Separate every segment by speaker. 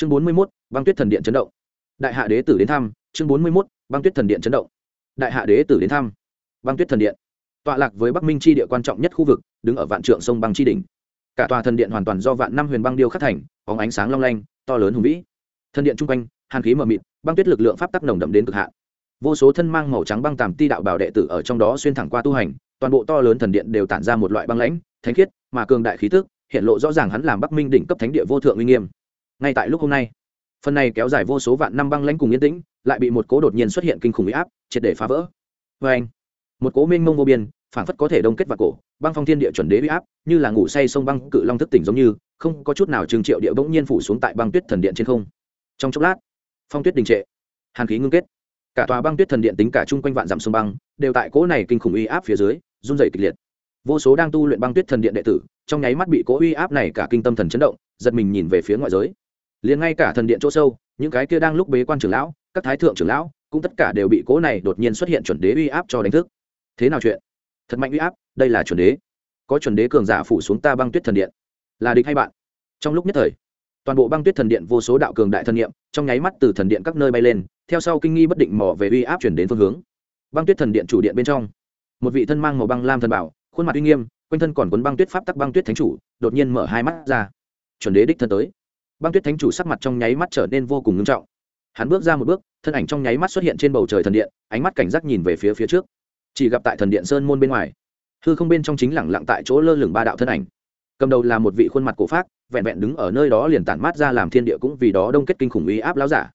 Speaker 1: chương bốn mươi mốt, băng tuyết thần điện chấn động. Đại hạ đế tử đến thăm, chương bốn mươi mốt, băng tuyết thần điện chấn động. Đại hạ đế tử đến thăm. Băng tuyết thần điện. Tọa lạc với bắc minh chi địa quan trọng nhất khu vực, đứng ở vạn trượng sông băng chi đỉnh. Cả tòa thần điện hoàn toàn do vạn năm huyền băng điêu khắc thành có ánh sáng long lanh, to lớn hùng vĩ. Thần điện chung quanh, hàn khí mờ mịt, băng tuyết lực lượng pháp tắc nồng đậm đến cực hạn. Vô số thân mang màu trắng băng tàm ti đạo bảo đệ tử ở trong đó xuyên thẳng qua tu hành, toàn bộ to lớn thần điện đều tản ra một loại băng lãnh, thánh khiết, mà cường đại khí tức, hiện lộ rõ ràng hắn làm bắc minh đỉnh cấp thánh địa vô thượng uy nghiêm ngay tại lúc hôm nay, phần này kéo dài vô số vạn năm băng lãnh cùng yên tĩnh, lại bị một cố đột nhiên xuất hiện kinh khủng huy áp, triệt để phá vỡ. Vê anh, một cố minh mông vô biên phản phất có thể đông kết vào cổ, băng phong thiên địa chuẩn đế huy áp, như là ngủ say sông băng cự long thức tỉnh giống như, không có chút nào trừng triệu địa bỗng nhiên phủ xuống tại băng tuyết thần điện trên không. Trong chốc lát, phong tuyết đình trệ, hàn khí ngưng kết. Cả tòa băng tuyết thần điện tính cả chung quanh vạn dặm sông băng, đều tại cỗ này kinh khủng uy áp phía dưới, run rẩy kịch liệt. Vô số đang tu luyện băng tuyết thần điện đệ tử, trong nháy mắt bị cỗ uy áp này cả kinh tâm thần chấn động, giật mình nhìn về phía ngoại giới liền ngay cả thần điện chỗ sâu, những cái kia đang lúc bế quan trưởng lão, các thái thượng trưởng lão, cũng tất cả đều bị cố này đột nhiên xuất hiện chuẩn đế uy áp cho đánh thức. Thế nào chuyện? Thật mạnh uy áp, đây là chuẩn đế. Có chuẩn đế cường giả phủ xuống ta băng tuyết thần điện. Là địch hay bạn? Trong lúc nhất thời, toàn bộ băng tuyết thần điện vô số đạo cường đại thần niệm, trong nháy mắt từ thần điện các nơi bay lên, theo sau kinh nghi bất định mò về uy áp chuyển đến phương hướng. Băng tuyết thần điện chủ điện bên trong, một vị thân mang màu băng lam thần bảo, khuôn mặt uy nghiêm, quanh thân còn quấn băng tuyết pháp tắc băng tuyết thánh chủ, đột nhiên mở hai mắt ra. Chuẩn đế đích thân tới băng tuyết thánh chủ sắc mặt trong nháy mắt trở nên vô cùng nghiêm trọng. Hắn bước ra một bước, thân ảnh trong nháy mắt xuất hiện trên bầu trời thần điện, ánh mắt cảnh giác nhìn về phía phía trước. Chỉ gặp tại thần điện sơn môn bên ngoài, hư không bên trong chính lẳng lặng tại chỗ lơ lửng ba đạo thân ảnh. Cầm đầu là một vị khuôn mặt cổ phát vẹn vẹn đứng ở nơi đó liền tản mát ra làm thiên địa cũng vì đó đông kết kinh khủng uy áp láo giả.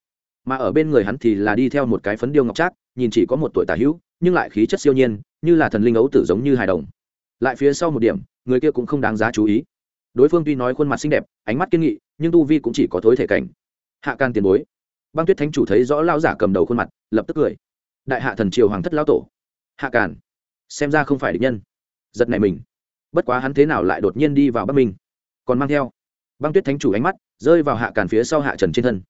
Speaker 1: Mà ở bên người hắn thì là đi theo một cái phấn điêu ngọc trác, nhìn chỉ có một tuổi tả hữu, nhưng lại khí chất siêu nhiên, như là thần linh ấu tử giống như hài đồng. Lại phía sau một điểm, người kia cũng không đáng giá chú ý. Đối phương tuy nói khuôn mặt xinh đẹp, ánh mắt kiên nghị nhưng tu vi cũng chỉ có thối thể cảnh. Hạ can tiền bối. Băng tuyết thánh chủ thấy rõ lao giả cầm đầu khuôn mặt, lập tức cười. Đại hạ thần triều hoàng thất lao tổ. Hạ càn xem ra không phải địch nhân. Giật này mình. Bất quá hắn thế nào lại đột nhiên đi vào bắc minh? Còn mang theo. Băng tuyết thánh chủ ánh mắt rơi vào hạ càn phía sau hạ trần trên thân.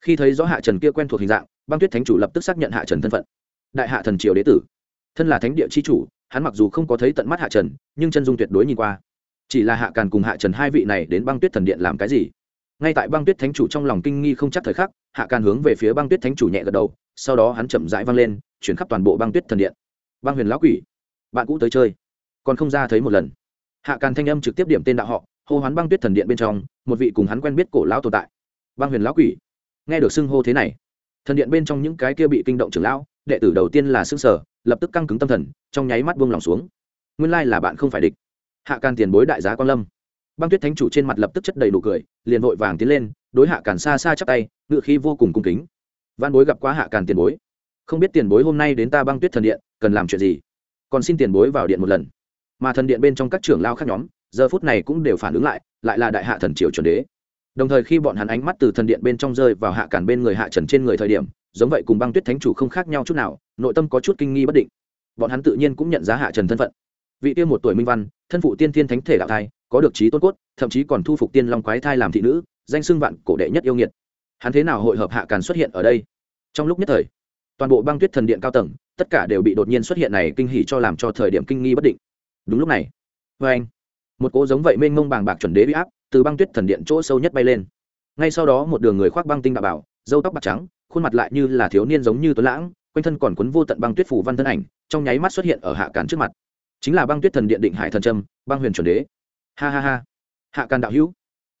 Speaker 1: Khi thấy rõ hạ trần kia quen thuộc hình dạng, băng tuyết thánh chủ lập tức xác nhận hạ trần thân phận. Đại hạ thần triều đế tử. Thân là thánh địa c h i chủ, hắn mặc dù không có thấy tận mắt hạ trần, nhưng chân dung tuyệt đối nhìn qua. Chỉ là hạ càn cùng hạ trần hai vị này đến băng tuyết thần điện làm cái gì? Ngay tại băng tuyết thánh chủ trong lòng kinh nghi không chắc thời khắc, hạ càn hướng về phía băng tuyết thánh chủ nhẹ gật đầu, sau đó hắn chậm rãi văng lên, chuyển khắp toàn bộ băng tuyết thần điện. Băng huyền lão quỷ, bạn cũ tới chơi, còn không ra thấy một lần. Hạ càn thanh âm trực tiếp điểm tên đạo họ, hô hoán băng tuyết thần điện bên trong, một vị cùng hắn quen biết cổ lão tồn tại. Băng huyền lão quỷ, nghe được xưng hô thế này, thần điện bên trong những cái kia bị kinh động trưởng lão, đệ tử đầu tiên là xương sở lập tức căng cứng tâm thần, trong nháy mắt buông lòng xuống. Nguyên lai là bạn không phải địch. Hạ càn tiền bối đại giá quan lâm băng tuyết thánh chủ trên mặt lập tức chất đầy đủ cười, liền vội vàng tiến lên, đối hạ càn xa xa chắp tay, ngự khí vô cùng cung kính. Văn bối gặp quá hạ càn tiền bối. Không biết tiền bối hôm nay đến ta băng tuyết thần điện, cần làm chuyện gì? Còn xin tiền bối vào điện một lần. Mà thần điện bên trong các trưởng lao khác nhóm, giờ phút này cũng đều phản ứng lại lại là đại hạ thần triều chuẩn đế. Đồng thời khi bọn hắn ánh mắt từ thần điện bên trong rơi vào hạ cản bên người hạ trần trên người thời điểm, giống vậy cùng băng tuyết thánh chủ không khác nhau chút nào, nội tâm có chút kinh nghi bất định. Bọn hắn tự nhiên cũng nhận ra hạ trần thân phận vị tiên một tuổi minh văn, thân phụ tiên thiên thánh thể đạo thai, có được trí tôn cốt, thậm chí còn thu phục tiên long quái thai làm thị nữ, danh xưng vạn cổ đệ nhất yêu nghiệt. Hắn thế nào hội hợp hạ càn xuất hiện ở đây? Trong lúc nhất thời, toàn bộ băng tuyết thần điện cao tầng, tất cả đều bị đột nhiên xuất hiện này kinh hỉ cho làm cho thời điểm kinh nghi bất định. Đúng lúc này vê anh, một cỗ giống vậy mênh mông bàng bạc chuẩn đế bị áp từ băng tuyết thần điện chỗ sâu nhất bay lên. Ngay sau đó một đường người khoác băng tinh đạo bảo dâu tóc bạc trắng, khuôn mặt lại như là thiếu niên giống như tuấn lãng, quanh thân còn quấn vô tận băng tuyết phủ văn thân ảnh, trong nháy mắt xuất hiện ở hạ càn trước mặt chính là băng tuyết thần điện định hải thần trâm, băng huyền chuẩn đế. Ha ha ha. Hạ càn đạo hữu,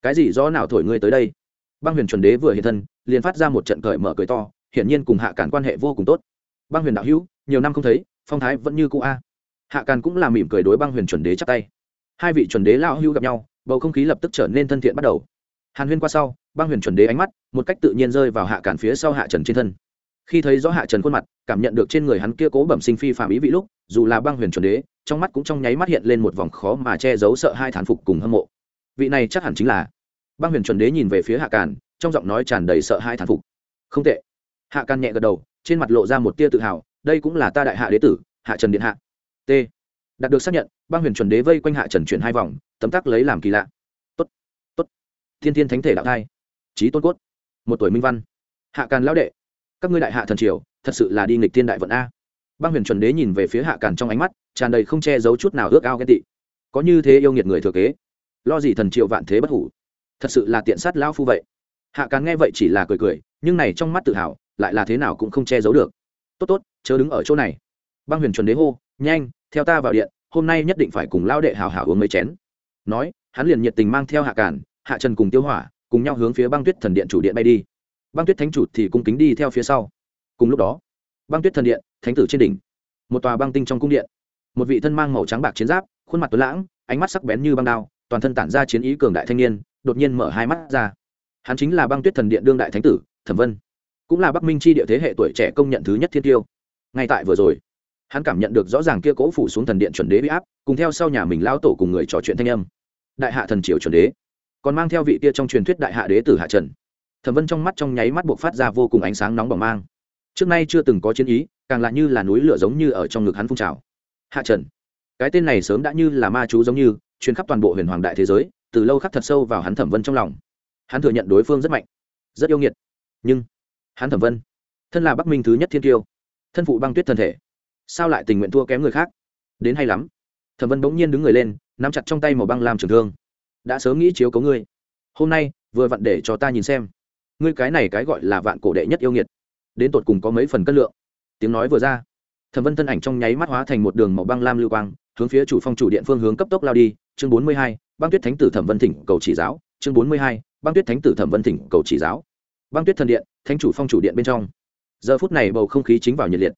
Speaker 1: cái gì do nào thổi ngươi tới đây? Băng huyền chuẩn đế vừa hiện thân, liền phát ra một trận cởi mở cười to, hiển nhiên cùng hạ càn quan hệ vô cùng tốt. Băng huyền đạo hữu, nhiều năm không thấy, phong thái vẫn như cũ a. Hạ càn cũng là mỉm cười đối băng huyền chuẩn đế chắp tay. Hai vị chuẩn đế lao hữu gặp nhau, bầu không khí lập tức trở nên thân thiện bắt đầu. Hàn huyên qua sau, băng huyền chuẩn đế ánh mắt, một cách tự nhiên rơi vào hạ càn phía sau hạ trần trên thân khi thấy rõ hạ trần khuôn mặt, cảm nhận được trên người hắn kia cố bẩm sinh phi phạm ý vị lúc, dù là băng huyền chuẩn đế, trong mắt cũng trong nháy mắt hiện lên một vòng khó mà che giấu sợ hai thán phục cùng hâm mộ. Vị này chắc hẳn chính là băng huyền chuẩn đế nhìn về phía hạ càn, trong giọng nói tràn đầy sợ hai thán phục. Không tệ. Hạ càn nhẹ gật đầu, trên mặt lộ ra một tia tự hào, đây cũng là ta đại hạ đế tử, hạ trần điện hạ. T. Đạt được xác nhận, băng huyền chuẩn đế vây quanh hạ trần chuyển hai vòng, tấm tắc lấy làm kỳ lạ. Tốt. Tốt. Thiên thiên thánh thể đạo thai. Trí tôn cốt. Một tuổi minh văn. Hạ càn lão đệ các ngươi đại hạ thần triều, thật sự là đi nghịch thiên đại vận a. Băng huyền chuẩn đế nhìn về phía hạ càn trong ánh mắt, tràn đầy không che giấu chút nào ước ao ghen tị. Có như thế yêu nghiệt người thừa kế, lo gì thần triều vạn thế bất hủ? Thật sự là tiện sát lao phu vậy. Hạ càn nghe vậy chỉ là cười cười, nhưng này trong mắt tự hào, lại là thế nào cũng không che giấu được. Tốt tốt, chớ đứng ở chỗ này. Băng huyền chuẩn đế hô, nhanh, theo ta vào điện, hôm nay nhất định phải cùng lao đệ hào hào uống mấy chén. Nói, hắn liền nhiệt tình mang theo hạ càn, hạ trần cùng tiêu hỏa, cùng nhau hướng phía băng tuyết thần điện chủ điện bay đi băng tuyết thánh chủ thì cung kính đi theo phía sau. Cùng lúc đó, băng tuyết thần điện, thánh tử trên đỉnh, một tòa băng tinh trong cung điện. Một vị thân mang màu trắng bạc chiến giáp, khuôn mặt tuấn lãng, ánh mắt sắc bén như băng đao, toàn thân tản ra chiến ý cường đại thanh niên, đột nhiên mở hai mắt ra. Hắn chính là băng tuyết thần điện đương đại thánh tử, thẩm vân. Cũng là bắc minh chi địa thế hệ tuổi trẻ công nhận thứ nhất thiên tiêu. Ngay tại vừa rồi, hắn cảm nhận được rõ ràng kia cố phủ xuống thần điện chuẩn đế bị áp, cùng theo sau nhà mình lao tổ cùng người trò chuyện thanh âm. Đại hạ thần triều chuẩn đế, còn mang theo vị kia trong truyền thuyết đại hạ đế tử hạ trần thẩm vân trong mắt trong nháy mắt buộc phát ra vô cùng ánh sáng nóng bỏng mang. Trước nay chưa từng có chiến ý, càng lại như là núi lửa giống như ở trong ngực hắn phun trào. Hạ trần, cái tên này sớm đã như là ma chú giống như chuyến khắp toàn bộ huyền hoàng đại thế giới, từ lâu khắc thật sâu vào hắn thẩm vân trong lòng. Hắn thừa nhận đối phương rất mạnh, rất yêu nghiệt. Nhưng, hắn thẩm vân, thân là bắc minh thứ nhất thiên tiêu thân phụ băng tuyết thân thể, sao lại tình nguyện thua kém người khác? Đến hay lắm. Thẩm vân bỗng nhiên đứng người lên, nắm chặt trong tay màu băng làm trường thương. Đã sớm nghĩ chiếu cấu ngươi. Hôm nay, vừa vặn để cho ta nhìn xem ngươi cái này cái gọi là vạn cổ đệ nhất yêu nghiệt. Đến tột cùng có mấy phần cân lượng? Tiếng nói vừa ra, thẩm vân thân ảnh trong nháy mắt hóa thành một đường màu băng lam lưu quang, hướng phía chủ phong chủ điện phương hướng cấp tốc lao đi. Chương bốn mươi hai, băng tuyết thánh tử thẩm vân thỉnh cầu chỉ giáo. Chương bốn mươi hai, băng tuyết thánh tử thẩm vân thỉnh cầu chỉ giáo. Băng tuyết thần điện, thánh chủ phong chủ điện bên trong. Giờ phút này bầu không khí chính vào nhiệt liệt.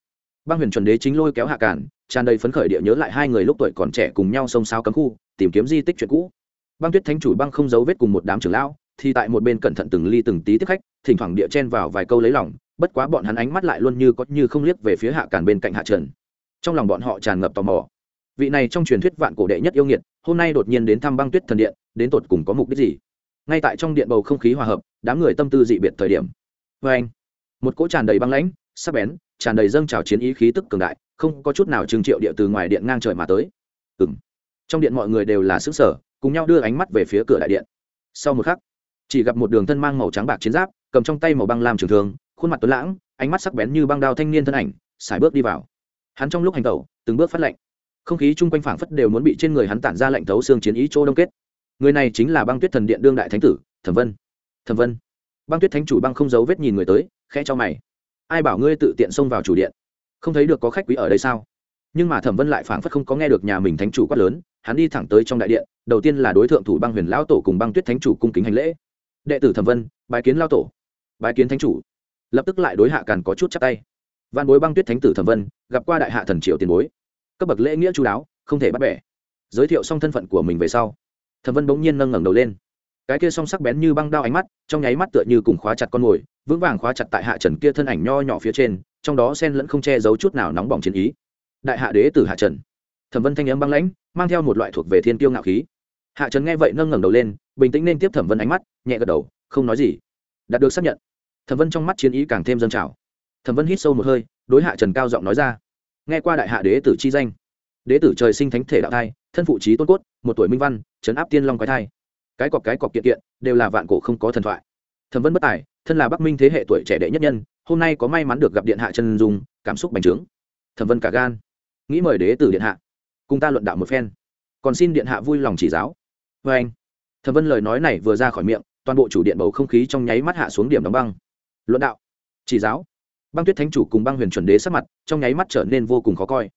Speaker 1: Băng huyền chuẩn đế chính lôi kéo hạ cản, tràn đầy phấn khởi địa nhớ lại hai người lúc tuổi còn trẻ cùng nhau xông xao cấm khu, tìm kiếm di tích chuyện cũ. Băng tuyết thánh chủ băng không giấu vết cùng một đám trưởng lão thì tại một bên cẩn thận từng ly từng tí tiếp khách, thỉnh thoảng địa chen vào vài câu lấy lòng, bất quá bọn hắn ánh mắt lại luôn như có như không liếc về phía hạ cản bên cạnh hạ trần. Trong lòng bọn họ tràn ngập tò mò. Vị này trong truyền thuyết vạn cổ đệ nhất yêu nghiệt, hôm nay đột nhiên đến thăm băng tuyết thần điện, đến tột cùng có mục đích gì? Ngay tại trong điện bầu không khí hòa hợp, đám người tâm tư dị biệt thời điểm. Vê anh, một cỗ tràn đầy băng lãnh, sắc bén, tràn đầy dâng trào chiến ý khí tức cường đại, không có chút nào trừng triệu địa từ ngoài điện ngang trời mà tới. Ừng trong điện mọi người đều là xứ sở cùng nhau đưa ánh mắt về phía cửa đại điện. Sau một khắc chỉ gặp một đường thân mang màu trắng bạc chiến giáp, cầm trong tay màu băng làm trường thường khuôn mặt tuấn lãng, ánh mắt sắc bén như băng đao thanh niên thân ảnh, xài bước đi vào. Hắn trong lúc hành tẩu, từng bước phát lệnh. Không khí chung quanh phảng phất đều muốn bị trên người hắn tản ra lệnh thấu xương chiến ý chỗ đông kết. Người này chính là băng tuyết thần điện đương đại thánh tử, thẩm vân. Thẩm vân. Băng tuyết thánh chủ băng không giấu vết nhìn người tới, khẽ cho mày. Ai bảo ngươi tự tiện xông vào chủ điện? Không thấy được có khách quý ở đây sao? Nhưng mà thẩm vân lại phảng phất không có nghe được nhà mình thánh chủ quát lớn, hắn đi thẳng tới trong đại điện, đầu tiên là đối tượng thủ băng huyền lão tổ cùng băng tuyết thánh chủ cung kính hành lễ đệ tử thẩm vân, bái kiến lao tổ, bái kiến thánh chủ. Lập tức lại đối hạ càn có chút chắc tay. Văn bối băng tuyết thánh tử thẩm vân, gặp qua đại hạ thần triệu tiền bối. Cấp bậc lễ nghĩa chú đáo, không thể bắt bẻ. Giới thiệu xong thân phận của mình về sau, thẩm vân bỗng nhiên nâng ngẩng đầu lên. Cái kia song sắc bén như băng đao ánh mắt, trong nháy mắt tựa như cùng khóa chặt con mồi, vững vàng khóa chặt tại hạ trần kia thân ảnh nho nhỏ phía trên, trong đó sen lẫn không che giấu chút nào nóng bỏng chiến ý. Đại hạ đế tử hạ trần. Thẩm vân thanh âm băng lãnh, mang theo một loại thuộc về thiên tiêu ngạo khí. Hạ trần nghe vậy nâng ngẩng đầu lên bình tĩnh nên tiếp thẩm vân ánh mắt, nhẹ gật đầu, không nói gì. Đạt được xác nhận. Thẩm vân trong mắt chiến ý càng thêm dâng trào. Thẩm vân hít sâu một hơi, đối hạ trần cao giọng nói ra. Nghe qua đại hạ đế tử chi danh, đế tử trời sinh thánh thể đạo thai, thân phụ trí tôn cốt, một tuổi minh văn, trấn áp tiên long quái thai. Cái cọc cái cọc kiện kiện, đều là vạn cổ không có thần thoại. Thẩm vân bất tài, thân là bắc minh thế hệ tuổi trẻ đệ nhất nhân, hôm nay có may mắn được gặp điện hạ trần dung, cảm xúc bành trướng. Thẩm vân cả gan. Nghĩ mời đế tử điện hạ, cùng ta luận đạo một phen. Còn xin điện hạ vui lòng chỉ giáo. Vê anh thẩm vân lời nói này vừa ra khỏi miệng, toàn bộ chủ điện bầu không khí trong nháy mắt hạ xuống điểm đóng băng. Luận đạo, chỉ giáo, băng tuyết thánh chủ cùng băng huyền chuẩn đế sắc mặt trong nháy mắt trở nên vô cùng khó coi.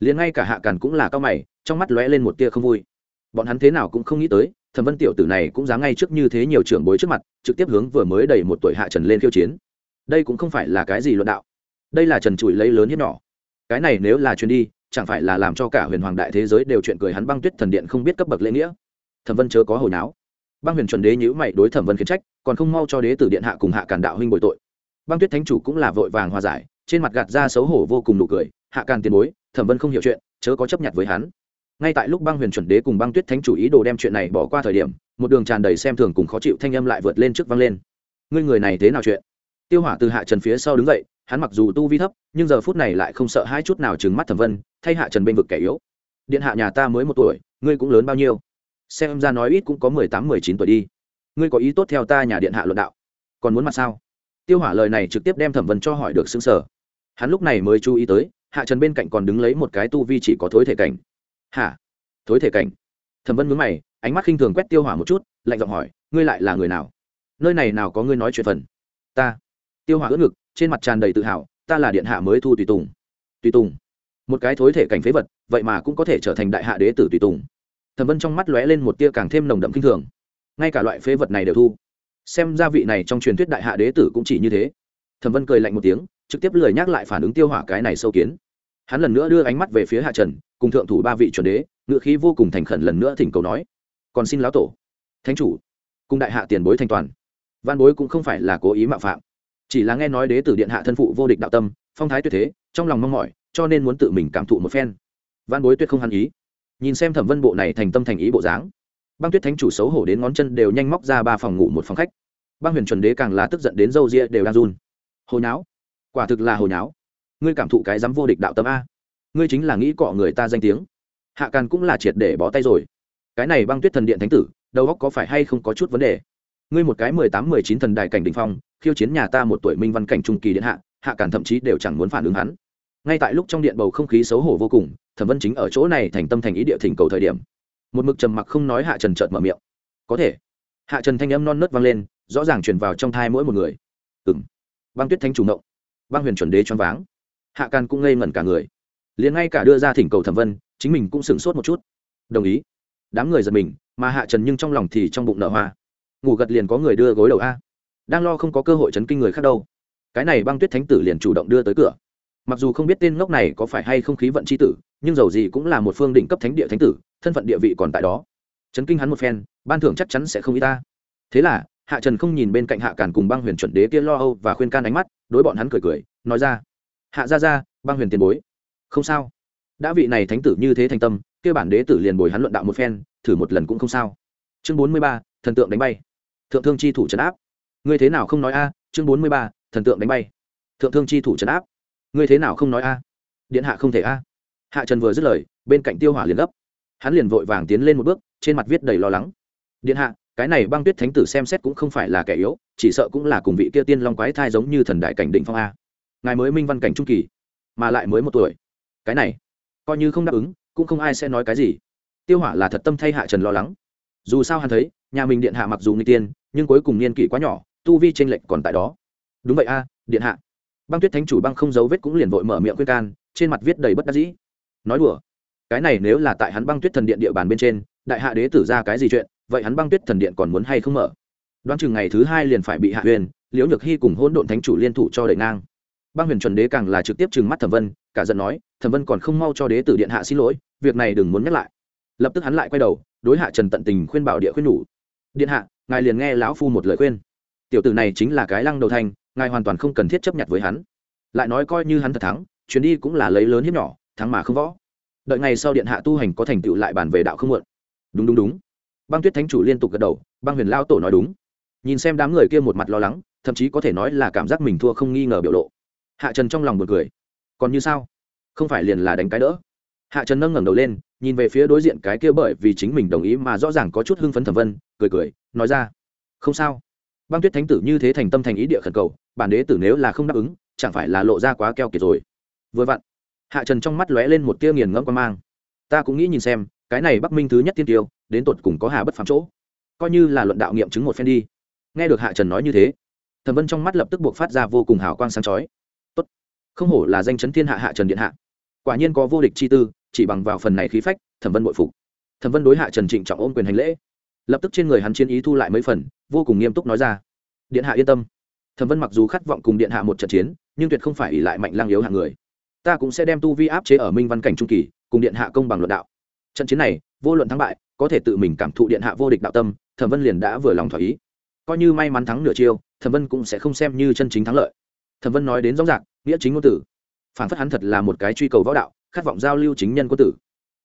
Speaker 1: Liền ngay cả hạ càn cũng là cao mày, trong mắt lóe lên một tia không vui. Bọn hắn thế nào cũng không nghĩ tới, thẩm vân tiểu tử này cũng dám ngay trước như thế nhiều trưởng bối trước mặt, trực tiếp hướng vừa mới đầy một tuổi hạ trần lên khiêu chiến. Đây cũng không phải là cái gì luận đạo. Đây là trần trụi lấy lớn nhất nhỏ. Cái này nếu là chuyến đi, chẳng phải là làm cho cả huyền hoàng đại thế giới đều chuyện cười hắn băng tuyết thần điện không biết cấp bậc lễ nghĩa thẩm vân chớ có hồi náo. Băng huyền chuẩn đế nhữ mày đối thẩm vân khiến trách, còn không mau cho đế tử điện hạ cùng hạ càn đạo huynh bội tội. Băng tuyết thánh chủ cũng là vội vàng hòa giải, trên mặt gạt ra xấu hổ vô cùng nụ cười, hạ càn tiền bối, thẩm vân không hiểu chuyện, chớ có chấp nhận với hắn. Ngay tại lúc băng huyền chuẩn đế cùng băng tuyết thánh chủ ý đồ đem chuyện này bỏ qua thời điểm, một đường tràn đầy xem thường cùng khó chịu thanh âm lại vượt lên trước văng lên. Ngươi người này thế nào chuyện? Tiêu hỏa từ hạ trần phía sau đứng dậy, hắn mặc dù tu vi thấp, nhưng giờ phút này lại không sợ hai chút nào trừng mắt thẩm vân, thay hạ trần bên vực kẻ yếu. Điện hạ nhà ta mới một tuổi, ngươi cũng lớn bao nhiêu? Xem ra nói ít cũng có mười tám, mười chín tuổi đi. Ngươi có ý tốt theo ta nhà điện hạ luận đạo. Còn muốn mặt sao? Tiêu hỏa lời này trực tiếp đem thẩm vân cho hỏi được xứng sở hắn lúc này mới chú ý tới, hạ trần bên cạnh còn đứng lấy một cái tu vi chỉ có thối thể cảnh. Hả? Thối thể cảnh? Thẩm vân mướn mày, ánh mắt khinh thường quét tiêu hỏa một chút, lạnh giọng hỏi, ngươi lại là người nào? Nơi này nào có ngươi nói chuyện phần? Ta. Tiêu hỏa ướt ngực, trên mặt tràn đầy tự hào, ta là điện hạ mới thu tùy tùng. Tùy tùng? Một cái thối thể cảnh phế vật, vậy mà cũng có thể trở thành đại hạ đế tử tùy tùng thẩm vân trong mắt lóe lên một tia càng thêm nồng đậm kinh thường. Ngay cả loại phế vật này đều thu. Xem gia vị này trong truyền thuyết đại hạ đế tử cũng chỉ như thế. Thẩm vân cười lạnh một tiếng, trực tiếp lười nhắc lại phản ứng tiêu hỏa cái này sâu kiến. Hắn lần nữa đưa ánh mắt về phía hạ trần, cùng thượng thủ ba vị chuẩn đế, ngựa khí vô cùng thành khẩn lần nữa thỉnh cầu nói, còn xin lão tổ, thánh chủ, cùng đại hạ tiền bối thanh toàn. Văn bối cũng không phải là cố ý mạo phạm. Chỉ là nghe nói đế tử điện hạ thân phụ vô địch đạo tâm, phong thái tuyệt thế, trong lòng mong mỏi, cho nên muốn tự mình cảm thụ một phen. Văn bối tuyệt không hắn ý nhìn xem thẩm vân bộ này thành tâm thành ý bộ dáng. Băng tuyết thánh chủ xấu hổ đến ngón chân đều nhanh móc ra ba phòng ngủ một phòng khách. Băng huyền chuẩn đế càng là tức giận đến râu ria đều đang run. Hồi nháo, quả thực là hồi nháo. Ngươi cảm thụ cái dám vô địch đạo tâm a. Ngươi chính là nghĩ cọ người ta danh tiếng. Hạ càn cũng là triệt để bó tay rồi. Cái này băng tuyết thần điện thánh tử, đầu óc có phải hay không có chút vấn đề? Ngươi một cái mười tám, mười chín thần đại cảnh đình phong, khiêu chiến nhà ta một tuổi minh văn cảnh trung kỳ điện hạ hạ càn thậm chí đều chẳng muốn phản ứng hắn. Ngay tại lúc trong điện bầu không khí xấu hổ vô cùng thẩm vân chính ở chỗ này thành tâm thành ý địa thỉnh cầu thời điểm. Một mực trầm mặc không nói hạ trần trợt mở miệng. Có thể. Hạ trần thanh âm non nớt vang lên, rõ ràng truyền vào trong thai mỗi một người. Ừ m băng tuyết thanh chủ động băng huyền chuẩn đế choáng váng. Hạ càn cũng ngây ngẩn cả người. Liền ngay cả đưa ra thỉnh cầu thẩm vân, chính mình cũng sửng sốt một chút. Đồng ý. Đám người giật mình, mà hạ trần nhưng trong lòng thì trong bụng nợ hoa. Ngủ gật liền có người đưa gối đầu a. Đang lo không có cơ hội chấn kinh người khác đâu. Cái này băng tuyết thánh tử liền chủ động đưa tới cửa. Mặc dù không biết tên ngốc này có phải hay không khí vận c h i tử nhưng dầu gì cũng là một phương đỉnh cấp thánh địa thánh tử, thân phận địa vị còn tại đó. Chấn kinh hắn một phen, ban thưởng chắc chắn sẽ không y ta. Thế là, hạ trần không nhìn bên cạnh hạ càn cùng băng huyền chuẩn đế kia lo âu và khuyên can ánh mắt, đối bọn hắn cười cười, nói ra, hạ ra ra băng huyền tiền bối. Không sao. Đã vị này thánh tử như thế thành tâm, kia bản đế tử liền bồi hắn luận đạo một phen, thử một lần cũng không sao. Chương bốn mươi ba, thần tượng đánh bay. Thượng thương chi thủ trấn áp. Ngươi thế nào không nói a? Chương bốn mươi ba, thần tượng đánh bay. Thượng thương chi thủ trấn áp. Ngươi thế nào không nói a? Điện hạ không thể a hạ trần vừa dứt lời, bên cạnh tiêu hỏa liền gấp. Hắn liền vội vàng tiến lên một bước, trên mặt viết đầy lo lắng. Điện hạ, cái này băng tuyết thánh tử xem xét cũng không phải là kẻ yếu, chỉ sợ cũng là cùng vị kia tiên long quái thai giống như thần đại cảnh định phong a. Ngài mới minh văn cảnh trung kỳ, mà lại mới một tuổi. Cái này, coi như không đáp ứng, cũng không ai sẽ nói cái gì. Tiêu hỏa là thật tâm thay hạ trần lo lắng. Dù sao hắn thấy, nhà mình điện hạ mặc dù người tiên, nhưng cuối cùng niên kỷ quá nhỏ, tu vi tranh lệch còn tại đó. Đúng vậy a, điện hạ. Băng tuyết thánh chủ băng không giấu vết cũng liền vội mở miệng khuyên can, trên mặt viết đầy bất đắc dĩ nói đùa. Cái này nếu là tại hắn băng tuyết thần điện địa bàn bên trên, đại hạ đế tử ra cái gì chuyện, vậy hắn băng tuyết thần điện còn muốn hay không mở? Đoán chừng ngày thứ hai liền phải bị hạ huyền, liễu nhược hy cùng hôn độn thánh chủ liên thủ cho đẩy ngang. Băng huyền chuẩn đế càng là trực tiếp trừng mắt thẩm vân, cả giận nói, thẩm vân còn không mau cho đế tử điện hạ xin lỗi, việc này đừng muốn nhắc lại. Lập tức hắn lại quay đầu, đối hạ trần tận tình khuyên bảo địa khuyên nhủ, điện hạ, ngài liền nghe lão phu một lời khuyên. Tiểu tử này chính là cái lăng đầu thanh ngài hoàn toàn không cần thiết chấp nhận với hắn. Lại nói coi như hắn thật thắng, chuyến đi cũng là lấy lớn hiếp nhỏ thắng mà không võ. Đợi ngày sau điện hạ tu hành có thành tựu lại bàn về đạo không muộn. Đúng đúng đúng. Băng tuyết thánh chủ liên tục gật đầu, băng huyền lao tổ nói đúng. Nhìn xem đám người kia một mặt lo lắng, thậm chí có thể nói là cảm giác mình thua không nghi ngờ biểu lộ. Hạ trần trong lòng một cười. Còn như sao? Không phải liền là đánh cái đỡ. Hạ trần nâng ngẩng đầu lên, nhìn về phía đối diện cái kia bởi vì chính mình đồng ý mà rõ ràng có chút hưng phấn thẩm vân, cười cười, nói ra. Không sao. Băng tuyết thánh tử như thế thành tâm thành ý địa khẩn cầu, bản đế tử nếu là không đáp ứng, chẳng phải là lộ ra quá keo kiệt rồi. Vừa vặn hạ trần trong mắt lóe lên một tia nghiền ngẫm quan mang. Ta cũng nghĩ nhìn xem, cái này bắc minh thứ nhất tiên tiêu, đến tột cùng có hà bất phạm chỗ. Coi như là luận đạo nghiệm chứng một phen đi. Nghe được hạ trần nói như thế, thẩm vân trong mắt lập tức buộc phát ra vô cùng hào quang sáng chói. Tốt. Không hổ là danh chấn thiên hạ hạ trần điện hạ. Quả nhiên có vô địch chi tư, chỉ bằng vào phần này khí phách, thẩm vân bội phục. Thẩm vân đối hạ trần trịnh trọng ôm quyền hành lễ. Lập tức trên người hắn chiến ý thu lại mấy phần, vô cùng nghiêm túc nói ra. Điện hạ yên tâm. Thẩm vân mặc dù khát vọng cùng điện hạ một trận chiến, nhưng tuyệt không phải ỉ lại mạnh lang yếu hạng người ta cũng sẽ đem tu vi áp chế ở minh văn cảnh trung kỳ, cùng điện hạ công bằng luận đạo. Trận chiến này, vô luận thắng bại, có thể tự mình cảm thụ điện hạ vô địch đạo tâm, thẩm vân liền đã vừa lòng thỏa ý. Coi như may mắn thắng nửa chiêu, thẩm vân cũng sẽ không xem như chân chính thắng lợi. Thẩm vân nói đến rõ ràng, nghĩa chính ngôn tử. Phản phất hắn thật là một cái truy cầu võ đạo, khát vọng giao lưu chính nhân quân tử.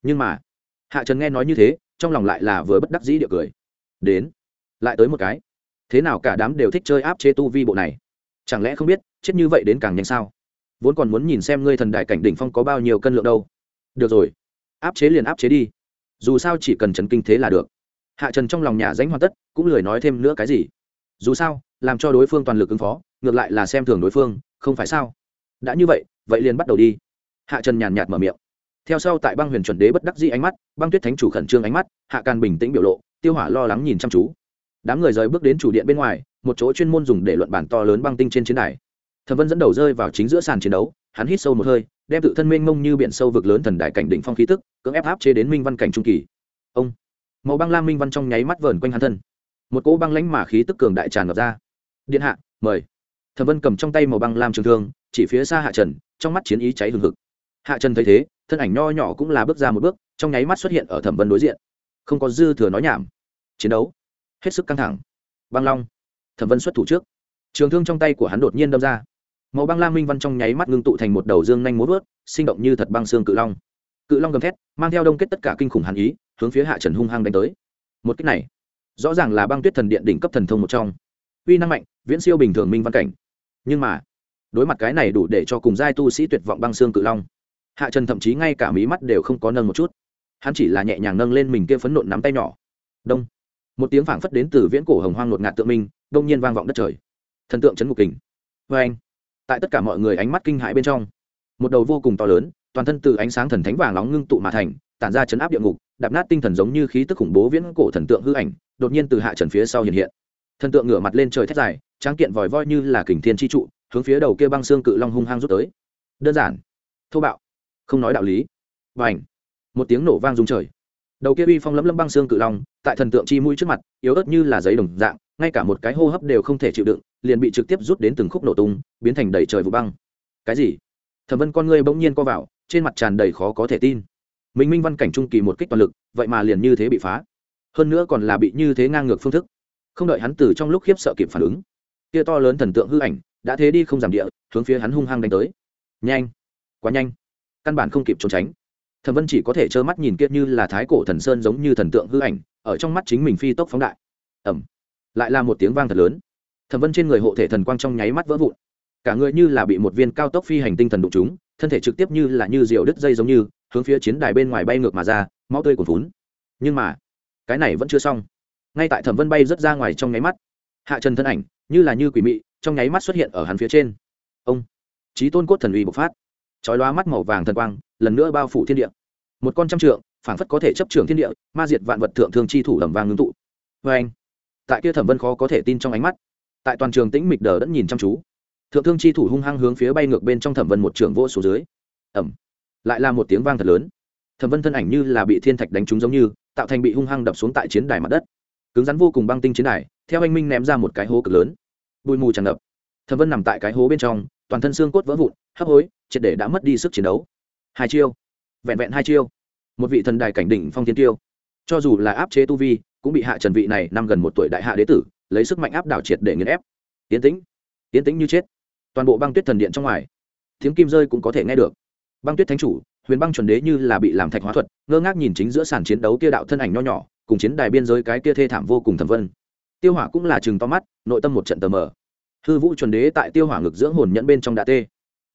Speaker 1: Nhưng mà, hạ trần nghe nói như thế, trong lòng lại là vừa bất đắc dĩ địa cười. Đến, lại tới một cái. Thế nào cả đám đều thích chơi áp chế tu vi bộ này? Chẳng lẽ không biết, chết như vậy đến càng nhanh sao? Vốn còn muốn nhìn xem ngươi thần đại cảnh đỉnh phong có bao nhiêu cân lượng đâu. Được rồi, áp chế liền áp chế đi. Dù sao chỉ cần trần kinh thế là được. Hạ trần trong lòng nhà ránh hoàn tất, cũng lười nói thêm nữa cái gì. Dù sao, làm cho đối phương toàn lực ứng phó, ngược lại là xem thường đối phương, không phải sao? Đã như vậy vậy liền bắt đầu đi. Hạ trần nhàn nhạt mở miệng. Theo sau tại băng huyền chuẩn đế bất đắc dĩ ánh mắt, băng tuyết thánh chủ khẩn trương ánh mắt, hạ càn bình tĩnh biểu lộ, tiêu hỏa lo lắng nhìn chăm chú. Đám người rời bước đến chủ điện bên ngoài, một chỗ chuyên môn dùng để luận bản to lớn băng tinh trên chiến đài thẩm vân dẫn đầu rơi vào chính giữa sàn chiến đấu, hắn hít sâu một hơi, đem tự thân minh mông như biển sâu vực lớn thần đại cảnh đỉnh phong khí tức, cưỡng ép áp chế đến minh văn cảnh trung kỳ. Ông, màu băng lam minh văn trong nháy mắt vờn quanh hắn thân. Một cỗ băng lãnh mà khí tức cường đại tràn ngập ra. Điện hạ, mời. Thẩm vân cầm trong tay màu băng lam trường thương, chỉ phía xa hạ trần, trong mắt chiến ý cháy hừng hực. Hạ trần thấy thế, thân ảnh nho nhỏ cũng là bước ra một bước, trong nháy mắt xuất hiện ở thẩm vân đối diện. Không có dư thừa nói nhảm. Chiến đấu, hết sức căng thẳng. Băng long, thẩm vân xuất thủ trước. Trường thương trong tay của hắn đột nhiên đâm ra màu băng lam minh văn trong nháy mắt ngưng tụ thành một đầu dương nhanh múa vớt sinh động như thật băng xương cự long. Cự long gầm thét, mang theo đông kết tất cả kinh khủng hàn ý, hướng phía hạ trần hung hăng đánh tới. Một cách này, rõ ràng là băng tuyết thần điện đỉnh cấp thần thông một trong. Uy năng mạnh, viễn siêu bình thường minh văn cảnh. Nhưng mà, đối mặt cái này đủ để cho cùng giai tu sĩ tuyệt vọng băng xương cự long, hạ trần thậm chí ngay cả mí mắt đều không có nâng một chút. Hắn chỉ là nhẹ nhàng nâng lên mình kia phấn nộn nắm tay nhỏ. Đông. Một tiếng phảng phất đến từ viễn cổ hồng hoang ngột ngạt tượng minh, đông nhiên vang vọng đất trời. Thần tượng chấn ngục kình. Vê anh tại tất cả mọi người ánh mắt kinh hãi bên trong. Một đầu vô cùng to lớn, toàn thân từ ánh sáng thần thánh vàng nóng ngưng tụ mà thành, tản ra chấn áp địa ngục, đạp nát tinh thần giống như khí tức khủng bố viễn cổ thần tượng hư ảnh, đột nhiên từ hạ trần phía sau hiện hiện. Thần tượng ngửa mặt lên trời thét dài, tráng kiện vòi voi như là kình thiên chi trụ, hướng phía đầu kia băng xương cự long hung hăng rút tới. Đơn giản, thô bạo, không nói đạo lý. Và ảnh một tiếng nổ vang rung trời. Đầu kia uy phong lấm lấm băng xương cự long, tại thần tượng chi mũi trước mặt, yếu ớt như là giấy đồng dạng, ngay cả một cái hô hấp đều không thể chịu đựng liền bị trực tiếp rút đến từng khúc nổ tung, biến thành đầy trời vụ băng. Cái gì? Thẩm vân con ngươi bỗng nhiên co vào, trên mặt tràn đầy khó có thể tin. Minh minh văn cảnh trung kỳ một kích toàn lực, vậy mà liền như thế bị phá. Hơn nữa còn là bị như thế ngang ngược phương thức. Không đợi hắn từ trong lúc khiếp sợ kịp phản ứng, kia to lớn thần tượng hư ảnh đã thế đi không giảm địa, hướng phía hắn hung hăng đánh tới. Nhanh! Quá nhanh! Căn bản không kịp trốn tránh. Thẩm vân chỉ có thể trơ mắt nhìn kia như là thái cổ thần sơn giống như thần tượng hư ảnh, ở trong mắt chính mình phi tốc phóng đại. Ẩm lại là một tiếng vang thật lớn thẩm vân trên người hộ thể thần quang trong nháy mắt vỡ vụn. Cả người như là bị một viên cao tốc phi hành tinh thần đụng chúng thân thể trực tiếp như là như diều đứt dây giống như, hướng phía chiến đài bên ngoài bay ngược mà ra, máu tươi cuồn vún nhưng mà, cái này vẫn chưa xong. Ngay tại thẩm vân bay rớt ra ngoài trong nháy mắt, hạ trần thân ảnh, như là như quỷ mị, trong nháy mắt xuất hiện ở hắn phía trên. Ông trí tôn cốt thần uy bộc phát. Chói lóa mắt màu vàng thần quang, lần nữa bao phủ thiên địa. Một con trăm trượng, phảng phất có thể chấp trường thiên địa, ma diệt vạn vật thượng thương chi thủ ẩm vàng ngưng tụ. Vê anh tại kia thẩm vân khó có thể tin trong ánh mắt tại toàn trường tĩnh mịch đờ đẫn nhìn chăm chú. Thượng thương chi thủ hung hăng hướng phía bay ngược bên trong thẩm vân một trường vô số dưới. Ẩm lại là một tiếng vang thật lớn. Thẩm vân thân ảnh như là bị thiên thạch đánh trúng giống như, tạo thành bị hung hăng đập xuống tại chiến đài mặt đất. Cứng rắn vô cùng băng tinh chiến đài, theo anh minh ném ra một cái hố cực lớn. Bụi mù tràn ngập. Thẩm vân nằm tại cái hố bên trong, toàn thân xương cốt vỡ vụn, hấp hối, triệt để đã mất đi sức chiến đấu. Hai chiêu. Vẹn vẹn hai chiêu. Một vị thần đài cảnh đỉnh phong thiên tiêu. Cho dù là áp chế tu vi, cũng bị hạ trần vị này năm gần một tuổi đại hạ đế tử lấy sức mạnh áp đảo triệt để nghiền ép. Tiến tĩnh tiến tĩnh như chết. Toàn bộ băng tuyết thần điện trong ngoài tiếng kim rơi cũng có thể nghe được. Băng tuyết thánh chủ huyền băng chuẩn đế như là bị làm thạch hóa thuật ngơ ngác nhìn chính giữa sàn chiến đấu kia đạo thân ảnh nho nhỏ cùng chiến đài biên giới cái kia thê thảm vô cùng thẩm vân. Tiêu hỏa cũng là chừng to mắt nội tâm một trận tờ mờ. Hư vũ chuẩn đế tại tiêu hỏa ngực dưỡng hồn nhẫn bên trong đạ tê.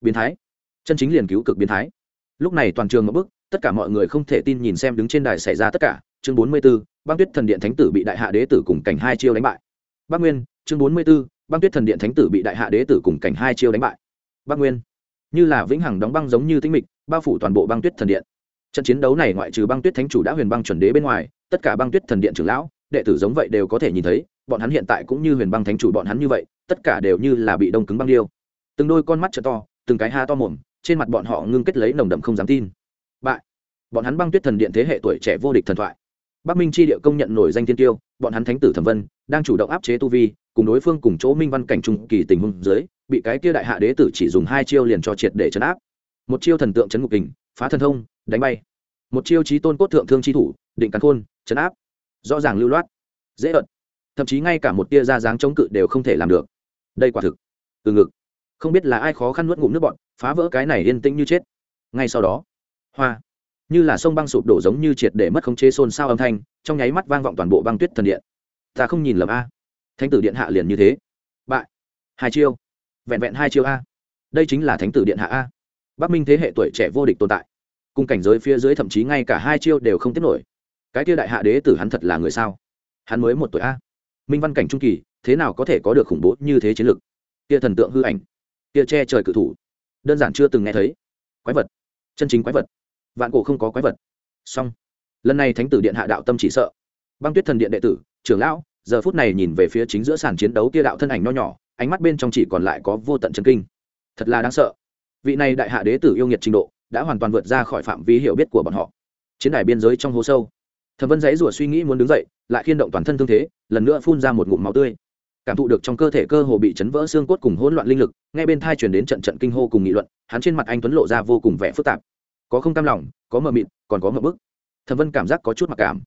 Speaker 1: Biến thái. Chân chính liền cứu cực biến thái. Lúc này toàn trường ngập bức tất cả mọi người không thể tin nhìn xem đứng trên đài xảy ra tất cả. Chương bốn mươi 44, băng tuyết thần điện thánh tử bị đại hạ đế tử cùng cảnh hai chiêu đánh bại bắc nguyên chương bốn mươi 44, băng tuyết thần điện thánh tử bị đại hạ đế tử cùng cảnh hai chiêu đánh bại. Bắc nguyên như là vĩnh hằng đóng băng giống như tinh mịch bao phủ toàn bộ băng tuyết thần điện. Trận chiến đấu này ngoại trừ băng tuyết thánh chủ đã huyền băng chuẩn đế bên ngoài tất cả băng tuyết thần điện trưởng lão đệ tử giống vậy đều có thể nhìn thấy bọn hắn hiện tại cũng như huyền băng thánh chủ bọn hắn như vậy tất cả đều như là bị đông cứng băng điêu. Từng đôi con mắt t to từng cái ha to mồm trên mặt bọn họ ngưng kết lấy nồng đậm không dám tin. Bại. Bọn hắn băng tuyết thần điện thế hệ tuổi trẻ vô địch thần thoại bắc minh tri địa công nhận nổi danh thiên tiêu, bọn hắn thánh tử thẩm vân, đang chủ động áp chế tu vi, cùng đối phương cùng chỗ minh văn cảnh trung kỳ tình huống dưới, bị cái kia đại hạ đế tử chỉ dùng hai chiêu liền cho triệt để chấn áp. Một chiêu thần tượng chấn ngục kình, phá thần thông, đánh bay. Một chiêu trí tôn cốt thượng thương chi thủ, định cắn khôn chấn áp. Rõ ràng lưu loát, dễ ợt. Thậm chí ngay cả một tia ra dáng chống cự đều không thể làm được. Đây quả thực, từ ngực. Không biết là ai khó khăn nuốt ngụm nước bọn, phá vỡ cái này yên tĩnh như chết. Ngay sau đó, hoa như là sông băng sụp đổ giống như triệt để mất khống chế xôn xao âm thanh, trong nháy mắt vang vọng toàn bộ băng tuyết thần điện. Ta không nhìn lầm a. Thánh tử điện hạ liền như thế. Bại. Hai chiêu. Vẹn vẹn hai chiêu a. Đây chính là thánh tử điện hạ a. Bắc minh thế hệ tuổi trẻ vô địch tồn tại. Cùng cảnh giới phía dưới thậm chí ngay cả hai chiêu đều không tiếp nổi. Cái kia đại hạ đế tử hắn thật là người sao? Hắn mới một tuổi a. Minh văn cảnh trung kỳ, thế nào có thể có được khủng bố như thế chiến lược kia thần tượng hư ảnh. Kia che trời cự thủ. Đơn giản chưa từng nghe thấy. Quái vật. Chân chính quái vật vạn cổ không có quái vật. Song lần này thánh tử điện hạ đạo tâm chỉ sợ. Băng tuyết thần điện đệ tử, trưởng lão, giờ phút này nhìn về phía chính giữa sàn chiến đấu kia đạo thân ảnh nho nhỏ, ánh mắt bên trong chỉ còn lại có vô tận chân kinh. Thật là đáng sợ. Vị này đại hạ đế tử yêu nghiệt trình độ, đã hoàn toàn vượt ra khỏi phạm vi hiểu biết của bọn họ. Chiến đài biên giới trong hố sâu. Thẩm vân dãy rủa suy nghĩ muốn đứng dậy, lại khiên động toàn thân thương thế, lần nữa phun ra một ngụm máu tươi. Cảm thụ được trong cơ thể cơ hồ bị chấn vỡ xương cốt cùng hỗn loạn linh lực ngay bên thai truyền đến trận trận kinh hô cùng nghị luận, hắn trên mặt anh tuấn lộ ra vô cùng vẻ phức tạp có không cam lòng, có mờ mịt, còn có mờ bức. Thẩm vân cảm giác có chút mặc cảm.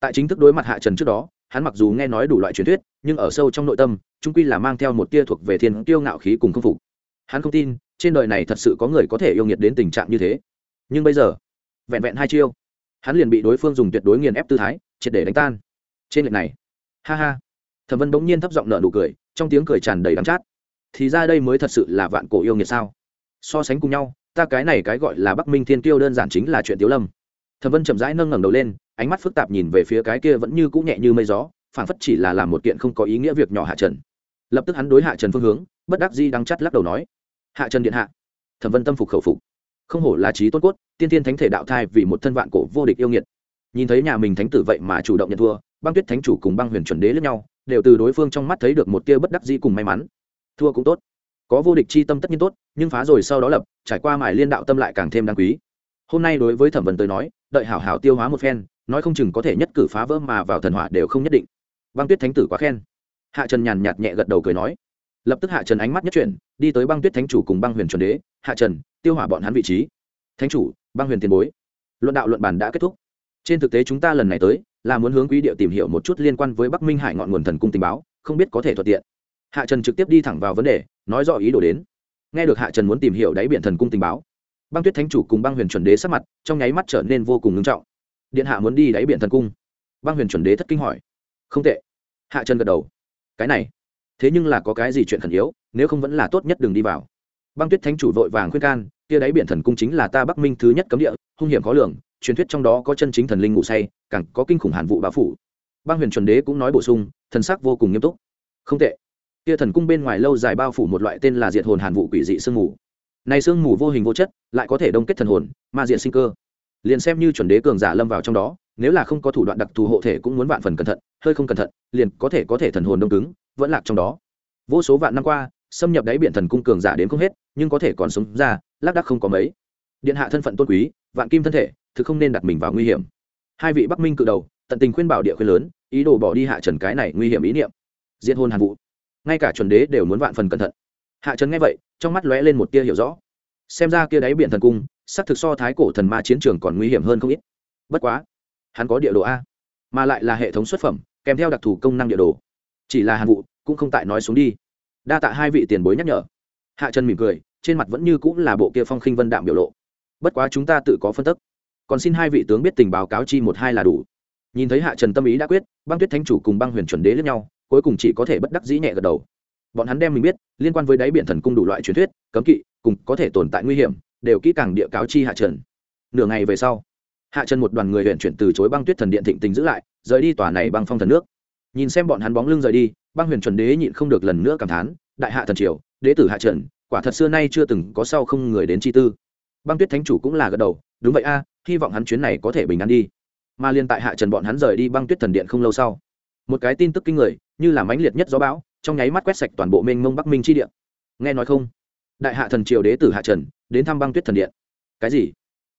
Speaker 1: Tại chính thức đối mặt hạ trần trước đó, hắn mặc dù nghe nói đủ loại truyền thuyết, nhưng ở sâu trong nội tâm trung quy là mang theo một tia thuộc về thiên tiêu ngạo khí cùng k phục. Hắn không tin, trên đời này thật sự có người có thể yêu nghiệt đến tình trạng như thế. Nhưng bây giờ, vẹn vẹn hai chiêu, hắn liền bị đối phương dùng tuyệt đối nghiền ép tư thái, triệt để đánh tan. Trên lệch này, ha ha. Thẩm vân bỗng nhiên thấp giọng nợ nụ cười, trong tiếng cười tràn đầy đắm chát. Thì ra đây mới thật sự là vạn cổ yêu nghiệt sao? So sánh cùng nhau ta cái này cái gọi là bắc minh thiên tiêu đơn giản chính là chuyện tiếu lâm. Thẩm vân chậm rãi nâng ngẩng đầu lên, ánh mắt phức tạp nhìn về phía cái kia vẫn như cũ nhẹ như mây gió phản phất chỉ là làm một kiện không có ý nghĩa việc nhỏ hạ trần. Lập tức hắn đối hạ trần phương hướng, bất đắc di đang chắt lắc đầu nói, hạ trần điện hạ. Thẩm vân tâm phục khẩu phục. Không hổ là trí tốt cốt, tiên tiên thánh thể đạo thai vì một thân vạn cổ vô địch yêu nghiệt. Nhìn thấy nhà mình thánh tử vậy mà chủ động nhận thua, băng tuyết thánh chủ cùng băng huyền chuẩn đế lẫn nhau, đều từ đối phương trong mắt thấy được một tia bất đắc dĩ cùng may mắn. Thua cũng tốt. Có vô địch chi tâm tất nhiên tốt nhưng phá rồi sau đó lập, trải qua mải liên đạo tâm lại càng thêm đáng quý. Hôm nay đối với thẩm vấn tới nói, đợi hảo hảo tiêu hóa một phen, nói không chừng có thể nhất cử phá vỡ mà vào thần hỏa đều không nhất định. Băng tuyết thánh tử quá khen. Hạ trần nhàn nhạt nhẹ gật đầu cười nói. Lập tức hạ trần ánh mắt nhất chuyển, đi tới băng tuyết thánh chủ cùng băng huyền chuẩn đế. Hạ trần, tiêu hỏa bọn hắn vị trí. Thánh chủ, băng huyền tiền bối. Luận đạo luận bàn đã kết thúc. Trên thực tế chúng ta lần này tới, là muốn hướng quý địa tìm hiểu một chút liên quan với bắc minh hải ngọn nguồn thần cung tình báo, không biết có thể thuận tiện. Hạ trần trực tiếp đi thẳng vào vấn đề, nói rõ ý đồ đến nghe được hạ trần muốn tìm hiểu đáy biển thần cung tình báo, băng tuyết thánh chủ cùng băng huyền chuẩn đế sắc mặt trong nháy mắt trở nên vô cùng ngưng trọng. Điện hạ muốn đi đáy biển thần cung? Băng huyền chuẩn đế thất kinh hỏi. Không tệ. Hạ trần gật đầu. Cái này, thế nhưng là có cái gì chuyện khẩn yếu, nếu không vẫn là tốt nhất đừng đi vào. Băng tuyết thánh chủ vội vàng khuyên can, kia đáy biển thần cung chính là ta bắc minh thứ nhất cấm địa, hung hiểm khó lường, truyền thuyết trong đó có chân chính thần linh ngủ say, càng có kinh khủng hàn vụ bá phủ. Băng huyền chuẩn đế cũng nói bổ sung, thần sắc vô cùng nghiêm túc. Không tệ kia thần cung bên ngoài lâu dài bao phủ một loại tên là diệt hồn hàn vụ quỷ dị sương mù. Này sương mù vô hình vô chất, lại có thể đông kết thần hồn, ma diện sinh cơ. Liền xem như chuẩn đế cường giả lâm vào trong đó, nếu là không có thủ đoạn đặc thù hộ thể cũng muốn vạn phần cẩn thận, hơi không cẩn thận, liền có thể có thể thần hồn đông cứng, vẫn lạc trong đó. Vô số vạn năm qua, xâm nhập đáy biển thần cung cường giả đến không hết, nhưng có thể còn sống ra, lác đắc không có mấy. Điện hạ thân phận tôn quý, vạn kim thân thể, thực không nên đặt mình vào nguy hiểm. Hai vị bắc minh cự đầu, tận tình khuyên bảo địa khuyên lớn, ý đồ bỏ đi hạ trần cái này nguy hiểm ý niệm. Diệt hôn hàn vụ ngay cả chuẩn đế đều muốn vạn phần cẩn thận. Hạ trần nghe vậy, trong mắt lóe lên một tia hiểu rõ. Xem ra kia đáy biển thần cung sắc thực so thái cổ thần ma chiến trường còn nguy hiểm hơn không ít. Bất quá, hắn có địa đồ a, mà lại là hệ thống xuất phẩm, kèm theo đặc thù công năng địa đồ. Chỉ là hàn vụ cũng không tại nói xuống đi. Đa tạ hai vị tiền bối nhắc nhở. Hạ trần mỉm cười, trên mặt vẫn như cũng là bộ kia phong khinh vân đạm biểu lộ. Bất quá chúng ta tự có phân tức. Còn xin hai vị tướng biết tình báo cáo chi một hai là đủ. Nhìn thấy hạ trần tâm ý đã quyết, băng tuyết thánh chủ cùng băng huyền chuẩn đế lẫn nhau cuối cùng chỉ có thể bất đắc dĩ nhẹ gật đầu. Bọn hắn đem mình biết, liên quan với đáy biển thần cung đủ loại truyền thuyết, cấm kỵ, cùng có thể tồn tại nguy hiểm, đều kỹ càng địa cáo chi hạ trần. Nửa ngày về sau, hạ trần một đoàn người huyện chuyển từ chối băng tuyết thần điện thịnh tình giữ lại, rời đi tòa này băng phong thần nước. Nhìn xem bọn hắn bóng lưng rời đi, băng huyền chuẩn đế nhịn không được lần nữa cảm thán, đại hạ thần triều, đế tử hạ trần, quả thật xưa nay chưa từng có sau không người đến chi tư. Băng tuyết thánh chủ cũng là gật đầu, đúng vậy a, hy vọng hắn chuyến này có thể bình an đi. Mà liên tại hạ trần bọn hắn rời đi băng tuyết thần điện không lâu sau, một cái tin tức kinh người như là mãnh liệt nhất gió bão, trong nháy mắt quét sạch toàn bộ mênh mông bắc minh chi địa. Nghe nói không? Đại hạ thần triều đế tử hạ trần, đến thăm băng tuyết thần điện. Cái gì?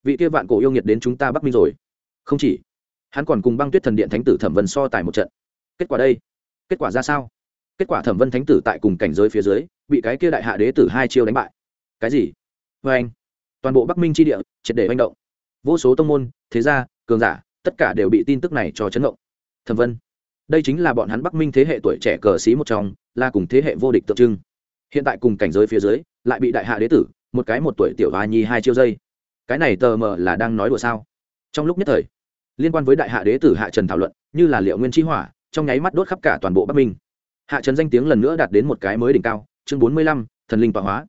Speaker 1: Vị kia vạn cổ yêu nghiệt đến chúng ta bắc minh rồi. Không chỉ, hắn còn cùng băng tuyết thần điện thánh tử thẩm vân so tài một trận. Kết quả đây? Kết quả ra sao? Kết quả thẩm vân thánh tử tại cùng cảnh giới phía dưới, bị cái kia đại hạ đế tử hai chiêu đánh bại. Cái gì? Vê anh. Toàn bộ bắc minh tri địa, triệt để manh động. Vô số tông môn, thế gia, cường giả, tất cả đều bị tin tức này cho chấn động. Thẩm vân đây chính là bọn hắn bắc minh thế hệ tuổi trẻ cờ xí một trong, là cùng thế hệ vô địch tượng trưng. Hiện tại cùng cảnh giới phía dưới, lại bị đại hạ đế tử, một cái một tuổi tiểu hoa nhi hai chiêu dây. Cái này tờ mờ là đang nói đùa sao? Trong lúc nhất thời, liên quan với đại hạ đế tử hạ trần thảo luận, như là liệu nguyên chi hỏa, trong nháy mắt đốt khắp cả toàn bộ bắc minh. Hạ trần danh tiếng lần nữa đạt đến một cái mới đỉnh cao, chương bốn mươi lăm, thần linh tọa hóa.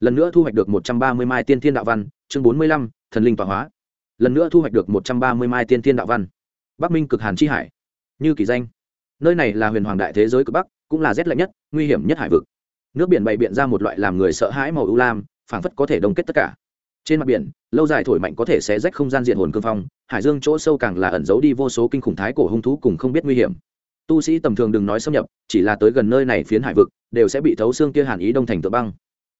Speaker 1: Lần nữa thu hoạch được một trăm ba mươi mai tiên thiên đạo văn, chương bốn mươi lăm, thần linh tọa hóa. Lần nữa thu hoạch được một trăm ba mươi mai tiên thiên đạo văn. Bắc minh cực hàn chi hải. Như kỳ danh nơi này là huyền hoàng đại thế giới cực bắc, cũng là rét lạnh nhất, nguy hiểm nhất hải vực. Nước biển bày biện ra một loại làm người sợ hãi màu ưu lam, phảng phất có thể đông kết tất cả. Trên mặt biển, lâu dài thổi mạnh có thể sẽ rách không gian diện hồn cương phong, hải dương chỗ sâu càng là ẩn giấu đi vô số kinh khủng thái cổ hung thú cùng không biết nguy hiểm. Tu sĩ tầm thường đừng nói xâm nhập, chỉ là tới gần nơi này phiến hải vực, đều sẽ bị thấu xương kia hàn ý đông thành tựa băng.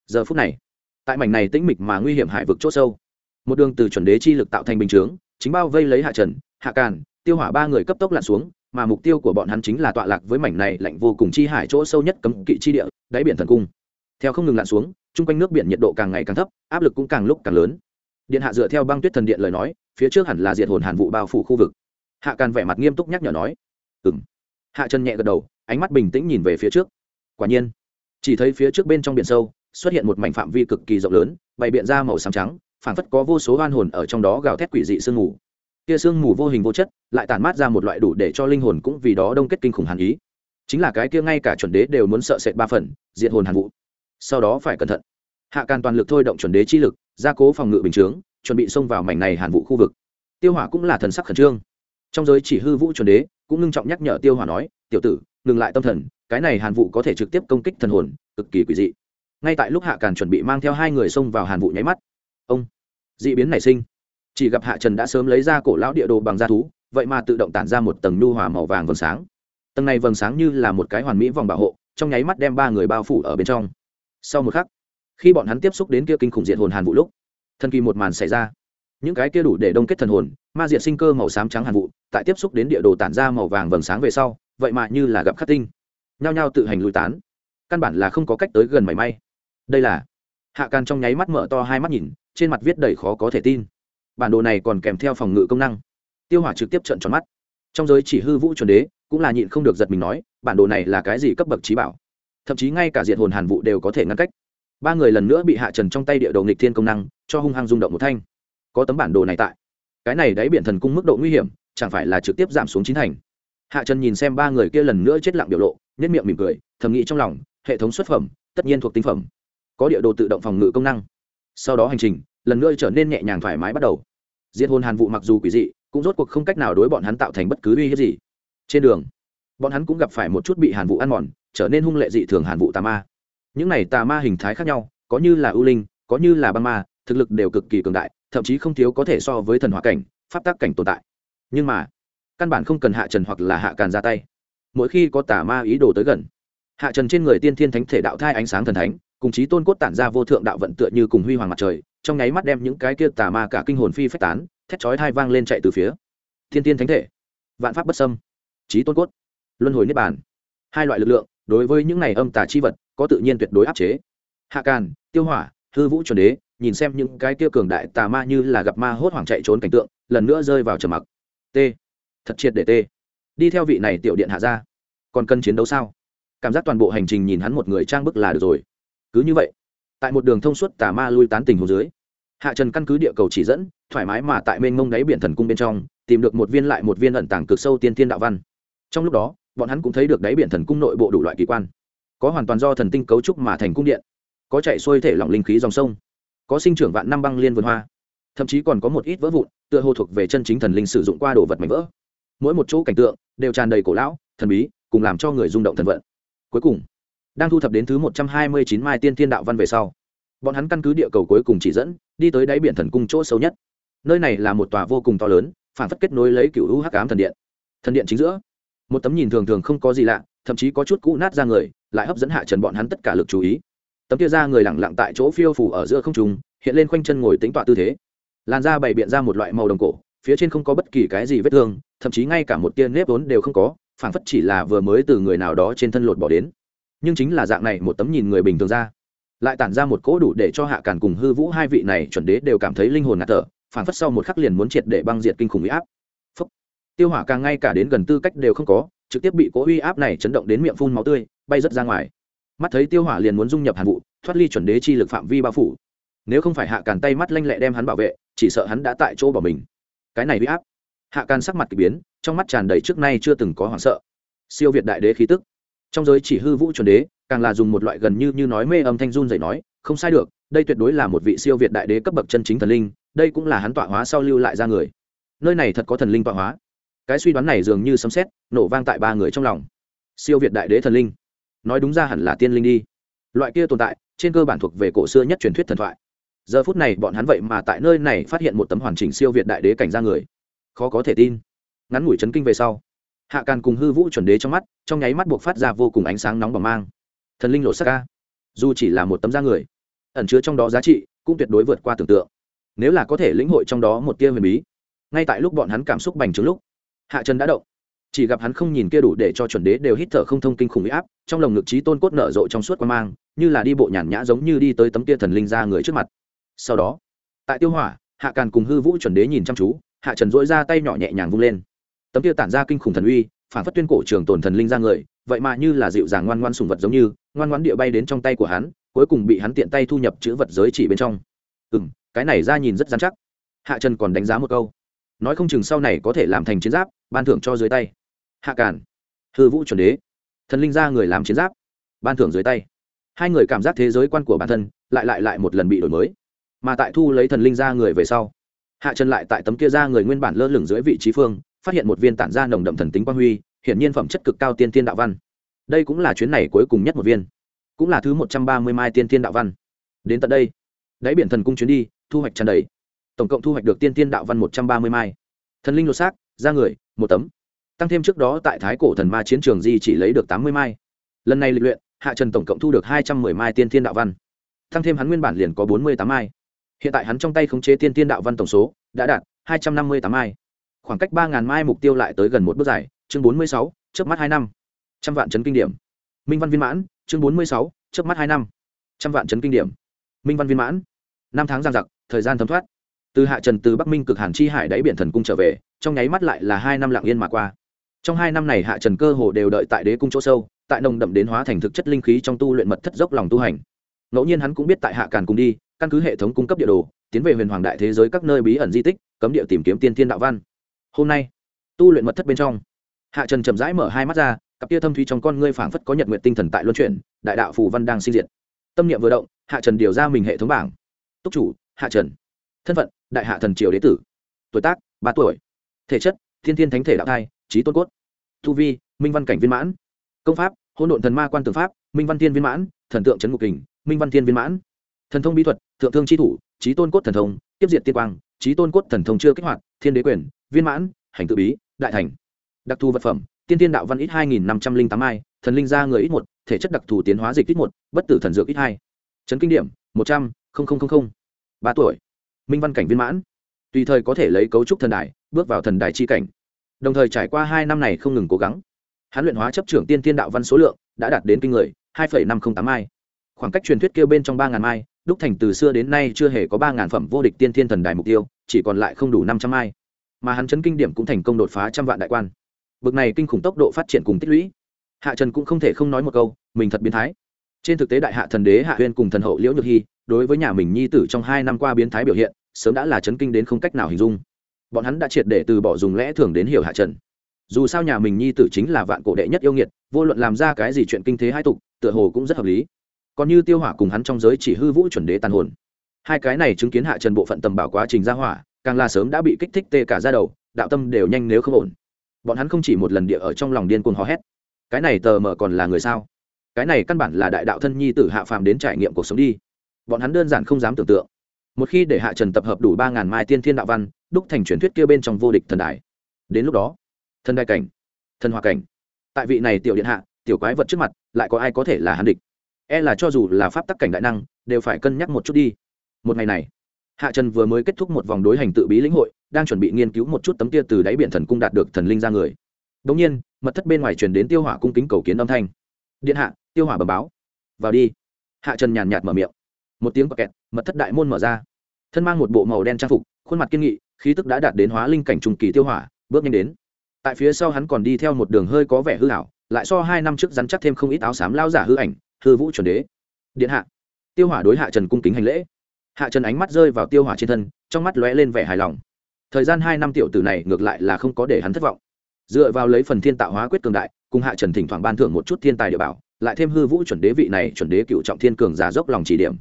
Speaker 1: Giờ phút này, tại mảnh này tĩnh mịch mà nguy hiểm hải vực chỗ sâu, một đường từ chuẩn đế chi lực tạo thành bình chướng, chính bao vây lấy hạ trần, hạ càn, tiêu hỏa ba người cấp tốc lặn xuống mà mục tiêu của bọn hắn chính là tọa lạc với mảnh này lạnh vô cùng chi hải chỗ sâu nhất cấm kỵ chi địa, đáy biển thần cung. Theo không ngừng lặn xuống, chung quanh nước biển nhiệt độ càng ngày càng thấp, áp lực cũng càng lúc càng lớn. Điện hạ dựa theo băng tuyết thần điện lời nói, phía trước hẳn là diệt hồn hàn vụ bao phủ khu vực. Hạ càn vẻ mặt nghiêm túc nhắc nhở nói ừ m hạ trần nhẹ gật đầu, ánh mắt bình tĩnh nhìn về phía trước. Quả nhiên, chỉ thấy phía trước bên trong biển sâu, xuất hiện một mảnh phạm vi cực kỳ rộng lớn, bày biện ra màu xám trắng, phảng phất có vô số hoan hồn ở trong đó gào thét quỷ dị sương ngủ kia sương mù vô hình vô chất lại tản mát ra một loại đủ để cho linh hồn cũng vì đó đông kết kinh khủng hàn ý. Chính là cái kia ngay cả chuẩn đế đều muốn sợ sệt ba phần, diệt hồn hàn vụ. Sau đó phải cẩn thận. Hạ càn toàn lực thôi động chuẩn đế chi lực, gia cố phòng ngự bình chướng, chuẩn bị xông vào mảnh này hàn vụ khu vực. Tiêu hỏa cũng là thần sắc khẩn trương. Trong giới chỉ hư vũ chuẩn đế, cũng ngưng trọng nhắc nhở tiêu hỏa nói, tiểu tử, ngừng lại tâm thần, cái này hàn vụ có thể trực tiếp công kích thần hồn, cực kỳ quỷ dị. Ngay tại lúc hạ càn chuẩn bị mang theo hai người xông vào hàn vụ nháy mắt, ông d ị biến nảy sinh chỉ gặp hạ trần đã sớm lấy ra cổ lão địa đồ bằng da thú, vậy mà tự động tản ra một tầng nhu hòa màu vàng vầng sáng. Tầng này vầng sáng như là một cái hoàn mỹ vòng bảo hộ, trong nháy mắt đem ba người bao phủ ở bên trong. Sau một khắc, khi bọn hắn tiếp xúc đến kia kinh khủng diện hồn hàn vụ lúc, thần kỳ một màn xảy ra. Những cái kia đủ để đông kết thần hồn, ma diện sinh cơ màu xám trắng hàn vụ tại tiếp xúc đến địa đồ tản ra màu vàng vầng sáng về sau, vậy mà như là gặp khắc tinh. Nhao nhao tự hành lùi tán. Căn bản là không có cách tới gần mảy may. Đây là hạ can trong nháy mắt mở to hai mắt nhìn, trên mặt viết đầy khó có thể tin bản đồ này còn kèm theo phòng ngự công năng. Tiêu hỏa trực tiếp trận tròn mắt. Trong giới chỉ hư vũ chuẩn đế, cũng là nhịn không được giật mình nói, bản đồ này là cái gì cấp bậc trí bảo? Thậm chí ngay cả diện hồn hàn vụ đều có thể ngăn cách. Ba người lần nữa bị hạ trần trong tay địa đồ nghịch thiên công năng, cho hung hăng rung động một thanh. Có tấm bản đồ này tại. Cái này đáy biển thần cung mức độ nguy hiểm, chẳng phải là trực tiếp giảm xuống chín thành. Hạ trần nhìn xem ba người kia lần nữa chết lặng biểu lộ nhất miệng mỉm cười, thầm nghĩ trong lòng, hệ thống xuất phẩm, tất nhiên thuộc tinh phẩm. Có địa đồ tự động phòng ngự công năng. Sau đó hành trình lần nữa trở nên nhẹ nhàng thoải mái bắt đầu. Diệt hồn hàn vụ mặc dù quỷ dị, cũng rốt cuộc không cách nào đối bọn hắn tạo thành bất cứ uy hiếp gì. Trên đường, bọn hắn cũng gặp phải một chút bị hàn vụ ăn mòn, trở nên hung lệ dị thường hàn vụ tà ma. Những này tà ma hình thái khác nhau, có như là ưu linh, có như là băng ma, thực lực đều cực kỳ cường đại, thậm chí không thiếu có thể so với thần hỏa cảnh, pháp tác cảnh tồn tại. Nhưng mà, căn bản không cần hạ trần hoặc là hạ càn ra tay. Mỗi khi có tà ma ý đồ tới gần, hạ trần trên người tiên thiên thánh thể đạo thai ánh sáng thần thánh cùng chí tôn cốt tản ra vô thượng đạo vận tựa như cùng huy hoàng mặt trời, trong nháy mắt đem những cái kia tà ma cả kinh hồn phi phách tán, thét chói thai vang lên chạy từ phía. Thiên tiên thánh thể, vạn pháp bất sâm chí tôn cốt, luân hồi niết bàn. Hai loại lực lượng, đối với những này âm tà chi vật, có tự nhiên tuyệt đối áp chế. Hạ càn, tiêu hỏa, hư vũ chuẩn đế, nhìn xem những cái kia cường đại tà ma như là gặp ma hốt hoảng chạy trốn cảnh tượng, lần nữa rơi vào trầm mặc. T, thật triệt để t. Đi theo vị này tiểu điện hạ ra. Còn cần chiến đấu sao? Cảm giác toàn bộ hành trình nhìn hắn một người trang bức là được rồi cứ như vậy, tại một đường thông suốt tà ma lui tán tình hồ dưới, hạ trần căn cứ địa cầu chỉ dẫn, thoải mái mà tại mênh mông đáy biển thần cung bên trong, tìm được một viên lại một viên ẩn tàng cực sâu tiên thiên đạo văn. Trong lúc đó, bọn hắn cũng thấy được đáy biển thần cung nội bộ đủ loại kỳ quan. Có hoàn toàn do thần tinh cấu trúc mà thành cung điện, có chạy xuôi thể lỏng linh khí dòng sông, có sinh trưởng vạn năm băng liên vườn hoa, thậm chí còn có một ít vỡ vụn, tựa hồ thuộc về chân chính thần linh sử dụng qua đồ vật mảnh vỡ. Mỗi một chỗ cảnh tượng đều tràn đầy cổ lão, thần bí, cùng làm cho người rung động thần vận. Cuối cùng đang thu thập đến thứ một trăm hai mươi chín mai tiên thiên đạo văn về sau. Bọn hắn căn cứ địa cầu cuối cùng chỉ dẫn, đi tới đáy biển thần cung chỗ sâu nhất. Nơi này là một tòa vô cùng to lớn, phản phất kết nối lấy cựu u hắc ám thần điện. Thần điện chính giữa, một tấm nhìn thường thường không có gì lạ, thậm chí có chút cũ nát ra người, lại hấp dẫn hạ trần bọn hắn tất cả lực chú ý. Tấm kia ra người lẳng lặng tại chỗ phiêu phủ ở giữa không trùng hiện lên khoanh chân ngồi tính tọa tư thế. Làn da bày biện ra một loại màu đồng cổ, phía trên không có bất kỳ cái gì vết thương, thậm chí ngay cả một tia nếp vốn đều không có phảng phất chỉ là vừa mới từ người nào đó trên thân lột bỏ đến nhưng chính là dạng này một tấm nhìn người bình thường ra, lại tản ra một cỗ đủ để cho hạ càn cùng hư vũ hai vị này chuẩn đế đều cảm thấy linh hồn ngạt thở phản phất sau một khắc liền muốn triệt để băng diệt kinh khủng uy áp. Phúc. tiêu hỏa càng ngay cả đến gần tư cách đều không có, trực tiếp bị cỗ uy áp này chấn động đến miệng phun máu tươi, bay rớt ra ngoài. Mắt thấy tiêu hỏa liền muốn dung nhập hàn vụ thoát ly chuẩn đế chi lực phạm vi bao phủ. Nếu không phải hạ càn tay mắt lanh lẹ đem hắn bảo vệ, chỉ sợ hắn đã tại chỗ bỏ mình. Cái này bị áp. Hạ càn sắc mặt k ỳ biến, trong mắt tràn đầy trước nay chưa từng có hoảng sợ. Siêu việt đại đế khí tức trong giới chỉ hư vũ chuẩn đế, càng là dùng một loại gần như như nói mê âm thanh run dậy nói, không sai được, đây tuyệt đối là một vị siêu việt đại đế cấp bậc chân chính thần linh, đây cũng là hắn tọa hóa sau lưu lại ra người. Nơi này thật có thần linh tọa hóa. Cái suy đoán này dường như sấm xét nổ vang tại ba người trong lòng. Siêu việt đại đế thần linh. Nói đúng ra hẳn là tiên linh đi. Loại kia tồn tại, trên cơ bản thuộc về cổ xưa nhất truyền thuyết thần thoại. Giờ phút này bọn hắn vậy mà tại nơi này phát hiện một tấm hoàn chỉnh siêu việt đại đế cảnh ra người. Khó có thể tin. Ngắn ngủi chấn kinh về sau hạ càn cùng hư vũ chuẩn đế trong mắt, trong nháy mắt buộc phát ra vô cùng ánh sáng nóng bỏng mang. Thần linh lộ sắc ca dù chỉ là một tấm da người, ẩn chứa trong đó giá trị cũng tuyệt đối vượt qua tưởng tượng. Nếu là có thể lĩnh hội trong đó một tia huyền bí, ngay tại lúc bọn hắn cảm xúc bành trướng lúc, hạ trần đã động. Chỉ gặp hắn không nhìn kia đủ để cho chuẩn đế đều hít thở không thông kinh khủng huy áp, trong lồng ngực trí tôn cốt nở rộ trong suốt quan mang, như là đi bộ nhàn nhã giống như đi tới tấm kia thần linh ra người trước mặt. Sau đó, tại tiêu hỏa, hạ càn cùng hư vũ chuẩn đế nhìn chăm chú, hạ trần dỗi ra tay nhỏ nhẹ nhàng vung lên tấm kia tản ra kinh khủng thần uy, phản phất tuyên cổ trường tồn thần linh ra người, vậy mà như là dịu dàng ngoan ngoan sùng vật giống như, ngoan ngoan địa bay đến trong tay của hắn, cuối cùng bị hắn tiện tay thu nhập chữ vật giới chỉ bên trong. Ừ m cái này ra nhìn rất dán chắc. Hạ trần còn đánh giá một câu. Nói không chừng sau này có thể làm thành chiến giáp, ban thưởng cho dưới tay. Hạ càn. Hư vũ chuẩn đế. Thần linh ra người làm chiến giáp, ban thưởng dưới tay. Hai người cảm giác thế giới quan của bản thân, lại lại lại một lần bị đổi mới. Mà tại thu lấy thần linh ra người về sau, hạ trần lại tại tấm kia ra người nguyên bản lơ lửng dưới vị trí phương phát hiện một viên tản ra nồng đậm thần tính quang huy hiện nhiên phẩm chất cực cao tiên tiên đạo văn. Đây cũng là chuyến này cuối cùng nhất một viên, cũng là thứ một trăm ba mươi mai tiên tiên đạo văn. Đến tận đây, đáy biển thần cung chuyến đi, thu hoạch tràn đầy. Tổng cộng thu hoạch được tiên tiên đạo văn một trăm ba mươi mai. Thần linh lột xác ra người, một tấm. Tăng thêm trước đó tại thái cổ thần ma chiến trường di chỉ lấy được tám mươi mai. Lần này lịch luyện, hạ trần tổng cộng thu được hai trăm m ư ơ i mai tiên tiên đạo văn. Tăng thêm hắn nguyên bản liền có bốn mươi tám mai. Hiện tại hắn trong tay khống chế tiên tiên đạo văn tổng số đã đạt hai trăm năm mươi tám mai khoảng cách ba ngàn mai mục tiêu lại tới gần một bước dài. Chương bốn mươi sáu trước mắt hai năm. Trăm vạn chấn kinh điểm. Minh văn viên mãn, chương bốn mươi sáu trước mắt hai năm. Trăm vạn chấn kinh điểm. Minh văn viên mãn. Năm tháng giang giặc, thời gian thấm thoát. Từ hạ trần từ bắc minh cực hàn chi hải đáy biển thần cung trở về, trong nháy mắt lại là hai năm lặng yên mà qua. Trong hai năm này hạ trần cơ hồ đều đợi tại đế cung chỗ sâu, tại nồng đậm đến hóa thành thực chất linh khí trong tu luyện mật thất dốc lòng tu hành. Ngẫu nhiên hắn cũng biết tại hạ càn cùng đi, căn cứ hệ thống cung cấp địa đồ, tiến về huyền hoàng đại thế giới các nơi bí ẩn di tích, cấm địa tìm kiếm tiên thiên đạo văn hôm nay, tu luyện mật thất bên trong. Hạ trần chậm rãi mở hai mắt ra, cặp tia thâm thuy trong con ngươi phảng phất có nhật nguyện tinh thần tại luân chuyển, đại đạo phù văn đang sinh diệt. Tâm niệm vừa động, hạ trần điều ra mình hệ thống bảng. Túc chủ, hạ trần. Thân phận, đại hạ thần triều đế tử. Tuổi tác, ba tuổi. Thể chất, thiên thiên thánh thể đạo thai trí tôn cốt. Thu vi, minh văn cảnh viên mãn. Công pháp, hỗn độn thần ma quan tường pháp, minh văn thiên viên mãn, thần tượng trấn ngục kình, minh văn thiên viên mãn. Thần thông bí thuật, thượng thương tri thủ trí tôn cốt thần thông tiếp diệt tiên quang trí tôn cốt thần thông chưa kích hoạt, thiên đế quyền viên mãn, hành tự bí, đại thành. Đặc thù vật phẩm, tiên tiên đạo văn ít hai nghìn năm trăm linh tám ai thần linh gia người ít một, thể chất đặc thù tiến hóa dịch ít một, bất tử thần dược ít hai. Trấn kinh điểm, một trăm linh ba tuổi. Minh văn cảnh viên mãn. Tùy thời có thể lấy cấu trúc thần đài, bước vào thần đài chi cảnh. Đồng thời trải qua hai năm này không ngừng cố gắng. Hắn luyện hóa chấp trưởng tiên tiên đạo văn số lượng đã đạt đến kinh người, hai năm trăm tám mai. Khoảng cách truyền thuyết kêu bên trong ba ngàn mai, đúc thành từ xưa đến nay chưa hề có ba ngàn phẩm vô địch tiên thiên thần đài mục tiêu, chỉ còn lại không đủ năm trăm mai mà hắn chấn kinh điểm cũng thành công đột phá trăm vạn đại quan. Bực này kinh khủng tốc độ phát triển cùng tích lũy. Hạ trần cũng không thể không nói một câu, mình thật biến thái. Trên thực tế đại hạ thần đế hạ huyên cùng thần hậu liễu nhược hy, đối với nhà mình nhi tử trong hai năm qua biến thái biểu hiện, sớm đã là chấn kinh đến không cách nào hình dung. Bọn hắn đã triệt để từ bỏ dùng lẽ thường đến hiểu hạ trần. Dù sao nhà mình nhi tử chính là vạn cổ đệ nhất yêu nghiệt, vô luận làm ra cái gì chuyện kinh thế hai tục, tựa hồ cũng rất hợp lý. Còn như tiêu hỏa cùng hắn trong giới chỉ hư vũ chuẩn đế tàn hồn. Hai cái này chứng kiến hạ trần bộ phận tầm bảo quá trình ra hỏa càng là sớm đã bị kích thích tê cả ra đầu, đạo tâm đều nhanh nếu không ổn. Bọn hắn không chỉ một lần địa ở trong lòng điên cuồng hò hét. Cái này tờ mờ còn là người sao? Cái này căn bản là đại đạo thân nhi tử hạ phàm đến trải nghiệm cuộc sống đi. Bọn hắn đơn giản không dám tưởng tượng. Một khi để hạ trần tập hợp đủ ba ngàn mai tiên thiên đạo văn, đúc thành truyền thuyết kia bên trong vô địch thần đài. Đến lúc đó, thần đại cảnh, thần hòa cảnh, tại vị này tiểu điện hạ, tiểu quái vật trước mặt, lại có ai có thể là hắn địch? E là cho dù là pháp tắc cảnh đại năng, đều phải cân nhắc một chút đi. Một ngày này hạ trần vừa mới kết thúc một vòng đối hành tự bí lĩnh hội, đang chuẩn bị nghiên cứu một chút tấm kia từ đáy biển thần cung đạt được thần linh ra người. Đ ỗ n g nhiên, mật thất bên ngoài truyền đến tiêu hỏa cung kính cầu kiến âm thanh. Điện hạ, tiêu hỏa bầm báo. Vào đi. Hạ trần nhàn nhạt mở miệng. Một tiếng bọc kẹt, mật thất đại môn mở ra. Thân mang một bộ màu đen trang phục, khuôn mặt kiên nghị, khí tức đã đạt đến hóa linh cảnh trùng kỳ tiêu hỏa, bước nhanh đến. Tại phía sau hắn còn đi theo một đường hơi có vẻ hư hảo lại so hai năm trước rắn chắc thêm không ít áo xám lao giả hư ảnh, hư vũ chuẩn đế. Điện hạ. Tiêu hỏa đối hạ trần cung kính hành lễ hạ trần ánh mắt rơi vào tiêu hỏa trên thân, trong mắt lóe lên vẻ hài lòng. Thời gian hai năm tiểu tử này ngược lại là không có để hắn thất vọng. Dựa vào lấy phần thiên tạo hóa quyết cường đại, cùng hạ trần thỉnh thoảng ban thưởng một chút thiên tài địa bảo, lại thêm hư vũ chuẩn đế vị này chuẩn đế cựu trọng thiên cường giả dốc lòng chỉ điểm.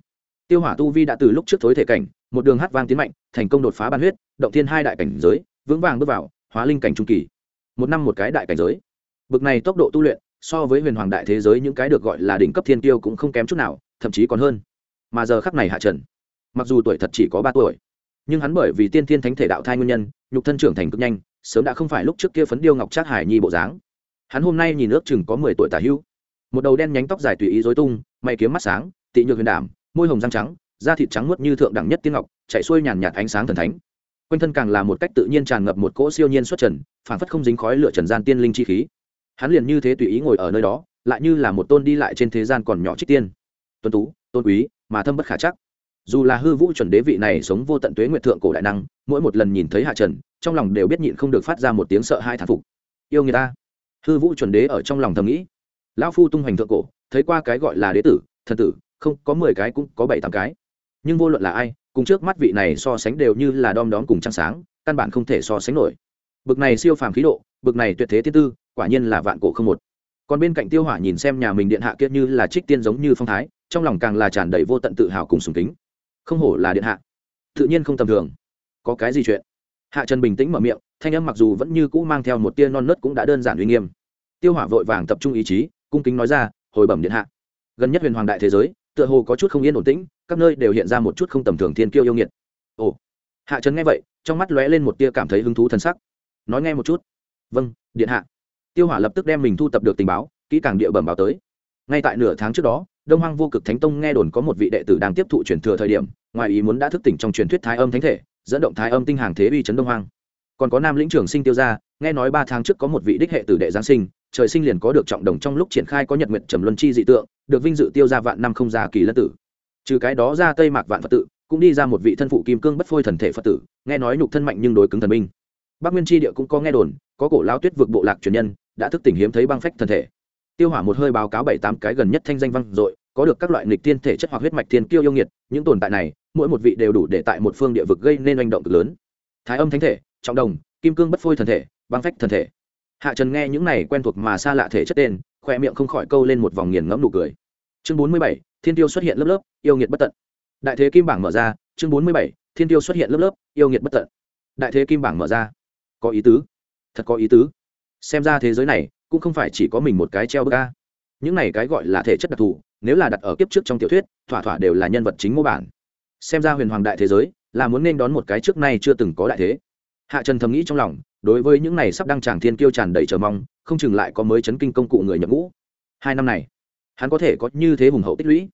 Speaker 1: Tiêu hỏa tu vi đã từ lúc trước thối thể cảnh, một đường hát vang tiến mạnh, thành công đột phá ban huyết, động thiên hai đại cảnh giới, vững vàng bước vào hóa linh cảnh trung kỳ. Một năm một cái đại cảnh giới. Bực này tốc độ tu luyện, so với huyền hoàng đại thế giới những cái được gọi là đỉnh cấp thiên tiêu cũng không kém chút nào, thậm chí còn hơn. Mà giờ khắc này hạ trần mặc dù tuổi thật chỉ có ba tuổi, nhưng hắn bởi vì tiên thiên thánh thể đạo thai nguyên nhân, nhục thân trưởng thành cực nhanh, sớm đã không phải lúc trước kia phấn điêu ngọc trác hải nhi bộ dáng. Hắn hôm nay nhìn ước chừng có mười tuổi tả hữu. Một đầu đen nhánh tóc dài tùy ý dối tung, mày kiếm mắt sáng, tị nhược huyền đảm, môi hồng răng trắng, da thịt trắng muốt như thượng đẳng nhất tiên ngọc, chạy xuôi nhàn nhạt ánh sáng thần thánh. Quanh thân càng là một cách tự nhiên tràn ngập một cỗ siêu nhiên xuất trần phản phất không dính khói lửa trần gian tiên linh chi khí. Hắn liền như thế tùy ý ngồi ở nơi đó, lại như là một tôn đi lại trên thế gian còn nhỏ trích tiên. Tuân tú, tôn quý, mà thâm bất khả chắc dù là hư vũ chuẩn đế vị này sống vô tận tuế nguyệt thượng cổ đại năng, mỗi một lần nhìn thấy hạ trần, trong lòng đều biết nhịn không được phát ra một tiếng sợ hai thản phục. Yêu người ta! Hư vũ chuẩn đế ở trong lòng thầm nghĩ. Lão phu tung hoành thượng cổ, thấy qua cái gọi là đế tử, thần tử, không, có mười cái cũng có bảy tám cái. Nhưng vô luận là ai, cùng trước mắt vị này so sánh đều như là đom đóm cùng trăng sáng, căn bản không thể so sánh nổi. Bực này siêu phàm khí độ, bực này tuyệt thế tiên tư, quả nhiên là vạn cổ không một. Còn bên cạnh tiêu hỏa nhìn xem nhà mình điện hạ kiệt như là trích tiên giống như phong thái, trong lòng càng là tràn đầy vô tận tự hào cùng sùng kính không hổ là điện hạ. Tự nhiên không tầm thường. Có cái gì chuyện? Hạ trần bình tĩnh mở miệng, thanh âm mặc dù vẫn như cũ mang theo một tia non nớt cũng đã đơn giản uy nghiêm. Tiêu hỏa vội vàng tập trung ý chí, cung kính nói ra, hồi bẩm điện hạ. Gần nhất huyền hoàng đại thế giới, tựa hồ có chút không yên ổn tĩnh, các nơi đều hiện ra một chút không tầm thường thiên kiêu yêu nghiệt. Ồ. Hạ trần nghe vậy, trong mắt lóe lên một tia cảm thấy hứng thú t sắc. Nói nghe một chút. Vâng điện hạ. Tiêu hỏa lập tức đem mình thu tập được tình báo, kỹ càng địa bẩm báo tới. Ngay tại nửa tháng trước đó đông hoang vô cực thánh tông nghe đồn có một vị đệ tử đang tiếp thụ truyền thừa thời điểm, ngoài ý muốn đã thức tỉnh trong truyền thuyết thái âm thánh thể, dẫn động thái âm tinh hàng thế uy chấn đông hoang. Còn có nam lĩnh Trường sinh tiêu gia, nghe nói ba tháng trước có một vị đích hệ tử đệ giáng sinh, trời sinh liền có được trọng đồng trong lúc triển khai có nhật nguyện trầm luân chi dị tượng, được vinh dự tiêu gia vạn năm không già kỳ lân tử. Trừ cái đó ra tây mạc vạn phật tự, cũng đi ra một vị thân phụ kim cương bất phôi thần thể phật tử, nghe nói nhục thân mạnh nhưng đối cứng thần binh bắc nguyên tri địa cũng có nghe đồn, có cổ lao tuyết vượt bộ lạc truyền nhân, đã thức tỉnh hiếm thấy băng phách thần thể tiêu hỏa một hơi báo cáo bảy tám cái gần nhất thanh danh văn dội có được các loại nghịch tiên thể chất hoặc huyết mạch thiên kiêu yêu nghiệt, những tồn tại này, mỗi một vị đều đủ để tại một phương địa vực gây nên hành động cực lớn. Thái âm thánh thể, trọng đồng, kim cương bất phôi thần thể, băng phách thần thể. Hạ trần nghe những này quen thuộc mà xa lạ thể chất tên khoe miệng không khỏi câu lên một vòng nghiền ngẫm nụ cười. Chương bốn mươi bảy, thiên tiêu xuất hiện lớp lớp, yêu nghiệt bất tận. Đại thế kim bảng mở ra, chương bốn mươi bảy, thiên tiêu xuất hiện lớp lớp, yêu nghiệt bất tận. Đại thế kim bảng mở ra. Có ý tứ. Thật có ý tứ. Xem ra thế giới này cũng không phải chỉ có mình một cái treo bức a. Những này cái gọi là thể chất đặc thù, nếu là đặt ở kiếp trước trong tiểu thuyết, thỏa thỏa đều là nhân vật chính mô bản. Xem ra huyền hoàng đại thế giới là muốn nên đón một cái trước nay chưa từng có đại thế. Hạ trần thầm nghĩ trong lòng, đối với những này sắp đăng tràng thiên kiêu tràn đầy chờ mong, không chừng lại có mới chấn kinh công cụ người nhập ngũ. Hai năm này, hắn có thể có như thế hùng hậu tích lũy.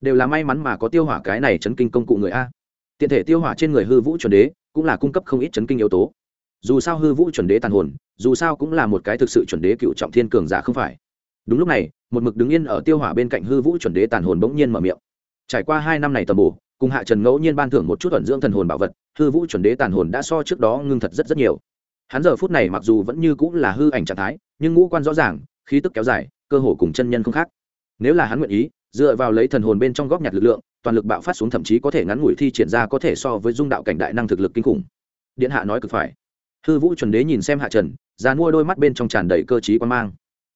Speaker 1: Đều là may mắn mà có tiêu hỏa cái này chấn kinh công cụ người a. Tiện thể tiêu hỏa trên người hư vũ chuẩn đế, cũng là cung cấp không ít chấn kinh yếu tố dù sao hư vũ chuẩn đế tàn hồn, dù sao cũng là một cái thực sự chuẩn đế cựu trọng thiên cường giả không phải. Đúng lúc này, một mực đứng yên ở tiêu hỏa bên cạnh hư vũ chuẩn đế tàn hồn bỗng nhiên mở miệng. Trải qua hai năm này tầm bù cùng hạ trần ngẫu nhiên ban thưởng một chút ẩn dưỡng thần hồn bảo vật, hư vũ chuẩn đế tàn hồn đã so trước đó ngưng thật rất rất nhiều. Hắn giờ phút này mặc dù vẫn như cũng là hư ảnh trạng thái, nhưng ngũ quan rõ ràng, khí tức kéo dài, cơ hồ cùng chân nhân không khác. Nếu là hắn nguyện ý, dựa vào lấy thần hồn bên trong góp nhặt lực lượng, toàn lực bạo phát xuống thậm chí có thể ngắn ngủi thi triển ra có thể so với dung đạo cảnh đại năng thực lực kinh khủng. Điện hạ nói cực phải hư vũ chuẩn đế nhìn xem hạ trần, già mua đôi mắt bên trong tràn đầy cơ t quan mang.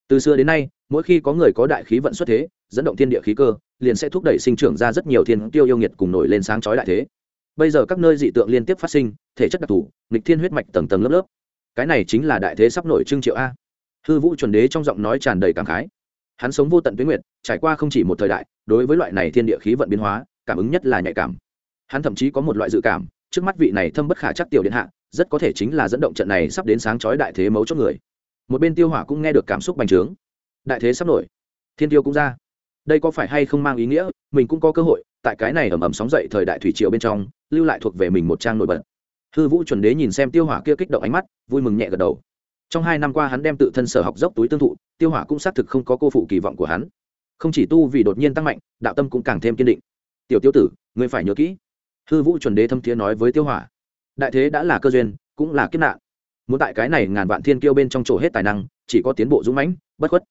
Speaker 1: Từ xưa đến nay, mỗi khi có người có đại khí vận xuất thế, dẫn động thiên địa khí cơ, liền sẽ thúc đẩy sinh trưởng ra rất nhiều thiên tiêu yêu nghiệt cùng nổi lên sáng chói đại thế. Bây giờ các nơi dị tượng liên tiếp phát sinh, thể chất đặc thù, nghịch thiên huyết mạch tầng tầng lớp lớp. Cái này chính là đại thế sắp nổi trưng triệu a. Hư vũ chuẩn đế trong giọng nói tràn đầy cảm khái. Hắn sống vô tận tuyến nguyệt, trải qua không chỉ một thời đại, đối với loại này thiên địa khí vận biến hóa, cảm ứng nhất là nhạy cảm. Hắn thậm chí có một loại dự cảm, trước mắt vị này thâm bất khả chắc tiểu điện hạ rất có thể chính là dẫn động trận này sắp đến sáng chói đại thế mấu chốt người. Một bên tiêu hỏa cũng nghe được cảm xúc bành trướng. Đại thế sắp nổi. Thiên tiêu cũng ra. Đây có phải hay không mang ý nghĩa? Mình cũng có cơ hội, tại cái này ầm ầm sóng dậy thời đại thủy triều bên trong, lưu lại thuộc về mình một trang nổi bật. Hư vũ chuẩn đế nhìn xem tiêu hỏa kia kích động ánh mắt, vui mừng nhẹ gật đầu. Trong hai năm qua hắn đem tự thân sở học dốc túi tương thụ, tiêu hỏa cũng xác thực không có cô phụ kỳ vọng của hắn. Không chỉ tu vì đột nhiên tăng mạnh, đạo tâm cũng càng thêm kiên định. Tiểu tiêu tử, ngươi phải nhớ kỹ. Hư vũ chuẩn đế thâm thiế nói với tiêu hỏa đại thế đã là cơ duyên, cũng là kiếp nạn. Muốn tại cái này ngàn vạn thiên kiêu bên trong chỗ hết tài năng, chỉ có tiến bộ dũng mãnh, bất khuất.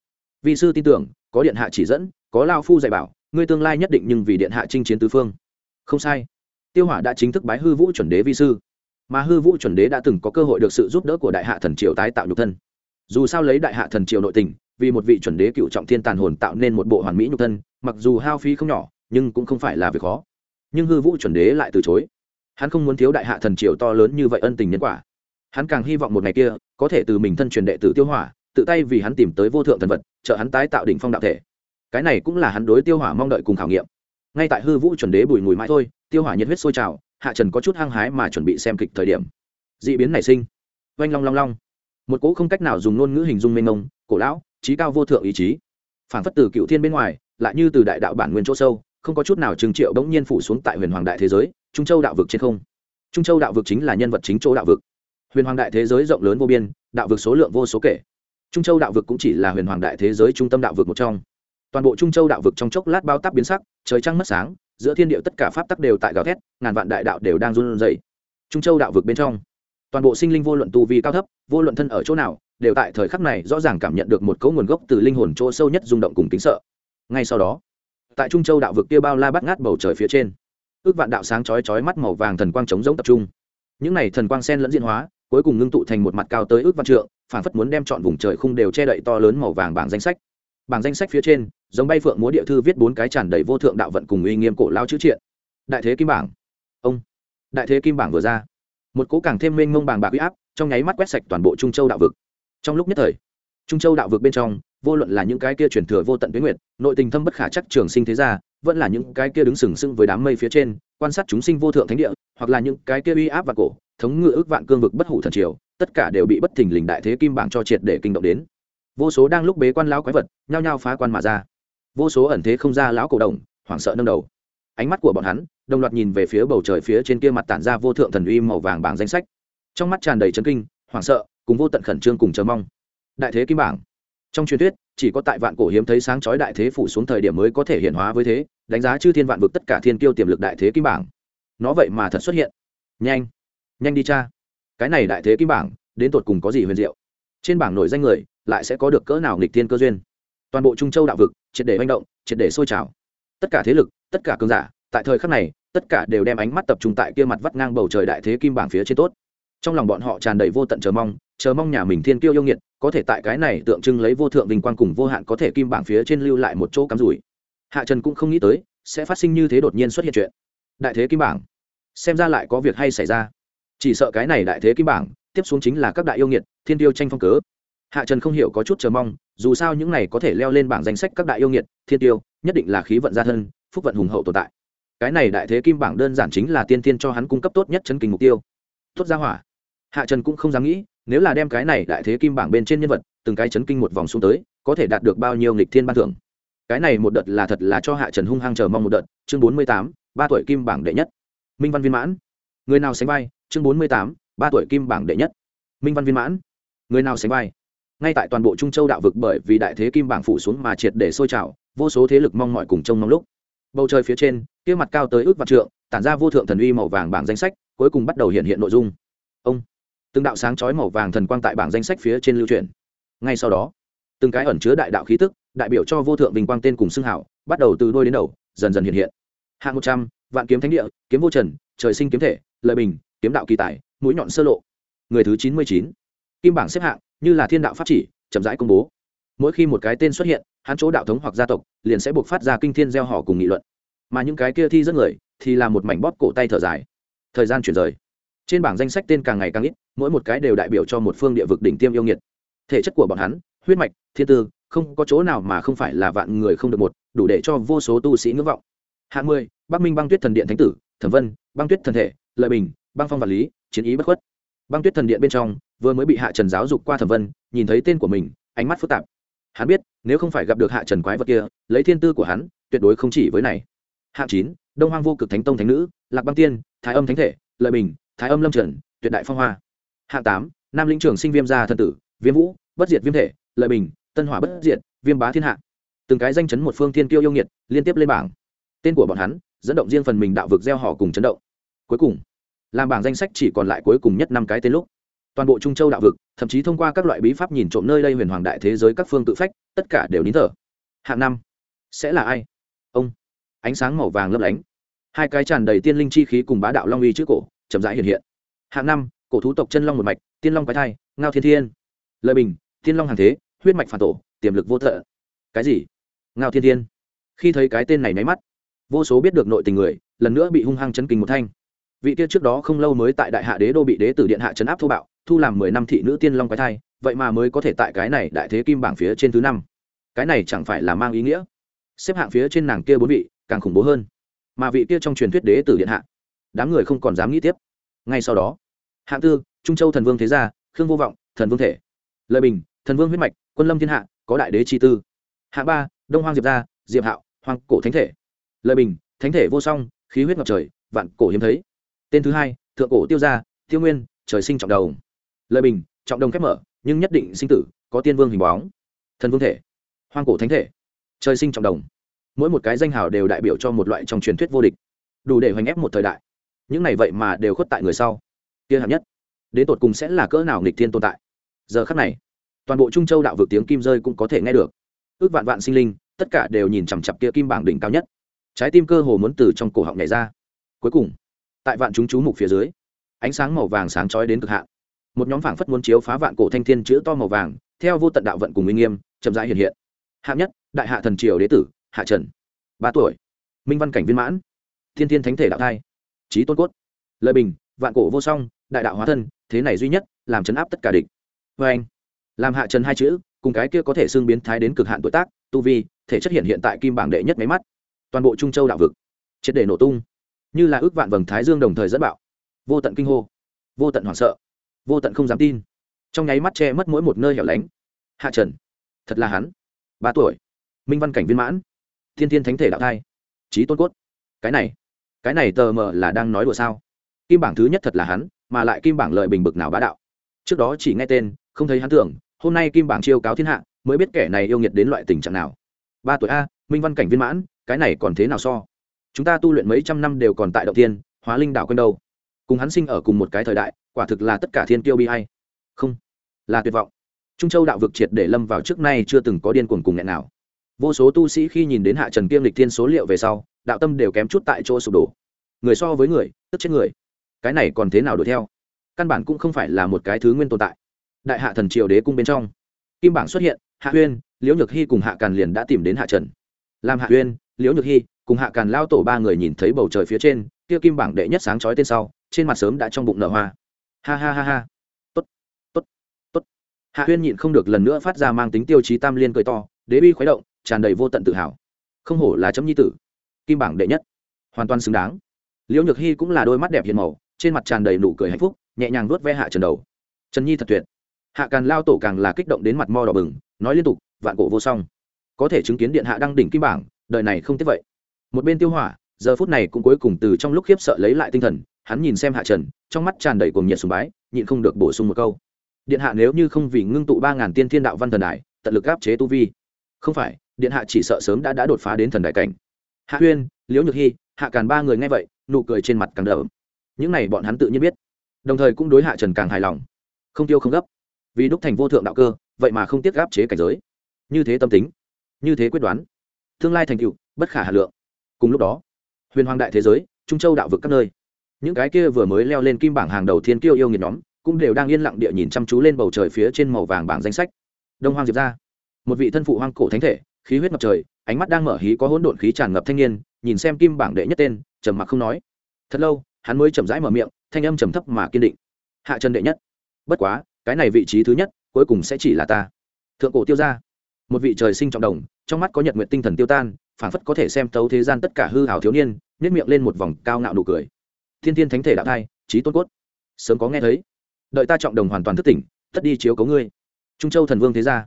Speaker 1: Vì sư tin tưởng, có điện hạ chỉ dẫn, có lao phu dạy bảo, ngươi tương lai nhất định nhưng vì điện hạ chinh chiến tứ phương. Không sai. Tiêu hỏa đã chính thức bái hư vũ chuẩn đế vi sư. Mà hư vũ chuẩn đế đã từng có cơ hội được sự giúp đỡ của đại hạ thần triều tái tạo nhục thân. Dù sao lấy đại hạ thần triều nội tình, vì một vị chuẩn đế cựu trọng thiên tàn hồn tạo nên một bộ hoàn mỹ nhục thân, mặc dù hao phí không nhỏ, nhưng cũng không phải là việc khó. Nhưng hư vũ chuẩn đế lại từ chối hắn không muốn thiếu đại hạ thần triều to lớn như vậy ân tình nhân quả. Hắn càng hy vọng một ngày kia, có thể từ mình thân truyền đệ tử tiêu hỏa, tự tay vì hắn tìm tới vô thượng thần vật, trợ hắn tái tạo đỉnh phong đạo thể. Cái này cũng là hắn đối tiêu hỏa mong đợi cùng khảo nghiệm. Ngay tại hư vũ chuẩn đế bùi mùi mãi thôi, tiêu hỏa nhiệt huyết sôi trào, hạ trần có chút hăng hái mà chuẩn bị xem kịch thời điểm. D ị biến nảy sinh. Oanh long long long. Một cỗ không cách nào dùng ngôn ngữ hình dung mênh mông, cổ lão, trí cao vô thượng ý chí. Phản phất từ cựu thiên bên ngoài, lại như từ đại đạo bản nguyên chỗ sâu, không có chút nào trừng triệu bỗng nhiên phủ xuống tại huyền hoàng đại thế giới trung châu đạo vực trên không. Trung châu đạo vực chính là nhân vật chính chỗ đạo vực. Huyền hoàng đại thế giới rộng lớn vô biên, đạo vực số lượng vô số kể. Trung châu đạo vực cũng chỉ là huyền hoàng đại thế giới trung tâm đạo vực một trong. Toàn bộ trung châu đạo vực trong chốc lát bao tắp biến sắc, trời trăng mất sáng, giữa thiên địa tất cả pháp tắc đều tại gào thét, ngàn vạn đại đạo đều đang run rẩy. Trung châu đạo vực bên trong, toàn bộ sinh linh vô luận tu vi cao thấp, vô luận thân ở chỗ nào, đều tại thời khắc này rõ ràng cảm nhận được một cấu nguồn gốc từ linh hồn chỗ sâu nhất rung động cùng kính sợ. Ngay sau đó, tại trung châu đạo vực kia bao la bắt ngát bầu trời phía trên ước vạn đạo sáng chói chói mắt màu vàng thần quang chống giống tập trung. Những này thần quang sen lẫn diễn hóa, cuối cùng ngưng tụ thành một mặt cao tới ước vạn trượng phản phất muốn đem chọn vùng trời khung đều che đậy to lớn màu vàng bảng danh sách. Bảng danh sách phía trên, giống bay phượng múa địa thư viết bốn cái tràn đầy vô thượng đạo vận cùng uy nghiêm cổ lao chữ triện. Đại thế kim bảng. Ông. Đại thế kim bảng vừa ra. Một cố càng thêm mênh mông bàng bạc uy áp, trong nháy mắt quét sạch toàn bộ trung châu đạo vực. Trong lúc nhất thời, trung châu đạo vực bên trong, vô luận là những cái kia truyền thừa vô tận tuyến nguyệt, nội tình thâm bất khả chắc trường sinh thế gia vẫn là những cái kia đứng sừng sững với đám mây phía trên, quan sát chúng sinh vô thượng thánh địa, hoặc là những cái kia uy áp và cổ, thống ngự ước vạn cương vực bất hủ thần triều, tất cả đều bị bất thình lình đại thế kim bảng cho triệt để kinh động đến. Vô số đang lúc bế quan lão quái vật, nhao nhao phá quan mà ra. Vô số ẩn thế không ra lão cổ đồng hoảng sợ nâng đầu. Ánh mắt của bọn hắn, đồng loạt nhìn về phía bầu trời phía trên kia mặt tản ra vô thượng thần uy màu vàng bảng danh sách. Trong mắt tràn đầy chấn kinh, hoảng sợ, cùng vô tận khẩn trương cùng chờ mong. Đại thế kim bảng trong truyền thuyết, chỉ có tại vạn cổ hiếm thấy sáng chói đại thế phủ xuống thời điểm mới có thể hiện hóa với thế, đánh giá chư thiên vạn vực tất cả thiên kiêu tiềm lực đại thế kim bảng. Nó vậy mà thật xuất hiện. Nhanh nhanh đi cha. Cái này đại thế kim bảng, đến tột cùng có gì huyền diệu? Trên bảng nổi danh người, lại sẽ có được cỡ nào nghịch thiên cơ duyên? Toàn bộ trung châu đạo vực, triệt để manh động, triệt để sôi trào. Tất cả thế lực, tất cả cường giả, tại thời khắc này, tất cả đều đem ánh mắt tập trung tại kia mặt vắt ngang bầu trời đại thế kim bảng phía trên tốt. Trong lòng bọn họ tràn đầy vô tận chờ mong chờ mong nhà mình thiên kiêu yêu nghiệt, có thể tại cái này tượng trưng lấy vô thượng vinh quang cùng vô hạn có thể kim bảng phía trên lưu lại một chỗ cắm rủi. Hạ trần cũng không nghĩ tới, sẽ phát sinh như thế đột nhiên xuất hiện chuyện. Đại thế kim bảng. Xem ra lại có việc hay xảy ra. Chỉ sợ cái này đại thế kim bảng, tiếp xuống chính là các đại yêu nghiệt, thiên tiêu tranh phong cớ. Hạ trần không hiểu có chút chờ mong, dù sao những này có thể leo lên bảng danh sách các đại yêu nghiệt, thiên tiêu, nhất định là khí vận gia thân, phúc vận hùng hậu tồn tại. Cái này đại thế kim bảng đơn giản chính là tiên tiên cho hắn cung cấp tốt nhất chân kinh mục tiêu. Tốt ra hỏa. Hạ trần cũng không dám nghĩ nếu là đem cái này đại thế kim bảng bên trên nhân vật, từng cái chấn kinh một vòng xuống tới, có thể đạt được bao nhiêu nghịch thiên ban thưởng? Cái này một đợt là thật là cho hạ trần hung hăng chờ mong một đợt, chương bốn mươi tám, ba tuổi kim bảng đệ nhất. Minh văn viên mãn. Người nào sánh vai? Chương bốn mươi tám, ba tuổi kim bảng đệ nhất. Minh văn viên mãn. Người nào sánh vai? Ngay tại toàn bộ trung châu đạo vực bởi vì đại thế kim bảng phủ xuống mà triệt để sôi trào, vô số thế lực mong mọi cùng trông mong lúc. Bầu trời phía trên, kia mặt cao tới ước vạn trượng, tản ra vô thượng thần uy màu vàng bảng danh sách, cuối cùng bắt đầu hiện hiện nội dung. Ông từng đạo sáng chói màu vàng thần quang tại bảng danh sách phía trên lưu truyền. Ngay sau đó, từng cái ẩn chứa đại đạo khí tức, đại biểu cho vô thượng vinh quang tên cùng xưng hảo, bắt đầu từ đôi đến đầu, dần dần hiện hiện. Hạng một trăm, vạn kiếm thánh địa, kiếm vô trần, trời sinh kiếm thể, lợi bình, kiếm đạo kỳ tài, mũi nhọn sơ lộ. Người thứ chín mươi chín. Kim bảng xếp hạng, như là thiên đạo pháp chỉ, chậm rãi công bố. Mỗi khi một cái tên xuất hiện, hắn chỗ đạo thống hoặc gia tộc, liền sẽ buộc phát ra kinh thiên gieo họ cùng nghị luận. Mà những cái kia thi rất người, thì là một mảnh bóp cổ tay thở dài. Thời gian chuyển rời trên bảng danh sách tên càng ngày càng ít, mỗi một cái đều đại biểu cho một phương địa vực đỉnh tiêm yêu nghiệt. Thể chất của bọn hắn, huyết mạch, thiên tư, không có chỗ nào mà không phải là vạn người không được một, đủ để cho vô số tu sĩ ngưỡng vọng. Hạ mười, bắc minh băng tuyết thần điện thánh tử, thẩm vân, băng tuyết thần thể, lợi bình, băng phong vật lý, chiến ý bất khuất. Băng tuyết thần điện bên trong, vừa mới bị hạ trần giáo dục qua thẩm vân, nhìn thấy tên của mình, ánh mắt phức tạp. Hắn biết, nếu không phải gặp được hạ trần quái vật kia, lấy thiên tư của hắn, tuyệt đối không chỉ với này. Hạng chín, đông hoang vô cực thánh tông thánh nữ, lạc băng tiên, thái âm thánh thể, lợi bình thái âm lâm trần, tuyệt đại phong hoa. Hạng tám, nam lĩnh trưởng sinh viêm gia thần tử, viêm vũ, bất diệt viêm thể, lợi bình, tân hỏa bất diệt, viêm bá thiên hạ. Từng cái danh chấn một phương thiên tiêu yêu nghiệt, liên tiếp lên bảng. Tên của bọn hắn, dẫn động riêng phần mình đạo vực gieo họ cùng chấn động. Cuối cùng, làm bảng danh sách chỉ còn lại cuối cùng nhất năm cái tên lúc. Toàn bộ trung châu đạo vực, thậm chí thông qua các loại bí pháp nhìn trộm nơi đây huyền hoàng đại thế giới các phương tự phách, tất cả đều nín thở. Hạng năm, sẽ là ai? Ông. Ánh sáng màu vàng lấp lánh. Hai cái tràn đầy tiên linh chi khí cùng bá đạo long uy trước cổ chậm rãi hiện hiện. Hạng năm, cổ thú tộc chân long một mạch, tiên long quái thai, ngao thiên thiên. Lời bình, tiên long hàng thế, huyết mạch phản tổ, tiềm lực vô thợ cái gì? Ngao thiên thiên. Khi thấy cái tên này nháy mắt, vô số biết được nội tình người, lần nữa bị hung hăng chấn kinh một thanh. Vị kia trước đó không lâu mới tại đại hạ đế đô bị đế tử điện hạ chấn áp thô bạo, thu làm mười năm thị nữ tiên long quái thai, vậy mà mới có thể tại cái này đại thế kim bảng phía trên thứ năm. Cái này chẳng phải là mang ý nghĩa? Xếp hạng phía trên nàng kia bốn vị, càng khủng bố hơn. Mà vị kia trong truyền thuyết đế tử điện hạ đám người không còn dám nghĩ tiếp. Ngay sau đó, hạng tư, trung châu thần vương thế gia, khương vô vọng, thần vương thể lời bình, thần vương huyết mạch, quân lâm thiên hạ, có đại đế chi tư. Hạ ba, đông hoang diệp gia, diệp hạo hoàng cổ thánh thể. Lời bình, thánh thể vô song, khí huyết ngập trời, vạn cổ hiếm thấy. Tên thứ hai, thượng cổ tiêu gia, tiêu nguyên, trời sinh trọng đầu lời bình, trọng đồng khép mở, nhưng nhất định sinh tử, có tiên vương hình bóng. Thần vương thể, hoang cổ thánh thể, trời sinh trọng đồng. Mỗi một cái danh hào đều đại biểu cho một loại trong truyền thuyết vô địch. Đủ để hoành ép một thời đại những này vậy mà đều khuất tại người sau. Kia hạng nhất, đến tột cùng sẽ là cỡ nào nghịch thiên tồn tại? Giờ khắc này, toàn bộ trung châu đạo vực tiếng kim rơi cũng có thể nghe được. Ước vạn vạn sinh linh, tất cả đều nhìn chằm chặp kia kim bảng đỉnh cao nhất. Trái tim cơ hồ muốn từ trong cổ họng nhảy ra. Cuối cùng, tại vạn chúng chú mục phía dưới, ánh sáng màu vàng sáng chói đến cực hạn. Một nhóm phảng phất muốn chiếu phá vạn cổ thanh thiên chữ to màu vàng, theo vô tận đạo vận cùng uy nghiêm, chậm rãi hiện hiện. Hạng nhất, đại hạ thần triều đế tử, hạ trần, ba tuổi, minh văn cảnh viên mãn, thiên thiên thánh thể đạo thai trí tôn cốt. Lợi bình, vạn cổ vô song, đại đạo hóa thân, thế này duy nhất, làm chấn áp tất cả địch. Vê anh, làm hạ trần hai chữ, cùng cái kia có thể xương biến thái đến cực hạn tuổi tác, tu vi, thể chất hiện hiện tại kim bảng đệ nhất máy mắt. Toàn bộ trung châu đạo vực, triệt để nổ tung. Như là ước vạn vầng thái dương đồng thời dẫn bạo. Vô tận kinh hô, vô tận hoảng sợ, vô tận không dám tin. Trong nháy mắt che mất mỗi một nơi hẻo lánh. Hạ trần, thật là hắn. Ba tuổi, minh văn cảnh viên mãn, thiên thiên thánh thể đạo thai, trí tôn cốt. Cái này cái này tờ mờ là đang nói đùa sao? Kim bảng thứ nhất thật là hắn, mà lại kim bảng lợi bình bực nào bá đạo. Trước đó chỉ nghe tên, không thấy hắn tưởng, hôm nay kim bảng chiêu cáo thiên hạ, mới biết kẻ này yêu nghiệt đến loại tình trạng nào. Ba tuổi a, minh văn cảnh viên mãn, cái này còn thế nào so? Chúng ta tu luyện mấy trăm năm đều còn tại động tiên hóa linh đảo quân đâu. Cùng hắn sinh ở cùng một cái thời đại, quả thực là tất cả thiên tiêu bi hay. Không, là tuyệt vọng. Trung châu đạo vực triệt để lâm vào trước nay chưa từng có điên cuồng cùng nghẹn nào. Vô số tu sĩ khi nhìn đến hạ trần kiêm lịch thiên số liệu về sau đạo tâm đều kém chút tại chỗ sụp đổ. Người so với người, tức chết người. Cái này còn thế nào đuổi theo? Căn bản cũng không phải là một cái thứ nguyên tồn tại. Đại hạ thần triều đế cung bên trong, kim bảng xuất hiện, hạ huyên, liễu nhược hy cùng hạ càn liền đã tìm đến hạ trần. Làm hạ huyên, liễu nhược hy cùng hạ càn lao tổ ba người nhìn thấy bầu trời phía trên, kia kim bảng đệ nhất sáng chói tên sau, trên mặt sớm đã trong bụng nở hoa. Ha ha ha ha. Tốt tốt tốt. Hạ huyên nhịn không được lần nữa phát ra mang tính tiêu chí tam liên cười to, đế bi khuấy động, tràn đầy vô tận tự hào. Không hổ là chấm nhi tử kim bảng đệ nhất. Hoàn toàn xứng đáng. Liễu nhược hy cũng là đôi mắt đẹp hiền màu, trên mặt tràn đầy nụ cười hạnh phúc, nhẹ nhàng vuốt ve hạ trần đầu. Trần nhi thật tuyệt. Hạ càn lao tổ càng là kích động đến mặt mo đỏ bừng, nói liên tục, vạn cổ vô song. Có thể chứng kiến điện hạ đăng đỉnh kim bảng, đời này không tiếc vậy. Một bên tiêu hỏa, giờ phút này cũng cuối cùng từ trong lúc khiếp sợ lấy lại tinh thần, hắn nhìn xem hạ trần, trong mắt tràn đầy cuồng nhiệt sùng bái, nhịn không được bổ sung một câu. Điện hạ nếu như không vì ngưng tụ ba ngàn tiên thiên đạo văn thần đại tận lực áp chế tu vi. Không phải, điện hạ chỉ sợ sớm đã đã đột phá đến thần đại cảnh hạ huyên, liễu nhược hy hạ càn ba người nghe vậy, nụ cười trên mặt càng đỡ những này bọn hắn tự nhiên biết, đồng thời cũng đối hạ trần càng hài lòng. Không tiêu không gấp. Vì đúc thành vô thượng đạo cơ, vậy mà không tiếc áp chế cảnh giới. Như thế tâm tính, như thế quyết đoán, tương lai thành tựu, bất khả hà lượng. Cùng lúc đó, huyền hoàng đại thế giới, trung châu đạo vực các nơi. Những cái kia vừa mới leo lên kim bảng hàng đầu thiên kiêu yêu nghiệt nhóm, cũng đều đang yên lặng địa nhìn chăm chú lên bầu trời phía trên màu vàng bảng danh sách. Đông hoang diệp ra, một vị thân phụ hoang cổ thánh thể khí huyết ngập trời, ánh mắt đang mở hí có hỗn độn khí tràn ngập thanh niên, nhìn xem kim bảng đệ nhất tên, trầm mặc không nói. Thật lâu, hắn mới chậm rãi mở miệng, thanh âm trầm thấp mà kiên định. Hạ trần đệ nhất. Bất quá, cái này vị trí thứ nhất, cuối cùng sẽ chỉ là ta. Thượng cổ tiêu ra một vị trời sinh trọng đồng, trong mắt có nhật nguyện tinh thần tiêu tan, phảng phất có thể xem tấu thế gian tất cả hư hào thiếu niên nhét miệng lên một vòng cao ngạo nụ cười. Thiên thiên thánh thể đạo thai trí tôn cốt. Sớm có nghe thấy. Đợi ta trọng đồng hoàn toàn thức tỉnh, tất đi chiếu cấu ngươi. Trung châu thần vương thế gia.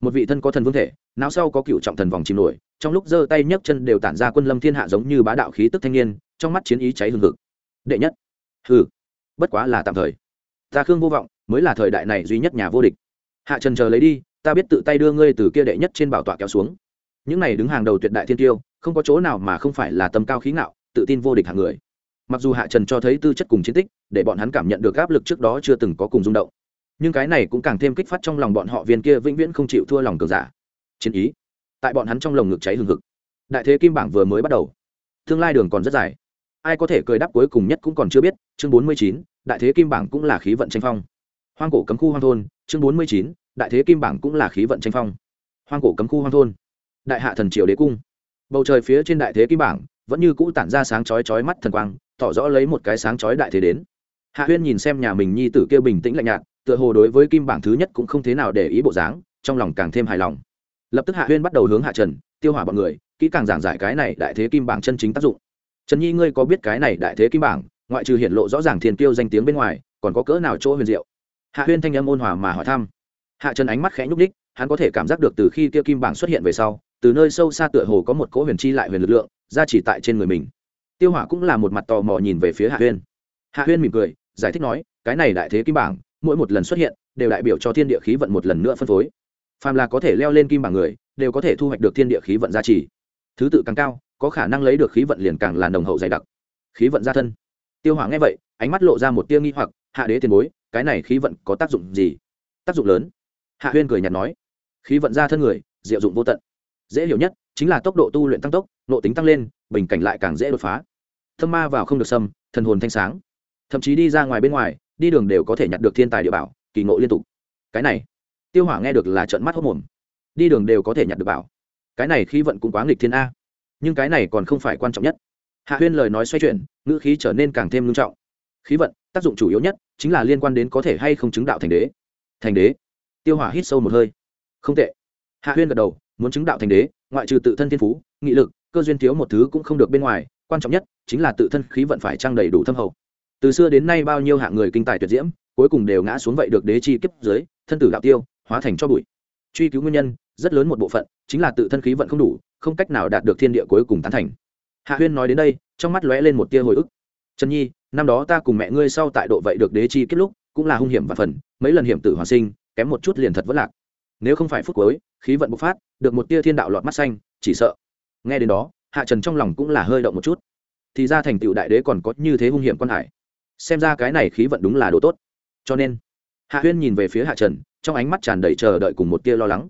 Speaker 1: Một vị thân có thần vương thể não sau có cựu trọng thần vòng chìm nổi, trong lúc giơ tay nhấc chân đều tản ra quân lâm thiên hạ giống như bá đạo khí tức thanh niên, trong mắt chiến ý cháy hừng hực. Đệ nhất. Hừ, bất quá là tạm thời. Ta khương vô vọng, mới là thời đại này duy nhất nhà vô địch. Hạ trần chờ lấy đi, ta biết tự tay đưa ngươi từ kia đệ nhất trên bảo tọa kéo xuống. Những này đứng hàng đầu tuyệt đại thiên tiêu, không có chỗ nào mà không phải là tầm cao khí ngạo, tự tin vô địch hàng người. Mặc dù hạ trần cho thấy tư chất cùng chiến tích, để bọn hắn cảm nhận được áp lực trước đó chưa từng có cùng rung động. Nhưng cái này cũng càng thêm kích phát trong lòng bọn họ viên kia vĩnh viễn không chịu thua lòng cường giả chiến ý. Tại bọn hắn trong lồng ngực cháy hừng hực. Đại thế kim bảng vừa mới bắt đầu. Tương lai đường còn rất dài. Ai có thể cười đáp cuối cùng nhất cũng còn chưa biết, chương bốn mươi chín, đại thế kim bảng cũng là khí vận tranh phong. Hoang cổ cấm khu hoang thôn, chương bốn mươi chín, đại thế kim bảng cũng là khí vận tranh phong. Hoang cổ cấm khu hoang thôn. Đại hạ thần triều đế cung. Bầu trời phía trên đại thế kim bảng vẫn như cũ tản ra sáng chói chói mắt thần quang, tỏ rõ lấy một cái sáng chói đại thế đến. Hạ huyên nhìn xem nhà mình nhi tử kêu bình tĩnh lạnh nhạt, tựa hồ đối với kim bảng thứ nhất cũng không thế nào để ý bộ dáng, trong lòng càng thêm hài lòng lập tức hạ huyên bắt đầu hướng hạ trần, tiêu hỏa bọn người, kỹ càng giảng giải cái này đại thế kim bảng chân chính tác dụng. Trần nhi, ngươi có biết cái này đại thế kim bảng, ngoại trừ hiện lộ rõ ràng thiên tiêu danh tiếng bên ngoài, còn có cỡ nào chỗ huyền diệu? Hạ huyên thanh âm ôn hòa mà hỏi thăm. Hạ trần ánh mắt khẽ nhúc đích hắn có thể cảm giác được từ khi kia kim bảng xuất hiện về sau, từ nơi sâu xa tựa hồ có một cỗ huyền chi lại huyền lực lượng, ra chỉ tại trên người mình. Tiêu hỏa cũng là một mặt tò mò nhìn về phía hạ huyên. Hạ huyên mỉm cười, giải thích nói, cái này đại thế kim bảng, mỗi một lần xuất hiện, đều đại biểu cho thiên địa khí vận một lần nữa phân phối phàm là có thể leo lên kim bảng người, đều có thể thu hoạch được thiên địa khí vận gia trì. Thứ tự càng cao, có khả năng lấy được khí vận liền càng là nồng hậu dày đặc. Khí vận gia thân. Tiêu hỏa nghe vậy, ánh mắt lộ ra một tia nghi hoặc, hạ đế tiền bối, cái này khí vận có tác dụng gì? Tác dụng lớn. Hạ huyên cười nhạt nói, khí vận gia thân người, diệu dụng vô tận. Dễ hiểu nhất chính là tốc độ tu luyện tăng tốc nộ tính tăng lên, bình cảnh lại càng dễ đột phá. Thâm ma vào không được xâm thần hồn thanh sáng. Thậm chí đi ra ngoài bên ngoài, đi đường đều có thể nhặt được thiên tài địa bảo, kỳ ngộ liên tục. Cái này tiêu hỏa nghe được là trận mắt hốt mồm. Đi đường đều có thể nhặt được bảo. Cái này khí vận cũng quá nghịch thiên a. Nhưng cái này còn không phải quan trọng nhất. Hạ huyên lời nói xoay chuyển, ngữ khí trở nên càng thêm nghiêm trọng. Khí vận, tác dụng chủ yếu nhất chính là liên quan đến có thể hay không chứng đạo thành đế. Thành đế? Tiêu hỏa hít sâu một hơi. Không tệ. Hạ huyên gật đầu, muốn chứng đạo thành đế, ngoại trừ tự thân thiên phú, nghị lực, cơ duyên thiếu một thứ cũng không được bên ngoài, quan trọng nhất chính là tự thân khí vận phải trang đầy đủ thâm hậu. Từ xưa đến nay bao nhiêu hạng người kinh tài tuyệt diễm, cuối cùng đều ngã xuống vậy được đế chi kiếp dưới, thân tử đạo tiêu hóa thành cho bụi. Truy cứu nguyên nhân, rất lớn một bộ phận, chính là tự thân khí vận không đủ, không cách nào đạt được thiên địa cuối cùng tán thành. Hạ huyên nói đến đây, trong mắt lóe lên một tia hồi ức. Trần nhi, năm đó ta cùng mẹ ngươi sau tại độ vậy được đế chi kết lúc, cũng là hung hiểm và phần, mấy lần hiểm tử hoàn sinh, kém một chút liền thật vất lạc. Nếu không phải phút cuối, khí vận bộc phát, được một tia thiên đạo lọt mắt xanh, chỉ sợ. Nghe đến đó, hạ trần trong lòng cũng là hơi động một chút. Thì ra thành tựu đại đế còn có như thế hung hiểm quan hải. Xem ra cái này khí vận đúng là đồ tốt. Cho nên, hạ huyên nhìn về phía hạ trần trong ánh mắt tràn đầy chờ đợi cùng một tia lo lắng.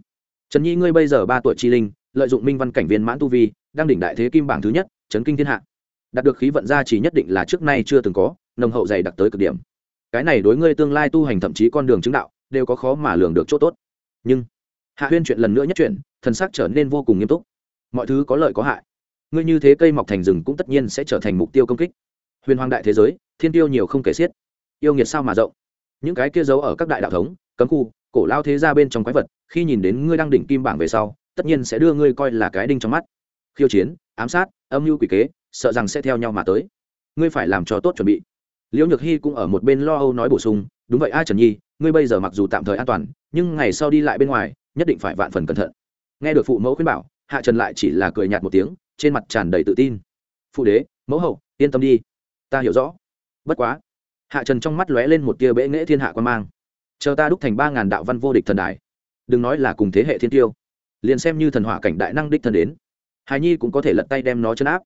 Speaker 1: Trần nhi, ngươi bây giờ ba tuổi chi linh, lợi dụng minh văn cảnh viên mãn tu vi, đang đỉnh đại thế kim bảng thứ nhất, chấn kinh thiên hạ. Đạt được khí vận ra chỉ nhất định là trước nay chưa từng có, nồng hậu dày đặc tới cực điểm. Cái này đối ngươi tương lai tu hành thậm chí con đường chứng đạo, đều có khó mà lường được chỗ tốt. Nhưng, hạ huyên chuyện lần nữa nhất chuyện, thần sắc trở nên vô cùng nghiêm túc. Mọi thứ có lợi có hại. Ngươi như thế cây mọc thành rừng cũng tất nhiên sẽ trở thành mục tiêu công kích. Huyền hoàng đại thế giới, thiên tiêu nhiều không kể xiết. Yêu nghiệt sao mà rộng? Những cái kia giấu ở các đại đạo thống, cấm khu cổ lao thế ra bên trong quái vật, khi nhìn đến ngươi đang đỉnh kim bảng về sau, tất nhiên sẽ đưa ngươi coi là cái đinh trong mắt. Khiêu chiến, ám sát, âm mưu quỷ kế, sợ rằng sẽ theo nhau mà tới. Ngươi phải làm cho tốt chuẩn bị. Liễu nhược hy cũng ở một bên lo âu nói bổ sung, đúng vậy, a trần nhi, ngươi bây giờ mặc dù tạm thời an toàn, nhưng ngày sau đi lại bên ngoài, nhất định phải vạn phần cẩn thận. Nghe được phụ mẫu khuyên bảo, hạ trần lại chỉ là cười nhạt một tiếng, trên mặt tràn đầy tự tin. Phụ đế, mẫu hậu, yên tâm đi. Ta hiểu rõ. Bất quá, hạ trần trong mắt lóe lên một tia bệ nghễ thiên hạ quan mang chờ ta đúc thành ba ngàn đạo văn vô địch thần đài. Đừng nói là cùng thế hệ thiên tiêu. Liền xem như thần hỏa cảnh đại năng đích thần đến. Hài nhi cũng có thể lật tay đem nó chấn áp.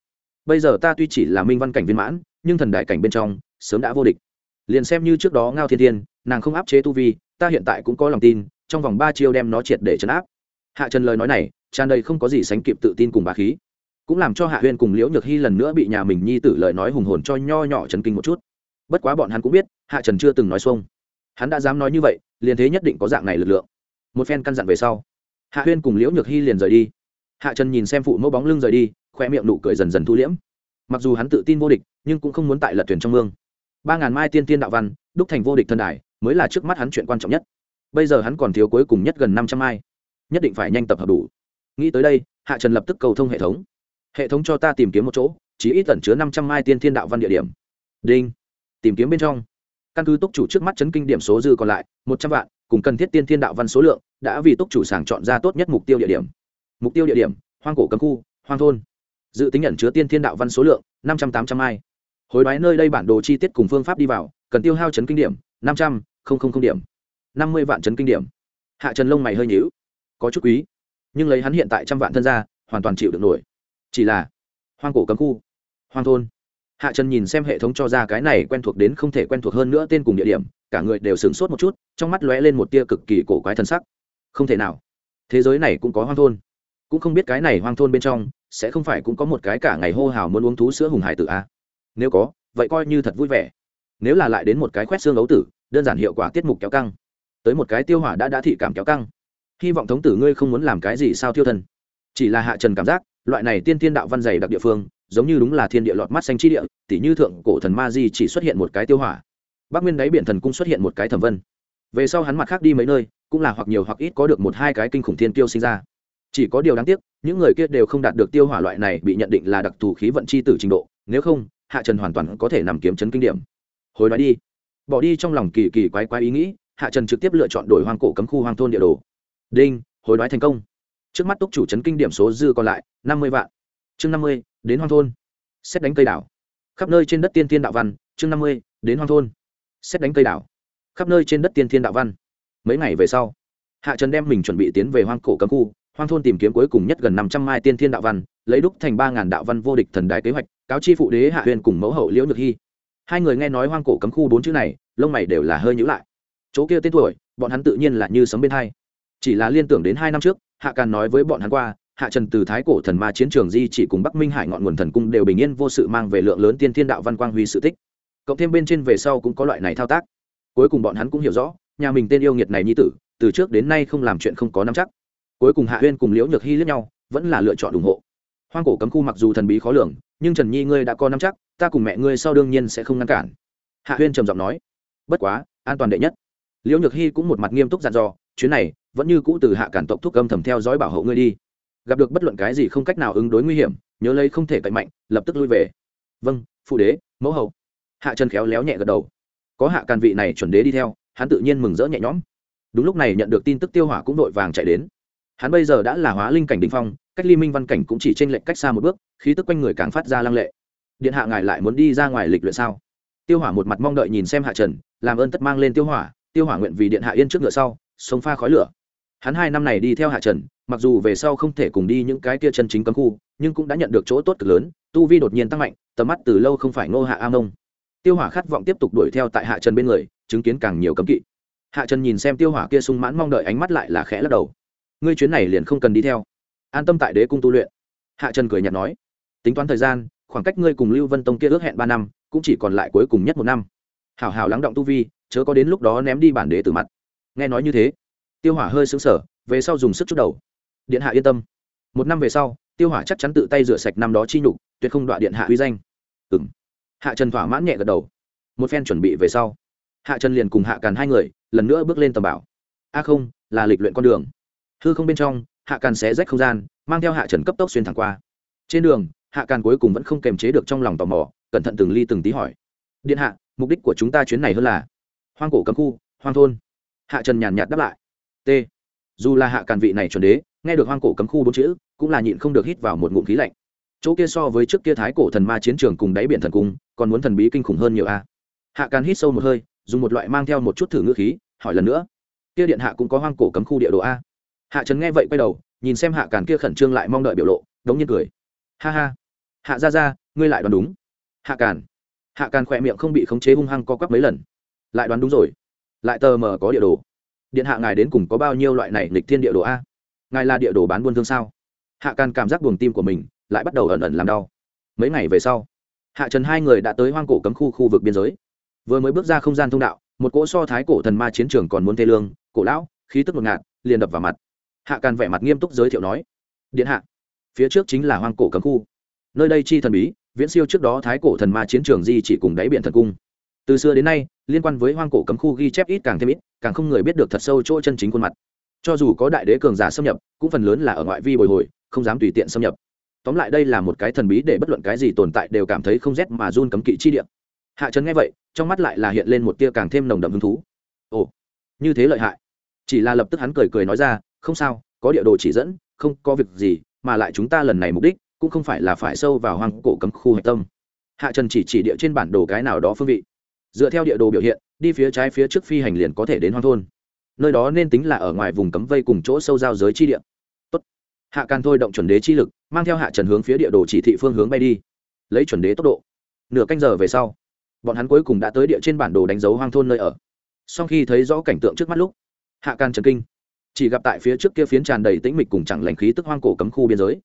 Speaker 1: Bây giờ ta tuy chỉ là minh văn cảnh viên mãn, nhưng thần đại cảnh bên trong, sớm đã vô địch. Liền xem như trước đó ngao thiên thiên, nàng không áp chế tu vi, ta hiện tại cũng có lòng tin, trong vòng ba chiêu đem nó triệt để chấn áp. Hạ trần lời nói này, tràn đầy không có gì sánh kịp tự tin cùng bà khí. Cũng làm cho hạ huyên cùng liễu nhược hy lần nữa bị nhà mình nhi tử lời nói hùng hồn cho nho nhỏ chấn kinh một chút. Bất quá bọn hắn cũng biết, hạ trần chưa từng nói xuông hắn đã dám nói như vậy, liền thế nhất định có dạng này lực lượng. Một phen căn dặn về sau, hạ huyên cùng liễu nhược hy liền rời đi. Hạ trần nhìn xem phụ mẫu bóng lưng rời đi khoe miệng nụ cười dần dần thu liễm. Mặc dù hắn tự tin vô địch, nhưng cũng không muốn tại lật thuyền trong mương. Ba ngàn mai tiên tiên đạo văn, đúc thành vô địch thân đài, mới là trước mắt hắn chuyện quan trọng nhất. Bây giờ hắn còn thiếu cuối cùng nhất gần năm trăm mai. Nhất định phải nhanh tập hợp đủ. Nghĩ tới đây, hạ trần lập tức cầu thông hệ thống. Hệ thống cho ta tìm kiếm một chỗ chỉ ít tẩn chứa năm trăm mai tiên thiên đạo văn địa điểm. Đinh. Tìm kiếm bên trong căn cứ túc chủ trước mắt chấn kinh điểm số dư còn lại, một trăm vạn, cùng cần thiết tiên thiên đạo văn số lượng, đã vì túc chủ sàng chọn ra tốt nhất mục tiêu địa điểm. Mục tiêu địa điểm, hoang cổ cấm khu, hoang thôn. Dự tính nhận chứa tiên thiên đạo văn số lượng, năm trăm tám trăm hai hối đoái nơi đây bản đồ chi tiết cùng phương pháp đi vào, cần tiêu hao chấn kinh điểm, năm trăm linh điểm. Năm mươi vạn chấn kinh điểm. Hạ trần lông mày hơi nhíu. Có chút quý. Nhưng lấy hắn hiện tại trăm vạn thân ra, hoàn toàn chịu được nổi. Chỉ là, hoang cổ cấm khu, hoang thôn hạ trần nhìn xem hệ thống cho ra cái này quen thuộc đến không thể quen thuộc hơn nữa tên cùng địa điểm, cả người đều sửng sốt một chút, trong mắt lóe lên một tia cực kỳ cổ quái thần sắc. Không thể nào. Thế giới này cũng có hoang thôn. Cũng không biết cái này hoang thôn bên trong, sẽ không phải cũng có một cái cả ngày hô hào muốn uống thú sữa hùng hải tử a à? nếu có, vậy coi như thật vui vẻ. Nếu là lại đến một cái khoét xương ấu tử, đơn giản hiệu quả tiết mục kéo căng. Tới một cái tiêu hỏa đã đã thị cảm kéo căng. Hy vọng thống tử ngươi không muốn làm cái gì sao tiêu thần? chỉ là hạ trần cảm giác, loại này tiên tiên đạo văn dày đặc địa phương giống như đúng là thiên địa lọt mắt xanh chi địa tỷ như thượng cổ thần ma di chỉ xuất hiện một cái tiêu hỏa. Bắc nguyên đáy biển thần cung xuất hiện một cái thẩm vân. Về sau hắn mặt khác đi mấy nơi, cũng là hoặc nhiều hoặc ít có được một hai cái kinh khủng thiên tiêu sinh ra. Chỉ có điều đáng tiếc, những người kia đều không đạt được tiêu hỏa loại này bị nhận định là đặc thù khí vận chi tử trình độ, nếu không, hạ trần hoàn toàn có thể nằm kiếm chấn kinh điểm. Hồi nói đi. Bỏ đi trong lòng kỳ kỳ quái quái ý nghĩ, hạ trần trực tiếp lựa chọn đổi hoang cổ cấm khu hoang thôn địa đồ. Đinh, hồi đoái thành công. Trước mắt túc chủ trấn kinh điểm số dư còn lại, năm mươi vạn chương năm mươi, đến hoang thôn. Xét đánh cây đảo. Khắp nơi trên đất tiên thiên đạo văn, chương năm mươi, đến hoang thôn. Xét đánh cây đảo. Khắp nơi trên đất tiên thiên đạo văn. Mấy ngày về sau, hạ trần đem mình chuẩn bị tiến về hoang cổ cấm khu, hoang thôn tìm kiếm cuối cùng nhất gần năm trăm mai tiên thiên đạo văn, lấy đúc thành ba ngàn đạo văn vô địch thần đái kế hoạch, cáo chi phụ đế hạ huyền cùng mẫu hậu liễu nhược hy hai người nghe nói hoang cổ cấm khu bốn chữ này, lông mày đều là hơi nhữ lại. Chỗ kia tên tuổi, bọn hắn tự nhiên là như sấm bên hai. Chỉ là liên tưởng đến hai năm trước, hạ càn nói với bọn hắn qua hạ trần từ thái cổ thần ma chiến trường di chỉ cùng bắc minh hải ngọn nguồn thần cung đều bình yên vô sự mang về lượng lớn tiên thiên đạo văn quang huy sự tích. Cộng thêm bên trên về sau cũng có loại này thao tác. Cuối cùng bọn hắn cũng hiểu rõ, nhà mình tên yêu nghiệt này nhi tử, từ trước đến nay không làm chuyện không có năm chắc. Cuối cùng hạ huyên cùng liễu nhược hy lẫn nhau, vẫn là lựa chọn ủng hộ. Hoang cổ cấm khu mặc dù thần bí khó lường, nhưng trần nhi ngươi đã có năm chắc, ta cùng mẹ ngươi sau đương nhiên sẽ không ngăn cản. Hạ huyên trầm giọng nói, bất quá, an toàn đệ nhất. Liễu nhược hy cũng một mặt nghiêm túc dặn dò, chuyến này vẫn như cũ từ hạ cản tộc thúc âm thầm theo dõi bảo hộ ngươi đi gặp được bất luận cái gì không cách nào ứng đối nguy hiểm, nhớ lấy không thể cậy mạnh, lập tức lui về. Vâng phụ đế, mẫu hậu. Hạ trần khéo léo nhẹ gật đầu. Có hạ càn vị này chuẩn đế đi theo, hắn tự nhiên mừng rỡ nhẹ nhõm. Đúng lúc này nhận được tin tức tiêu hỏa cũng vội vàng chạy đến. Hắn bây giờ đã là hóa linh cảnh đình phong, cách ly minh văn cảnh cũng chỉ t r ê n lệch cách xa một bước, khí tức quanh người càng phát ra lăng lệ. Điện hạ ngài lại muốn đi ra ngoài lịch luyện sao? Tiêu hỏa một mặt mong đợi nhìn xem hạ trần, làm ơn tất mang lên tiêu hỏa tiêu hỏa nguyện vì điện hạ yên trước ngựa sau, sống pha khói lửa hắn hai năm này đi theo hạ trần, mặc dù về sau không thể cùng đi những cái kia chân chính cấm khu, nhưng cũng đã nhận được chỗ tốt cực lớn, tu vi đột nhiên tăng mạnh, tầm mắt từ lâu không phải ngô hạ a mông. Tiêu hỏa khát vọng tiếp tục đuổi theo tại hạ trần bên người, chứng kiến càng nhiều cấm kỵ. Hạ trần nhìn xem tiêu hỏa kia sung mãn mong đợi ánh mắt lại là khẽ lắc đầu. Ngươi chuyến này liền không cần đi theo. An tâm tại đế cung tu luyện. Hạ trần cười nhạt nói. Tính toán thời gian, khoảng cách ngươi cùng lưu vân tông kia ước hẹn ba năm, cũng chỉ còn lại cuối cùng nhất một năm. Hảo hảo lắng động tu vi, chớ có đến lúc đó ném đi bản đế từ mặt. Nghe nói như thế tiêu hỏa hơi xứng sở về sau dùng sức chút đầu. Điện hạ yên tâm. Một năm về sau, tiêu hỏa chắc chắn tự tay rửa sạch năm đó chi nhục, tuyệt không đọa điện hạ uy danh. Ừ m hạ trần thỏa mãn nhẹ gật đầu. Một phen chuẩn bị về sau, hạ trần liền cùng hạ càn hai người, lần nữa bước lên tầm bảo. A không, là lịch luyện con đường. Hư không bên trong, hạ càn xé rách không gian, mang theo hạ trần cấp tốc xuyên thẳng qua. Trên đường, hạ càn cuối cùng vẫn không kềm chế được trong lòng tò mò, cẩn thận từng ly từng tí hỏi. Điện hạ, mục đích của chúng ta chuyến này hơn là? Hoang cổ cấm khu, hoang thôn. Hạ trần nhàn nhạt đáp lại t. Dù là hạ càn vị này chuẩn đế, nghe được hoang cổ cấm khu bốn chữ, cũng là nhịn không được hít vào một ngụm khí lạnh. Chỗ kia so với trước kia thái cổ thần ma chiến trường cùng đáy biển thần cung, còn muốn thần bí kinh khủng hơn nhiều a. Hạ càn hít sâu một hơi, dùng một loại mang theo một chút thử ngữ khí, hỏi lần nữa. Kia điện hạ cũng có hoang cổ cấm khu địa đồ a? Hạ trần nghe vậy quay đầu, nhìn xem hạ càn kia khẩn trương lại mong đợi biểu lộ, đống nhiên cười. Ha ha. Hạ ra ra ngươi lại đoán đúng. Hạ càn. Hạ càn khỏe miệng không bị khống chế hung hăng co quắp mấy lần. Lại đoán đúng rồi. Lại tờ mờ có địa đồ điện hạ ngài đến cùng có bao nhiêu loại này lịch thiên địa đồ a? Ngài là địa đồ bán buôn thương sao? Hạ càn cảm giác buồng tim của mình lại bắt đầu ẩn ẩn làm đau. Mấy ngày về sau, hạ trần hai người đã tới hoang cổ cấm khu khu vực biên giới. Vừa mới bước ra không gian thông đạo, một cỗ so thái cổ thần ma chiến trường còn muốn thê lương, cổ lão, khí tức ngột ngạt, liền đập vào mặt. Hạ càn vẻ mặt nghiêm túc giới thiệu nói, điện hạ, phía trước chính là hoang cổ cấm khu. Nơi đây chi thần bí, viễn siêu trước đó thái cổ thần ma chiến trường di chỉ cùng đáy biển thần cung từ xưa đến nay, liên quan với hoang cổ cấm khu ghi chép ít càng thêm ít, càng không người biết được thật sâu chỗ chân chính khuôn mặt. Cho dù có đại đế cường giả xâm nhập, cũng phần lớn là ở ngoại vi bồi hồi, không dám tùy tiện xâm nhập. Tóm lại đây là một cái thần bí để bất luận cái gì tồn tại đều cảm thấy không rét mà run cấm kỵ chi địa. Hạ trần nghe vậy, trong mắt lại là hiện lên một tia càng thêm nồng đậm hứng thú. Ồ, như thế lợi hại. Chỉ là lập tức hắn cười cười nói ra, không sao, có địa đồ chỉ dẫn, không có việc gì, mà lại chúng ta lần này mục đích cũng không phải là phải sâu vào hoang cổ cấm khu hạch tâm. Hạ trần chỉ chỉ địa trên bản đồ cái nào đó phương vị dựa theo địa đồ biểu hiện, đi phía trái phía trước phi hành liền có thể đến hoang thôn. Nơi đó nên tính là ở ngoài vùng cấm vây cùng chỗ sâu giao giới chi địa. Tốt. hạ càn thôi động chuẩn đế chi lực, mang theo hạ trần hướng phía địa đồ chỉ thị phương hướng bay đi. Lấy chuẩn đế tốc độ. Nửa canh giờ về sau, bọn hắn cuối cùng đã tới địa trên bản đồ đánh dấu hoang thôn nơi ở. Sau khi thấy rõ cảnh tượng trước mắt lúc, hạ can trần kinh. Chỉ gặp tại phía trước kia phiến tràn đầy tĩnh mịch cùng chẳng lành khí tức hoang cổ cấm khu biên giới.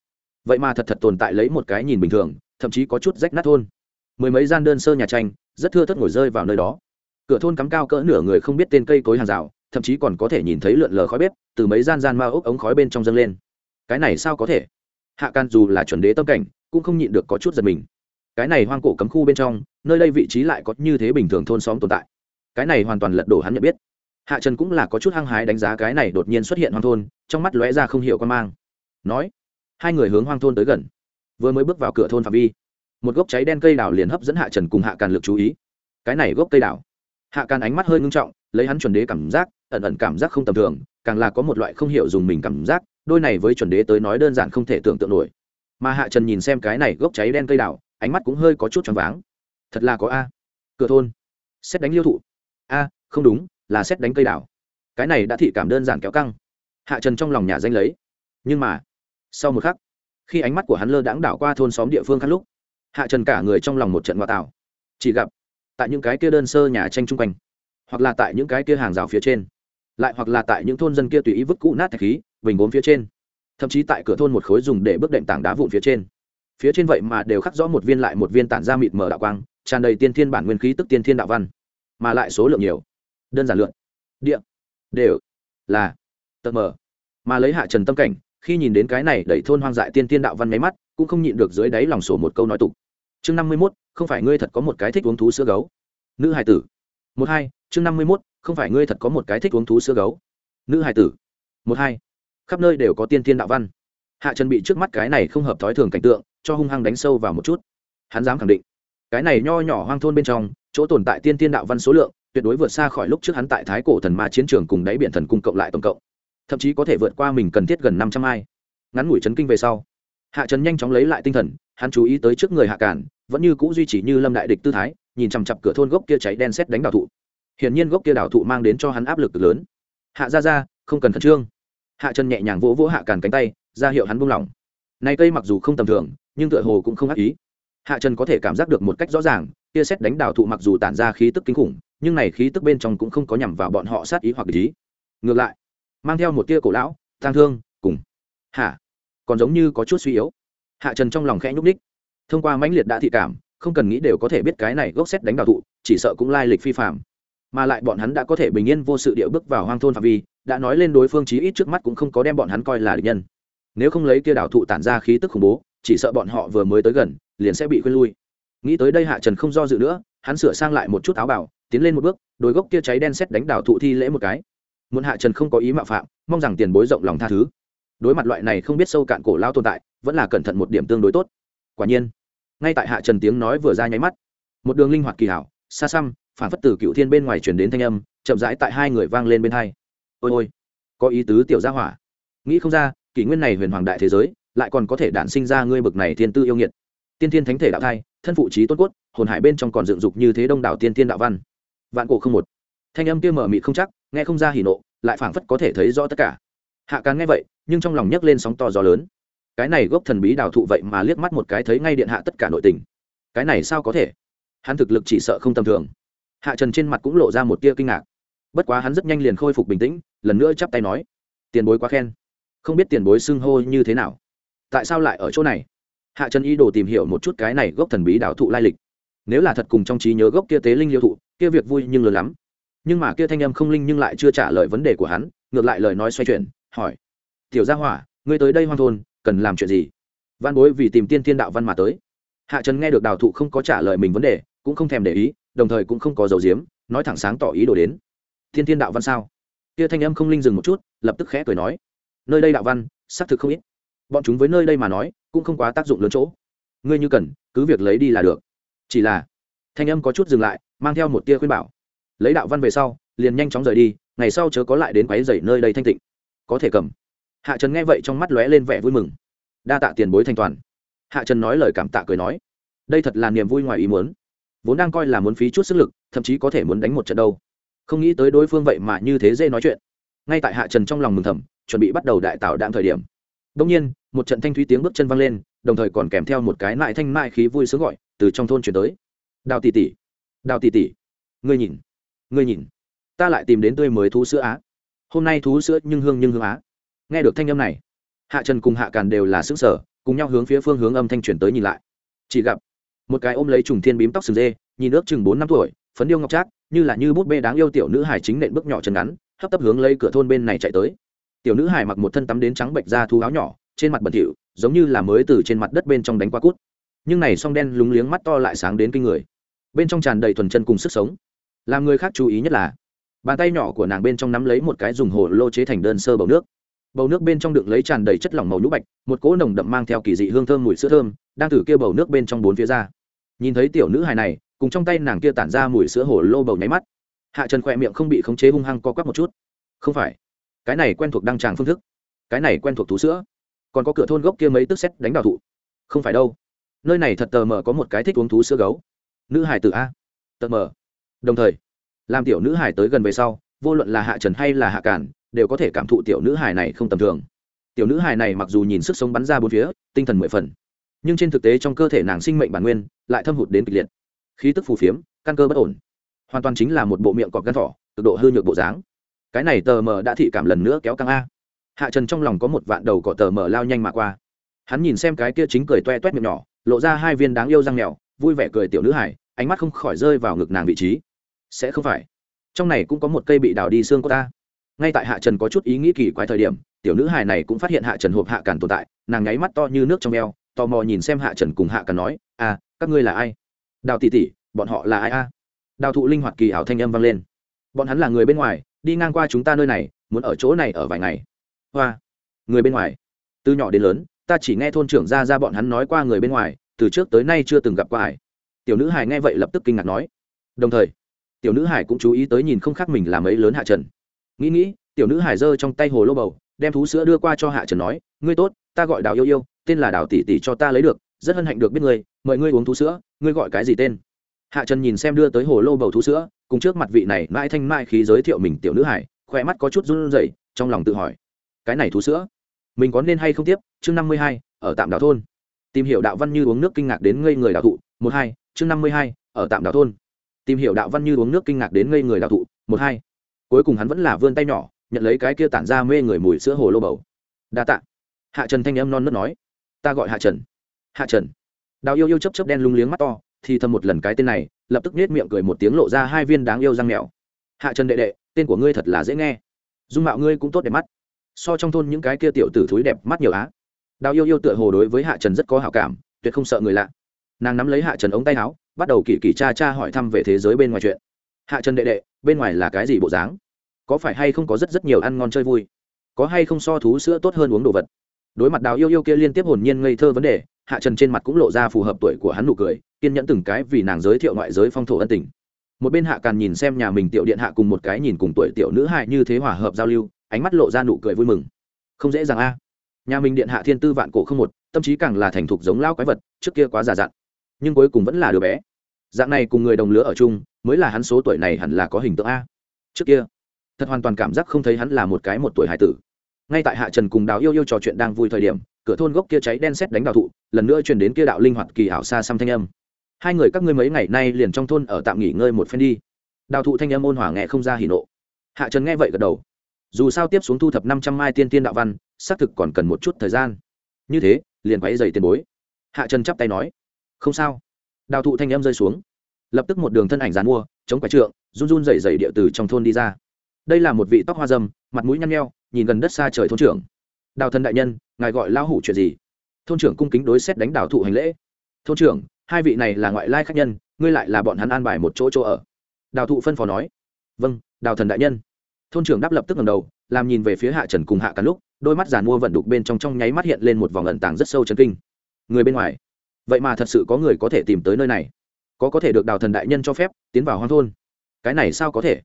Speaker 1: Vậy mà thật thật tồn tại lấy một cái nhìn bình thường, thậm chí có chút rách nát thôn. Mười mấy gian đơn sơ nhà tranh rất thưa thất ngồi rơi vào nơi đó. Cửa thôn cắm cao cỡ nửa người không biết tên cây cối hàng rào, thậm chí còn có thể nhìn thấy lượn lờ khói bếp, từ mấy gian gian ma ốc ống khói bên trong dâng lên. Cái này sao có thể? Hạ can dù là chuẩn đế tâm cảnh, cũng không nhịn được có chút giật mình. Cái này hoang cổ cấm khu bên trong, nơi đây vị trí lại có như thế bình thường thôn xóm tồn tại. Cái này hoàn toàn lật đổ hắn nhận biết. Hạ trần cũng là có chút hăng hái đánh giá cái này đột nhiên xuất hiện hoang thôn, trong mắt lóe ra không hiểu con mang. Nói, hai người hướng hoang thôn tới gần. Vừa mới bước vào cửa thôn phạm vi một gốc cháy đen cây đào liền hấp dẫn hạ trần cùng hạ càn lực chú ý. Cái này gốc cây đào. Hạ càn ánh mắt hơi ngưng trọng, lấy hắn chuẩn đế cảm giác, ẩn ẩn cảm giác không tầm thường, càng là có một loại không hiểu dùng mình cảm giác, đôi này với chuẩn đế tới nói đơn giản không thể tưởng tượng nổi. Mà hạ trần nhìn xem cái này gốc cháy đen cây đào, ánh mắt cũng hơi có chút choáng váng. Thật là có a. Cửa thôn. Xét đánh liêu thụ. A, không đúng, là xét đánh cây đào. Cái này đã thị cảm đơn giản kéo căng. Hạ trần trong lòng nhà danh lấy. Nhưng mà, sau một khắc, khi ánh mắt của hắn lơ đãng đảo qua thôn xóm địa phương khác lúc hạ trần cả người trong lòng một trận ngoại tạo chỉ gặp, tại những cái kia đơn sơ nhà tranh chung quanh, hoặc là tại những cái kia hàng rào phía trên, lại hoặc là tại những thôn dân kia tùy ý vứt cũ nát thạch khí, bình gốm phía trên. Thậm chí tại cửa thôn một khối dùng để bước đệm tảng đá vụn phía trên. Phía trên vậy mà đều khắc rõ một viên lại một viên tản ra mịt mờ đạo quang, tràn đầy tiên thiên bản nguyên khí tức tiên thiên đạo văn, mà lại số lượng nhiều. Đơn giản lượng địa. Đều. Là. Tờ mờ. Mà lấy hạ trần tâm cảnh, khi nhìn đến cái này đẩy thôn hoang dại tiên tiên đạo văn máy mắt, cũng không nhịn được dưới đáy lòng sổ một câu nói tục chương năm mươi mốt, không phải ngươi thật có một cái thích uống thú sữa gấu. Nữ hải tử. Một hai, chương năm mươi mốt, không phải ngươi thật có một cái thích uống thú sữa gấu. Nữ hải tử. Một hai. Khắp nơi đều có tiên thiên đạo văn. Hạ trần bị trước mắt cái này không hợp thói thường cảnh tượng, cho hung hăng đánh sâu vào một chút. Hắn dám khẳng định, cái này nho nhỏ hoang thôn bên trong, chỗ tồn tại tiên tiên đạo văn số lượng, tuyệt đối vượt xa khỏi lúc trước hắn tại thái cổ thần ma chiến trường cùng đáy biển thần cung cộng lại tổng cộng. Thậm chí có thể vượt qua mình cần thiết gần năm trăm ai. Ngắn ngủi chấn kinh về sau hạ trần nhanh chóng lấy lại tinh thần, hắn chú ý tới trước người hạ cản vẫn như c ũ duy trì như lâm đại địch tư thái, nhìn chằm chặp cửa thôn gốc kia cháy đen xét đánh đào thụ. Hiển nhiên gốc kia đào thụ mang đến cho hắn áp lực cực lớn. Hạ ra ra không cần khẩn trương. Hạ trần nhẹ nhàng vỗ vỗ hạ càn cánh tay, ra hiệu hắn buông lỏng. Này cây mặc dù không tầm thường, nhưng tựa hồ cũng không ác ý. Hạ trần có thể cảm giác được một cách rõ ràng, kia xét đánh đào thụ mặc dù tản ra khí tức kinh khủng, nhưng này khí tức bên trong cũng không có nhằm vào bọn họ sát ý hoặc ý. Ngược lại, mang theo một tia cổ lão, tang thương, cùng. Hạ còn giống như có chút suy yếu. Hạ trần trong lòng khẽ nhúc ních thông qua mãnh liệt đã thị cảm, không cần nghĩ đều có thể biết cái này gốc xét đánh đào thụ, chỉ sợ cũng lai lịch phi phạm. Mà lại bọn hắn đã có thể bình yên vô sự điệu bước vào hoang thôn phạm vi, đã nói lên đối phương chí ít trước mắt cũng không có đem bọn hắn coi là địch nhân. Nếu không lấy kia đào thụ tản ra khí tức khủng bố, chỉ sợ bọn họ vừa mới tới gần, liền sẽ bị khuyên lui. Nghĩ tới đây hạ trần không do dự nữa, hắn sửa sang lại một chút áo bảo tiến lên một bước, đôi gốc kia cháy đen xét đánh đào thụ thi lễ một cái. Muốn hạ trần không có ý mạo phạm, mong rằng tiền bối rộng lòng tha thứ đối mặt loại này không biết sâu cạn cổ lao tồn tại, vẫn là cẩn thận một điểm tương đối tốt. Quả nhiên, ngay tại hạ trần tiếng nói vừa ra nháy mắt, một đường linh hoạt kỳ hảo, xa xăm, phản phất từ cựu thiên bên ngoài chuyển đến thanh âm, chậm rãi tại hai người vang lên bên hai. Ôi ôi, có ý tứ tiểu gia hỏa. Nghĩ không ra, kỷ nguyên này huyền hoàng đại thế giới, lại còn có thể đản sinh ra ngươi bực này thiên tư yêu nghiệt. Tiên thiên thánh thể đạo thai, thân phụ trí tốt cốt, hồn hải bên trong còn dựng dục như thế đông đảo tiên thiên đạo văn. Vạn cổ không một. Thanh âm kia mở mịt không chắc, nghe không ra hỉ nộ, lại phảng phất có thể thấy rõ tất cả hạ cán nghe vậy, nhưng trong lòng nhấc lên sóng to gió lớn. Cái này gốc thần bí đào thụ vậy mà liếc mắt một cái thấy ngay điện hạ tất cả nội tình. Cái này sao có thể? Hắn thực lực chỉ sợ không tầm thường. Hạ trần trên mặt cũng lộ ra một tia kinh ngạc. Bất quá hắn rất nhanh liền khôi phục bình tĩnh, lần nữa chắp tay nói, tiền bối quá khen. Không biết tiền bối xưng hô như thế nào. Tại sao lại ở chỗ này? Hạ trần ý đồ tìm hiểu một chút cái này gốc thần bí đào thụ lai lịch. Nếu là thật cùng trong trí nhớ gốc kia tế linh liêu thụ, kia việc vui nhưng lớn lắm. Nhưng mà kia thanh âm không linh nhưng lại chưa trả lời vấn đề của hắn, ngược lại lời nói xoay chuyển hỏi, tiểu gia hỏa, ngươi tới đây hoang thôn, cần làm chuyện gì? Văn bối vì tìm tiên thiên đạo văn mà tới. Hạ trần nghe được đào thụ không có trả lời mình vấn đề, cũng không thèm để ý, đồng thời cũng không có dầu diếm nói thẳng sáng tỏ ý đồ đến. Thiên thiên đạo văn sao? Kia thanh âm không linh dừng một chút, lập tức khẽ cười nói, nơi đây đạo văn, xác thực không ít. Bọn chúng với nơi đây mà nói, cũng không quá tác dụng lớn chỗ. Ngươi như cần, cứ việc lấy đi là được. Chỉ là, thanh âm có chút dừng lại, mang theo một tia khuyên bảo. Lấy đạo văn về sau, liền nhanh chóng rời đi, ngày sau chớ có lại đến quáy dày nơi đây thanh tịnh có thể cầm. Hạ trần nghe vậy trong mắt lóe lên vẻ vui mừng. Đa tạ tiền bối thanh toàn. Hạ trần nói lời cảm tạ cười nói. Đây thật là niềm vui ngoài ý muốn. Vốn đang coi là muốn phí chút sức lực, thậm chí có thể muốn đánh một trận đâu. Không nghĩ tới đối phương vậy mà như thế dễ nói chuyện. Ngay tại hạ trần trong lòng mừng thầm, chuẩn bị bắt đầu đại tạo đạm thời điểm. Đông nhiên, một trận thanh thúy tiếng bước chân văng lên, đồng thời còn kèm theo một cái nại thanh mại khí vui sướng gọi, từ trong thôn chuyển tới. Đào tỷ tỷ. Đào tỷ tỷ. Ngươi nhìn. Ngươi nhìn. Ta lại tìm đến tươi mới thu sữa á hôm nay thú sữa nhưng hương nhưng hương á. Nghe được thanh âm này, hạ trần cùng hạ càn đều là xứng sở cùng nhau hướng phía phương hướng âm thanh chuyển tới nhìn lại. Chỉ gặp, một cái ôm lấy trùng thiên bím tóc sừng dê, nhìn ước chừng bốn năm tuổi, phấn điêu ngọc trác, như là như bút bê đáng yêu tiểu nữ hải chính nện bước nhỏ chân ngắn, hấp tấp hướng lấy cửa thôn bên này chạy tới. Tiểu nữ hải mặc một thân tắm đến trắng bệnh da thu áo nhỏ, trên mặt bẩn thỉu, giống như là mới từ trên mặt đất bên trong đánh qua cút. Nhưng này song đen lúng liếng mắt to lại sáng đến kinh người. Bên trong tràn đầy thuần chân cùng sức sống. Làm người khác chú ý nhất là bàn tay nhỏ của nàng bên trong nắm lấy một cái dùng hồ lô chế thành đơn sơ bầu nước. Bầu nước bên trong đựng lấy tràn đầy chất lỏng màu nhũ bạch, một cỗ nồng đậm mang theo kỳ dị hương thơm mùi sữa thơm, đang thử kia bầu nước bên trong bốn phía ra. Nhìn thấy tiểu nữ hài này, cùng trong tay nàng kia tản ra mùi sữa hồ lô bầu nháy mắt. Hạ trần khỏe miệng không bị khống chế hung hăng co quắp một chút. Không phải, cái này quen thuộc đăng tràng phương thức. Cái này quen thuộc thú sữa. Còn có cửa thôn gốc kia mấy tức xét đánh đào thụ. Không phải đâu. Nơi này thật tờ mờ có một cái thích uống thú sữa gấu. Nữ hải tử a. Tờ mờ. Đồng thời làm tiểu nữ hải tới gần về sau, vô luận là hạ trần hay là hạ cản, đều có thể cảm thụ tiểu nữ hải này không tầm thường. Tiểu nữ hải này mặc dù nhìn sức sống bắn ra bốn phía, tinh thần mười phần, nhưng trên thực tế trong cơ thể nàng sinh mệnh bản nguyên lại thâm hụt đến kịch liệt. Khí tức phù phiếm, căn cơ bất ổn. Hoàn toàn chính là một bộ miệng cọp gan thỏ, cực độ hư nhược bộ dáng. Cái này tờ mờ đã thị cảm lần nữa kéo căng a. Hạ trần trong lòng có một vạn đầu cọ tờ mờ lao nhanh mà qua. Hắn nhìn xem cái kia chính cười toe toét miệng nhỏ, lộ ra hai viên đáng yêu răng mèo, vui vẻ cười tiểu nữ hải ánh mắt không khỏi rơi vào ngực nàng vị trí sẽ không phải. Trong này cũng có một cây bị đào đi xương của ta. Ngay tại hạ trần có chút ý nghĩ kỳ quái thời điểm, tiểu nữ hài này cũng phát hiện hạ trần hộp hạ càn tồn tại, nàng nháy mắt to như nước trong eo, tò mò nhìn xem hạ trần cùng hạ càn nói à các ngươi là ai? Đào tỷ tỷ, bọn họ là ai a? Đào thụ linh hoạt kỳ ảo thanh âm vang lên. Bọn hắn là người bên ngoài, đi ngang qua chúng ta nơi này, muốn ở chỗ này ở vài ngày. Hoa, người bên ngoài. Từ nhỏ đến lớn, ta chỉ nghe thôn trưởng ra ra bọn hắn nói qua người bên ngoài, từ trước tới nay chưa từng gặp qua hải tiểu nữ hải nghe vậy lập tức kinh ngạc nói. Đồng thời tiểu nữ hải cũng chú ý tới nhìn không khác mình làm mấy lớn hạ trần. Nghĩ nghĩ, tiểu nữ hải giơ trong tay hồ lô bầu, đem thú sữa đưa qua cho hạ trần nói, ngươi tốt, ta gọi đào yêu yêu, tên là đào tỷ tỷ cho ta lấy được, rất hân hạnh được biết ngươi, mời ngươi uống thú sữa, ngươi gọi cái gì tên? Hạ trần nhìn xem đưa tới hồ lô bầu thú sữa, cùng trước mặt vị này mãi thanh mãi khí giới thiệu mình tiểu nữ hải, khỏe mắt có chút run rẩy, trong lòng tự hỏi, cái này thú sữa, mình có nên hay không tiếp? Chương năm mươi hai, ở tạm đảo thôn. Tìm hiểu đạo văn như uống nước kinh ngạc đến ngây người đạo thụ, một hai, chương năm mươi hai, ở tạm đảo thôn tìm hiểu đạo văn như uống nước kinh ngạc đến ngây người đạo thụ, một hai. Cuối cùng hắn vẫn là vươn tay nhỏ, nhận lấy cái kia tản ra mê người mùi sữa hồ lô bầu. Đa tạ. Hạ trần thanh em non nớt nói. Ta gọi hạ trần. Hạ trần. Đào yêu yêu chấp chấp đen lung liếng mắt to, thì thầm một lần cái tên này, lập tức nết miệng cười một tiếng lộ ra hai viên đáng yêu răng mèo. Hạ trần đệ đệ, tên của ngươi thật là dễ nghe. Dung mạo ngươi cũng tốt đẹp mắt. So trong thôn những cái kia tiểu tử thúi đẹp mắt nhiều á. Đào yêu yêu tựa hồ đối với hạ trần rất có hảo cảm, tuyệt không sợ người lạ. Nàng nắm lấy hạ trần ống tay áo bắt đầu kỳ kỳ cha cha hỏi thăm về thế giới bên ngoài chuyện. Hạ trần đệ đệ, bên ngoài là cái gì bộ dáng? Có phải hay không có rất rất nhiều ăn ngon chơi vui? Có hay không so thú sữa tốt hơn uống đồ vật? Đối mặt đào yêu yêu kia liên tiếp hồn nhiên ngây thơ vấn đề, hạ trần trên mặt cũng lộ ra phù hợp tuổi của hắn nụ cười, kiên nhẫn từng cái vì nàng giới thiệu ngoại giới phong thổ ân tình. Một bên hạ càn nhìn xem nhà mình tiểu điện hạ cùng một cái nhìn cùng tuổi tiểu nữ hại như thế hòa hợp giao lưu, ánh mắt lộ ra nụ cười vui mừng. Không dễ dàng a. Nhà mình điện hạ thiên tư vạn cổ không một, tâm trí càng là thành thục giống lao quái vật, trước kia quá già dặn nhưng cuối cùng vẫn là đứa bé. Dạng này cùng người đồng lứa ở chung, mới là hắn số tuổi này hẳn là có hình tượng a. Trước kia, thật hoàn toàn cảm giác không thấy hắn là một cái một tuổi hải tử. Ngay tại hạ trần cùng đào yêu yêu trò chuyện đang vui thời điểm, cửa thôn gốc kia cháy đen xét đánh đào thụ, lần nữa truyền đến kia đạo linh hoạt kỳ ảo xa xăm thanh âm. Hai người các ngươi mấy ngày nay liền trong thôn ở tạm nghỉ ngơi một phen đi. Đào thụ thanh âm ôn hòa nghe không ra hỉ nộ. Hạ trần nghe vậy gật đầu. Dù sao tiếp xuống thu thập năm trăm mai tiên tiên đạo văn, xác thực còn cần một chút thời gian. Như thế, liền quáy dày tiền bối. Hạ trần chắp tay nói không sao. Đào thụ thanh âm rơi xuống. Lập tức một đường thân ảnh dán mua, chống quái trượng, run run dày dày địa từ trong thôn đi ra. Đây là một vị tóc hoa dâm, mặt mũi nhăn nheo, nhìn gần đất xa trời thôn trưởng. Đào thần đại nhân, ngài gọi lao hủ chuyện gì? Thôn trưởng cung kính đối xét đánh đào thụ hành lễ. Thôn trưởng, hai vị này là ngoại lai khách nhân, ngươi lại là bọn hắn an bài một chỗ chỗ ở. Đào thụ phân phó nói. Vâng đào thần đại nhân. Thôn trưởng đáp lập tức ngầm đầu, làm nhìn về phía hạ trần cùng hạ cả lúc, đôi mắt giàn mua vận đục bên trong trong nháy mắt hiện lên một vòng ẩn tàng rất sâu chân kinh. Người bên ngoài vậy mà thật sự có người có thể tìm tới nơi này. Có có thể được đào thần đại nhân cho phép, tiến vào hoang thôn. Cái này sao có thể?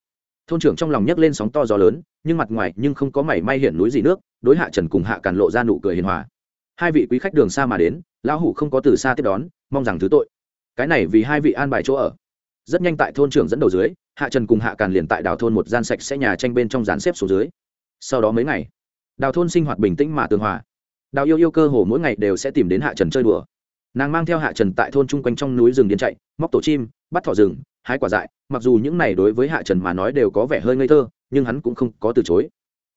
Speaker 1: Thôn trưởng trong lòng nhấc lên sóng to gió lớn, nhưng mặt ngoài nhưng không có mảy may hiển núi gì nước, đối hạ trần cùng hạ càn lộ ra nụ cười hiền hòa. Hai vị quý khách đường xa mà đến, lão hủ không có từ xa tiếp đón, mong rằng thứ tội. Cái này vì hai vị an bài chỗ ở. Rất nhanh tại thôn trưởng dẫn đầu dưới, hạ trần cùng hạ càn liền tại đào thôn một gian sạch sẽ nhà tranh bên trong dàn xếp số dưới. Sau đó mấy ngày, đào thôn sinh hoạt bình tĩnh mà tường hòa. Đào yêu yêu cơ hồ mỗi ngày đều sẽ tìm đến hạ trần chơi đùa nàng mang theo hạ trần tại thôn chung quanh trong núi rừng điên chạy, móc tổ chim, bắt thỏ rừng, hái quả dại. Mặc dù những này đối với hạ trần mà nói đều có vẻ hơi ngây thơ, nhưng hắn cũng không có từ chối.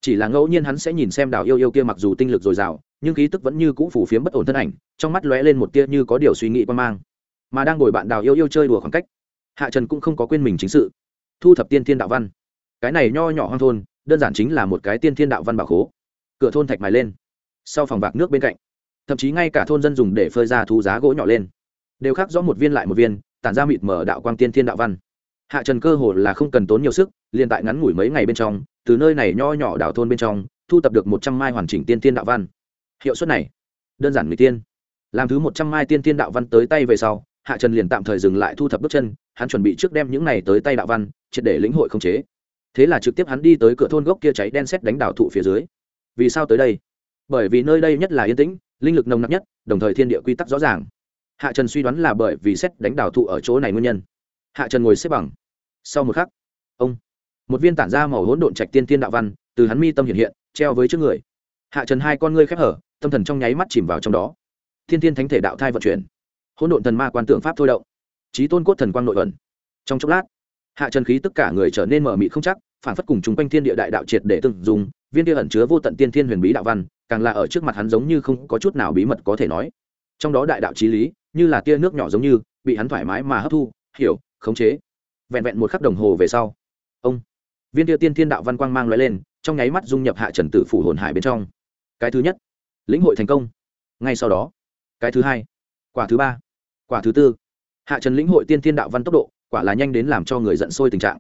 Speaker 1: Chỉ là ngẫu nhiên hắn sẽ nhìn xem đào yêu yêu kia mặc dù tinh lực dồi dào, nhưng khí tức vẫn như cũ phủ phiếm bất ổn thân ảnh, trong mắt lóe lên một tia như có điều suy nghĩ quan mang. Mà đang ngồi bạn đào yêu yêu chơi đùa khoảng cách, hạ trần cũng không có quên mình chính sự. Thu thập tiên thiên đạo văn. Cái này nho nhỏ hoang thôn, đơn giản chính là một cái tiên thiên đạo văn bảo khố. Cửa thôn thạch mài lên. Sau phòng vạc nước bên cạnh thậm chí ngay cả thôn dân dùng để phơi ra thu giá gỗ nhỏ lên. Đều khắc rõ một viên lại một viên, tản ra mịt mở đạo quang tiên thiên đạo văn. Hạ trần cơ hồ là không cần tốn nhiều sức, liền tại ngắn ngủi mấy ngày bên trong, từ nơi này nho nhỏ đảo thôn bên trong, thu tập được một trăm mai hoàn chỉnh tiên thiên đạo văn. Hiệu suất này, đơn giản người tiên. Làm thứ một trăm mai tiên thiên đạo văn tới tay về sau, hạ trần liền tạm thời dừng lại thu thập bước chân, hắn chuẩn bị trước đem những này tới tay đạo văn, triệt để lĩnh hội không chế. Thế là trực tiếp hắn đi tới cửa thôn gốc kia cháy đen xét đánh đảo thụ phía dưới. Vì sao tới đây? Bởi vì nơi đây nhất là yên tĩnh linh lực nồng nặc nhất, đồng thời thiên địa quy tắc rõ ràng. Hạ trần suy đoán là bởi vì xét đánh đảo thụ ở chỗ này nguyên nhân. Hạ trần ngồi xếp bằng. Sau một khắc, ông, một viên tản ra màu hỗn độn trạch tiên tiên đạo văn, từ hắn mi tâm hiện hiện, treo với trước người. Hạ trần hai con ngươi khép hở, tâm thần trong nháy mắt chìm vào trong đó. Thiên tiên thánh thể đạo thai vận chuyển. Hỗn độn thần ma quan tượng pháp thôi động. Trí tôn cốt thần quang nội ẩn. Trong chốc lát, hạ trần khí tất cả người trở nên mở mị không chắc, phản phất cùng chúng quanh thiên địa đại đạo triệt để từng dùng viên kia ẩn chứa vô tận tiên thiên huyền bí đạo văn, càng là ở trước mặt hắn giống như không có chút nào bí mật có thể nói. Trong đó đại đạo trí lý, như là tia nước nhỏ giống như, bị hắn thoải mái mà hấp thu, hiểu, khống chế. Vẹn vẹn một khắc đồng hồ về sau, ông, viên tia tiên thiên đạo văn quang mang loại lên, trong nháy mắt dung nhập hạ trần tử phủ hồn hải bên trong. Cái thứ nhất, lĩnh hội thành công. Ngay sau đó, cái thứ hai, quả thứ ba, quả thứ tư. Hạ trần lĩnh hội tiên thiên đạo văn tốc độ, quả là nhanh đến làm cho người giận sôi tình trạng.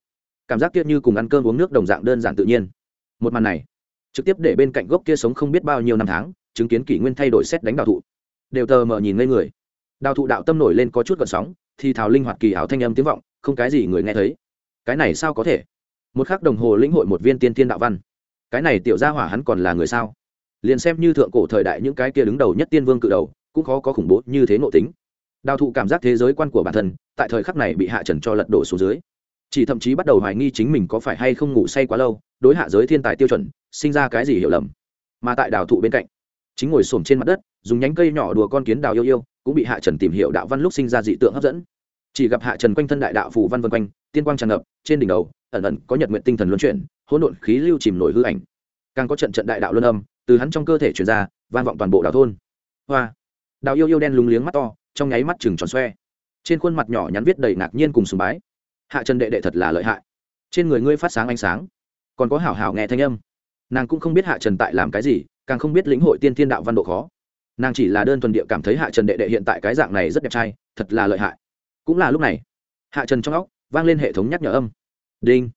Speaker 1: Cảm giác kia như cùng ăn cơm uống nước đồng dạng đơn giản tự nhiên. Một màn này trực tiếp để bên cạnh gốc kia sống không biết bao nhiêu năm tháng, chứng kiến kỷ nguyên thay đổi xét đánh đạo thụ. Đều tờ mờ nhìn ngây người. Đào thụ đạo tâm nổi lên có chút gợn sóng, thì thảo linh hoạt kỳ ảo thanh âm tiếng vọng, không cái gì người nghe thấy. Cái này sao có thể? Một khắc đồng hồ lĩnh hội một viên tiên tiên đạo văn. Cái này tiểu gia hỏa hắn còn là người sao? Liền xem như thượng cổ thời đại những cái kia đứng đầu nhất tiên vương cự đầu, cũng khó có khủng bố như thế nội tính. Đào thụ cảm giác thế giới quan của bản thân, tại thời khắc này bị hạ trần cho lật đổ xuống dưới. Chỉ thậm chí bắt đầu hoài nghi chính mình có phải hay không ngủ say quá lâu, đối hạ giới thiên tài tiêu chuẩn sinh ra cái gì hiểu lầm. Mà tại đào thụ bên cạnh, chính ngồi xổm trên mặt đất, dùng nhánh cây nhỏ đùa con kiến đào yêu yêu, cũng bị hạ trần tìm hiểu đạo văn lúc sinh ra dị tượng hấp dẫn. Chỉ gặp hạ trần quanh thân đại đạo phù văn vân quanh, tiên quang tràn ngập, trên đỉnh đầu, ẩn ẩn có nhật nguyện tinh thần luân chuyển, hỗn độn khí lưu chìm nổi hư ảnh. Càng có trận trận đại đạo luân âm, từ hắn trong cơ thể truyền ra, vang vọng toàn bộ đảo thôn. Hoa! Đào yêu yêu đen lúng liếng mắt to, trong nháy mắt chừng tròn xoe. Trên khuôn mặt nhỏ nhắn viết đầy ngạc nhiên cùng sùng bái. Hạ trần đệ đệ thật là lợi hại. Trên người ngươi phát sáng ánh sáng. Còn có hảo hảo nghe thanh âm nàng cũng không biết hạ trần tại làm cái gì, càng không biết lĩnh hội tiên thiên đạo văn độ khó. Nàng chỉ là đơn thuần địa cảm thấy hạ trần đệ đệ hiện tại cái dạng này rất đẹp trai, thật là lợi hại. Cũng là lúc này, hạ trần trong óc vang lên hệ thống nhắc nhở âm. Đinh.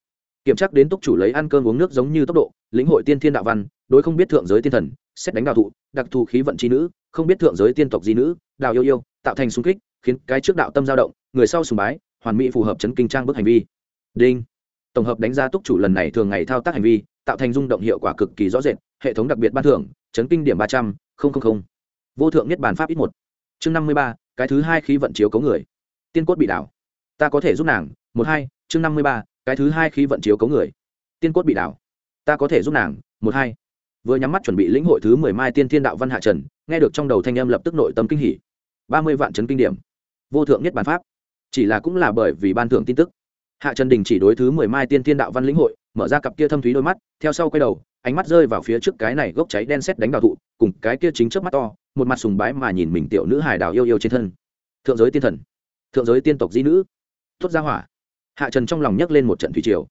Speaker 1: Kiểm tra đến túc chủ lấy ăn cơm uống nước giống như tốc độ, lĩnh hội tiên thiên đạo văn, đối không biết thượng giới tiên thần, xét đánh đạo thụ, đặc thù khí vận trí nữ, không biết thượng giới tiên tộc di nữ, đào yêu yêu, tạo thành xung kích, khiến cái trước đạo tâm dao động, người sau sùng bái, hoàn mỹ phù hợp chấn kinh trang bức hành vi. Đinh. Tổng hợp đánh giá túc chủ lần này thường ngày thao tác hành vi tạo thành rung động hiệu quả cực kỳ rõ rệt, hệ thống đặc biệt ban thưởng, chấn kinh điểm ba trăm linh vô thượng nhất bản pháp ít một. Chương năm mươi ba, cái thứ hai khí vận chiếu cấu người. Tiên cốt bị đảo. Ta có thể giúp nàng. Một hai, chương năm mươi ba, cái thứ hai khí vận chiếu cấu người. Tiên cốt bị đảo. Ta có thể giúp nàng. Một hai. Vừa nhắm mắt chuẩn bị lĩnh hội thứ mười mai tiên thiên đạo văn hạ trần, nghe được trong đầu thanh âm lập tức nội tâm kinh hỉ. Ba mươi vạn chấn kinh điểm. Vô thượng nhất bản pháp. Chỉ là cũng là bởi vì ban thưởng tin tức. Hạ trần đình chỉ đối thứ mười mai tiên thiên đạo văn lĩnh hội mở ra cặp kia thâm thúy đôi mắt, theo sau quay đầu, ánh mắt rơi vào phía trước cái này gốc cháy đen xét đánh đào thụ, cùng cái kia chính trước mắt to, một mặt sùng bái mà nhìn mình tiểu nữ hài đào yêu yêu trên thân. Thượng giới tiên thần, thượng giới tiên tộc di nữ, thốt ra hỏa. Hạ trần trong lòng nhấc lên một trận thủy triều.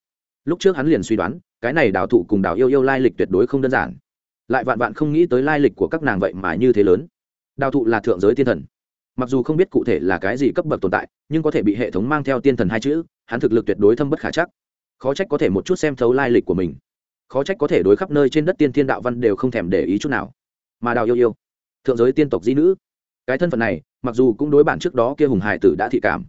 Speaker 1: Lúc trước hắn liền suy đoán, cái này đào thụ cùng đào yêu yêu lai lịch tuyệt đối không đơn giản. Lại vạn vạn không nghĩ tới lai lịch của các nàng vậy mà như thế lớn. Đào thụ là thượng giới tiên thần. Mặc dù không biết cụ thể là cái gì cấp bậc tồn tại, nhưng có thể bị hệ thống mang theo tiên thần hai chữ, hắn thực lực tuyệt đối thâm bất khả chắc khó trách có thể một chút xem thấu lai lịch của mình. Khó trách có thể đối khắp nơi trên đất tiên thiên đạo văn đều không thèm để ý chút nào. Mà đào yêu yêu, thượng giới tiên tộc di nữ, cái thân phận này, mặc dù cũng đối bản trước đó kia hùng hải tử đã thị cảm,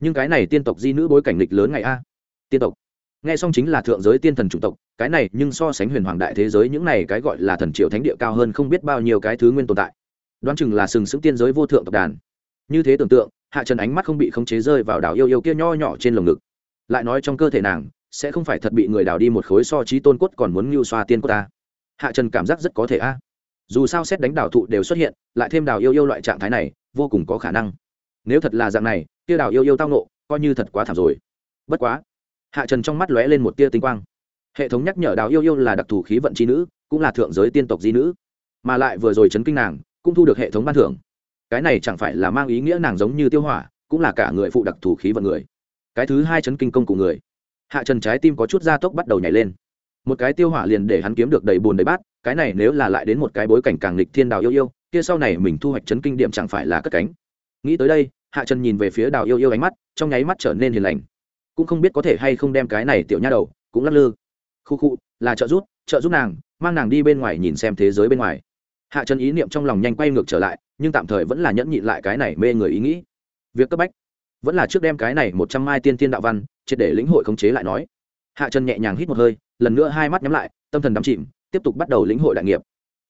Speaker 1: nhưng cái này tiên tộc di nữ bối cảnh lịch lớn ngày a. Tiên tộc. Nghe xong chính là thượng giới tiên thần chủng tộc, cái này nhưng so sánh huyền hoàng đại thế giới những này cái gọi là thần triệu thánh địa cao hơn không biết bao nhiêu cái thứ nguyên tồn tại. Đoán chừng là sừng sững tiên giới vô thượng tộc đàn. Như thế tưởng tượng, hạ trần ánh mắt không bị khống chế rơi vào đảo yêu yêu kia nho nhỏ trên lồng ngực. Lại nói trong cơ thể nàng sẽ không phải thật bị người đào đi một khối so trí tôn cốt còn muốn mưu xoa tiên của ta. Hạ trần cảm giác rất có thể a. Dù sao xét đánh đảo thụ đều xuất hiện, lại thêm đào yêu yêu loại trạng thái này, vô cùng có khả năng. Nếu thật là dạng này tia đào yêu yêu tao nộ coi như thật quá thảm rồi. Bất quá, hạ trần trong mắt lóe lên một tia tinh quang. Hệ thống nhắc nhở đào yêu yêu là đặc thù khí vận trí nữ, cũng là thượng giới tiên tộc di nữ. Mà lại vừa rồi chấn kinh nàng, cũng thu được hệ thống ban thưởng. Cái này chẳng phải là mang ý nghĩa nàng giống như tiêu hỏa, cũng là cả người phụ đặc thù khí vận người. Cái thứ hai chấn kinh công của người hạ trần trái tim có chút gia tốc bắt đầu nhảy lên. Một cái tiêu hỏa liền để hắn kiếm được đầy bùn đầy bát, cái này nếu là lại đến một cái bối cảnh càng lịch thiên đào yêu yêu, kia sau này mình thu hoạch chấn kinh điểm chẳng phải là cất cánh. Nghĩ tới đây, hạ trần nhìn về phía đào yêu yêu ánh mắt, trong nháy mắt trở nên hiền lành. Cũng không biết có thể hay không đem cái này tiểu nha đầu, cũng lắc lư. Khu khu, là trợ giúp trợ giúp nàng, mang nàng đi bên ngoài nhìn xem thế giới bên ngoài. Hạ trần ý niệm trong lòng nhanh quay ngược trở lại, nhưng tạm thời vẫn là nhẫn nhịn lại cái này mê người ý nghĩ. Việc cấp bách vẫn là trước đem cái này một trăm mai tiên tiên đạo văn triệt để lĩnh hội khống chế lại nói. Hạ trần nhẹ nhàng hít một hơi, lần nữa hai mắt nhắm lại, tâm thần đắm chìm, tiếp tục bắt đầu lĩnh hội đại nghiệp.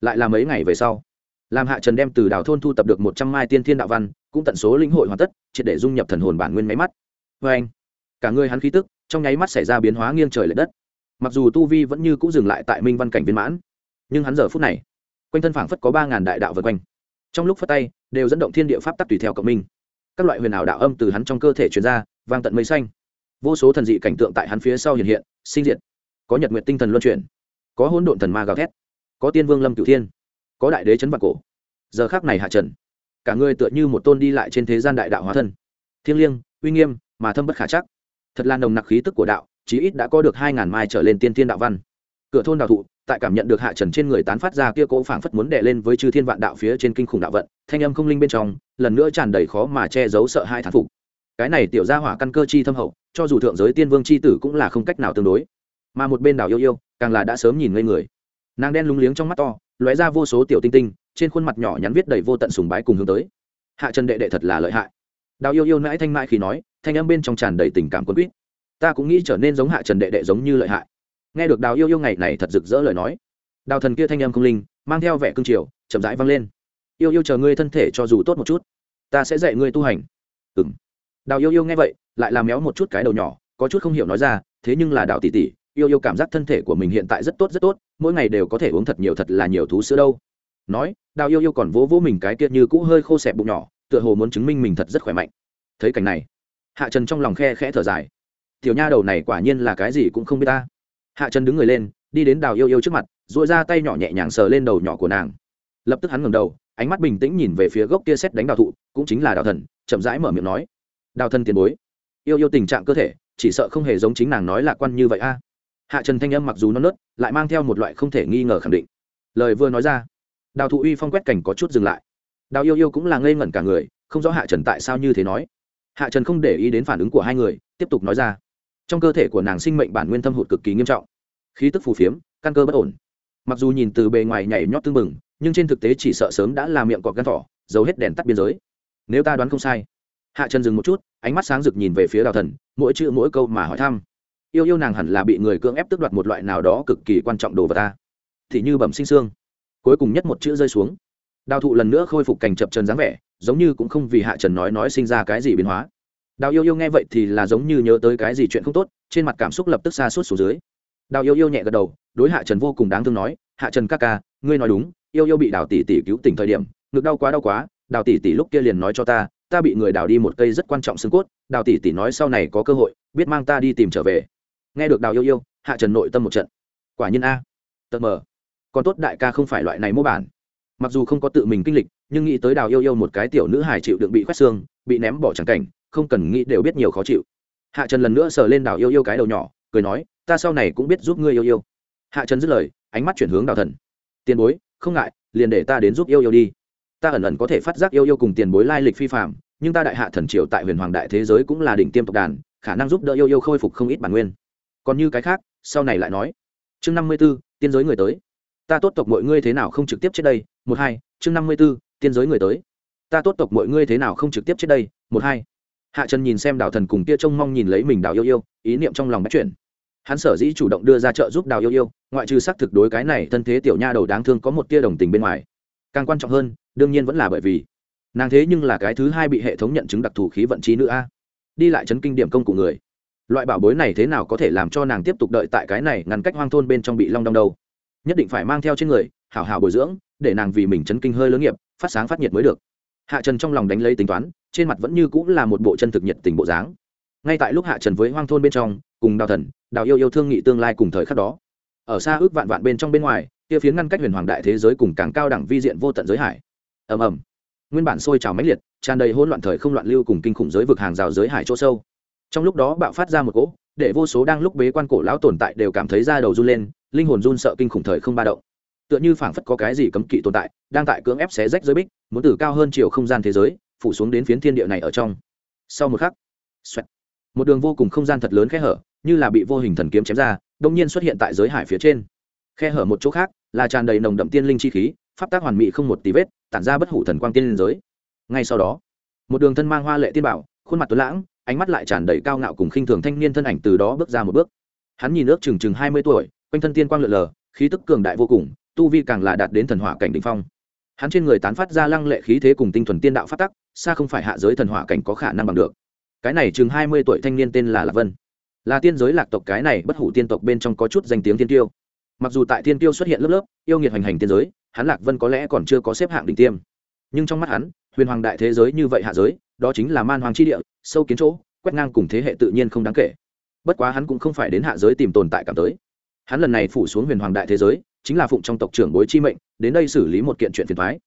Speaker 1: Lại là mấy ngày về sau, làm hạ trần đem từ đào thôn thu tập được một trăm mai tiên thiên đạo văn, cũng tận số lĩnh hội hoàn tất, triệt để dung nhập thần hồn bản nguyên máy mắt. Vê anh, cả người hắn khí tức, trong nháy mắt xảy ra biến hóa nghiêng trời l ệ đất. Mặc dù tu vi vẫn như c ũ dừng lại tại minh văn cảnh viên mãn, nhưng hắn giờ phút này, quanh thân phảng phất có ba ngàn đại đạo vượt quanh. Trong lúc phất tay, đều dẫn động thiên địa pháp tắc tùy theo cộng minh các loại huyền ảo đạo âm từ hắn trong cơ thể truyền ra, vang tận mây xanh. Vô số thần dị cảnh tượng tại hắn phía sau hiện hiện, sinh diệt. Có nhật nguyện tinh thần luân chuyển, có hỗn độn thần ma gào thét, có tiên vương lâm cửu thiên, có đại đế chấn vạn cổ. Giờ khác này hạ trần, cả người tựa như một tôn đi lại trên thế gian đại đạo hóa thân. Thiêng liêng, uy nghiêm, mà thâm bất khả chắc. Thật là nồng nặc khí tức của đạo, chí ít đã có được hai ngàn mai trở lên tiên tiên đạo văn. Cửa thôn đạo thụ tại cảm nhận được hạ trần trên người tán phát ra kia cỗ phảng phất muốn đè lên với chư thiên vạn đạo phía trên kinh khủng đạo vận, thanh âm không linh bên trong, lần nữa tràn đầy khó mà che giấu sợ hai thán phục. Cái này tiểu ra hỏa căn cơ chi thâm hậu, cho dù thượng giới tiên vương chi tử cũng là không cách nào tương đối. Mà một bên đảo yêu yêu, càng là đã sớm nhìn ngây người. Nàng đen lúng liếng trong mắt to, lóe ra vô số tiểu tinh tinh, trên khuôn mặt nhỏ nhắn viết đầy vô tận sùng bái cùng hướng tới. Hạ trần đệ đệ thật là lợi hại. Đào yêu yêu mãi thanh mãi khi nói, thanh âm bên trong tràn đầy tình cảm quân quýt. Ta cũng nghĩ trở nên giống hạ trần đệ đệ giống như lợi hại nghe được đào yêu yêu ngày này thật rực rỡ lời nói, đào thần kia thanh âm không linh, mang theo vẻ cương triều, chậm rãi vang lên. Yêu yêu chờ ngươi thân thể cho dù tốt một chút, ta sẽ dạy ngươi tu hành. Ừng đào yêu yêu nghe vậy, lại làm méo một chút cái đầu nhỏ, có chút không hiểu nói ra, thế nhưng là đào tỷ tỷ, yêu yêu cảm giác thân thể của mình hiện tại rất tốt rất tốt, mỗi ngày đều có thể uống thật nhiều thật là nhiều thú sữa đâu. Nói, đào yêu yêu còn vỗ vỗ mình cái kia như cũ hơi khô xẹp bụng nhỏ, tựa hồ muốn chứng minh mình thật rất khỏe mạnh. Thấy cảnh này, hạ trần trong lòng khe khẽ thở dài. Tiểu nha đầu này quả nhiên là cái gì cũng không biết ta hạ trần đứng người lên, đi đến đào yêu yêu trước mặt dội ra tay nhỏ nhẹ nhàng sờ lên đầu nhỏ của nàng. Lập tức hắn ngẩng đầu, ánh mắt bình tĩnh nhìn về phía gốc kia xét đánh đào thụ, cũng chính là đào thần, chậm rãi mở miệng nói, đào thần tiền bối. Yêu yêu tình trạng cơ thể, chỉ sợ không hề giống chính nàng nói lạc quan như vậy a. Hạ trần thanh âm mặc dù non nớt, lại mang theo một loại không thể nghi ngờ khẳng định. Lời vừa nói ra, đào thụ uy phong quét cảnh có chút dừng lại. Đào yêu yêu cũng là ngây ngẩn cả người, không rõ hạ trần tại sao như thế nói. Hạ trần không để ý đến phản ứng của hai người, tiếp tục nói ra trong cơ thể của nàng sinh mệnh bản nguyên thâm hụt cực kỳ nghiêm trọng. Khí tức phù phiếm, căn cơ bất ổn. Mặc dù nhìn từ bề ngoài nhảy nhót tương bừng, nhưng trên thực tế chỉ sợ sớm đã làm miệng cọt gan thỏ giấu hết đèn tắt biên giới. Nếu ta đoán không sai, hạ trần dừng một chút, ánh mắt sáng rực nhìn về phía đào thần, mỗi chữ mỗi câu mà hỏi thăm. Yêu yêu nàng hẳn là bị người cưỡng ép tước đoạt một loại nào đó cực kỳ quan trọng đồ vật ta. Thì như bẩm sinh xương. Cuối cùng nhất một chữ rơi xuống. Đào thụ lần nữa khôi phục cảnh chập trần dáng vẻ, giống như cũng không vì hạ trần nói nói sinh ra cái gì biến hóa đào yêu yêu nghe vậy thì là giống như nhớ tới cái gì chuyện không tốt, trên mặt cảm xúc lập tức xa suốt xuống dưới. Đào yêu yêu nhẹ gật đầu, đối hạ trần vô cùng đáng thương nói, hạ trần ca ca, ngươi nói đúng, yêu yêu bị đào tỷ tỷ cứu tỉnh thời điểm, ngực đau quá đau quá, đào tỷ tỷ lúc kia liền nói cho ta ta bị người đào đi một cây rất quan trọng xương cốt, đào tỷ tỷ nói sau này có cơ hội, biết mang ta đi tìm trở về. Nghe được đào yêu yêu, hạ trần nội tâm một trận. Quả nhiên a tật mờ. Còn tốt đại ca không phải loại này mô bản. Mặc dù không có tự mình kinh lịch, nhưng nghĩ tới đào yêu yêu một cái tiểu nữ hài chịu đựng bị khoét xương, bị ném bỏ trắng cảnh không cần nghĩ đều biết nhiều khó chịu. Hạ trần lần nữa sờ lên đào yêu yêu cái đầu nhỏ, cười nói, ta sau này cũng biết giúp ngươi yêu yêu. Hạ trần dứt lời, ánh mắt chuyển hướng đào thần. Tiền bối, không ngại, liền để ta đến giúp yêu yêu đi. Ta ẩn ẩn có thể phát giác yêu yêu cùng tiền bối lai lịch phi phạm nhưng ta đại hạ thần triều tại huyền hoàng đại thế giới cũng là đỉnh tiêm tộc đàn, khả năng giúp đỡ yêu yêu khôi phục không ít bản nguyên. Còn như cái khác, sau này lại nói. Chương năm mươi b ố tiên giới người tới. Ta tốt tộc mọi ngươi thế nào không trực tiếp trước đây? Một hai, chương năm mươi b ố tiên giới người tới. Ta tốt tộc mọi ngươi thế nào không trực tiếp trước đây? Một hai hạ trần nhìn xem đào thần cùng kia trông mong nhìn lấy mình đào yêu yêu, ý niệm trong lòng bắt chuyển. Hắn sở dĩ chủ động đưa ra trợ giúp đào yêu yêu, ngoại trừ xác thực đối cái này thân thế tiểu nha đầu đáng thương có một tia đồng tình bên ngoài. Càng quan trọng hơn, đương nhiên vẫn là bởi vì, nàng thế nhưng là cái thứ hai bị hệ thống nhận chứng đặc thù khí vận trí nữ a. Đi lại chấn kinh điểm công của người. Loại bảo bối này thế nào có thể làm cho nàng tiếp tục đợi tại cái này ngăn cách hoang thôn bên trong bị long đong đâu? Nhất định phải mang theo trên người, hảo hảo bồi dưỡng, để nàng vì mình chấn kinh hơi lớn nghiệp, phát sáng phát nhiệt mới được. Hạ trần trong lòng đánh lấy tính toán trên mặt vẫn như cũng là một bộ chân thực nhiệt tình bộ dáng. Ngay tại lúc hạ trần với hoang thôn bên trong, cùng đào thần, đào yêu yêu thương nghị tương lai cùng thời khắc đó. Ở xa ước vạn vạn bên trong bên ngoài, kia phiến ngăn cách huyền hoàng đại thế giới cùng càng cao đẳng vi diện vô tận giới hải. Ầm ầm. Nguyên bản sôi trào mãnh liệt, tràn đầy hỗn loạn thời không loạn lưu cùng kinh khủng giới vực hàng rào giới hải chỗ sâu. Trong lúc đó bạo phát ra một cỗ, để vô số đang lúc bế quan cổ lão tồn tại đều cảm thấy da đầu run lên, linh hồn run sợ kinh khủng thời không ba động. Tựa như phảng phất có cái gì cấm kỵ tồn tại, đang tại cưỡng ép xé rách giới bích, muốn từ cao hơn chiều không gian thế giới phủ xuống đến phiến thiên địa này ở trong. Sau một khắc xoẹt, một đường vô cùng không gian thật lớn khe hở như là bị vô hình thần kiếm chém ra đông nhiên xuất hiện tại giới hải phía trên. Khe hở một chỗ khác là tràn đầy nồng đậm tiên linh chi khí pháp tác hoàn mỹ không một tí vết tản ra bất hủ thần quang tiên linh giới. Ngay sau đó một đường thân mang hoa lệ tiên bảo khuôn mặt tuấn lãng ánh mắt lại tràn đầy cao ngạo cùng khinh thường thanh niên thân ảnh từ đó bước ra một bước. Hắn nhìn ước chừng chừng hai mươi tuổi quanh thân tiên quang lượn lờ khí tức cường đại vô cùng tu vi càng là đạt đến thần hỏa cảnh đỉnh phong hắn trên người tán phát ra lăng lệ khí thế cùng tinh thuần tiên đạo phát tắc, xa không phải hạ giới thần hỏa cảnh có khả năng bằng được. Cái này chừng hai mươi tuổi thanh niên tên là lạc vân. Là tiên giới lạc tộc cái này bất hủ tiên tộc bên trong có chút danh tiếng tiên tiêu. Mặc dù tại tiên tiêu xuất hiện lớp lớp, yêu nghiệt hoành hành tiên giới, hắn lạc vân có lẽ còn chưa có xếp hạng đỉnh tiêm. Nhưng trong mắt hắn, huyền hoàng đại thế giới như vậy hạ giới, đó chính là man hoàng chi địa, sâu kiến chỗ, quét ngang cùng thế hệ tự nhiên không đáng kể. Bất quá hắn cũng không phải đến hạ giới tìm tồn tại cảm tới. Hắn lần này phủ xuống huyền hoàng đại thế giới, chính là phụng trong tộc trưởng bối chi mệnh đến đây xử lý một kiện chuyện phiền thoái.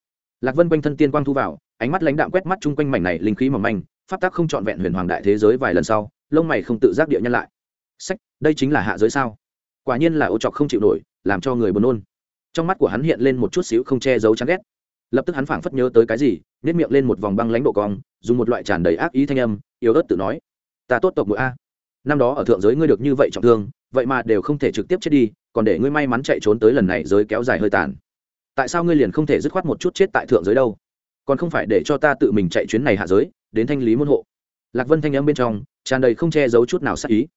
Speaker 1: Lạc vân quanh thân tiên quang thu vào, ánh mắt lãnh đạm quét mắt chung quanh mảnh này linh khí mỏng manh, pháp tác không trọn vẹn huyền hoàng đại thế giới vài lần sau, lông mày không tự giác địa nhân lại. Sách, đây chính là hạ giới sao? Quả nhiên là ô trọc không chịu nổi, làm cho người buồn nôn. Trong mắt của hắn hiện lên một chút xíu không che giấu chán ghét. Lập tức hắn phảng phất nhớ tới cái gì nếp miệng lên một vòng băng lãnh độ cong, dùng một loại tràn đầy ác ý thanh âm, yếu ớt tự nói, ta tốt tộc mũi a. Năm đó ở thượng giới ngươi được như vậy trọng thương, vậy mà đều không thể trực tiếp chết đi, còn để ngươi may mắn chạy trốn tới lần này giới kéo dài hơi tàn tại sao ngươi liền không thể dứt khoát một chút chết tại thượng giới đâu? Còn không phải để cho ta tự mình chạy chuyến này hạ giới, đến thanh lý môn hộ. Lạc vân thanh âm bên trong tràn đầy không che giấu chút nào sắc ý.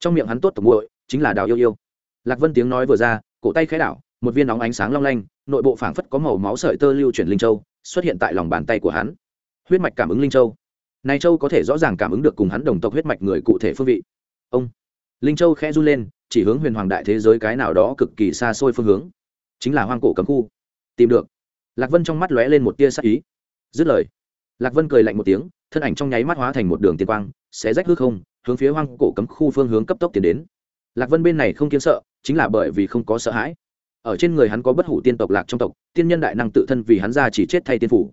Speaker 1: Trong miệng hắn tốt tổng muội, chính là đào yêu yêu. Lạc vân tiếng nói vừa ra, cổ tay khẽ đảo, một viên nóng ánh sáng long lanh, nội bộ phảng phất có màu máu sợi tơ lưu chuyển linh châu, xuất hiện tại lòng bàn tay của hắn. Huyết mạch cảm ứng linh châu. Này châu có thể rõ ràng cảm ứng được cùng hắn đồng tộc huyết mạch người cụ thể phương vị. Ông. Linh châu khẽ run lên, chỉ hướng huyền hoàng đại thế giới cái nào đó cực kỳ xa xôi phương hướng. Chính là hoang cổ cấm khu tìm được. Lạc vân trong mắt lóe lên một tia sắc ý. Dứt lời, lạc vân cười lạnh một tiếng, thân ảnh trong nháy mắt hóa thành một đường tiền quang sẽ rách hư không, hướng phía hoang cổ cấm khu phương hướng cấp tốc tiến đến. Lạc vân bên này không kiếm sợ, chính là bởi vì không có sợ hãi. Ở trên người hắn có bất hủ tiên tộc lạc trong tộc, tiên nhân đại năng tự thân vì hắn ra chỉ chết thay tiên phủ.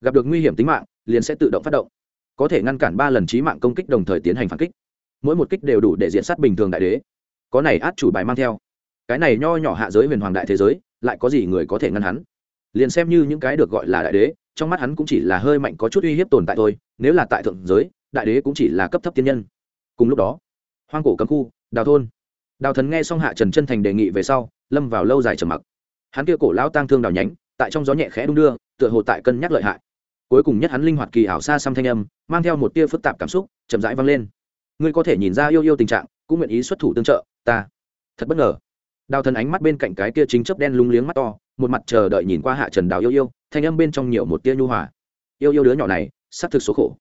Speaker 1: Gặp được nguy hiểm tính mạng, liền sẽ tự động phát động. Có thể ngăn cản ba lần trí mạng công kích đồng thời tiến hành phản kích. Mỗi một kích đều đủ để diện sát bình thường đại đế. Có này át chủ bài mang theo. Cái này nho nhỏ hạ giới huyền hoàng đại thế giới lại có gì người có thể ngăn hắn? Liền xem như những cái được gọi là đại đế, trong mắt hắn cũng chỉ là hơi mạnh có chút uy hiếp tồn tại thôi, nếu là tại thượng giới, đại đế cũng chỉ là cấp thấp tiên nhân. Cùng lúc đó, hoang cổ cấm khu, đào thôn. Đào thần nghe xong hạ trần chân thành đề nghị về sau, lâm vào lâu dài trầm mặc. Hắn kia cổ lão tang thương đào nhánh, tại trong gió nhẹ khẽ đung đưa, tựa hồ tại cân nhắc lợi hại. Cuối cùng nhất hắn linh hoạt kỳ ảo xa xăm thanh âm, mang theo một tia phức tạp cảm xúc, chậm rãi vang lên. Ngươi có thể nhìn ra yêu yêu tình trạng, cũng nguyện ý xuất thủ tương trợ, ta. Thật bất ngờ đào thần ánh mắt bên cạnh cái kia chính chấp đen lung liếng mắt to, một mặt chờ đợi nhìn qua hạ trần đào yêu yêu, thanh âm bên trong nhiều một tia nhu hòa. Yêu yêu đứa nhỏ này xác thực số khổ.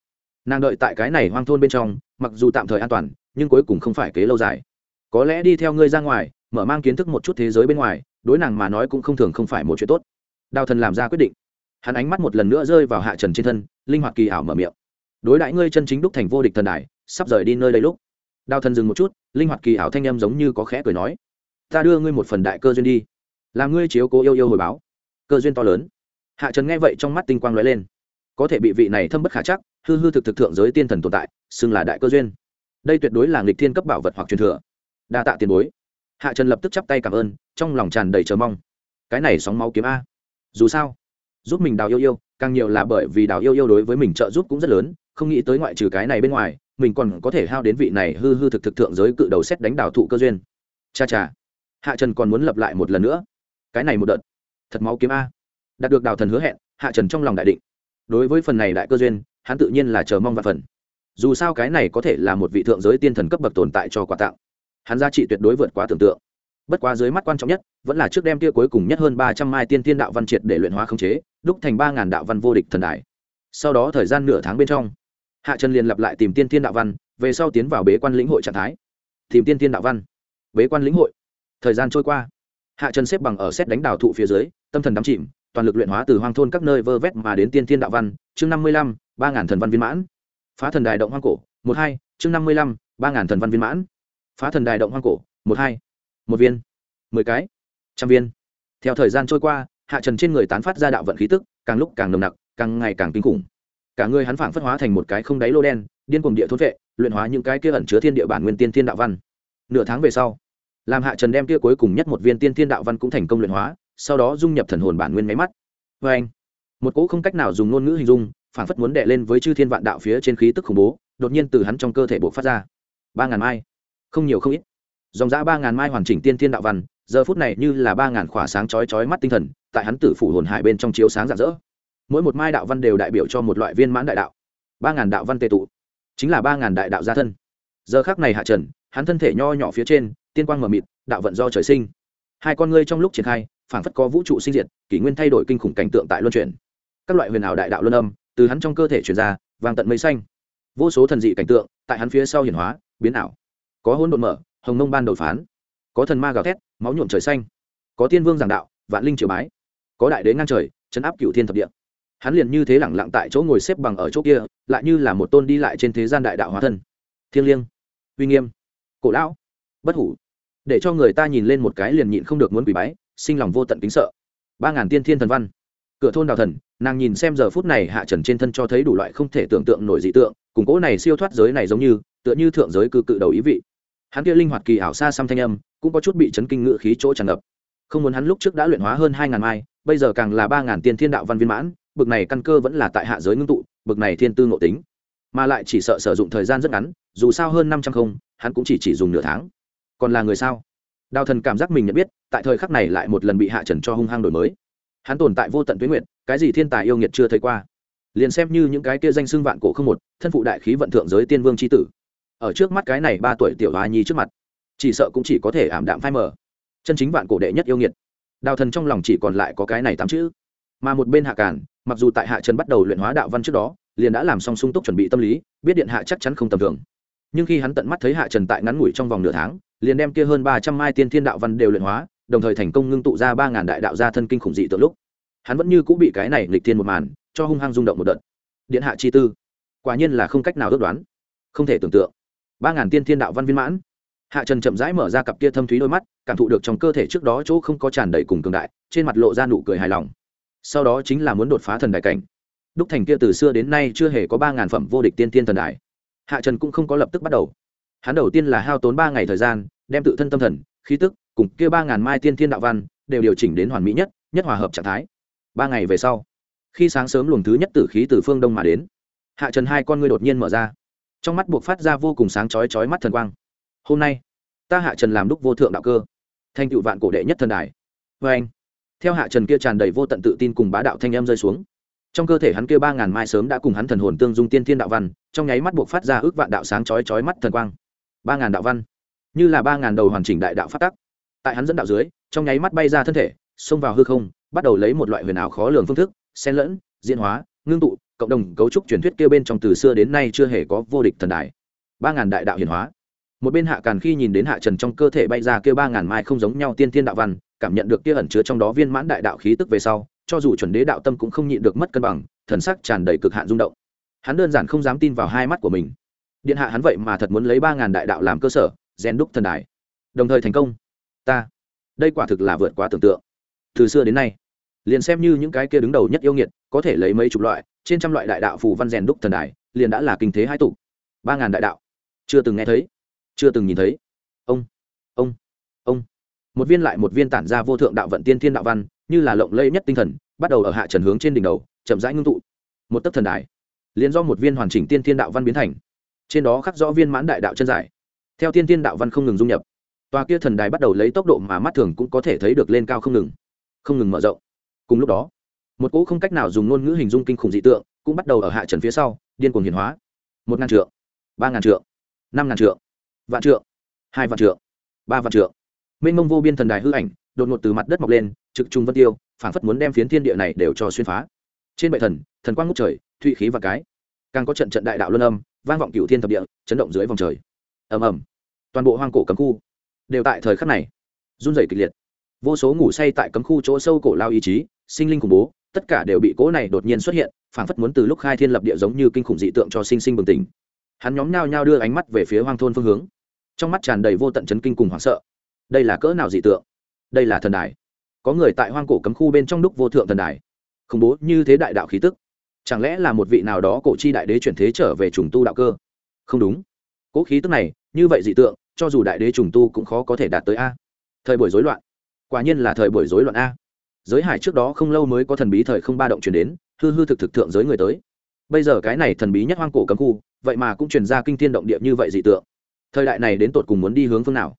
Speaker 1: Nàng đợi tại cái này hoang thôn bên trong, mặc dù tạm thời an toàn, nhưng cuối cùng không phải kế lâu dài. Có lẽ đi theo ngươi ra ngoài, mở mang kiến thức một chút thế giới bên ngoài, đối nàng mà nói cũng không thường không phải một chuyện tốt. Đào thần làm ra quyết định. Hắn ánh mắt một lần nữa rơi vào hạ trần trên thân, linh hoạt kỳ ảo mở miệng. Đối đãi ngươi chân chính đúc thành vô địch thần đài, sắp rời đi nơi đây lúc. Đào thần dừng một chút, linh hoạt kỳ ảo thanh em giống như có khẽ cười nói ta đưa ngươi một phần đại cơ duyên đi. Làm ngươi chiếu cố yêu yêu hồi báo. Cơ duyên to lớn. Hạ trần nghe vậy trong mắt tinh quang lóe lên. Có thể bị vị này thâm bất khả chắc, hư hư thực thực thượng giới tiên thần tồn tại, xưng là đại cơ duyên. Đây tuyệt đối là nghịch thiên cấp bảo vật hoặc truyền thừa. Đa tạ tiền bối. Hạ trần lập tức chắp tay cảm ơn, trong lòng tràn đầy chờ mong. Cái này sóng máu kiếm a. Dù sao, giúp mình đào yêu yêu, càng nhiều là bởi vì đào yêu yêu đối với mình trợ giúp cũng rất lớn, không nghĩ tới ngoại trừ cái này bên ngoài, mình còn có thể hao đến vị này hư hư thực thực thượng giới cự đầu xét đánh đào thụ cơ duyên. Cha cha hạ trần còn muốn lập lại một lần nữa. Cái này một đợt, thật máu kiếm a. Đạt được đào thần hứa hẹn, hạ trần trong lòng đại định. Đối với phần này đại cơ duyên, hắn tự nhiên là chờ mong và phần. Dù sao cái này có thể là một vị thượng giới tiên thần cấp bậc tồn tại cho quà tặng. Hắn giá trị tuyệt đối vượt quá tưởng tượng. Bất quá dưới mắt quan trọng nhất, vẫn là trước đem tia cuối cùng nhất hơn ba trăm mai tiên tiên đạo văn triệt để luyện hóa khống chế, đúc thành ba ngàn đạo văn vô địch thần đại sau đó thời gian nửa tháng bên trong, hạ trần liền lặp lại tìm tiên tiên đạo văn, về sau tiến vào bế quan lĩnh hội trạng thái. Tìm tiên tiên đạo văn. Bế quan lĩnh hội thời gian trôi qua. Hạ trần xếp bằng ở xét đánh đào thụ phía dưới, tâm thần đắm chìm, toàn lực luyện hóa từ hoang thôn các nơi vơ vét mà đến tiên thiên đạo văn, chương năm mươi lăm, ba ngàn thần văn viên mãn. Phá thần đài động hoang cổ, một hai, chương năm mươi lăm, ba ngàn thần văn viên mãn. Phá thần đài động hoang cổ, một hai, một viên, mười cái, trăm viên. Theo thời gian trôi qua, hạ trần trên người tán phát ra đạo vận khí tức, càng lúc càng nồng nặc, càng ngày càng kinh khủng. Cả người hắn phảng phất hóa thành một cái không đáy lô đen, điên cuồng địa thôn vệ, luyện hóa những cái kia ẩn chứa thiên địa bản nguyên tiên thiên đạo văn. Nửa tháng về sau làm hạ trần đem kia cuối cùng nhất một viên tiên thiên đạo văn cũng thành công luyện hóa, sau đó dung nhập thần hồn bản nguyên máy mắt. Vê anh, một cỗ không cách nào dùng ngôn ngữ hình dung, phảng phất muốn đệ lên với chư thiên vạn đạo phía trên khí tức khủng bố, đột nhiên từ hắn trong cơ thể buộc phát ra. Ba ngàn mai, không nhiều không ít. Dòng giã ba ngàn mai hoàn chỉnh tiên thiên đạo văn, giờ phút này như là ba ngàn khỏa sáng chói chói mắt tinh thần, tại hắn tử phủ hồn hải bên trong chiếu sáng rạng rỡ. Mỗi một mai đạo văn đều đại biểu cho một loại viên mãn đại đạo. Ba ngàn đạo văn tệ tụ, chính là ba ngàn đại đạo gia thân. Giờ khác này hạ trần, hắn thân thể nho nhỏ phía trên tiên quang mờ mịt, đạo vận do trời sinh. Hai con ngươi trong lúc triển khai, phảng phất có vũ trụ sinh diệt, kỷ nguyên thay đổi kinh khủng cảnh tượng tại luân chuyển. Các loại huyền ảo đại đạo luân âm, từ hắn trong cơ thể chuyển ra vàng tận mây xanh. Vô số thần dị cảnh tượng, tại hắn phía sau hiển hóa, biến ảo. Có hôn đột mở, hồng nông ban đột phán. Có thần ma gào thét, máu nhuộm trời xanh. Có tiên vương giảng đạo, vạn linh triều bái. Có đại đế ngang trời, chấn áp cựu thiên thập địa. Hắn liền như thế lẳng lặng tại chỗ ngồi xếp bằng ở chỗ kia, lại như là một tôn đi lại trên thế gian đại đạo hóa thân. Thiêng liêng, uy nghiêm, cổ lão, bất hủ để cho người ta nhìn lên một cái liền nhịn không được muốn quỷ bái, sinh lòng vô tận kính sợ. Ba ngàn tiên thiên thần văn. Cửa thôn đào thần, nàng nhìn xem giờ phút này hạ trần trên thân cho thấy đủ loại không thể tưởng tượng nổi dị tượng củng cố này siêu thoát giới này giống như, tựa như thượng giới cư cự đầu ý vị. Hắn kia linh hoạt kỳ ảo xa xăm thanh âm, cũng có chút bị chấn kinh ngự khí chỗ tràn ngập. Không muốn hắn lúc trước đã luyện hóa hơn hai ngàn mai, bây giờ càng là ba ngàn tiên thiên đạo văn viên mãn, bực này căn cơ vẫn là tại hạ giới ngưng tụ, bực này thiên tư ngộ tính. Mà lại chỉ sợ sử dụng thời gian rất ngắn, dù sao hơn năm trăm không, hắn cũng chỉ chỉ dùng nửa tháng còn là người sao? Đào thần cảm giác mình nhận biết, tại thời khắc này lại một lần bị hạ trần cho hung hăng đổi mới. Hắn tồn tại vô tận tuyến nguyện, cái gì thiên tài yêu nghiệt chưa thấy qua. Liền xem như những cái kia danh xưng vạn cổ không một, thân phụ đại khí vận thượng giới tiên vương c tử. Ở trước mắt cái này ba tuổi tiểu hoa nhi trước mặt, chỉ sợ cũng chỉ có thể ảm đạm phai mờ. Chân chính vạn cổ đệ nhất yêu nghiệt. Đào thần trong lòng chỉ còn lại có cái này tám chữ. Mà một bên hạ càn, mặc dù tại hạ trần bắt đầu luyện hóa đạo văn trước đó, liền đã làm xong sung túc chuẩn bị tâm lý, biết điện hạ chắc chắn không tầm thường. Nhưng khi hắn tận mắt thấy hạ trần tại ngắn ngủi trong vòng nửa tháng liền đem kia hơn ba trăm mai tiên thiên đạo văn đều luyện hóa, đồng thời thành công ngưng tụ ra ba ngàn đại đạo gia thân kinh khủng dị từ lúc. Hắn vẫn như cũng bị cái này lịch thiên một màn, cho hung hăng rung động một đợt. Điện hạ chi tư. Quả nhiên là không cách nào ước đoán. Không thể tưởng tượng. Ba ngàn tiên thiên đạo văn viên mãn. Hạ trần chậm rãi mở ra cặp kia thâm thúy đôi mắt, cảm thụ được trong cơ thể trước đó chỗ không có tràn đầy cùng cường đại, trên mặt lộ ra nụ cười hài lòng. Sau đó chính là muốn đột phá thần đại cảnh. Đúc thành kia từ xưa đến nay chưa hề có ba ngàn phẩm vô địch tiên tiên thần đại. Hạ trần cũng không có lập tức bắt đầu. Hắn đầu tiên là hao tốn ba ngày thời gian đem tự thân tâm thần, khí tức, cùng kia ba ngàn mai tiên thiên đạo văn, đều điều chỉnh đến hoàn mỹ nhất nhất hòa hợp trạng thái. Ba ngày về sau, khi sáng sớm luồng thứ nhất tử khí từ phương đông mà đến, hạ trần hai con ngươi đột nhiên mở ra. Trong mắt buộc phát ra vô cùng sáng chói chói mắt thần quang. Hôm nay, ta hạ trần làm đúc vô thượng đạo cơ, thành tựu vạn cổ đệ nhất thần đài. Vê anh, theo hạ trần kia tràn đầy vô tận tự tin cùng bá đạo thanh em rơi xuống, trong cơ thể hắn kia ba ngàn mai sớm đã cùng hắn thần hồn tương dung tiên thiên đạo văn, trong nháy mắt buộc phát ra ước vạn đạo sáng chói chói mắt thần quang. Ba ngàn đạo văn như là ba ngàn đầu hoàn chỉnh đại đạo phát tắc. Tại hắn dẫn đạo dưới, trong nháy mắt bay ra thân thể, xông vào hư không, bắt đầu lấy một loại huyền ảo khó lường phương thức, xen lẫn, diễn hóa, ngưng tụ, cộng đồng cấu trúc truyền thuyết kia bên trong từ xưa đến nay chưa hề có vô địch thần đại ba ngàn đại đạo hiển hóa. Một bên hạ càn khi nhìn đến hạ trần trong cơ thể bay ra kia ba ngàn mai không giống nhau tiên thiên đạo văn, cảm nhận được kia ẩn chứa trong đó viên mãn đại đạo khí tức về sau, cho dù chuẩn đế đạo tâm cũng không nhịn được mất cân bằng, thần sắc tràn đầy cực hạn rung động. Hắn đơn giản không dám tin vào hai mắt của mình. Điện hạ hắn vậy mà thật muốn lấy ba ngàn đại đạo làm cơ sở rèn đúc thần đài. Đồng thời thành công. Ta, đây quả thực là vượt quá tưởng tượng. Từ xưa đến nay, liền xem như những cái kia đứng đầu nhất yêu nghiệt, có thể lấy mấy chục loại, trên trăm loại đại đạo phù văn rèn đúc thần đài, liền đã là kinh thế hai tụ. Ba ngàn đại đạo. Chưa từng nghe thấy, chưa từng nhìn thấy. Ông ông ông. Một viên lại một viên tản ra vô thượng đạo vận tiên thiên đạo văn, như là lộng lẫy nhất tinh thần, bắt đầu ở hạ trần hướng trên đỉnh đầu, chậm rãi ngưng tụ. Một tấc thần đài, liền do một viên hoàn chỉnh tiên thiên đạo văn biến thành. Trên đó khắc rõ viên mãn đại đạo chân giải theo tiên tiên đạo văn không ngừng dung nhập, tòa kia thần đài bắt đầu lấy tốc độ mà mắt thường cũng có thể thấy được lên cao không ngừng không ngừng mở rộng. Cùng lúc đó, một cỗ không cách nào dùng ngôn ngữ hình dung kinh khủng dị tượng cũng bắt đầu ở hạ trần phía sau, điên cuồng hiền hóa. Một ngàn trượng, ba ngàn trượng, năm ngàn trượng, vạn trượng, hai vạn trượng, ba vạn trượng. Mênh mông vô biên thần đài hư ảnh đột ngột từ mặt đất mọc lên, trực trung vân tiêu, phảng phất muốn đem phiến thiên địa này đều cho xuyên phá. Trên bệ thần thần quang ngút trời, thụy khí và cái. Càng có trận trận đại đạo luân âm, vang vọng cửu thiên thập địa, chấn động dưới vòng trời. Ầm ầm toàn bộ hoang cổ cấm khu đều tại thời khắc này run rẩy kịch liệt. Vô số ngủ say tại cấm khu chỗ sâu cổ lao ý chí, sinh linh khủng bố, tất cả đều bị cỗ này đột nhiên xuất hiện, phảng phất muốn từ lúc khai thiên lập địa giống như kinh khủng dị tượng cho sinh sinh bừng tỉnh. Hắn nhóm nhao nhao đưa ánh mắt về phía hoang thôn phương hướng. Trong mắt tràn đầy vô tận chấn kinh cùng hoảng sợ. Đây là cỡ nào dị tượng? Đây là thần đài. Có người tại hoang cổ cấm khu bên trong đúc vô thượng thần đài. Khủng bố như thế đại đạo khí tức. Chẳng lẽ là một vị nào đó cổ chi đại đế chuyển thế trở về trùng tu đạo cơ? Không đúng. Cỗ khí tức này, như vậy dị tượng cho dù đại đế trùng tu cũng khó có thể đạt tới a. Thời buổi rối loạn. Quả nhiên là thời buổi rối loạn a. Giới hải trước đó không lâu mới có thần bí thời không ba động chuyển đến, hư hư thực thực thượng giới người tới. Bây giờ cái này thần bí nhất hoang cổ cấm khu, vậy mà cũng truyền ra kinh thiên động địa như vậy dị tượng. Thời đại này đến tột cùng muốn đi hướng phương nào?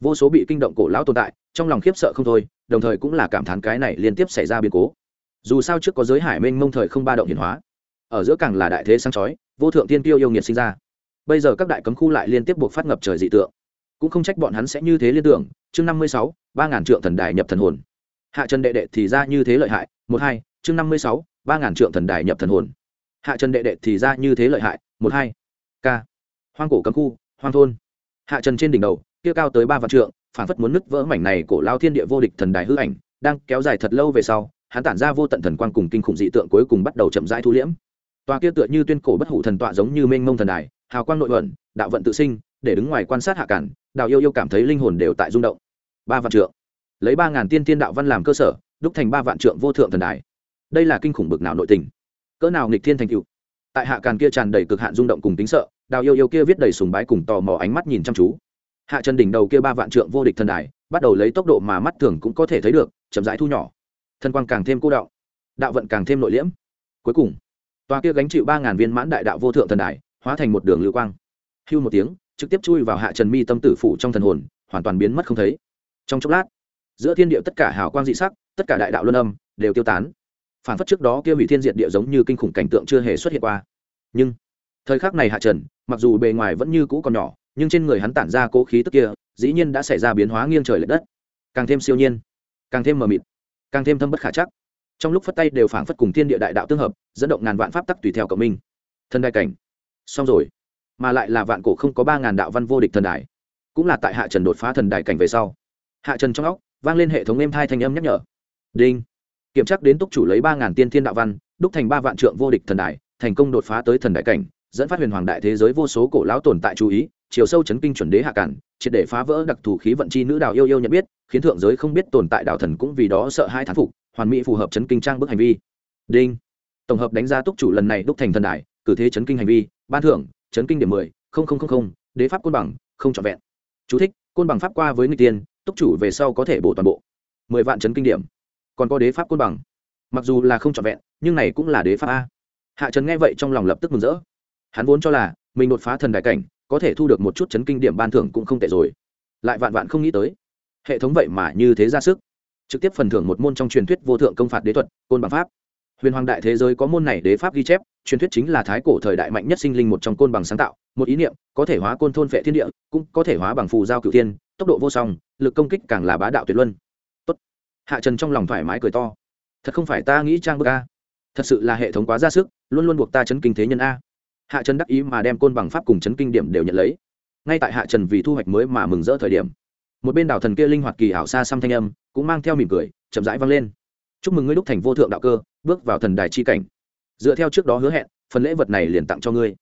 Speaker 1: Vô số bị kinh động cổ lão tồn tại, trong lòng khiếp sợ không thôi, đồng thời cũng là cảm thán cái này liên tiếp xảy ra biến cố. Dù sao trước có giới hải mênh mông thời không ba động hiển hóa, ở giữa càng là đại thế sáng chói, vô thượng tiên tiêu yêu nghiệt sinh ra. Bây giờ các đại cấm khu lại liên tiếp buộc phát ngập trời dị tượng cũng không trách bọn hắn sẽ như thế liên tưởng, chương năm mươi sáu, ba ngàn trượng thần đài nhập thần hồn. Hạ trần đệ đệ thì ra như thế lợi hại, một hai, chương năm mươi sáu, ba ngàn trượng thần đài nhập thần hồn. Hạ trần đệ đệ thì ra như thế lợi hại, một hai. K. Hoang cổ cấm khu, hoang thôn. Hạ trần trên đỉnh đầu, kia cao tới ba vạn trượng phản phất muốn nứt vỡ mảnh này cổ lao thiên địa vô địch thần đài hư ảnh, đang kéo dài thật lâu về sau, hắn tản ra vô tận thần quang cùng kinh khủng dị tượng cuối cùng bắt đầu chậm rãi thu liễm. Tòa kia tựa như tuyên cổ bất hủ thần tọa giống như mênh mông thần đài, hào quang nội vận đạo vận tự sinh, để đứng ngoài quan sát hạ cản Đào yêu yêu cảm thấy linh hồn đều tại rung động. Ba vạn trượng. Lấy ba ngàn tiên tiên đạo văn làm cơ sở, đúc thành ba vạn trượng vô thượng thần đài. Đây là kinh khủng bực nào nội tình. Cỡ nào nghịch thiên thành cựu tại hạ càn kia tràn đầy cực hạn rung động cùng tính sợ, đào yêu yêu kia viết đầy sùng bái cùng tò mò ánh mắt nhìn chăm chú. Hạ chân đỉnh đầu kia ba vạn trượng vô địch thần đài, bắt đầu lấy tốc độ mà mắt thường cũng có thể thấy được, chậm rãi thu nhỏ. Thân quang càng thêm cô đạo đạo vận càng thêm nội liễm. Cuối cùng, tòa kia gánh chịu ba ngàn viên mãn đại đạo vô thượng thần đài, hóa thành một đường lưu quang. Hưu một tiếng trực tiếp chui vào hạ trần mi tâm tử phủ trong thần hồn, hoàn toàn biến mất không thấy. Trong chốc lát, giữa thiên địa tất cả hào quang dị sắc, tất cả đại đạo luân âm, đều tiêu tán. Phản phất trước đó kia hủy thiên diệt địa giống như kinh khủng cảnh tượng chưa hề xuất hiện qua. Nhưng, thời khắc này hạ trần, mặc dù bề ngoài vẫn như cũ còn nhỏ, nhưng trên người hắn tản ra cố khí tức kia, dĩ nhiên đã xảy ra biến hóa nghiêng trời l ệ đất. Càng thêm siêu nhiên, càng thêm mờ mịt, càng thêm thâm bất khả chắc. Trong lúc phất tay đều phảng phất cùng thiên địa đại đạo tương hợp, dẫn động ngàn vạn pháp tắc tùy theo cộng minh. Thân đại cảnh. Xong rồi mà lại là vạn cổ không có ba ngàn đạo văn vô địch thần đài. Cũng là tại hạ trần đột phá thần đại cảnh về sau, hạ trần trong óc vang lên hệ thống êm thai thanh âm nhắc nhở. Đinh. Kiểm tra đến túc chủ lấy ba ngàn tiên thiên đạo văn, đúc thành ba vạn trượng vô địch thần đài, thành công đột phá tới thần đại cảnh, dẫn phát huyền hoàng đại thế giới vô số cổ lão tồn tại chú ý, chiều sâu chấn kinh chuẩn đế hạ cản, triệt để phá vỡ đặc thù khí vận chi nữ đào yêu yêu nhận biết, khiến thượng giới không biết tồn tại đạo thần cũng vì đó sợ hai thán phục, hoàn mỹ phù hợp chấn kinh trang bức hành vi. Đinh. Tổng hợp đánh giá túc chủ lần này đúc thành thần đài, cử thế chấn kinh hành vi, ban thưởng chấn kinh điểm mười, không không không không, đế pháp côn bằng, không trọn vẹn. Chú thích, côn bằng pháp qua với người tiên, túc chủ về sau có thể bổ toàn bộ. Mười vạn chấn kinh điểm. Còn có đế pháp côn bằng. Mặc dù là không trọn vẹn, nhưng này cũng là đế pháp a. Hạ trần nghe vậy trong lòng lập tức mừng rỡ. Hắn vốn cho là, mình đột phá thần đại cảnh, có thể thu được một chút chấn kinh điểm ban thưởng cũng không tệ rồi. Lại vạn vạn không nghĩ tới, hệ thống vậy mà như thế ra sức. Trực tiếp phần thưởng một môn trong truyền thuyết vô thượng công phạt đế thuật, côn bằng pháp huyền hoàng đại thế giới có môn này đế pháp ghi chép, truyền thuyết chính là thái cổ thời đại mạnh nhất sinh linh một trong côn bằng sáng tạo, một ý niệm, có thể hóa côn thôn vệ thiên địa, cũng có thể hóa bằng phù giao cửu thiên, tốc độ vô song, lực công kích càng là bá đạo tuyệt luân. Tốt. hạ trần trong lòng thoải mái cười to. Thật không phải ta nghĩ trang bức a. Thật sự là hệ thống quá ra sức, luôn luôn buộc ta chấn kinh thế nhân a. Hạ trần đắc ý mà đem côn bằng pháp cùng chấn kinh điểm đều nhận lấy. Ngay tại hạ trần vì thu hoạch mới mà mừng rỡ thời điểm, một bên đảo thần kia linh hoạt kỳ ảo xa xăm thanh âm cũng mang theo mỉm cười, chậm rãi vang lên. Chúc mừng ngươi đúc thành vô thượng đạo cơ bước vào thần đài chi cảnh. Dựa theo trước đó hứa hẹn, phần lễ vật này liền tặng cho ngươi.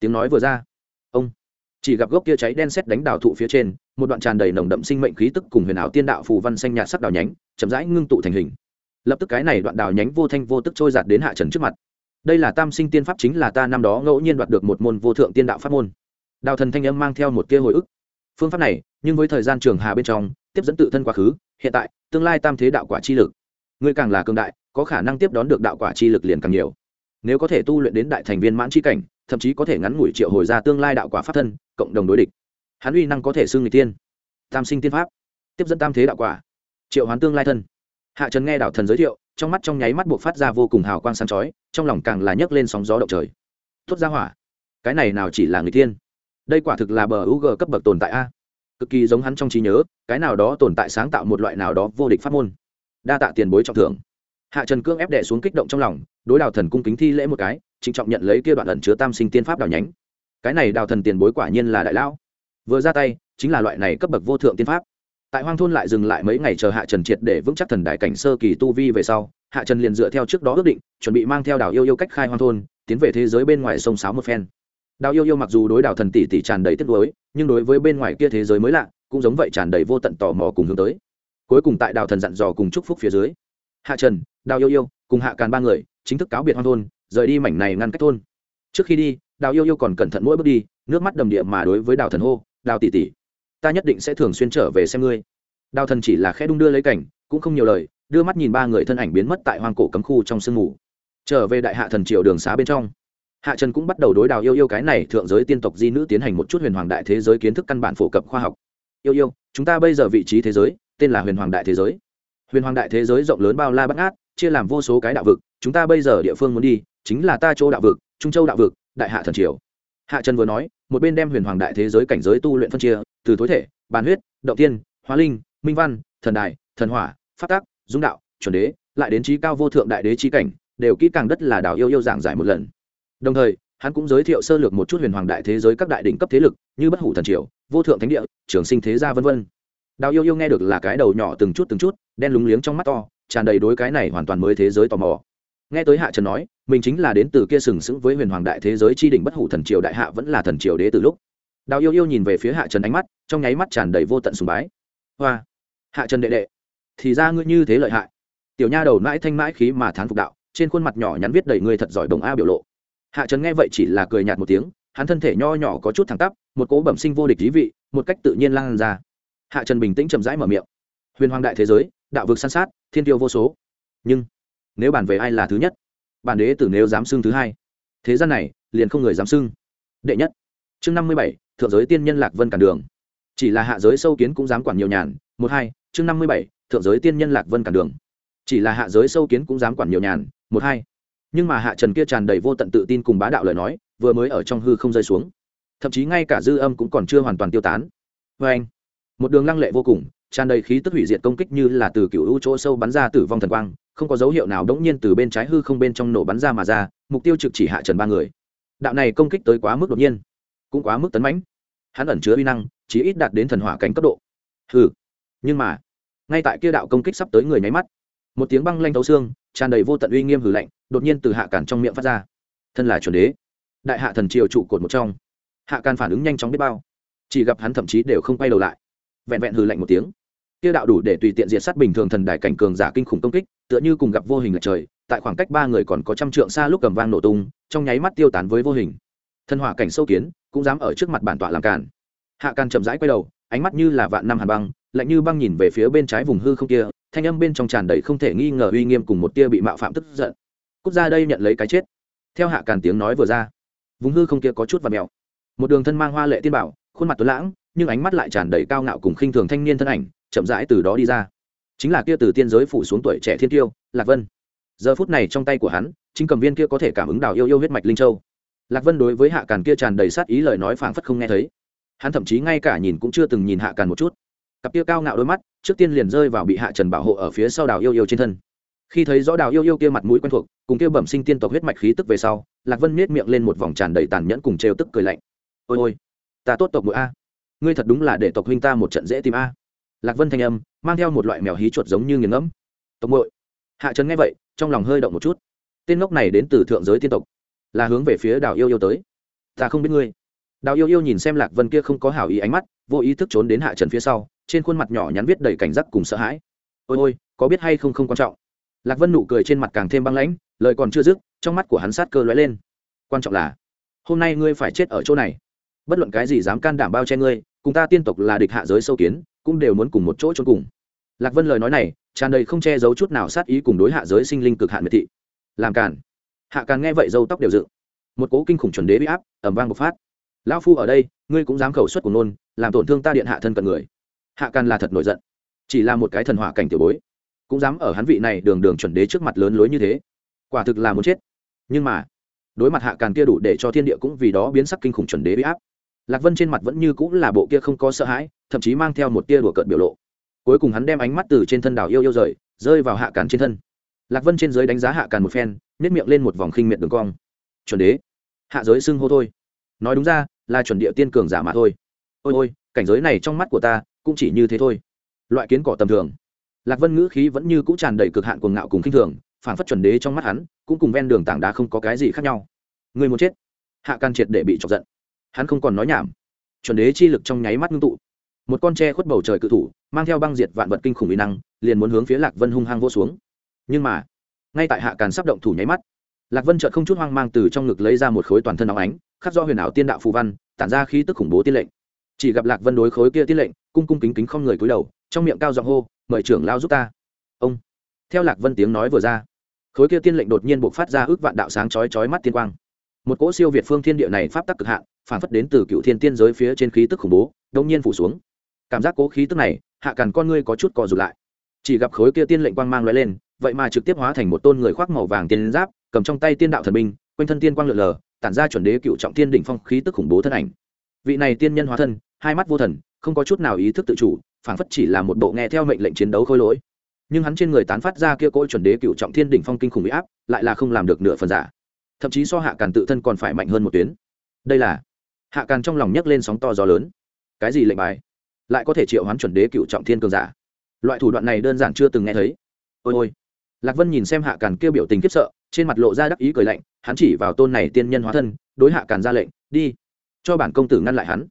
Speaker 1: Tiếng nói vừa ra, ông chỉ gặp gốc kia cháy đen xét đánh đào thụ phía trên, một đoạn tràn đầy nồng đậm sinh mệnh khí tức cùng huyền ảo tiên đạo phù văn xanh nhạt sắc đào nhánh, chậm rãi ngưng tụ thành hình. Lập tức cái này đoạn đào nhánh vô thanh vô tức trôi giạt đến hạ trần trước mặt. Đây là tam sinh tiên pháp chính là ta năm đó ngẫu nhiên đoạt được một môn vô thượng tiên đạo pháp môn. Đào thần thanh âm mang theo một kia hồi ức. Phương pháp này, nhưng với thời gian trường hà bên trong, tiếp dẫn tự thân quá khứ, hiện tại, tương lai tam thế đạo quả chi lực ngươi càng là cương đại, có khả năng tiếp đón được đạo quả chi lực liền càng nhiều. Nếu có thể tu luyện đến đại thành viên mãn chi cảnh, thậm chí có thể ngắn ngủi triệu hồi ra tương lai đạo quả pháp thân, cộng đồng đối địch. Hắn uy năng có thể xưng người tiên tam sinh tiên pháp. Tiếp dẫn tam thế đạo quả. Triệu hoán tương lai thân. Hạ trần nghe đạo thần giới thiệu, trong mắt trong nháy mắt buộc phát ra vô cùng hào quang sáng chói, trong lòng càng là nhấc lên sóng gió động trời. Thốt ra hỏa. Cái này nào chỉ là người tiên đây quả thực là bờ u g cấp bậc tồn tại a. Cực kỳ giống hắn trong trí nhớ, cái nào đó tồn tại sáng tạo một loại nào đó vô địch pháp môn đa tạ tiền bối trọng thưởng. Hạ trần cương ép đệ xuống kích động trong lòng, đối đào thần cung kính thi lễ một cái, trịnh trọng nhận lấy kia đoạn ẩn chứa tam sinh tiên pháp đào nhánh. Cái này đào thần tiền bối quả nhiên là đại lão. Vừa ra tay, chính là loại này cấp bậc vô thượng tiên pháp. Tại hoang thôn lại dừng lại mấy ngày chờ hạ trần triệt để vững chắc thần đại cảnh sơ kỳ tu vi về sau, hạ trần liền dựa theo trước đó ước định, chuẩn bị mang theo đào yêu yêu cách khai hoang thôn, tiến về thế giới bên ngoài sông sáo một phen. Đào yêu yêu mặc dù đối đào thần tỷ tỷ tràn đầy tiếc nuối, nhưng đối với bên ngoài kia thế giới mới lạ, cũng giống vậy tràn đầy vô tận tò mò cùng hướng tới cuối cùng tại đào thần dặn dò cùng chúc phúc phía dưới. Hạ trần, đào yêu yêu cùng hạ càn ba người chính thức cáo biệt hoang thôn, rời đi mảnh này ngăn cách thôn. Trước khi đi, đào yêu yêu còn cẩn thận mỗi bước đi, nước mắt đầm địa mà đối với đào thần hô, đào tỷ tỷ, ta nhất định sẽ thường xuyên trở về xem ngươi. Đào thần chỉ là khẽ đung đưa lấy cảnh, cũng không nhiều lời, đưa mắt nhìn ba người thân ảnh biến mất tại hoang cổ cấm khu trong sương mù. Trở về đại hạ thần triều đường xá bên trong, hạ trần cũng bắt đầu đối đào yêu yêu cái này thượng giới tiên tộc di nữ tiến hành một chút huyền hoàng đại thế giới kiến thức căn bản phổ cập khoa học. Yêu yêu, chúng ta bây giờ vị trí thế giới tên là huyền hoàng đại thế giới. Huyền hoàng đại thế giới rộng lớn bao la bắt ngát, chia làm vô số cái đạo vực, chúng ta bây giờ địa phương muốn đi, chính là ta chỗ đạo vực, trung châu đạo vực, đại hạ thần triều. Hạ trần vừa nói, một bên đem huyền hoàng đại thế giới cảnh giới tu luyện phân chia, từ tối thể, bàn huyết, động tiên, hóa linh, minh văn, thần đài, thần hỏa phát tác dung đạo, chuẩn đế, lại đến trí cao vô thượng đại đế trí cảnh, đều kỹ càng đất là đào yêu yêu giảng giải một lần. Đồng thời, hắn cũng giới thiệu sơ lược một chút huyền hoàng đại thế giới các đại đỉnh cấp thế lực, như bất hủ thần triều, vô thượng thánh địa, trường sinh thế gia v v đào yêu yêu nghe được là cái đầu nhỏ từng chút từng chút, đen lúng liếng trong mắt to, tràn đầy đối cái này hoàn toàn mới thế giới tò mò. Nghe tới hạ trần nói, mình chính là đến từ kia sừng sững với huyền hoàng đại thế giới chi đỉnh bất hủ thần triều đại hạ vẫn là thần triều đế từ lúc. Đào yêu yêu nhìn về phía hạ trần ánh mắt, trong nháy mắt tràn đầy vô tận sùng bái. Hoa, hạ trần đệ đệ, thì ra ngươi như thế lợi hại. Tiểu nha đầu mãi thanh mãi khí mà thán phục đạo, trên khuôn mặt nhỏ nhắn viết đầy ngươi thật giỏi đồng a biểu lộ. Hạ trần nghe vậy chỉ là cười nhạt một tiếng, hắn thân thể nho nhỏ có chút thẳng tắp, một cố bẩm sinh vô địch dí vị, một cách tự nhiên lan ra hạ trần bình tĩnh chậm rãi mở miệng. Huyền hoàng đại thế giới, đạo vực san sát, thiên tiêu vô số. Nhưng, nếu bàn về ai là thứ nhất, bản đế tử nếu dám xưng thứ hai, thế gian này liền không người dám xưng. Đệ nhất, chương năm mươi bảy, thượng giới tiên nhân lạc vân cản đường. Chỉ là hạ giới sâu kiến cũng dám quản nhiều nhàn. Một hai, chương năm mươi bảy, thượng giới tiên nhân lạc vân cản đường. Chỉ là hạ giới sâu kiến cũng dám quản nhiều nhàn. Một hai, nhưng mà hạ trần kia tràn đầy vô tận tự tin cùng bá đạo lời nói, vừa mới ở trong hư không rơi xuống. Thậm chí ngay cả dư âm cũng còn chưa hoàn toàn tiêu tán. Vê anh một đường lăng lệ vô cùng, tràn đầy khí tức hủy diệt công kích như là từ cựu u chỗ sâu bắn ra tử vong thần quang, không có dấu hiệu nào đống nhiên từ bên trái hư không bên trong nổ bắn ra mà ra, mục tiêu trực chỉ hạ trần ba người. Đạo này công kích tới quá mức đột nhiên, cũng quá mức tấn mãnh. Hắn ẩn chứa uy năng chỉ ít đạt đến thần hỏa cánh cấp độ. Hừ, nhưng mà, ngay tại kia đạo công kích sắp tới người nháy mắt, một tiếng băng lanh thấu xương, tràn đầy vô tận uy nghiêm hử lạnh, đột nhiên từ hạ cản trong miệng phát ra. Thân là chuẩn đế, đại hạ thần triều trụ cột một trong. Hạ càn phản ứng nhanh chóng biết bao, chỉ gặp hắn thậm chí đều không quay đầu lại vẹn vẹn hừ lạnh một tiếng. Kia đạo đủ để tùy tiện diệt sát bình thường thần đại cảnh cường giả kinh khủng công kích, tựa như cùng gặp vô hình lệch trời, tại khoảng cách ba người còn có trăm trượng xa lúc cầm vang nổ tung, trong nháy mắt tiêu tán với vô hình. Thân hỏa cảnh sâu kiến, cũng dám ở trước mặt bản tọa làm cản hạ càn chậm rãi quay đầu, ánh mắt như là vạn năm hàn băng, lạnh như băng nhìn về phía bên trái vùng hư không kia, thanh âm bên trong tràn đầy không thể nghi ngờ uy nghiêm cùng một tia bị mạo phạm tức giận. Cút ra đây nhận lấy cái chết. Theo hạ càn tiếng nói vừa ra, vùng hư không kia có chút và mèo. Một đường thân mang hoa lệ tiên bảo, khuôn mặt tuấn lãng nhưng ánh mắt lại tràn đầy cao ngạo cùng khinh thường thanh niên thân ảnh, chậm rãi từ đó đi ra. Chính là kia từ tiên giới phủ xuống tuổi trẻ thiên tiêu, lạc vân. Giờ phút này trong tay của hắn, chính cầm viên kia có thể cảm ứng đào yêu yêu huyết mạch linh châu. Lạc vân đối với hạ càn kia tràn đầy sát ý lời nói phảng phất không nghe thấy. Hắn thậm chí ngay cả nhìn cũng chưa từng nhìn hạ càn một chút. Cặp kia cao ngạo đôi mắt, trước tiên liền rơi vào bị hạ trần bảo hộ ở phía sau đào yêu yêu trên thân. Khi thấy rõ đào yêu yêu kia mặt mũi quen thuộc, cùng kia bẩm sinh tiên tộc huyết mạch khí tức về sau, lạc vân miết miệng lên một vòng tràn đầy tàn nhẫn cùng trêu tức cười lạnh. Ôi ôi, ta tốt tộc mũi a ngươi thật đúng là để tộc huynh ta một trận dễ tìm a. Lạc vân thanh âm, mang theo một loại mèo hí chuột giống như nghiền ngẫm. Tộc ngội hạ trần nghe vậy, trong lòng hơi động một chút. Tên ngốc này đến từ thượng giới tiên tộc, là hướng về phía đào yêu yêu tới. Ta không biết ngươi. Đào yêu yêu nhìn xem lạc vân kia không có hảo ý ánh mắt, vô ý thức trốn đến hạ trần phía sau, trên khuôn mặt nhỏ nhắn viết đầy cảnh giác cùng sợ hãi. Ôi ôi, có biết hay không không quan trọng. Lạc vân nụ cười trên mặt càng thêm băng lãnh, lời còn chưa dứt, trong mắt của hắn sát cơ lóe lên. Quan trọng là, hôm nay ngươi phải chết ở chỗ này bất luận cái gì dám can đảm bao che ngươi, cùng ta tiên tộc là địch hạ giới sâu kiến, cũng đều muốn cùng một chỗ trốn cùng. Lạc vân lời nói này, tràn đầy không che giấu chút nào sát ý cùng đối hạ giới sinh linh cực hạn miệt thị. Làm càn. Hạ càn nghe vậy dâu tóc đều dựng. Một cố kinh khủng chuẩn đế bị áp ẩm vang bộc phát. Lão phu ở đây, ngươi cũng dám khẩu xuất của nôn, làm tổn thương ta điện hạ thân cận người. Hạ càn là thật nổi giận. Chỉ là một cái thần hỏa cảnh tiểu bối, cũng dám ở hắn vị này đường đường chuẩn đế trước mặt lớn lối như thế. Quả thực là muốn chết. Nhưng mà, đối mặt hạ càn kia đủ để cho thiên địa cũng vì đó biến sắc kinh khủng chuẩn đế bị áp lạc vân trên mặt vẫn như cũng là bộ kia không có sợ hãi, thậm chí mang theo một tia đùa cợt biểu lộ. Cuối cùng hắn đem ánh mắt từ trên thân đảo yêu yêu rời, rơi vào hạ càn trên thân. Lạc vân trên giới đánh giá hạ càn một phen nếp miệng lên một vòng khinh miệt đường cong. Chuẩn đế. Hạ giới xưng hô thôi. Nói đúng ra, là chuẩn địa tiên cường giả mà thôi. Ôi ôi, cảnh giới này trong mắt của ta cũng chỉ như thế thôi. Loại kiến cỏ tầm thường. Lạc vân ngữ khí vẫn như cũ tràn đầy cực hạn cuồng ngạo cùng khinh thường, phản phất chuẩn đế trong mắt hắn cũng cùng ven đường tảng đá không có cái gì khác nhau. Người muốn chết? Hạ can triệt để bị chọc giận hắn không còn nói nhảm. Chuẩn đế chi lực trong nháy mắt ngưng tụ. Một con tre khuất bầu trời cự thủ, mang theo băng diệt vạn vật kinh khủng mỹ năng, liền muốn hướng phía lạc vân hung hăng vô xuống. Nhưng mà, ngay tại hạ càn sắp động thủ nháy mắt, lạc vân chợt không chút hoang mang từ trong ngực lấy ra một khối toàn thân óng ánh, khắc do huyền ảo tiên đạo phù văn, tản ra khí tức khủng bố tiên lệnh. Chỉ gặp lạc vân đối khối kia tiên lệnh, cung cung kính kính không người cúi đầu, trong miệng cao giọng hô, mời trưởng lao giúp ta. Ông, theo lạc vân tiếng nói vừa ra, khối kia tiên lệnh đột nhiên buộc phát ra ước vạn đạo sáng chói chói mắt tiên quang một cỗ siêu việt phương thiên địa này pháp tắc cực hạn, phản phất đến từ cựu thiên tiên giới phía trên khí tức khủng bố đông nhiên phủ xuống. Cảm giác cố khí tức này, hạ càn con ngươi có chút cò rụt lại. Chỉ gặp khối kia tiên lệnh quang mang lóe lên, vậy mà trực tiếp hóa thành một tôn người khoác màu vàng tiên giáp, cầm trong tay tiên đạo thần binh, quanh thân tiên quang lượn lờ, tản ra chuẩn đế cựu trọng thiên đỉnh phong khí tức khủng bố thân ảnh. Vị này tiên nhân hóa thân, hai mắt vô thần, không có chút nào ý thức tự chủ phảng phất chỉ là một bộ nghe theo mệnh lệnh chiến đấu khôi lỗi. Nhưng hắn trên người tán phát ra kia cỗ chuẩn đế cựu trọng thiên đỉnh phong kinh khủng bị áp, lại là không làm được nửa phần giả thậm chí so hạ càn tự thân còn phải mạnh hơn một tuyến. Đây là, hạ càn trong lòng nhấc lên sóng to gió lớn. Cái gì lệnh bài? Lại có thể triệu hoán chuẩn đế cựu trọng thiên cường giả. Loại thủ đoạn này đơn giản chưa từng nghe thấy. Ôi ôi. Lạc vân nhìn xem hạ càn kêu biểu tình khiếp sợ, trên mặt lộ ra đắc ý cười lạnh, hắn chỉ vào tôn này tiên nhân hóa thân, đối hạ càn ra lệnh, đi, cho bản công tử ngăn lại hắn.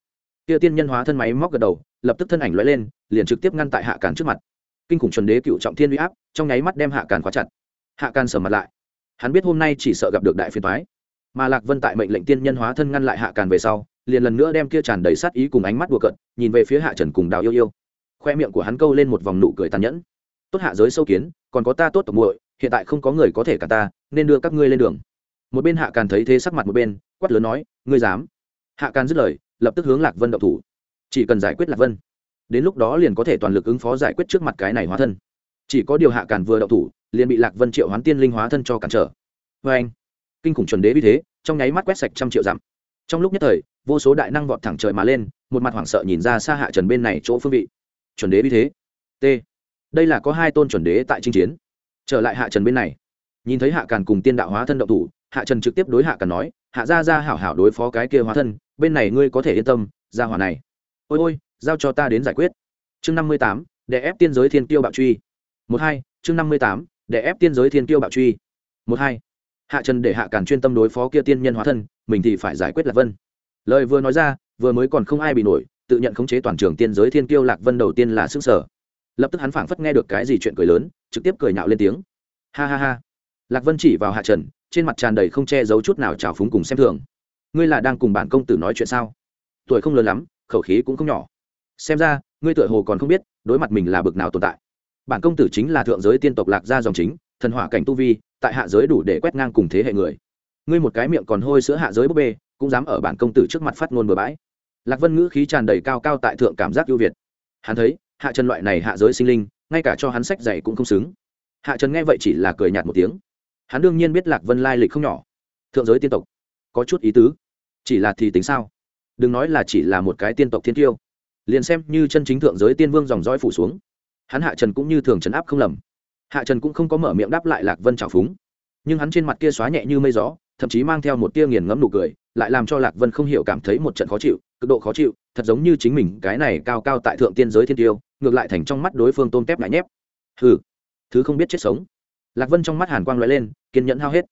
Speaker 1: Kia tiên nhân hóa thân máy móc gật đầu, lập tức thân ảnh lóe lên, liền trực tiếp ngăn tại hạ càn trước mặt. Kinh khủng chuẩn đế cựu trọng thiên uy áp, trong nháy mắt đem hạ càn khóa chặt. Hạ càn sờ mặt lại hắn biết hôm nay chỉ sợ gặp được đại phiền thoái. Mà lạc vân tại mệnh lệnh tiên nhân hóa thân ngăn lại hạ càn về sau, liền lần nữa đem kia tràn đầy sát ý cùng ánh mắt đùa cận nhìn về phía hạ trần cùng đào yêu yêu. Khoe miệng của hắn câu lên một vòng nụ cười tàn nhẫn. Tốt hạ giới sâu kiến, còn có ta tốt tộc muội, hiện tại không có người có thể cả ta, nên đưa các ngươi lên đường. Một bên hạ càn thấy thế sắc mặt một bên, quát lớn nói, ngươi dám? Hạ càn dứt lời, lập tức hướng lạc vân đậu thủ. Chỉ cần giải quyết lạc vân, đến lúc đó liền có thể toàn lực ứng phó giải quyết trước mặt cái này hóa thân. Chỉ có điều hạ càn vừa đậu thủ liền bị lạc vân triệu hoán tiên linh hóa thân cho cản trở. Vê anh, kinh khủng chuẩn đế vì thế, trong nháy mắt quét sạch trăm triệu dặm. Trong lúc nhất thời, vô số đại năng vọt thẳng trời mà lên, một mặt hoảng sợ nhìn ra xa hạ trần bên này chỗ phương vị. Chuẩn đế vì thế, t. Đây là có hai tôn chuẩn đế tại chinh chiến. Trở lại hạ trần bên này. Nhìn thấy hạ càn cùng tiên đạo hóa thân động thủ, hạ trần trực tiếp đối hạ càn nói, hạ ra ra hảo hảo đối phó cái kia hóa thân, bên này ngươi có thể yên tâm ra hỏa này. Ôi ôi, giao cho ta đến giải quyết. Chương năm mươi tám để ép tiên giới thiên tiêu bạo truy. Một hai, chương năm mươi tám để ép tiên giới thiên tiêu bạo truy. Một hai, hạ trần để hạ càn chuyên tâm đối phó kia tiên nhân hóa thân, mình thì phải giải quyết lạc vân. Lời vừa nói ra, vừa mới còn không ai bị nổi, tự nhận khống chế toàn trường tiên giới thiên kiêu lạc vân đầu tiên là xương sở lập tức hắn phảng phất nghe được cái gì chuyện cười lớn, trực tiếp cười nhạo lên tiếng. Ha ha ha. Lạc vân chỉ vào hạ trần, trên mặt tràn đầy không che giấu chút nào trào phúng cùng xem thường. Ngươi là đang cùng bản công tử nói chuyện sao? Tuổi không lớn lắm, khẩu khí cũng không nhỏ. Xem ra, ngươi tuổi hồ còn không biết, đối mặt mình là bực nào tồn tại bản công tử chính là thượng giới tiên tộc lạc gia dòng chính, thần hỏa cảnh tu vi, tại hạ giới đủ để quét ngang cùng thế hệ người. Ngươi một cái miệng còn hôi sữa hạ giới búp bê, cũng dám ở bản công tử trước mặt phát ngôn bừa bãi. Lạc vân ngữ khí tràn đầy cao cao tại thượng cảm giác ưu việt. Hắn thấy, hạ trần loại này hạ giới sinh linh, ngay cả cho hắn sách dạy cũng không xứng. Hạ trần nghe vậy chỉ là cười nhạt một tiếng. Hắn đương nhiên biết lạc vân lai lịch không nhỏ. Thượng giới tiên tộc, có chút ý tứ. Chỉ là thì tính sao? Đừng nói là chỉ là một cái tiên tộc thiên tiêu liền xem như chân chính thượng giới tiên vương dòng dõi phủ xuống hắn hạ trần cũng như thường trấn áp không lầm. Hạ trần cũng không có mở miệng đáp lại lạc vân trào phúng. Nhưng hắn trên mặt kia xóa nhẹ như mây gió, thậm chí mang theo một tia nghiền ngẫm nụ cười, lại làm cho lạc vân không hiểu cảm thấy một trận khó chịu, cực độ khó chịu, thật giống như chính mình cái này cao cao tại thượng tiên giới thiên tiêu, ngược lại thành trong mắt đối phương tôm tép lại nhép. Hừ, thứ không biết chết sống. Lạc vân trong mắt hàn quang l lên, kiên nhẫn hao hết.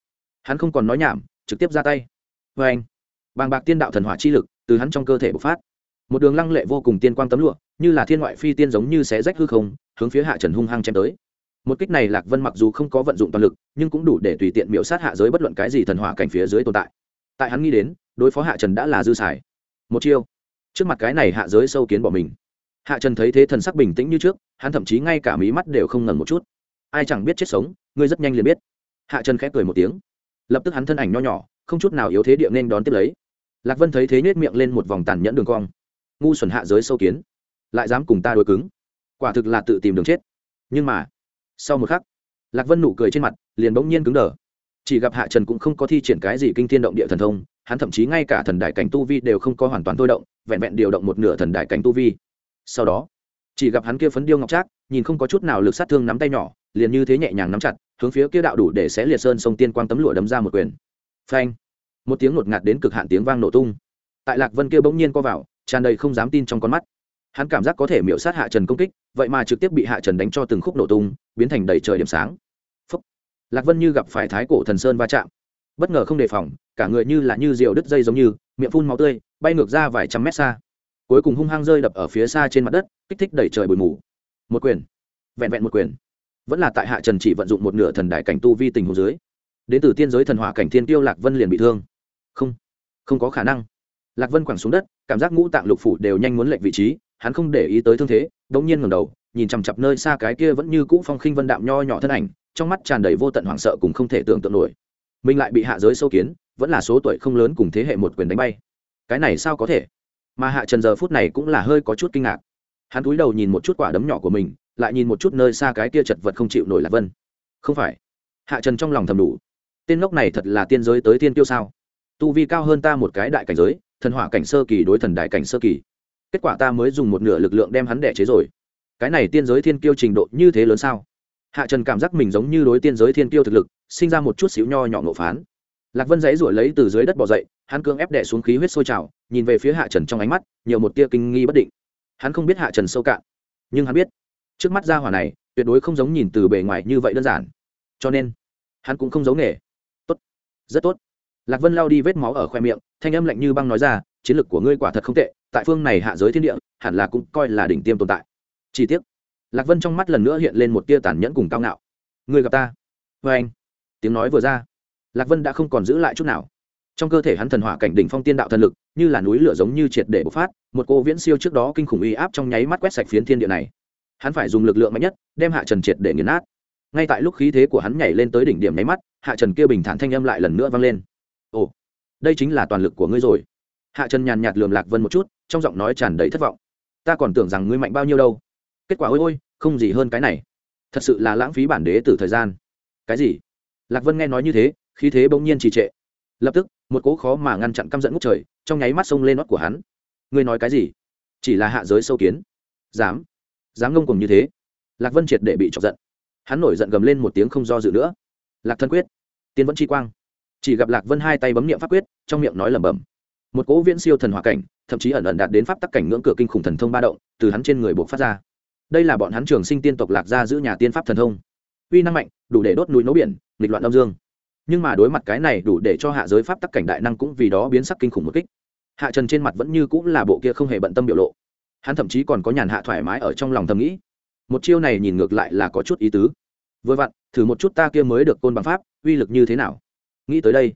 Speaker 1: Hắn không còn nói nhảm, trực tiếp ra tay. Vê anh bàng bạc tiên đạo thần hỏa chi lực từ hắn trong cơ thể bộc phát. Một đường lăng lệ vô cùng tiên quang tấm lụa như là thiên ngoại phi tiên giống như xé rách hư không, hướng phía hạ trần hung hăng chém tới. Một kích này lạc vân mặc dù không có vận dụng toàn lực, nhưng cũng đủ để tùy tiện miễu sát hạ giới bất luận cái gì thần hỏa cảnh phía dưới tồn tại. Tại hắn nghĩ đến, đối phó hạ trần đã là dư xài. Một chiêu. Trước mặt cái này hạ giới sâu kiến bỏ mình. Hạ trần thấy thế thần sắc bình tĩnh như trước, hắn thậm chí ngay cả mí mắt đều không ngần một chút. Ai chẳng biết chết sống, ngươi rất nhanh liền biết. Hạ trần khép cười một tiếng. Lập tức hắn thân ảnh nho nhỏ, không chút nào yếu thế địa nên đón tiếp lấy. Lạc vân thấy thế nhét miệng lên một vòng tàn nhẫn đường cong. Ngu xuẩn hạ giới sâu kiến lại dám cùng ta đối cứng. Quả thực là tự tìm đường chết. Nhưng mà, sau một khắc, lạc vân nụ cười trên mặt liền bỗng nhiên cứng đờ. Chỉ gặp hạ trần cũng không có thi triển cái gì kinh thiên động địa thần thông, hắn thậm chí ngay cả thần đại cảnh tu vi đều không có hoàn toàn thôi động, vẹn vẹn điều động một nửa thần đại cảnh tu vi. Sau đó, chỉ gặp hắn kia phấn điêu ngọc trác, nhìn không có chút nào lực sát thương nắm tay nhỏ, liền như thế nhẹ nhàng nắm chặt, hướng phía kia đạo đủ để sẽ liệt sơn sông tiên quang tấm lụa đấm ra một quyền. Phanh! Một tiếng ngột ngạt đến cực hạn tiếng vang nổ tung. Tại lạc vân kia bỗng nhiên co vào, tràn đầy không dám tin trong con mắt hắn cảm giác có thể miễu sát hạ trần công kích, vậy mà trực tiếp bị hạ trần đánh cho từng khúc nổ tung, biến thành đầy trời điểm sáng、Phúc. Lạc vân như gặp phải thái cổ thần sơn va chạm. Bất ngờ không đề phòng, cả người như là như rượu đứt dây giống như, miệng phun máu tươi, bay ngược ra vài trăm mét xa. Cuối cùng hung hăng rơi đập ở phía xa trên mặt đất, kích thích đẩy trời bụi mù. Một quyền. Vẹn vẹn một quyền. Vẫn là tại hạ trần chỉ vận dụng một nửa thần đại cảnh tu vi tình hồ dưới. Đến từ tiên giới thần hỏa cảnh thiên tiêu lạc vân liền bị thương. Không. Không có khả năng. Lạc vân quẳng xuống đất, cảm giác ngũ tạng lục phủ đều nhanh muốn lệnh vị trí hắn không để ý tới thương thế đống nhiên ngẩng đầu, nhìn chằm chặp nơi xa cái kia vẫn như cũ phong khinh vân đạm nho nhỏ thân ảnh, trong mắt tràn đầy vô tận hoảng sợ cùng không thể tưởng tượng nổi. Mình lại bị hạ giới sâu kiến, vẫn là số tuổi không lớn cùng thế hệ một quyền đánh bay. Cái này sao có thể? Mà hạ trần giờ phút này cũng là hơi có chút kinh ngạc. Hắn cúi đầu nhìn một chút quả đấm nhỏ của mình, lại nhìn một chút nơi xa cái kia chật vật không chịu nổi là vân. Không phải. Hạ trần trong lòng thầm đủ. Tên ngốc này thật là tiên giới tới tiên tiêu sao? Tu vi cao hơn ta một cái đại cảnh giới, thần hỏa cảnh sơ kỳ đối thần đại cảnh sơ kỳ kết quả ta mới dùng một nửa lực lượng đem hắn đẻ chế rồi. Cái này tiên giới thiên kiêu trình độ như thế lớn sao? Hạ trần cảm giác mình giống như đối tiên giới thiên kiêu thực lực, sinh ra một chút xíu nho nhỏ ngộ phán. Lạc vân dãy ruổi lấy từ dưới đất bỏ dậy, hắn cương ép đẻ xuống khí huyết sôi trào, nhìn về phía hạ trần trong ánh mắt, nhiều một tia kinh nghi bất định. Hắn không biết hạ trần sâu cạn, nhưng hắn biết, trước mắt gia hỏa này, tuyệt đối không giống nhìn từ bề ngoài như vậy đơn giản. Cho nên, hắn cũng không giấu nghề. Tốt, rất tốt. Lạc vân lao đi vết máu ở khoe miệng, thanh âm lạnh như băng nói ra, chiến lược của ngươi quả thật không tệ tại phương này hạ giới thiên địa, hẳn là cũng coi là đỉnh tiêm tồn tại. Chi tiết lạc vân trong mắt lần nữa hiện lên một tia tàn nhẫn cùng cao ngạo. Người gặp ta. Vê anh. Tiếng nói vừa ra, lạc vân đã không còn giữ lại chút nào. Trong cơ thể hắn thần hỏa cảnh đỉnh phong tiên đạo thần lực, như là núi lửa giống như triệt để bộc phát, một cô viễn siêu trước đó kinh khủng uy áp trong nháy mắt quét sạch phiến thiên địa này. Hắn phải dùng lực lượng mạnh nhất, đem hạ trần triệt để nghiền nát. Ngay tại lúc khí thế của hắn nhảy lên tới đỉnh điểm nháy mắt, hạ trần kia bình thản thanh âm lại lần nữa vang lên. Ồ, đây chính là toàn lực của ngươi rồi. Hạ trần nhàn nhạt lườm lạc vân một chút trong giọng nói tràn đầy thất vọng. Ta còn tưởng rằng ngươi mạnh bao nhiêu đâu. Kết quả ôi ôi, không gì hơn cái này. Thật sự là lãng phí bản đế từ thời gian. Cái gì? Lạc vân nghe nói như thế, khí thế bỗng nhiên trì trệ. Lập tức, một cỗ khó mà ngăn chặn căm giận ngút trời, trong nháy mắt xông lên nót của hắn. Ngươi nói cái gì? Chỉ là hạ giới sâu kiến. Dám. Dám ngông cùng như thế. Lạc vân triệt để bị chọc giận. Hắn nổi giận gầm lên một tiếng không do dự nữa. Lạc thân quyết. Tiên vẫn chi quang. Chỉ gặp lạc vân hai tay bấm miệng pháp quyết, trong miệng nói lẩm bẩm một cỗ viễn siêu thần hỏa cảnh, thậm chí ẩn ẩn đạt đến pháp tắc cảnh ngưỡng cửa kinh khủng thần thông ba động, từ hắn trên người buộc phát ra. Đây là bọn hắn trường sinh tiên tộc lạc ra giữ nhà tiên pháp thần thông. Uy năng mạnh, đủ để đốt núi nấu biển, nghịch loạn âm dương. Nhưng mà đối mặt cái này đủ để cho hạ giới pháp tắc cảnh đại năng cũng vì đó biến sắc kinh khủng một kích. Hạ trần trên mặt vẫn như cũng là bộ kia không hề bận tâm biểu lộ. Hắn thậm chí còn có nhàn hạ thoải mái ở trong lòng thầm nghĩ. Một chiêu này nhìn ngược lại là có chút ý tứ. Vừa vặn, thử một chút ta kia mới được côn bằng pháp, uy lực như thế nào? Nghĩ tới đây,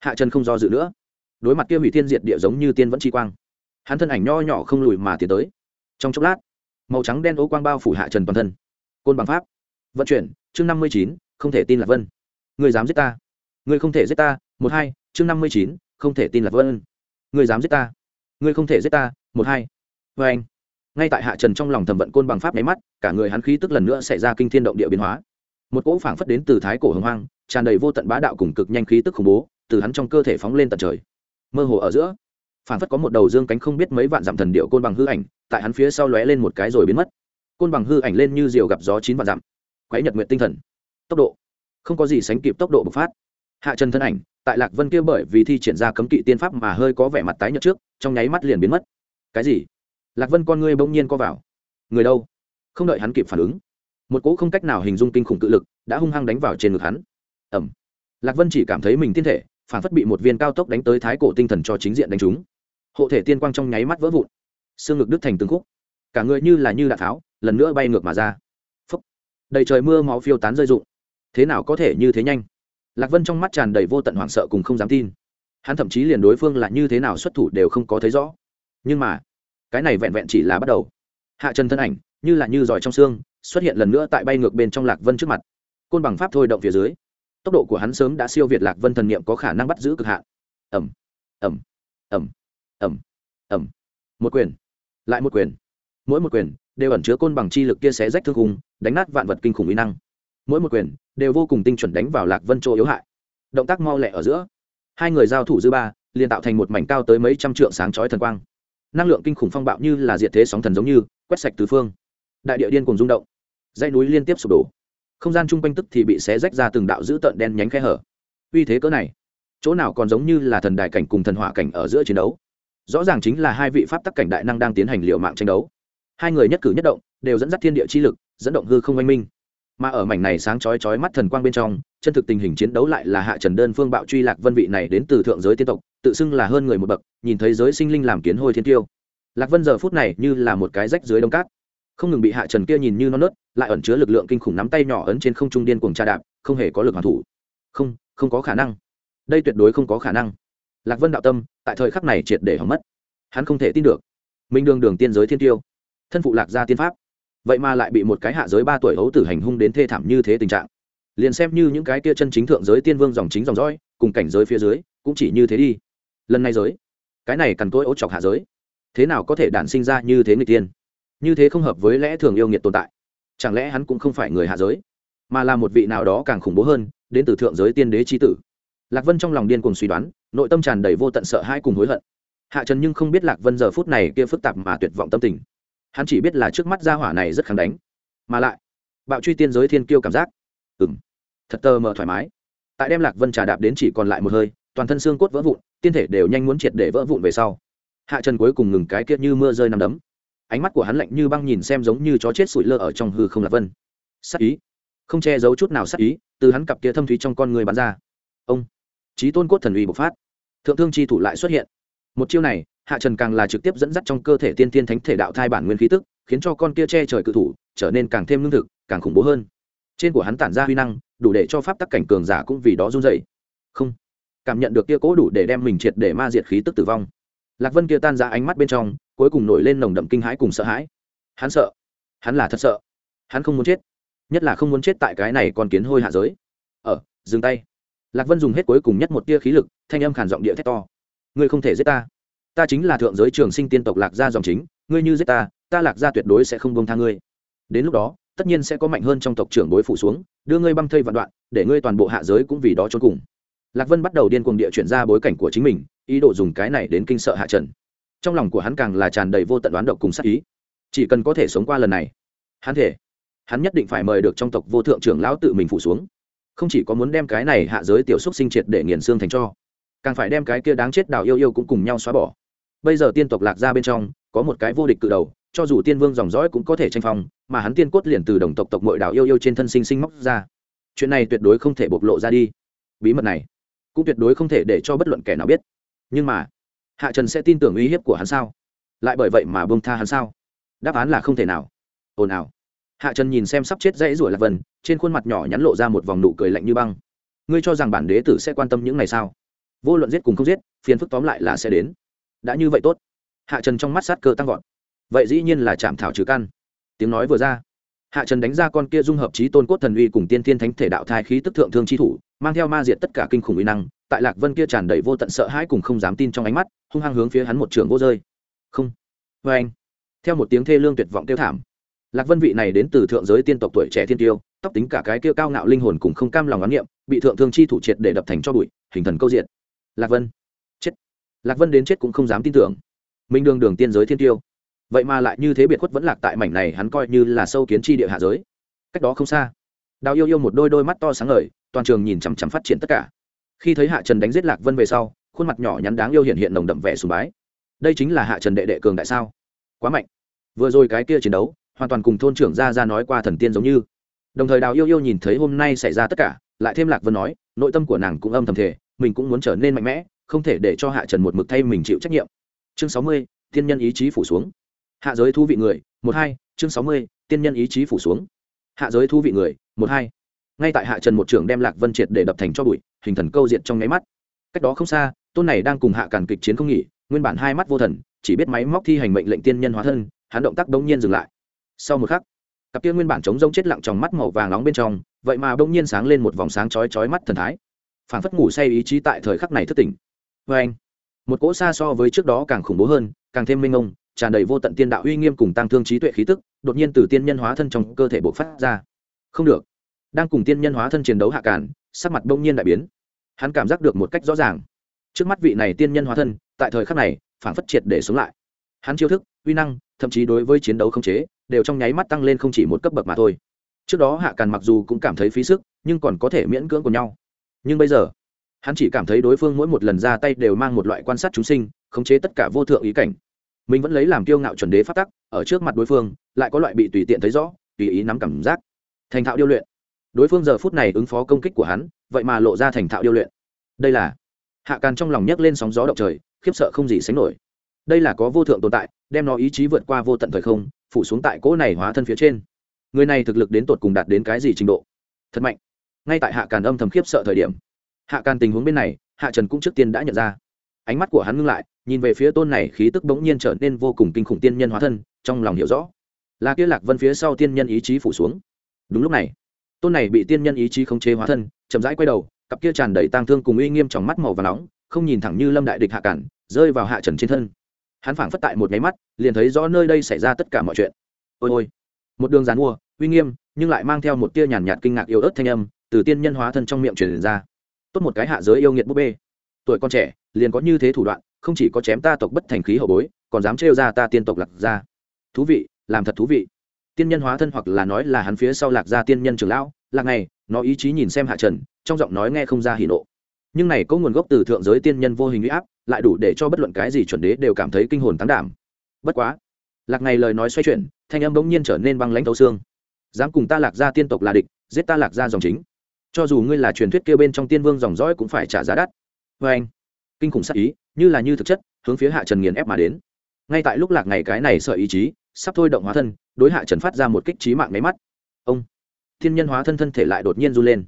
Speaker 1: hạ trần không do dự nữa đối mặt kia hủy thiên diệt địa giống như tiên vẫn chi quang. Hắn thân ảnh nho nhỏ không lùi mà tiến tới. Trong chốc lát, màu trắng đen ố quang bao phủ hạ trần toàn thân. Côn bằng pháp. Vận chuyển, chương năm mươi chín, không thể tin là vân. Người dám giết ta. Người không thể giết ta. Một hai, chương năm mươi chín, không thể tin là vân. Người dám giết ta. Người không thể giết ta. Một hai. Vê anh. Ngay tại hạ trần trong lòng thẩm vận côn bằng pháp nháy mắt, cả người hắn khí tức lần nữa xảy ra kinh thiên động địa biến hóa. Một cỗ phảng phất đến từ thái cổ hồng hoang, tràn đầy vô tận bá đạo cùng cực nhanh khí tức khủng bố, từ hắn trong cơ thể phóng lên tận trời mơ hồ ở giữa. Phản phất có một đầu dương cánh không biết mấy vạn dặm thần điệu côn bằng hư ảnh, tại hắn phía sau lóe lên một cái rồi biến mất. Côn bằng hư ảnh lên như diều gặp gió chín vạn dặm. Quái nhật nguyện tinh thần. Tốc độ. Không có gì sánh kịp tốc độ bộc phát. Hạ trần thân ảnh, tại lạc vân kia bởi vì thi triển ra cấm kỵ tiên pháp mà hơi có vẻ mặt tái nhợt trước, trong nháy mắt liền biến mất. Cái gì? Lạc vân con ngươi bỗng nhiên co vào. Người đâu? Không đợi hắn kịp phản ứng, một cỗ không cách nào hình dung kinh khủng cự lực đã hung hăng đánh vào trên ngực hắn. Ẩm lạc vân chỉ cảm thấy mình thiên thể phản phất bị một viên cao tốc đánh tới thái cổ tinh thần cho chính diện đánh trúng. Hộ thể tiên quang trong nháy mắt vỡ vụn. Xương ngực đứt thành từng khúc. Cả người như là như đạn tháo, lần nữa bay ngược mà ra. Phấp đầy trời mưa máu phiêu tán rơi rụng. Thế nào có thể như thế nhanh? Lạc vân trong mắt tràn đầy vô tận hoảng sợ cùng không dám tin. Hắn thậm chí liền đối phương là như thế nào xuất thủ đều không có thấy rõ. Nhưng mà, cái này vẹn vẹn chỉ là bắt đầu. Hạ trần thân ảnh, như là như giỏi trong xương, xuất hiện lần nữa tại bay ngược bên trong lạc vân trước mặt. Côn bằng pháp thôi động phía dưới tốc độ của hắn sớm đã siêu việt lạc vân thần niệm có khả năng bắt giữ cực hạn. Ẩm ẩm ẩm ẩm ẩm một quyền, lại một quyền. Mỗi một quyền đều ẩn chứa côn bằng chi lực kia xé rách thương hùng đánh nát vạn vật kinh khủng mỹ năng. Mỗi một quyền đều vô cùng tinh chuẩn đánh vào lạc vân chỗ yếu hại. Động tác mau lẹ ở giữa, hai người giao thủ dư ba, liền tạo thành một mảnh cao tới mấy trăm trượng sáng chói thần quang. Năng lượng kinh khủng phong bạo như là diệt thế sóng thần giống như, quét sạch tứ phương. Đại địa điên cùng rung động. Dãy núi liên tiếp sụp đổ không gian chung quanh tức thì bị xé rách ra từng đạo dữ tợn đen nhánh khe hở. Uy thế cỡ này, chỗ nào còn giống như là thần đại cảnh cùng thần hỏa cảnh ở giữa chiến đấu? Rõ ràng chính là hai vị pháp tắc cảnh đại năng đang tiến hành liệu mạng tranh đấu. Hai người nhất cử nhất động đều dẫn dắt thiên địa chi lực, dẫn động hư không oanh minh. Mà ở mảnh này sáng chói chói mắt thần quang bên trong, chân thực tình hình chiến đấu lại là hạ trần đơn phương bạo truy lạc vân vị này đến từ thượng giới tiên tộc, tự xưng là hơn người một bậc, nhìn thấy giới sinh linh làm kiến hôi thiên tiêu. Lạc vân giờ phút này như là một cái rách dưới đông cát không ngừng bị hạ trần kia nhìn như non nớt, lại ẩn chứa lực lượng kinh khủng nắm tay nhỏ ấn trên không trung điên cuồng tra đạp, không hề có lực hoàn thủ. Không không có khả năng. Đây tuyệt đối không có khả năng. Lạc vân đạo tâm, tại thời khắc này triệt để hỏng mất. Hắn không thể tin được. Minh đường đường tiên giới thiên tiêu. Thân phụ lạc gia tiên pháp. Vậy mà lại bị một cái hạ giới ba tuổi hấu tử hành hung đến thê thảm như thế tình trạng. Liền xem như những cái kia chân chính thượng giới tiên vương dòng chính dòng dõi, cùng cảnh giới phía dưới, cũng chỉ như thế đi. Lần này giới, cái này cần tôi ố chọc hạ giới, thế nào có thể đản sinh ra như thế người tiên? Như thế không hợp với lẽ thường yêu nghiệt tồn tại. Chẳng lẽ hắn cũng không phải người hạ giới, mà là một vị nào đó càng khủng bố hơn, đến từ thượng giới tiên đế trí tử? Lạc vân trong lòng điên cuồng suy đoán, nội tâm tràn đầy vô tận sợ hãi cùng hối hận. Hạ trần nhưng không biết lạc vân giờ phút này kia phức tạp mà tuyệt vọng tâm tình. Hắn chỉ biết là trước mắt gia hỏa này rất kháng đánh, mà lại, bạo truy tiên giới thiên kiêu cảm giác. Ừng thật tơ mờ thoải mái. Tại đem lạc vân trà đạp đến chỉ còn lại một hơi, toàn thân xương cốt vỡ vụn, tiên thể đều nhanh muốn triệt để vỡ vụn về sau. Hạ trần cuối cùng ngừng cái kia như mưa rơi nằm đấm ánh mắt của hắn lạnh như băng nhìn xem giống như chó chết sụi lơ ở trong hư không lạc vân. Sắc ý. Không che giấu chút nào sắc ý, từ hắn cặp kia thâm thúy trong con người bắn ra. Ông. Trí tôn cốt thần uy bộc phát. Thượng thương chi thủ lại xuất hiện. Một chiêu này, hạ trần càng là trực tiếp dẫn dắt trong cơ thể tiên tiên thánh thể đạo thai bản nguyên khí tức, khiến cho con kia che trời cự thủ trở nên càng thêm lương thực, càng khủng bố hơn. Trên của hắn tản ra huy năng, đủ để cho pháp tắc cảnh cường giả cũng vì đó run dậy không. Cảm nhận được kia cố đủ để đem mình triệt để ma diệt khí tức tử vong. Lạc vân kia tan ra ánh mắt bên trong cuối cùng nổi lên nồng đậm kinh hãi cùng sợ hãi. Hắn sợ. Hắn là thật sợ. Hắn không muốn chết. Nhất là không muốn chết tại cái này còn kiến hôi hạ giới. Ở dừng tay. Lạc vân dùng hết cuối cùng nhất một tia khí lực, thanh âm khản giọng địa thét to. Ngươi không thể giết ta. Ta chính là thượng giới trường sinh tiên tộc lạc gia dòng chính, ngươi như giết ta ta lạc gia tuyệt đối sẽ không bông tha ngươi. Đến lúc đó, tất nhiên sẽ có mạnh hơn trong tộc trưởng bối phụ xuống, đưa ngươi băng thây vạn đoạn, để ngươi toàn bộ hạ giới cũng vì đó trốn cùng. Lạc vân bắt đầu điên cuồng địa chuyển ra bối cảnh của chính mình, ý đồ dùng cái này đến kinh sợ hạ trần trong lòng của hắn càng là tràn đầy vô tận đoán độc cùng sát ý. Chỉ cần có thể sống qua lần này, hắn thể, hắn nhất định phải mời được trong tộc vô thượng trưởng lão tự mình phủ xuống. Không chỉ có muốn đem cái này hạ giới tiểu xúc sinh triệt để nghiền xương thành cho, càng phải đem cái kia đáng chết đào yêu yêu cũng cùng nhau xóa bỏ. Bây giờ tiên tộc lạc ra bên trong, có một cái vô địch cự đầu, cho dù tiên vương dòng dõi cũng có thể tranh phong, mà hắn tiên cốt liền từ đồng tộc tộc mội đào yêu yêu trên thân sinh sinh móc ra. Chuyện này tuyệt đối không thể bộc lộ ra đi. Bí mật này, cũng tuyệt đối không thể để cho bất luận kẻ nào biết. Nhưng mà hạ trần sẽ tin tưởng uy hiếp của hắn sao? Lại bởi vậy mà bông tha hắn sao? Đáp án là không thể nào. Ồn ào. Hạ trần nhìn xem sắp chết dãy rủa lạc vân, trên khuôn mặt nhỏ nhắn lộ ra một vòng nụ cười lạnh như băng. Ngươi cho rằng bản đế tử sẽ quan tâm những ngày sao? Vô luận giết cùng không giết, phiền phức tóm lại là sẽ đến. Đã như vậy tốt. Hạ trần trong mắt sát cơ tăng vọt. Vậy dĩ nhiên là chạm thảo trừ căn. Tiếng nói vừa ra, hạ trần đánh ra con kia dung hợp trí tôn cốt thần uy cùng tiên thiên thánh thể đạo thai khí tức thượng thương chi thủ, mang theo ma diệt tất cả kinh khủng uy năng, tại lạc vân kia tràn đầy vô tận sợ hãi cùng không dám tin trong ánh mắt hung hăng hướng phía hắn một trường vô rơi. Không. Vê anh. Theo một tiếng thê lương tuyệt vọng kêu thảm, lạc vân vị này đến từ thượng giới tiên tộc tuổi trẻ thiên tiêu, tóc tính cả cái kia cao ngạo linh hồn cùng không cam lòng oán niệm, bị thượng thương chi thủ triệt để đập thành cho bụi, hình thần câu diện lạc vân. Chết. Lạc vân đến chết cũng không dám tin tưởng. Minh đường đường tiên giới thiên tiêu. Vậy mà lại như thế biệt khuất vẫn lạc tại mảnh này hắn coi như là sâu kiến chi địa hạ giới. Cách đó không xa, đào yêu yêu một đôi đôi mắt to sáng ngời, toàn trường nhìn chằm chằm phát triển tất cả. Khi thấy hạ trần đánh giết lạc vân về sau khuôn mặt nhỏ nhắn đáng yêu hiện hiện nồng đậm vẻ sùng bái. Đây chính là hạ trần đệ đệ cường đại sao? Quá mạnh. Vừa rồi cái kia chiến đấu, hoàn toàn cùng thôn trưởng ra ra nói qua thần tiên giống như. Đồng thời đào yêu yêu nhìn thấy hôm nay xảy ra tất cả, lại thêm lạc vân nói, nội tâm của nàng cũng âm thầm thể mình cũng muốn trở nên mạnh mẽ, không thể để cho hạ trần một mực thay mình chịu trách nhiệm. Chương sáu mươi, tiên nhân ý chí phủ xuống. Hạ giới thú vị người, một hai, chương sáu mươi, tiên nhân ý chí phủ xuống. Hạ giới thú vị người, một hai. Ngay tại hạ trần một trưởng đem lạc vân triệt để đập thành cho bụi, hình thần câu diện trong nháy mắt. Cách đó không xa tôn này đang cùng hạ cản kịch chiến không nghỉ, nguyên bản hai mắt vô thần, chỉ biết máy móc thi hành mệnh lệnh tiên nhân hóa thân, hắn động tác đông nhiên dừng lại. Sau một khắc, cặp kia nguyên bản chống rông chết lặng trong mắt màu vàng nóng bên trong, vậy mà đông nhiên sáng lên một vòng sáng chói chói mắt thần thái. Phảng phất ngủ say ý chí tại thời khắc này thức tỉnh. Vê anh, một cỗ xa so với trước đó càng khủng bố hơn, càng thêm minh ông tràn đầy vô tận tiên đạo uy nghiêm cùng tăng thương trí tuệ khí tức, đột nhiên từ tiên nhân hóa thân trong cơ thể bộc phát ra. Không được. Đang cùng tiên nhân hóa thân chiến đấu hạ cản sắc mặt bỗng nhiên đại biến. Hắn cảm giác được một cách rõ ràng trước mắt vị này tiên nhân hóa thân, tại thời khắc này, phảng phất triệt để sống lại. Hắn chiêu thức, uy năng, thậm chí đối với chiến đấu không chế, đều trong nháy mắt tăng lên không chỉ một cấp bậc mà thôi. Trước đó hạ càn mặc dù cũng cảm thấy phí sức, nhưng còn có thể miễn cưỡng của nhau. Nhưng bây giờ, hắn chỉ cảm thấy đối phương mỗi một lần ra tay đều mang một loại quan sát chúng sinh, khống chế tất cả vô thượng ý cảnh. Mình vẫn lấy làm kiêu ngạo chuẩn đế phát tắc, ở trước mặt đối phương, lại có loại bị tùy tiện thấy rõ, tùy ý nắm cảm giác. Thành thạo điêu luyện. Đối phương giờ phút này ứng phó công kích của hắn, vậy mà lộ ra thành thạo điêu luyện. Đây là hạ càn trong lòng nhấc lên sóng gió động trời, khiếp sợ không gì sánh nổi. Đây là có vô thượng tồn tại, đem nó ý chí vượt qua vô tận thời không, phủ xuống tại cỗ này hóa thân phía trên. Người này thực lực đến tột cùng đạt đến cái gì trình độ? Thật mạnh. Ngay tại hạ càn âm thầm khiếp sợ thời điểm, hạ càn tình huống bên này, hạ trần cũng trước tiên đã nhận ra. Ánh mắt của hắn ngưng lại, nhìn về phía tôn này khí tức bỗng nhiên trở nên vô cùng kinh khủng tiên nhân hóa thân, trong lòng hiểu rõ. Là kia lạc vân phía sau tiên nhân ý chí phủ xuống. Đúng lúc này, tôn này bị tiên nhân ý chí khống chế hóa thân, chậm rãi quay đầu cặp kia tràn đầy tang thương cùng uy nghiêm trong mắt màu và nóng không nhìn thẳng như lâm đại địch hạ cản rơi vào hạ trần trên thân. Hắn phảng phất tại một máy mắt liền thấy rõ nơi đây xảy ra tất cả mọi chuyện. Ôi ôi một đường dàn mua uy nghiêm nhưng lại mang theo một tia nhàn nhạt, kinh ngạc yêu ớt thanh âm từ tiên nhân hóa thân trong miệng truyền ra. Tốt một cái hạ giới yêu nghiệt búp bê. Tuổi con trẻ liền có như thế thủ đoạn không chỉ có chém ta tộc bất thành khí hậu bối còn dám trêu ra ta tiên tộc lạc ra thú vị làm thật thú vị. Tiên nhân hóa thân hoặc là nói là hắn phía sau lạc gia tiên nhân trưởng lão lạc này nó ý chí nhìn xem hạ trần trong giọng nói nghe không ra hỉ nộ. Nhưng này có nguồn gốc từ thượng giới tiên nhân vô hình huy áp, lại đủ để cho bất luận cái gì chuẩn đế đều cảm thấy kinh hồn tán đảm. Bất quá, lạc này lời nói xoay chuyển, thanh âm bỗng nhiên trở nên băng lãnh thấu xương. Dám cùng ta lạc gia tiên tộc là địch, giết ta lạc gia dòng chính. Cho dù ngươi là truyền thuyết kêu bên trong tiên vương dòng dõi cũng phải trả giá đắt. Vê anh, kinh khủng sắc ý, như là như thực chất, hướng phía hạ trần nghiền ép mà đến. Ngay tại lúc lạc ngày cái này sợ ý chí, sắp thôi động hóa thân, đối hạ trần phát ra một kích trí mạng máy mắt. Ông, thiên nhân hóa thân thân thể lại đột nhiên run lên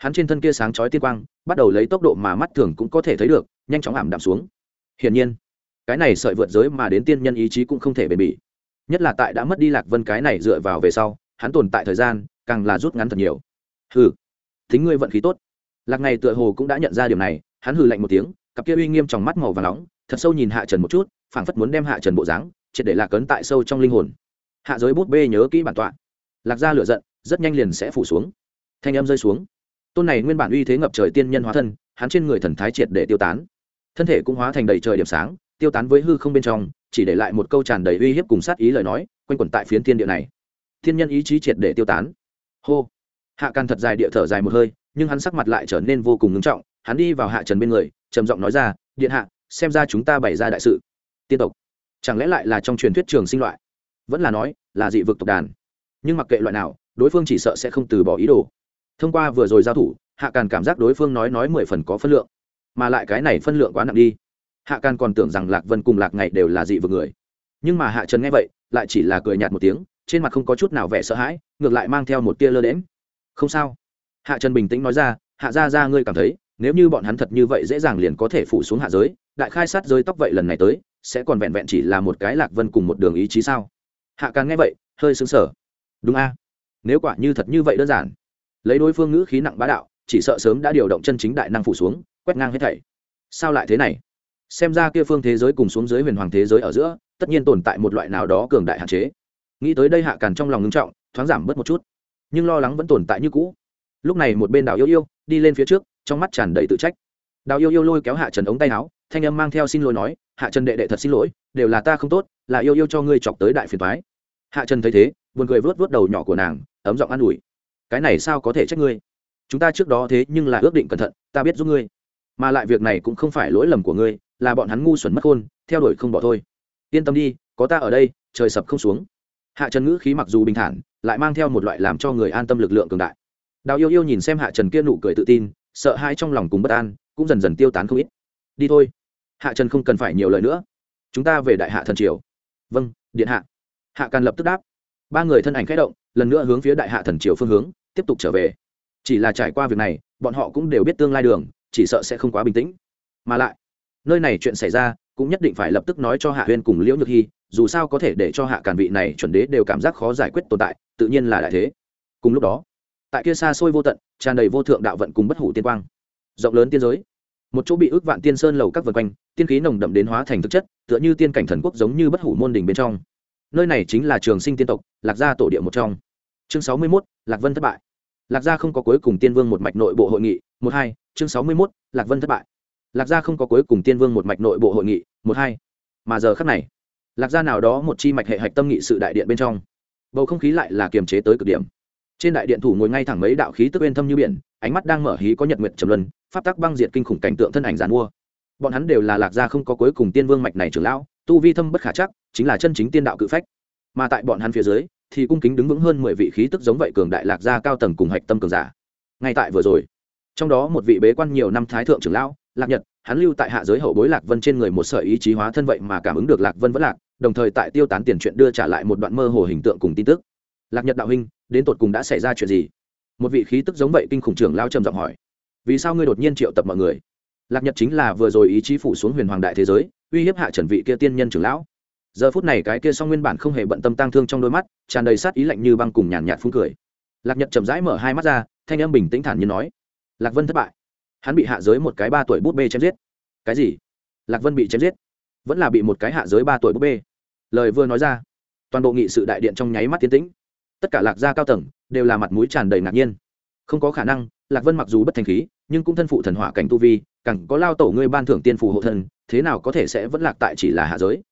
Speaker 1: hắn trên thân kia sáng chói tiên quang, bắt đầu lấy tốc độ mà mắt thường cũng có thể thấy được, nhanh chóng ảm đạm xuống. Hiển nhiên, cái này sợi vượt giới mà đến tiên nhân ý chí cũng không thể bền bỉ. Nhất là tại đã mất đi lạc vân cái này dựa vào về sau, hắn tồn tại thời gian càng là rút ngắn thật nhiều. Hừ, thính ngươi vận khí tốt. Lạc này tựa hồ cũng đã nhận ra điều này, hắn hừ lạnh một tiếng, cặp kia uy nghiêm trong mắt màu và nóng, thật sâu nhìn hạ trần một chút, phảng phất muốn đem hạ trần bộ dáng, triệt để lạc cấn tại sâu trong linh hồn. Hạ giới bút bê nhớ kỹ bản tọa. Lạc ra lửa giận, rất nhanh liền sẽ phủ xuống. Thanh âm rơi xuống tôn này nguyên bản uy thế ngập trời tiên nhân hóa thân, hắn trên người thần thái triệt để tiêu tán. Thân thể cũng hóa thành đầy trời điểm sáng, tiêu tán với hư không bên trong, chỉ để lại một câu tràn đầy uy hiếp cùng sát ý lời nói, quanh quẩn tại phiến thiên địa này. Thiên nhân ý chí triệt để tiêu tán. Hô. Hạ can thật dài địa thở dài một hơi, nhưng hắn sắc mặt lại trở nên vô cùng ngưng trọng, hắn đi vào hạ trần bên người, trầm giọng nói ra, điện hạ, xem ra chúng ta bày ra đại sự. Tiên tộc. Chẳng lẽ lại là trong truyền thuyết trường sinh loại? Vẫn là nói, là dị vực tộc đàn. Nhưng mặc kệ loại nào, đối phương chỉ sợ sẽ không từ bỏ ý đồ thông qua vừa rồi giao thủ, hạ càn cảm giác đối phương nói nói mười phần có phân lượng, mà lại cái này phân lượng quá nặng đi. Hạ càn còn tưởng rằng lạc vân cùng lạc ngày đều là dị vực người. Nhưng mà hạ trần nghe vậy, lại chỉ là cười nhạt một tiếng, trên mặt không có chút nào vẻ sợ hãi, ngược lại mang theo một tia lơ đễm không sao. Hạ trần bình tĩnh nói ra, hạ ra ra ngươi cảm thấy, nếu như bọn hắn thật như vậy dễ dàng liền có thể phủ xuống hạ giới, đại khai sát giới tóc vậy lần này tới, sẽ còn vẹn vẹn chỉ là một cái lạc vân cùng một đường ý chí sao? Hạ càng nghe vậy, hơi xứng sở đúng a. Nếu quả như thật như vậy đơn giản lấy đối phương ngữ khí nặng bá đạo, chỉ sợ sớm đã điều động chân chính đại năng phủ xuống, quét ngang hết thảy. Sao lại thế này? Xem ra kia phương thế giới cùng xuống dưới huyền hoàng thế giới ở giữa, tất nhiên tồn tại một loại nào đó cường đại hạn chế. Nghĩ tới đây hạ càn trong lòng ngưng trọng, thoáng giảm bớt một chút. Nhưng lo lắng vẫn tồn tại như cũ. Lúc này một bên đào yêu yêu, đi lên phía trước, trong mắt tràn đầy tự trách. Đào yêu yêu lôi kéo hạ trần ống tay áo, thanh âm mang theo xin lỗi nói, hạ trần đệ đệ thật xin lỗi, đều là ta không tốt, là yêu yêu cho ngươi chọc tới đại phiền thoái hạ trần thấy thế, buồn cười vớt vớt đầu nhỏ của nàng, ấm giọng an ủi cái này sao có thể trách ngươi? Chúng ta trước đó thế nhưng là ước định cẩn thận, ta biết giúp ngươi. Mà lại việc này cũng không phải lỗi lầm của ngươi, là bọn hắn ngu xuẩn mất khôn, theo đuổi không bỏ thôi. Yên tâm đi, có ta ở đây, trời sập không xuống. Hạ trần ngữ khí mặc dù bình thản, lại mang theo một loại làm cho người an tâm lực lượng cường đại. Đào yêu yêu nhìn xem hạ trần kia nụ cười tự tin, sợ hãi trong lòng cùng bất an, cũng dần dần tiêu tán không ít. Đi thôi. Hạ trần không cần phải nhiều lời nữa. Chúng ta về đại hạ thần triều. Vâng điện hạ. Hạ càn lập tức đáp. Ba người thân ảnh k h ẽ động, lần nữa hướng phía đại hạ thần triều phương hướng tiếp tục trở về. Chỉ là trải qua việc này, bọn họ cũng đều biết tương lai đường, chỉ sợ sẽ không quá bình tĩnh. Mà lại, nơi này chuyện xảy ra cũng nhất định phải lập tức nói cho hạ huyên cùng liễu nhược hy dù sao có thể để cho hạ càn vị này chuẩn đế đều cảm giác khó giải quyết tồn tại, tự nhiên là đại thế. Cùng lúc đó, tại kia xa xôi vô tận, tràn đầy vô thượng đạo vận cùng bất hủ tiên quang. Rộng lớn tiên giới. Một chỗ bị ước vạn tiên sơn lầu các vân quanh, tiên khí nồng đậm đến hóa thành thực chất, tựa như tiên cảnh thần quốc giống như bất hủ môn đình bên trong. Nơi này chính là trường sinh tiên tộc, lạc gia tổ địa một trong chương sáu mươi mốt, lạc vân thất bại. Lạc gia không có cuối cùng tiên vương một mạch nội bộ hội nghị. Một hai, chương sáu mươi mốt, lạc vân thất bại. Lạc gia không có cuối cùng tiên vương một mạch nội bộ hội nghị. Một hai, mà giờ khắc này, lạc gia nào đó một chi mạch hệ hạch tâm nghị sự đại điện bên trong. Bầu không khí lại là kiềm chế tới cực điểm. Trên đại điện thủ ngồi ngay thẳng mấy đạo khí tức bên thâm như biển, ánh mắt đang mở hí có nhật nguyện trầm luân, pháp tắc băng diệt kinh khủng cảnh tượng thân ảnh giàn mua. Bọn hắn đều là lạc gia không có cuối cùng tiên vương mạch này trưởng lão, tu vi thâm bất khả chắc, chính là chân chính tiên đạo cự phách. Mà tại bọn hắn phía dưới thì cung kính đứng vững hơn mười vị khí tức giống vậy cường đại lạc gia cao tầng cùng hạch tâm cường giả. Ngay tại vừa rồi, trong đó một vị bế quan nhiều năm thái thượng trưởng lão, lạc nhật, hắn lưu tại hạ giới hậu bối lạc vân trên người một sợi ý chí hóa thân vậy mà cảm ứng được lạc vân vẫn lạc, đồng thời tại tiêu tán tiền chuyện đưa trả lại một đoạn mơ hồ hình tượng cùng tin tức. Lạc nhật đạo huynh, đến tột cùng đã xảy ra chuyện gì? Một vị khí tức giống vậy kinh khủng trưởng lao trầm giọng hỏi. Vì sao ngươi đột nhiên triệu tập mọi người? Lạc nhật chính là vừa rồi ý chí phủ xuống huyền hoàng đại thế giới, uy hiếp hạ trần vị kia tiên nhân trưởng lão giờ phút này cái kia song nguyên bản không hề bận tâm tang thương trong đôi mắt, tràn đầy sát ý lạnh như băng cùng nhàn nhạt phun cười. Lạc nhật chậm rãi mở hai mắt ra, thanh âm bình tĩnh thản như nói, lạc vân thất bại. Hắn bị hạ giới một cái ba tuổi bút bê chém giết. Cái gì? Lạc vân bị chém giết. Vẫn là bị một cái hạ giới ba tuổi bút bê. Lời vừa nói ra, toàn bộ nghị sự đại điện trong nháy mắt tiến tĩnh. Tất cả lạc gia cao tầng đều là mặt mũi tràn đầy ngạc nhiên. Không có khả năng, lạc vân mặc dù bất thành khí, nhưng cũng thân phụ thần hỏa cảnh tu vi, càng có lao tổ ngươi ban thưởng tiên phù hộ thân thế nào có thể sẽ vẫn lạc tại chỉ là hạ giới?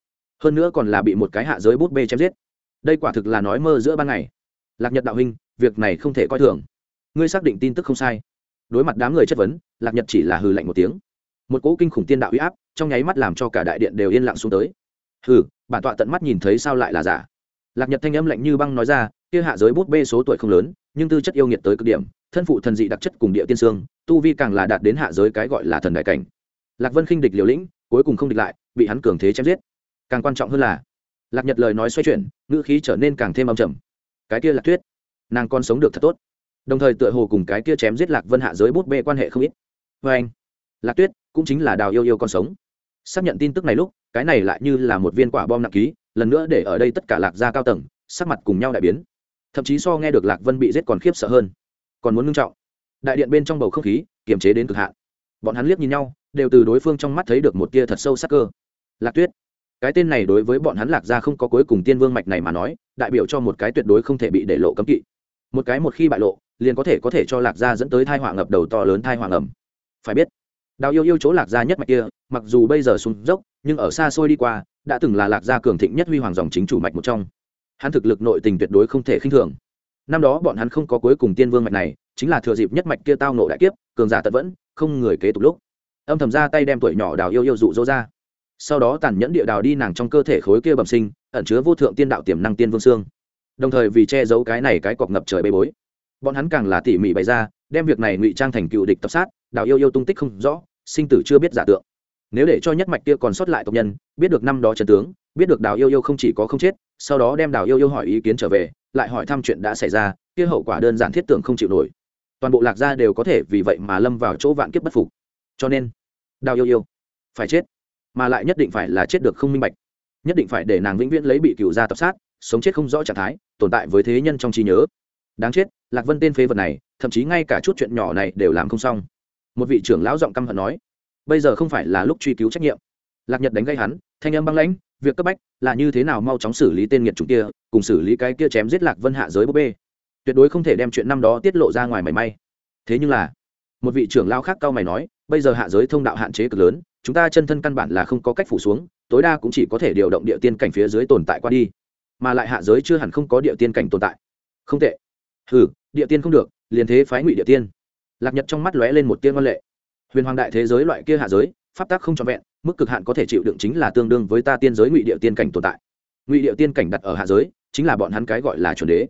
Speaker 1: Hơn nữa còn là bị một cái hạ giới bút bê chém giết. Đây quả thực là nói mơ giữa ban ngày. Lạc nhật đạo huynh, việc này không thể coi thường. Ngươi xác định tin tức không sai. Đối mặt đám người chất vấn, lạc nhật chỉ là hừ lạnh một tiếng. Một cỗ kinh khủng tiên đạo huy áp, trong nháy mắt làm cho cả đại điện đều yên lặng xuống tới. Hừ, bản tọa tận mắt nhìn thấy sao lại là giả. Lạc nhật thanh âm lạnh như băng nói ra, kia hạ giới bút bê số tuổi không lớn, nhưng tư chất yêu nghiệt tới cực điểm, thân phụ thần dị đặc chất cùng địa tiên sương tu vi càng là đạt đến hạ giới cái gọi là thần đại cảnh. Lạc vân khinh địch liều lĩnh, cuối cùng không địch lại, bị hắn cường thế chém giết càng quan trọng hơn là lạc nhật lời nói xoay chuyển, ngữ khí trở nên càng thêm âm trầm. Cái kia lạc tuyết nàng còn sống được thật tốt. Đồng thời tựa hồ cùng cái kia chém giết lạc vân hạ giới bút bê quan hệ không ít. Vê anh, lạc tuyết cũng chính là đào yêu yêu còn sống. Xác nhận tin tức này lúc, cái này lại như là một viên quả bom nặng ký, lần nữa để ở đây tất cả lạc gia cao tầng, sắc mặt cùng nhau đại biến. Thậm chí so nghe được lạc vân bị giết còn khiếp sợ hơn. Còn muốn ngưng trọng. Đại điện bên trong bầu không khí, kiềm chế đến cực hạn. Bọn hắn liếc nhìn nhau, đều từ đối phương trong mắt thấy được một tia thật sâu sắc cơ. Lạc tuyết cái tên này đối với bọn hắn lạc gia không có cuối cùng tiên vương mạch này mà nói, đại biểu cho một cái tuyệt đối không thể bị để lộ cấm kỵ. Một cái một khi bại lộ, liền có thể có thể cho lạc gia dẫn tới thai họa ngập đầu to lớn thai họa ngầm. Phải biết, đào yêu yêu chỗ lạc gia nhất mạch kia, mặc dù bây giờ xuống dốc, nhưng ở xa xôi đi qua, đã từng là lạc gia cường thịnh nhất huy hoàng dòng chính chủ mạch một trong. Hắn thực lực nội tình tuyệt đối không thể khinh thường. Năm đó bọn hắn không có cuối cùng tiên vương mạch này, chính là thừa dịp nhất mạch kia tao nộ đại kiếp, cường giả tật vẫn, không người kế tục lúc. Âm thầm ra tay đem tuổi nhỏ đào yêu yêu dụ dỗ ra sau đó tàn nhẫn địa đào đi nàng trong cơ thể khối kia bẩm sinh, ẩn chứa vô thượng tiên đạo tiềm năng tiên vương xương. Đồng thời vì che giấu cái này cái cọc ngập trời bê bối, bọn hắn càng là tỉ mỉ bày ra, đem việc này ngụy trang thành cựu địch tập sát, đào yêu yêu tung tích không rõ, sinh tử chưa biết giả tượng. Nếu để cho nhất mạch kia còn sót lại tộc nhân, biết được năm đó trần tướng, biết được đào yêu yêu không chỉ có không chết, sau đó đem đào yêu yêu hỏi ý kiến trở về, lại hỏi thăm chuyện đã xảy ra, kia hậu quả đơn giản thiết tưởng không chịu nổi. Toàn bộ lạc gia đều có thể vì vậy mà lâm vào chỗ vạn kiếp bất phục. Cho nên, đào yêu yêu phải chết mà lại nhất định phải là chết được không minh bạch. Nhất định phải để nàng vĩnh viễn lấy bị cựu gia tập sát, sống chết không rõ trạng thái, tồn tại với thế nhân trong trí nhớ. Đáng chết, lạc vân tên phế vật này, thậm chí ngay cả chút chuyện nhỏ này đều làm không xong. Một vị trưởng lão giọng căm hận nói, bây giờ không phải là lúc truy cứu trách nhiệm. Lạc nhật đánh gây hắn, thanh âm băng lãnh, việc cấp bách là như thế nào mau chóng xử lý tên nghiệt chủng kia, cùng xử lý cái kia chém giết lạc vân hạ giới búp bê. Tuyệt đối không thể đem chuyện năm đó tiết lộ ra ngoài mảy may. Thế nhưng là, một vị trưởng lao khác cao mày nói, bây giờ hạ giới thông đạo hạn chế cực lớn chúng ta chân thân căn bản là không có cách phủ xuống, tối đa cũng chỉ có thể điều động địa tiên cảnh phía dưới tồn tại qua đi. Mà lại hạ giới chưa hẳn không có địa tiên cảnh tồn tại. Không tệ. Hừ, địa tiên không được, liền thế phái ngụy địa tiên. Lạc nhật trong mắt lóe lên một tiên văn lệ. Huyền hoàng đại thế giới loại kia hạ giới, pháp tác không trọn vẹn, mức cực hạn có thể chịu đựng chính là tương đương với ta tiên giới ngụy địa tiên cảnh tồn tại. Ngụy địa tiên cảnh đặt ở hạ giới, chính là bọn hắn cái gọi là chuẩn đế.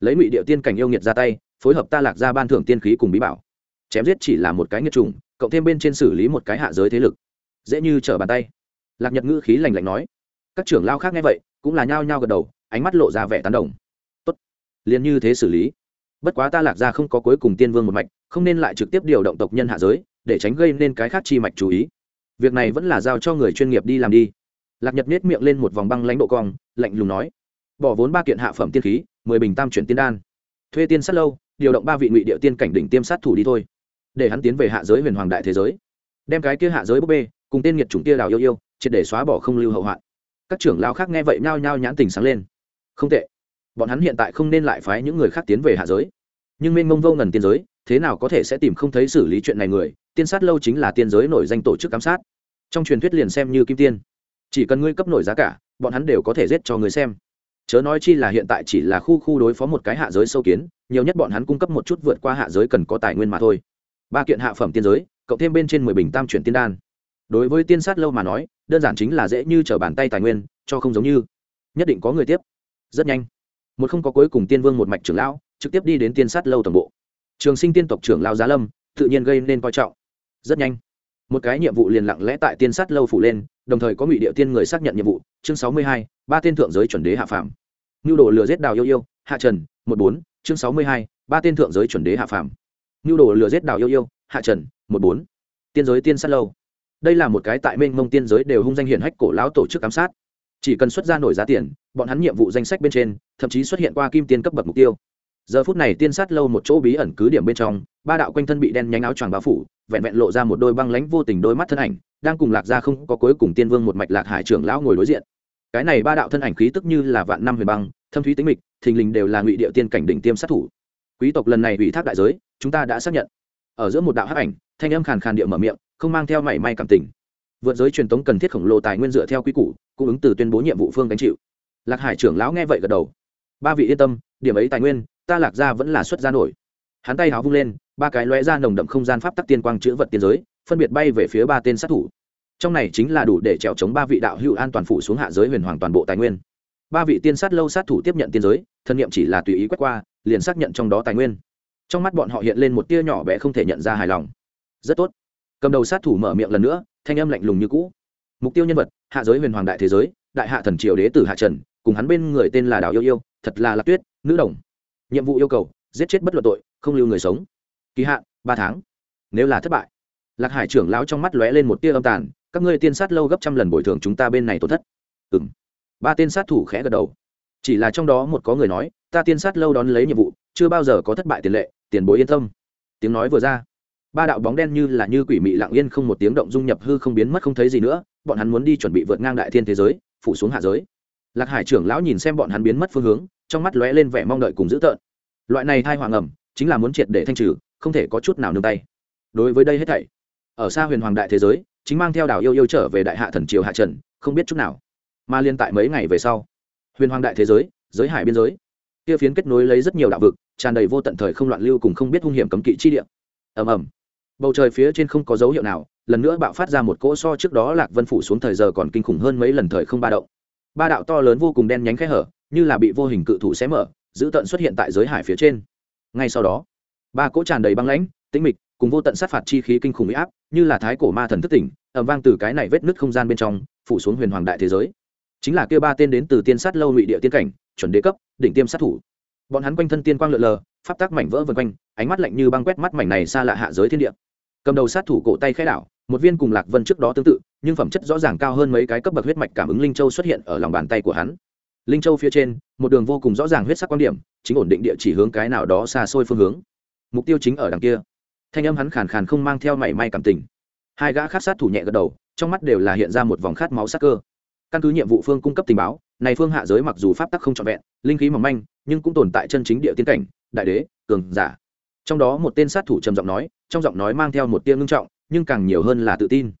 Speaker 1: Lấy ngụy địa tiên cảnh yêu nghiệt ra tay, phối hợp ta lạc ra ban thưởng tiên khí cùng bí bảo. Chém giết chỉ là một cái nghiệt trùng cộng thêm bên trên xử lý một cái hạ giới thế lực dễ như trở bàn tay. Lạc nhật ngữ khí lành lạnh nói. Các trưởng lao khác nghe vậy, cũng là nhao nhao gật đầu, ánh mắt lộ ra vẻ tán đồng. Tốt, liền như thế xử lý. Bất quá ta lạc ra không có cuối cùng tiên vương một mạch, không nên lại trực tiếp điều động tộc nhân hạ giới, để tránh gây nên cái khác chi mạch chú ý. Việc này vẫn là giao cho người chuyên nghiệp đi làm đi. Lạc nhật nết miệng lên một vòng băng lãnh độ cong, lạnh lùng nói. Bỏ vốn ba kiện hạ phẩm tiên khí, mười bình tam chuyển tiên đan. Thuê tiên sát lâu, điều động ba vị ngụy địa tiên cảnh đỉnh tiêm sát thủ đi thôi. Để hắn tiến về hạ giới huyền hoàng đại thế giới. Đem cái kia hạ giới búp bê cùng tên nghiệt chủng kia đào yêu yêu, triệt để xóa bỏ không lưu hậu hoạn. Các trưởng lao khác nghe vậy nhao nhao nhãn tình sáng lên. Không tệ. Bọn hắn hiện tại không nên lại phái những người khác tiến về hạ giới. Nhưng mênh mông vô ngần tiên giới, thế nào có thể sẽ tìm không thấy xử lý chuyện này người, tiên sát lâu chính là tiên giới nổi danh tổ chức giám sát. Trong truyền thuyết liền xem như kim tiên. Chỉ cần ngươi cấp nổi giá cả, bọn hắn đều có thể giết cho người xem. Chớ nói chi là hiện tại chỉ là khu khu đối phó một cái hạ giới sâu kiến, nhiều nhất bọn hắn cung cấp một chút vượt qua hạ giới cần có tài nguyên mà thôi. Ba kiện hạ phẩm tiên giới, cộng thêm bên trên mười bình tam chuyển tiên đan đối với tiên sát lâu mà nói, đơn giản chính là dễ như t bàn tay tài nguyên, cho không giống như. Nhất định có người tiếp. Rất nhanh. Một không có cuối cùng tiên vương một mạch trưởng lão, trực tiếp đi đến tiên sát lâu toàn bộ. Trường sinh tiên tộc trưởng lao giá lâm, tự nhiên gây nên coi trọng. Rất nhanh. Một cái nhiệm vụ liền lặng lẽ tại tiên sát lâu phủ lên, đồng thời có ngụy địa tiên người xác nhận nhiệm vụ, chương sáu mươi hai, ba tên thượng giới chuẩn đế hạ phàm. Nhu đồ lừa giết đào yêu yêu, hạ trần, một bốn, chương sáu mươi hai, ba tên thượng giới chuẩn đế hạ phàm. Nhu đồ lừa giết đào yêu yêu, hạ trần, một bốn. Tiên giới tiên sát lâu đây là một cái tại mênh mông tiên giới đều hung danh hiển hách cổ lão tổ chức ám sát. Chỉ cần xuất ra nổi giá tiền, bọn hắn nhiệm vụ danh sách bên trên, thậm chí xuất hiện qua kim tiên cấp bậc mục tiêu. Giờ phút này tiên sát lâu một chỗ bí ẩn cứ điểm bên trong, ba đạo quanh thân bị đen nhánh áo choàng bao phủ, vẹn vẹn lộ ra một đôi băng lãnh vô tình đôi mắt thân ảnh, đang cùng lạc ra không có cuối cùng tiên vương một mạch lạc hải trưởng lão ngồi đối diện. Cái này ba đạo thân ảnh khí tức như là vạn năm huyền băng, thâm thúy tính mịch, thình lình đều là ngụy địa tiên cảnh đỉnh tiêm sát thủ. Quý tộc lần này ủy thác đại giới, chúng ta đã xác nhận. Ở giữa một đạo hắc ảnh, thanh âm khàn khàn địa mở miệng không mang theo mảy may cảm tình. Vượt giới truyền thống cần thiết khổng lồ tài nguyên dựa theo quy củ cung ứng từ tuyên bố nhiệm vụ phương gánh chịu. Lạc hải trưởng lão nghe vậy gật đầu. Ba vị yên tâm, điểm ấy tài nguyên, ta lạc ra vẫn là xuất ra nổi. Hắn tay háo vung lên, ba cái lóe ra nồng đậm không gian pháp tắc tiên quang chữ vật tiên giới, phân biệt bay về phía ba tên sát thủ. Trong này chính là đủ để trèo chống ba vị đạo hữu an toàn phủ xuống hạ giới huyền hoàng toàn bộ tài nguyên. Ba vị tiên sát lâu sát thủ tiếp nhận tiên giới, thân nhiệm chỉ là tùy ý quét qua, liền xác nhận trong đó tài nguyên. Trong mắt bọn họ hiện lên một tia nhỏ bé không thể nhận ra hài lòng. Rất tốt cầm đầu sát thủ mở miệng lần nữa, thanh âm lạnh lùng như cũ. Mục tiêu nhân vật, hạ giới huyền hoàng đại thế giới, đại hạ thần triều đế tử hạ trần, cùng hắn bên người tên là đào yêu yêu, thật là lạc tuyết, nữ đồng. Nhiệm vụ yêu cầu, giết chết bất luận tội, không lưu người sống. Kỳ hạn, ba tháng. Nếu là thất bại, lạc hải trưởng lão trong mắt lóe lên một tia âm tàn, các ngươi tiên sát lâu gấp trăm lần bồi thường chúng ta bên này tổn thất. Ừ m ba tên sát thủ khẽ gật đầu. Chỉ là trong đó một có người nói, ta tiên sát lâu đón lấy nhiệm vụ, chưa bao giờ có thất bại tiền lệ, tiền bối yên tâm. Tiếng nói vừa ra ba đạo bóng đen như là như quỷ mị lặng yên không một tiếng động dung nhập hư không biến mất không thấy gì nữa, bọn hắn muốn đi chuẩn bị vượt ngang đại thiên thế giới, phủ xuống hạ giới. Lạc hải trưởng lão nhìn xem bọn hắn biến mất phương hướng, trong mắt lóe lên vẻ mong đợi cùng dữ tợn. Loại này thai hoàng ẩm, chính là muốn triệt để thanh trừ, không thể có chút nào nương tay. Đối với đây hết thảy, ở xa huyền hoàng đại thế giới, chính mang theo đảo yêu yêu trở về đại hạ thần triều hạ trần, không biết chút nào. Mà liên tại mấy ngày về sau, huyền hoàng đại thế giới giới hải biên giới, kia phiến kết nối lấy rất nhiều đạo vực, tràn đầy vô tận thời không loạn lưu cùng không biết hung hiểm cấm kỵ chi địa. Ầm ầm bầu trời phía trên không có dấu hiệu nào, lần nữa bạo phát ra một cỗ so trước đó lạc vân phủ xuống thời giờ còn kinh khủng hơn mấy lần thời không ba động. Ba đạo to lớn vô cùng đen nhánh khẽ hở, như là bị vô hình cự thủ xé mở, giữ tận xuất hiện tại giới hải phía trên. Ngay sau đó, ba cỗ tràn đầy băng lãnh, tĩnh mịch, cùng vô tận sát phạt chi khí kinh khủng huy áp, như là thái cổ ma thần thất tỉnh ẩm vang từ cái này vết nứt không gian bên trong, phủ xuống huyền hoàng đại thế giới. Chính là kêu ba tên đến từ tiên sát lâu ngụy địa tiên cảnh, chuẩn đế cấp, đỉnh tiêm sát thủ. Bọn hắn quanh thân tiên quang lượn lờ, pháp tác mảnh vỡ vân quanh, ánh mắt lạnh như băng quét mắt mảnh này xa lạ hạ giới thiên địa cầm đầu sát thủ cổ tay khẽ đảo, một viên cùng lạc vân trước đó tương tự, nhưng phẩm chất rõ ràng cao hơn mấy cái cấp bậc huyết mạch cảm ứng linh châu xuất hiện ở lòng bàn tay của hắn. Linh châu phía trên, một đường vô cùng rõ ràng huyết sắc quan điểm, chính ổn định địa chỉ hướng cái nào đó xa xôi phương hướng. Mục tiêu chính ở đằng kia. Thanh âm hắn khàn khàn không mang theo mảy may cảm tình. Hai gã khát sát thủ nhẹ gật đầu, trong mắt đều là hiện ra một vòng khát máu sắc cơ. Căn cứ nhiệm vụ phương cung cấp tình báo, này phương hạ giới mặc dù pháp tắc không trọn vẹn, linh khí mỏng manh, nhưng cũng tồn tại chân chính địa tiên cảnh, đại đế, cường giả trong đó một tên sát thủ trầm giọng nói, trong giọng nói mang theo một tia ngưng trọng, nhưng càng nhiều hơn là tự tin.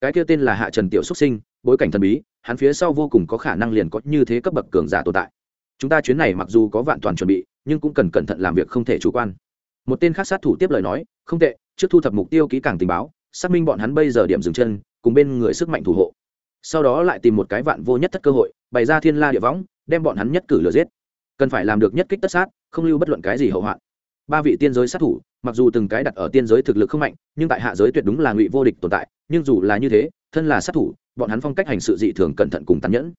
Speaker 1: Cái kia tên là hạ trần tiểu xuất sinh, bối cảnh thần bí, hắn phía sau vô cùng có khả năng liền có như thế cấp bậc cường giả tồn tại. Chúng ta chuyến này mặc dù có vạn toàn chuẩn bị, nhưng cũng cần cẩn thận làm việc không thể chủ quan. Một tên khác sát thủ tiếp lời nói, không tệ, trước thu thập mục tiêu kỹ càng tình báo, xác minh bọn hắn bây giờ điểm dừng chân, cùng bên người sức mạnh thủ hộ. Sau đó lại tìm một cái vạn vô nhất thất cơ hội, bày ra thiên la địa võng, đem bọn hắn nhất cử lừa giết. Cần phải làm được nhất kích tất sát, không lưu bất luận cái gì hậu hoạn ba vị tiên giới sát thủ, mặc dù từng cái đặt ở tiên giới thực lực không mạnh, nhưng tại hạ giới tuyệt đúng là ngụy vô địch tồn tại, nhưng dù là như thế, thân là sát thủ, bọn hắn phong cách hành sự dị thường cẩn thận cùng tàn nhẫn.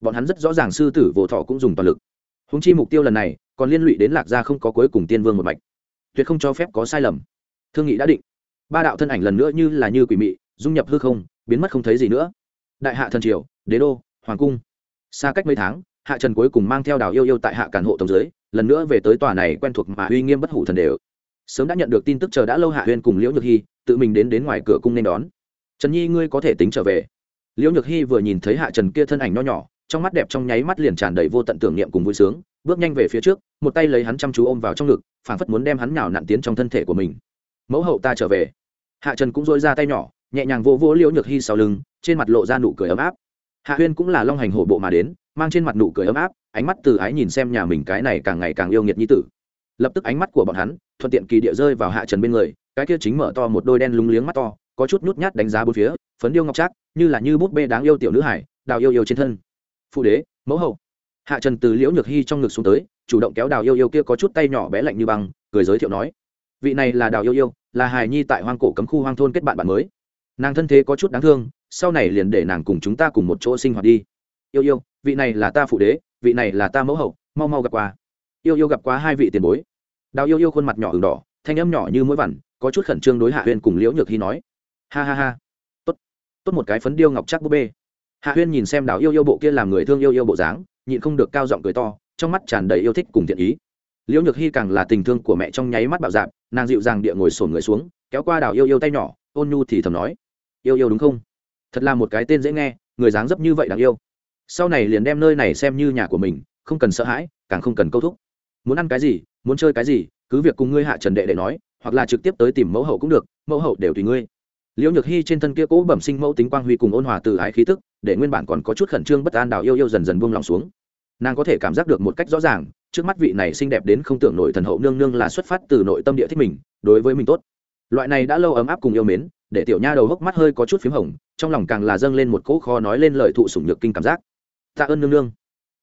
Speaker 1: Bọn hắn rất rõ ràng sư tử vô thọ cũng dùng toàn lực. Húng chi mục tiêu lần này, còn liên lụy đến lạc gia không có cuối cùng tiên vương một mạch. Tuyệt không cho phép có sai lầm. Thương nghị đã định. Ba đạo thân ảnh lần nữa như là như quỷ mị, dung nhập hư không, biến mất không thấy gì nữa. Đại hạ thần triều, đế đô, hoàng cung. Xa cách mấy tháng, hạ trần cuối cùng mang theo đào yêu yêu tại hạ cản hộ tổng giới lần nữa về tới tòa này quen thuộc mà uy nghiêm bất hủ thần đều. Sớm đã nhận được tin tức chờ đã lâu hạ huyên cùng liễu nhược hy tự mình đến đến ngoài cửa cung nên đón. Trần nhi, ngươi có thể tính trở về. Liễu nhược hy vừa nhìn thấy hạ trần kia thân ảnh nho nhỏ, trong mắt đẹp trong nháy mắt liền tràn đầy vô tận tưởng niệm cùng vui sướng, bước nhanh về phía trước, một tay lấy hắn chăm chú ôm vào trong ngực, phảng phất muốn đem hắn nhào nặn tiến trong thân thể của mình. Mẫu hậu ta trở về. Hạ trần cũng dối ra tay nhỏ, nhẹ nhàng vô vỗ liễu nhược hy sau lưng, trên mặt lộ ra nụ cười ấm áp hạ huyên cũng là long hành hổ bộ mà đến, mang trên mặt nụ cười ấm áp, ánh mắt từ ái nhìn xem nhà mình cái này càng ngày càng yêu nghiệt như tử. Lập tức ánh mắt của bọn hắn, thuận tiện kỳ địa rơi vào hạ trần bên người, cái kia chính mở to một đôi đen lúng liếng mắt to, có chút nhút nhát đánh giá bốn phía, phấn điêu ngọc trác, như là như bút bê đáng yêu tiểu nữ hải, đào yêu yêu trên thân. Phụ đế, mẫu hậu. Hạ trần từ liễu nhược hy trong ngực xuống tới, chủ động kéo đào yêu yêu kia có chút tay nhỏ bé lạnh như băng, cười giới thiệu nói, vị này là đào yêu yêu, là hài nhi tại hoang cổ cấm khu hoang thôn kết bạn bạn mới. Nàng thân thế có chút đáng thương sau này liền để nàng cùng chúng ta cùng một chỗ sinh hoạt đi. Yêu yêu, vị này là ta phụ đế, vị này là ta mẫu hậu, mau mau gặp qua. Yêu yêu gặp qua hai vị tiền bối. Đào yêu yêu khuôn mặt nhỏ ửng đỏ, thanh âm nhỏ như mũi vằn, có chút khẩn trương đối hạ huyên cùng liễu nhược hy nói. Ha ha ha. Tốt. Tốt một cái phấn điêu ngọc chắc búp bê. Hạ huyên nhìn xem đào yêu yêu bộ kia làm người thương yêu yêu bộ dáng, nhịn không được cao giọng cười to, trong mắt tràn đầy yêu thích cùng thiện ý. Liễu nhược hy càng là tình thương của mẹ trong nháy mắt bạo dạp nàng dịu dàng địa ngồi sổn người xuống, kéo qua đào yêu yêu tay nhỏ, ôn nhu thì thầm nói. Yêu yêu đúng không? Thật là một cái tên dễ nghe, người dáng dấp như vậy đáng yêu. Sau này liền đem nơi này xem như nhà của mình, không cần sợ hãi, càng không cần câu thúc. Muốn ăn cái gì, muốn chơi cái gì, cứ việc cùng ngươi hạ trần đệ để nói, hoặc là trực tiếp tới tìm mẫu hậu cũng được, mẫu hậu đều tùy ngươi. Liễu nhược hy trên thân kia cố bẩm sinh mẫu tính quang huy cùng ôn hòa từ ái khí tức, để nguyên bản còn có chút khẩn trương bất an đào yêu yêu dần dần buông lòng xuống. Nàng có thể cảm giác được một cách rõ ràng, trước mắt vị này xinh đẹp đến không tưởng nổi thần hậu nương nương là xuất phát từ nội tâm địa thích mình, đối với mình tốt. Loại này đã lâu ấm áp cùng yêu mến, để tiểu nha đầu hốc mắt hơi có chút p h í m hồng trong lòng càng là dâng lên một cỗ kho nói lên lời thụ sủng nhược kinh cảm giác. Tạ ơn nương nương.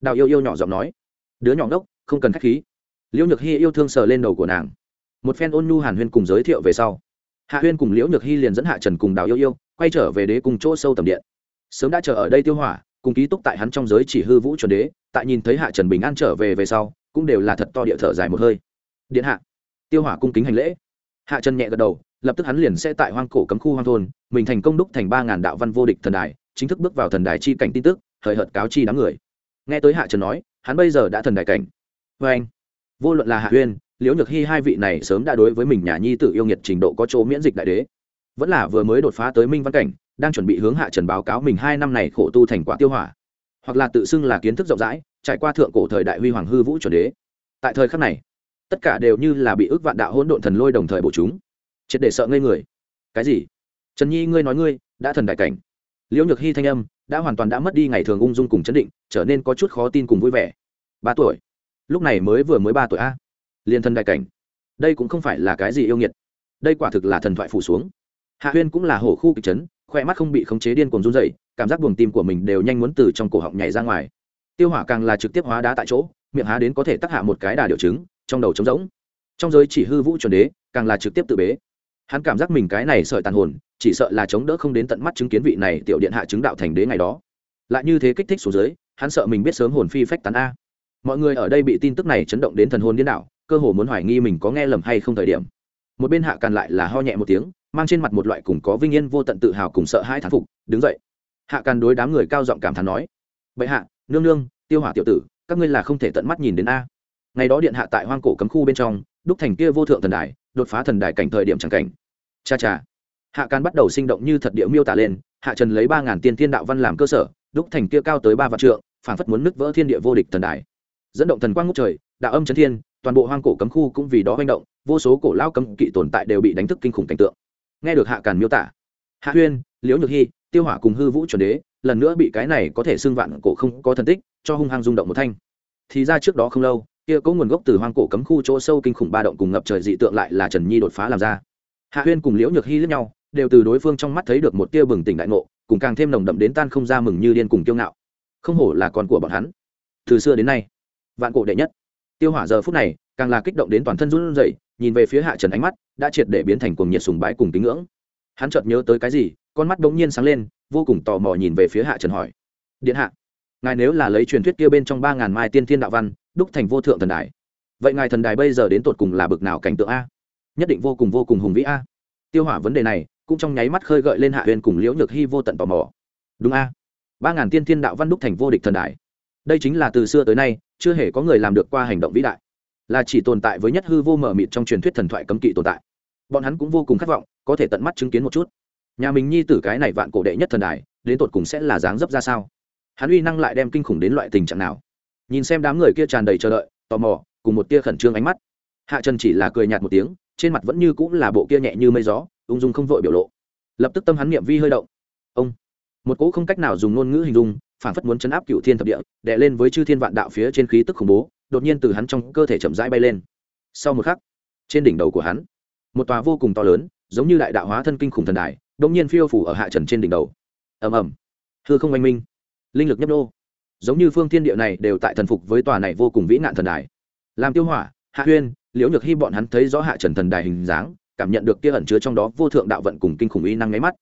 Speaker 1: Đào yêu yêu nhỏ giọng nói. Đứa nhỏ ngốc, không cần k h á c h khí. Liễu nhược hy yêu thương sờ lên đầu của nàng. Một phen ôn nhu hàn huyên cùng giới thiệu về sau. Hạ huyên cùng liễu nhược hy liền dẫn hạ trần cùng đào yêu yêu, quay trở về đế cùng chỗ sâu tầm điện. Sớm đã chờ ở đây tiêu hỏa, cùng ký túc tại hắn trong giới chỉ hư vũ chuẩn đế, tại nhìn thấy hạ trần bình an trở về về sau, cũng đều là thật to địa thở dài một hơi. Điện hạ, tiêu hỏa cung kính hành lễ. Hạ trần nhẹ gật đầu lập tức hắn liền sẽ tại hoang cổ cấm khu hoang thôn, mình thành công đúc thành ba ngàn đạo văn vô địch thần đài, chính thức bước vào thần đài chi cảnh tin tức, hời hợt cáo chi đám người. Nghe tới hạ trần nói, hắn bây giờ đã thần đài cảnh. Vê anh, vô luận là hạ huyên, liễu nhược hy hai vị này sớm đã đối với mình nhà nhi tự yêu nghiệt trình độ có chỗ miễn dịch đại đế. Vẫn là vừa mới đột phá tới minh văn cảnh, đang chuẩn bị hướng hạ trần báo cáo mình hai năm này khổ tu thành quả tiêu hỏa. Hoặc là tự xưng là kiến thức rộng rãi, trải qua thượng cổ thời đại huy hoàng hư vũ chuẩn đế. Tại thời khắc này, tất cả đều như là bị ước vạn đạo hỗn độn thần lôi đồng thời bổ chúng triệt để sợ ngây người. Cái gì? Trần nhi, ngươi nói ngươi, đã thần đại cảnh. Liễu nhược hy thanh âm đã hoàn toàn đã mất đi ngày thường ung dung cùng chấn định, trở nên có chút khó tin cùng vui vẻ. Ba tuổi. Lúc này mới vừa mới ba tuổi a. Liền thần đại cảnh. Đây cũng không phải là cái gì yêu nghiệt. Đây quả thực là thần thoại phủ xuống. Hạ huyên cũng là hổ khu kịch chấn khoe mắt không bị khống chế điên cuồng run dậy cảm giác buồng tim của mình đều nhanh muốn từ trong cổ họng nhảy ra ngoài. Tiêu hỏa càng là trực tiếp hóa đá tại chỗ, miệng há đến có thể tác hạ một cái đà điều chứng trong đầu trống rỗng. Trong giới chỉ hư vũ chuẩn đế, càng là trực tiếp tự bế hắn cảm giác mình cái này sợi tàn hồn, chỉ sợ là chống đỡ không đến tận mắt chứng kiến vị này tiểu điện hạ chứng đạo thành đế ngày đó. Lại như thế kích thích xuống dưới, hắn sợ mình biết sớm hồn phi phách tán a. Mọi người ở đây bị tin tức này chấn động đến thần hồn điên đảo, cơ hồ muốn hoài nghi mình có nghe lầm hay không thời điểm. Một bên hạ càn lại là ho nhẹ một tiếng, mang trên mặt một loại cùng có vinh yên vô tận tự hào cùng sợ hai thán phục, đứng dậy. Hạ càn đối đám người cao giọng cảm thán nói, bệ hạ, nương nương, tiêu hỏa tiểu tử, các ngươi là không thể tận mắt nhìn đến a. Ngày đó điện hạ tại hoang cổ cấm khu bên trong, đúc thành kia vô thượng thần đài, đột phá thần đài cảnh thời điểm chẳng cảnh cha cha. Hạ càn bắt đầu sinh động như thật địa miêu tả lên, hạ trần lấy ba ngàn tiên thiên đạo văn làm cơ sở, đúc thành kia cao tới ba vạn trượng, phảng phất muốn nứt vỡ thiên địa vô địch thần đài. Dẫn động thần quang ngút trời, đạo âm chấn thiên, toàn bộ hoang cổ cấm khu cũng vì đó manh động, vô số cổ lao cấm kỵ tồn tại đều bị đánh thức kinh khủng cảnh tượng. Nghe được hạ càn miêu tả, hạ huyên, liễu nhược hy tiêu hỏa cùng hư vũ chuẩn đế, lần nữa bị cái này có thể xưng vạn cổ không có thần tích, cho hung hăng rung động một thanh. Thì ra trước đó không lâu, kia có nguồn gốc từ hoang cổ cấm khu chỗ sâu kinh khủng ba động cùng ngập trời dị tượng lại là trần nhi đột phá làm ra hạ huyên cùng liễu nhược hy lẫn nhau, đều từ đối phương trong mắt thấy được một tia bừng tỉnh đại ngộ, cùng càng thêm nồng đậm đến tan không ra mừng như điên cùng kiêu ngạo. Không hổ là con của bọn hắn. Từ xưa đến nay, vạn cổ đệ nhất. Tiêu hỏa giờ phút này, càng là kích động đến toàn thân run rẩy, nhìn về phía hạ trần ánh mắt, đã triệt để biến thành cuồng nhiệt sùng bái cùng tín ngưỡng. Hắn chợt nhớ tới cái gì, con mắt bỗng nhiên sáng lên, vô cùng tò mò nhìn về phía hạ trần hỏi. Điện hạ, ngài nếu là lấy truyền thuyết kia bên trong ba ngàn mai tiên thiên đạo văn, đúc thành vô thượng thần đài, vậy ngài thần đài bây giờ đến tột cùng là bực nào cảnh tượng a? Nhất định vô cùng vô cùng hùng vĩ a. Tiêu hỏa vấn đề này cũng trong nháy mắt khơi gợi lên hạ huyền cùng liễu nhược hy vô tận tò mò. Đúng a. Ba ngàn tiên thiên đạo văn đúc thành vô địch thần đại đây chính là từ xưa tới nay, chưa hề có người làm được qua hành động vĩ đại. Là chỉ tồn tại với nhất hư vô mở mịt trong truyền thuyết thần thoại cấm kỵ tồn tại. Bọn hắn cũng vô cùng khát vọng, có thể tận mắt chứng kiến một chút. Nhà mình nhi tử cái này vạn cổ đệ nhất thần đài, đến tột cùng sẽ là dáng dấp ra sao? Hắn uy năng lại đem kinh khủng đến loại tình trạng nào? Nhìn xem đám người kia tràn đầy chờ đợi, tò mò, cùng một tia khẩn trương ánh mắt. Hạ trần chỉ là cười nhạt một tiếng trên mặt vẫn như cũng là bộ kia nhẹ như mây gió, ung dung không vội biểu lộ. Lập tức tâm hắn niệm vi hơi động. Ông. Một cỗ không cách nào dùng ngôn ngữ hình dung, phản phất muốn chấn áp cựu thiên thập địa, đè lên với chư thiên vạn đạo phía trên khí tức khủng bố, đột nhiên từ hắn trong cơ thể chậm rãi bay lên. Sau một khắc, trên đỉnh đầu của hắn, một tòa vô cùng to lớn, giống như đại đạo hóa thân kinh khủng thần đài, đột nhiên phiêu phủ ở hạ trần trên đỉnh đầu. Ầm ầm. Thưa không oanh minh. Linh lực nhấp đô giống như phương thiên địa này đều tại thần phục với tòa này vô cùng vĩ nạn thần đài. Làm tiêu hỏa hạ huyên liễu nhược hy bọn hắn thấy rõ hạ trần thần đài hình dáng, cảm nhận được kia ẩn chứa trong đó vô thượng đạo vận cùng kinh khủng uy năng ngáy mắt.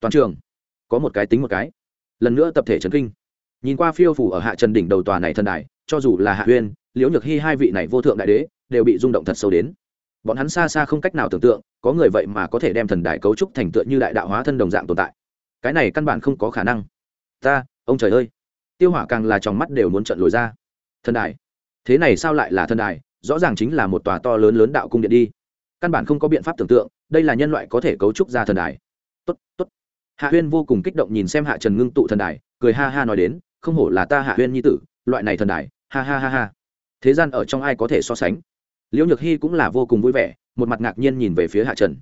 Speaker 1: Toàn trường, có một cái tính một cái. Lần nữa tập thể trấn kinh. Nhìn qua phiêu phủ ở hạ trần đỉnh đầu tòa này thần đài, cho dù là hạ huyên liễu nhược hy hai vị này vô thượng đại đế, đều bị rung động thật sâu đến. Bọn hắn xa xa không cách nào tưởng tượng, có người vậy mà có thể đem thần đài cấu trúc thành tựa như đại đạo hóa thân đồng dạng tồn tại. Cái này căn bản không có khả năng. Ta, ông trời ơi! Tiêu hỏa càng là trong mắt đều muốn trận lồi ra. Thần đài? Thế này sao lại là thần đài? Rõ ràng chính là một tòa to lớn lớn đạo cung điện đi. Căn bản không có biện pháp tưởng tượng, đây là nhân loại có thể cấu trúc ra thần đài. Tốt tốt. Hạ huyên vô cùng kích động nhìn xem hạ trần ngưng tụ thần đài, cười ha ha nói đến, không hổ là ta hạ huyên nhi tử, loại này thần đài, ha ha ha ha. Thế gian ở trong ai có thể so sánh? Liễu nhược hy cũng là vô cùng vui vẻ, một mặt ngạc nhiên nhìn về phía hạ trần.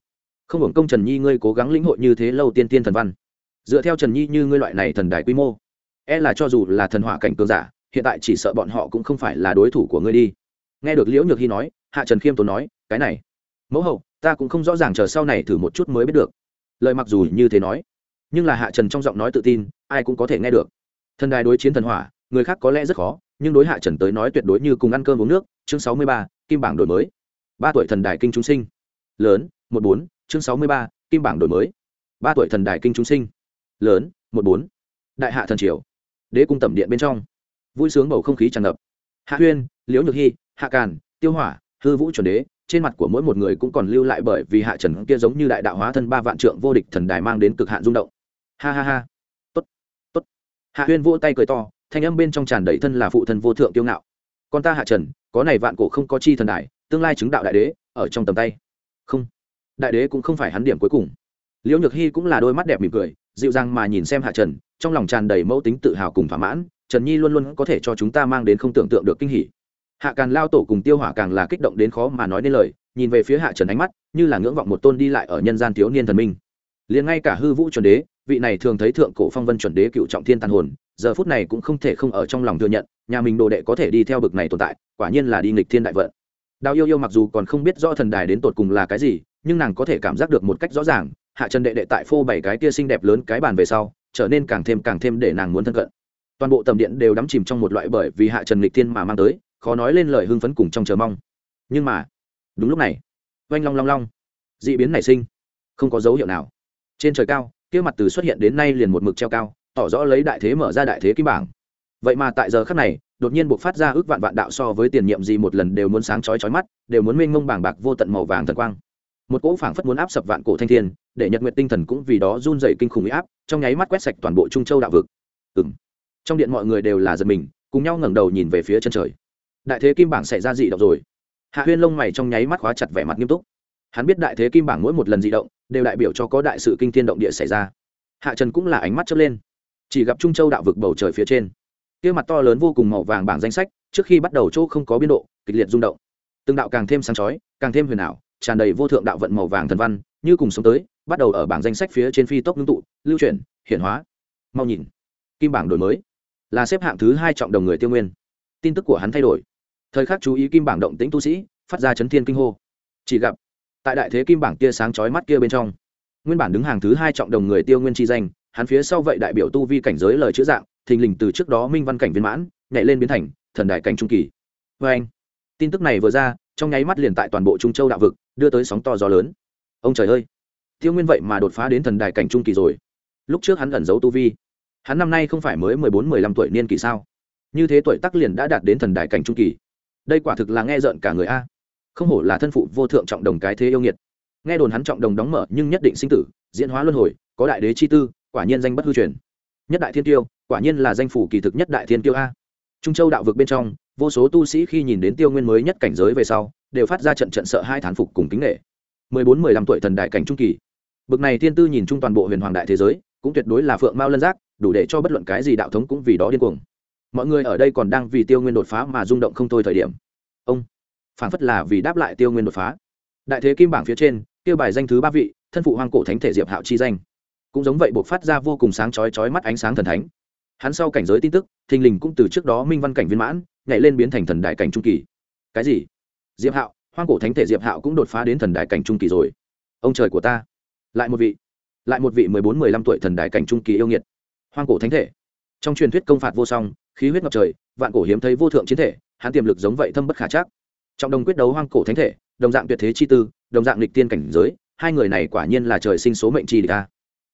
Speaker 1: Không hưởng công trần nhi ngươi cố gắng lĩnh hội như thế lâu tiên tiên thần văn. Dựa theo trần nhi như ngươi loại này thần đài quy mô e là cho dù là thần hỏa cảnh cường giả, hiện tại chỉ sợ bọn họ cũng không phải là đối thủ của ngươi đi nghe được liễu nhược hy nói, hạ trần khiêm tốn nói, cái này, mẫu hậu, ta cũng không rõ ràng chờ sau này thử một chút mới biết được. Lời mặc dù như thế nói, nhưng là hạ trần trong giọng nói tự tin, ai cũng có thể nghe được. Thần đài đối chiến thần hỏa, người khác có lẽ rất khó, nhưng đối hạ trần tới nói tuyệt đối như cùng ăn cơm uống nước. Chương sáu mươi ba, kim bảng đổi mới. Ba tuổi thần đài kinh chúng sinh. Lớn, một bốn, chương sáu mươi ba, kim bảng đổi mới. Ba tuổi thần đài kinh chúng sinh. Lớn, một bốn. Đại hạ thần triều. Đế cung tẩm điện bên trong. Vui sướng bầu không khí tràn ngập. Hạ huyên, liễu nhược hy hạ càn, tiêu hỏa, hư vũ chuẩn đế, trên mặt của mỗi một người cũng còn lưu lại bởi vì hạ trần kia giống như đại đạo hóa thân ba vạn trượng vô địch thần đài mang đến cực hạn rung động. Ha ha ha. Tốt tốt. Hạ huyên vỗ tay cười to, thanh âm bên trong tràn đầy thân là phụ thân vô thượng tiêu ngạo. Con ta hạ trần, có này vạn cổ không có chi thần đài, tương lai chứng đạo đại đế, ở trong tầm tay. Không, đại đế cũng không phải hắn điểm cuối cùng. Liễu nhược hy cũng là đôi mắt đẹp mỉm cười, dịu dàng mà nhìn xem hạ trần, trong lòng tràn đầy mẫu tính tự hào cùng thỏa mãn. Trần nhi luôn luôn có thể cho chúng ta mang đến không tưởng tượng được kinh hỉ hạ càn lao tổ cùng tiêu hỏa càng là kích động đến khó mà nói nên lời, nhìn về phía hạ trần ánh mắt, như là ngưỡng vọng một tôn đi lại ở nhân gian thiếu niên thần minh. Liền ngay cả hư vũ chuẩn đế, vị này thường thấy thượng cổ phong vân chuẩn đế cựu trọng thiên tàn hồn, giờ phút này cũng không thể không ở trong lòng thừa nhận, nhà mình đồ đệ có thể đi theo bực này tồn tại, quả nhiên là đi nghịch thiên đại vận. Đào yêu yêu mặc dù còn không biết rõ thần đài đến tột cùng là cái gì, nhưng nàng có thể cảm giác được một cách rõ ràng, hạ trần đệ đệ tại phô bảy cái tia xinh đẹp lớn cái bàn về sau, trở nên càng thêm càng thêm để nàng muốn thân cận. Toàn bộ tầm điện đều đắm chìm trong một loại bởi vì hạ trần lịch thiên mà mang tới khó nói lên lời hưng phấn cùng trong chờ mong. Nhưng mà, đúng lúc này, oanh long long long d ị biến nảy sinh, không có dấu hiệu nào. Trên trời cao, kia mặt từ xuất hiện đến nay liền một mực treo cao, tỏ rõ lấy đại thế mở ra đại thế kim bảng. Vậy mà tại giờ khắc này, đột nhiên buộc phát ra ước vạn vạn đạo so với tiền nhiệm gì một lần đều muốn sáng chói chói mắt, đều muốn mênh mông bảng bạc vô tận màu vàng thần quang. Một cỗ phảng phất muốn áp sập vạn cổ thanh thiên, để nhật nguyện tinh thần cũng vì đó run dày kinh khủng huy áp, trong nháy mắt quét sạch toàn bộ trung châu đạo vực. Ừng trong điện mọi người đều là giật mình, cùng nhau ngẩng đầu nhìn về phía chân trời đại thế kim bảng xảy ra dị động rồi. Hạ huyên lông mày trong nháy mắt khóa chặt vẻ mặt nghiêm túc. Hắn biết đại thế kim bảng mỗi một lần dị động đều đại biểu cho có đại sự kinh thiên động địa xảy ra. Hạ trần cũng là ánh mắt chớp lên. Chỉ gặp trung châu đạo vực bầu trời phía trên, kia mặt to lớn vô cùng màu vàng bảng danh sách, trước khi bắt đầu chỗ không có biên độ, kịch liệt rung động. Từng đạo càng thêm sáng chói, càng thêm huyền ảo, tràn đầy vô thượng đạo vận màu vàng thần văn, như cùng sống tới, bắt đầu ở bảng danh sách phía trên phi tốc ngưng tụ, lưu chuyển, hiển hóa. Mau nhìn, kim bảng đổi mới, là xếp hạng thứ hai trọng đồng người tiêu nguyên. Tin tức của hắn thay đổi thời khắc chú ý kim bảng động tĩnh tu sĩ, phát ra chấn thiên kinh hô. Chỉ gặp, tại đại thế kim bảng kia sáng chói mắt kia bên trong, nguyên bản đứng hàng thứ hai trọng đồng người tiêu nguyên chi danh, hắn phía sau vậy đại biểu tu vi cảnh giới lời chữ dạng, thình lình từ trước đó minh văn cảnh viên mãn, nhảy lên biến thành thần đại cảnh trung kỳ. Vê anh, tin tức này vừa ra, trong nháy mắt liền tại toàn bộ trung châu đạo vực, đưa tới sóng to gió lớn. Ông trời ơi! Tiêu nguyên vậy mà đột phá đến thần đại cảnh trung kỳ rồi. Lúc trước hắn ẩn giấu tu vi. Hắn năm nay không phải mới mười bốn, mười lăm tuổi niên kỳ sao? Như thế tuổi tắc liền đã đạt đến thần đại cảnh trung kỳ đây quả thực là nghe rợn cả người a. Không hổ là thân phụ vô thượng trọng đồng cái thế yêu nghiệt. Nghe đồn hắn trọng đồng đóng mở nhưng nhất định sinh tử, diễn hóa luân hồi, có đại đế chi tư, quả nhiên danh bất hư truyền. Nhất đại thiên tiêu, quả nhiên là danh phủ kỳ thực nhất đại thiên tiêu a. Trung châu đạo vực bên trong, vô số tu sĩ khi nhìn đến tiêu nguyên mới nhất cảnh giới về sau, đều phát ra trận trận sợ hai thán phục cùng kính nghệ mười bốn, mười lăm tuổi thần đại cảnh trung kỳ. Bực này thiên tư nhìn chung toàn bộ huyền hoàng đại thế giới, cũng tuyệt đối là phượng mao lân giác, đủ để cho bất luận cái gì đạo thống cũng vì đó điên cuồng mọi người ở đây còn đang vì tiêu nguyên đột phá mà rung động không thôi thời điểm. Ông phản phất là vì đáp lại tiêu nguyên đột phá. Đại thế kim bảng phía trên, tiêu bài danh thứ ba vị, thân phụ hoang cổ thánh thể diệp hạo chi danh. Cũng giống vậy buộc phát ra vô cùng sáng chói chói mắt ánh sáng thần thánh. Hắn sau cảnh giới tin tức, thình lình cũng từ trước đó minh văn cảnh viên mãn, nhảy lên biến thành thần đại cảnh trung kỳ. Cái gì? Diệp hạo, hoang cổ thánh thể diệp hạo cũng đột phá đến thần đại cảnh trung kỳ rồi. Ông trời của ta. Lại một vị. Lại một vị mười bốn mười lăm tuổi thần đại cảnh trung kỳ yêu nghiệt. Hoang cổ thánh thể. Trong truyền thuyết công phạt vô song khí huyết ngập trời, vạn cổ hiếm thấy vô thượng chiến thể, hắn tiềm lực giống vậy thâm bất khả chắc. Trong đồng quyết đấu hoang cổ thánh thể, đồng dạng tuyệt thế chi tư, đồng dạng lịch tiên cảnh giới, hai người này quả nhiên là trời sinh số mệnh chi địch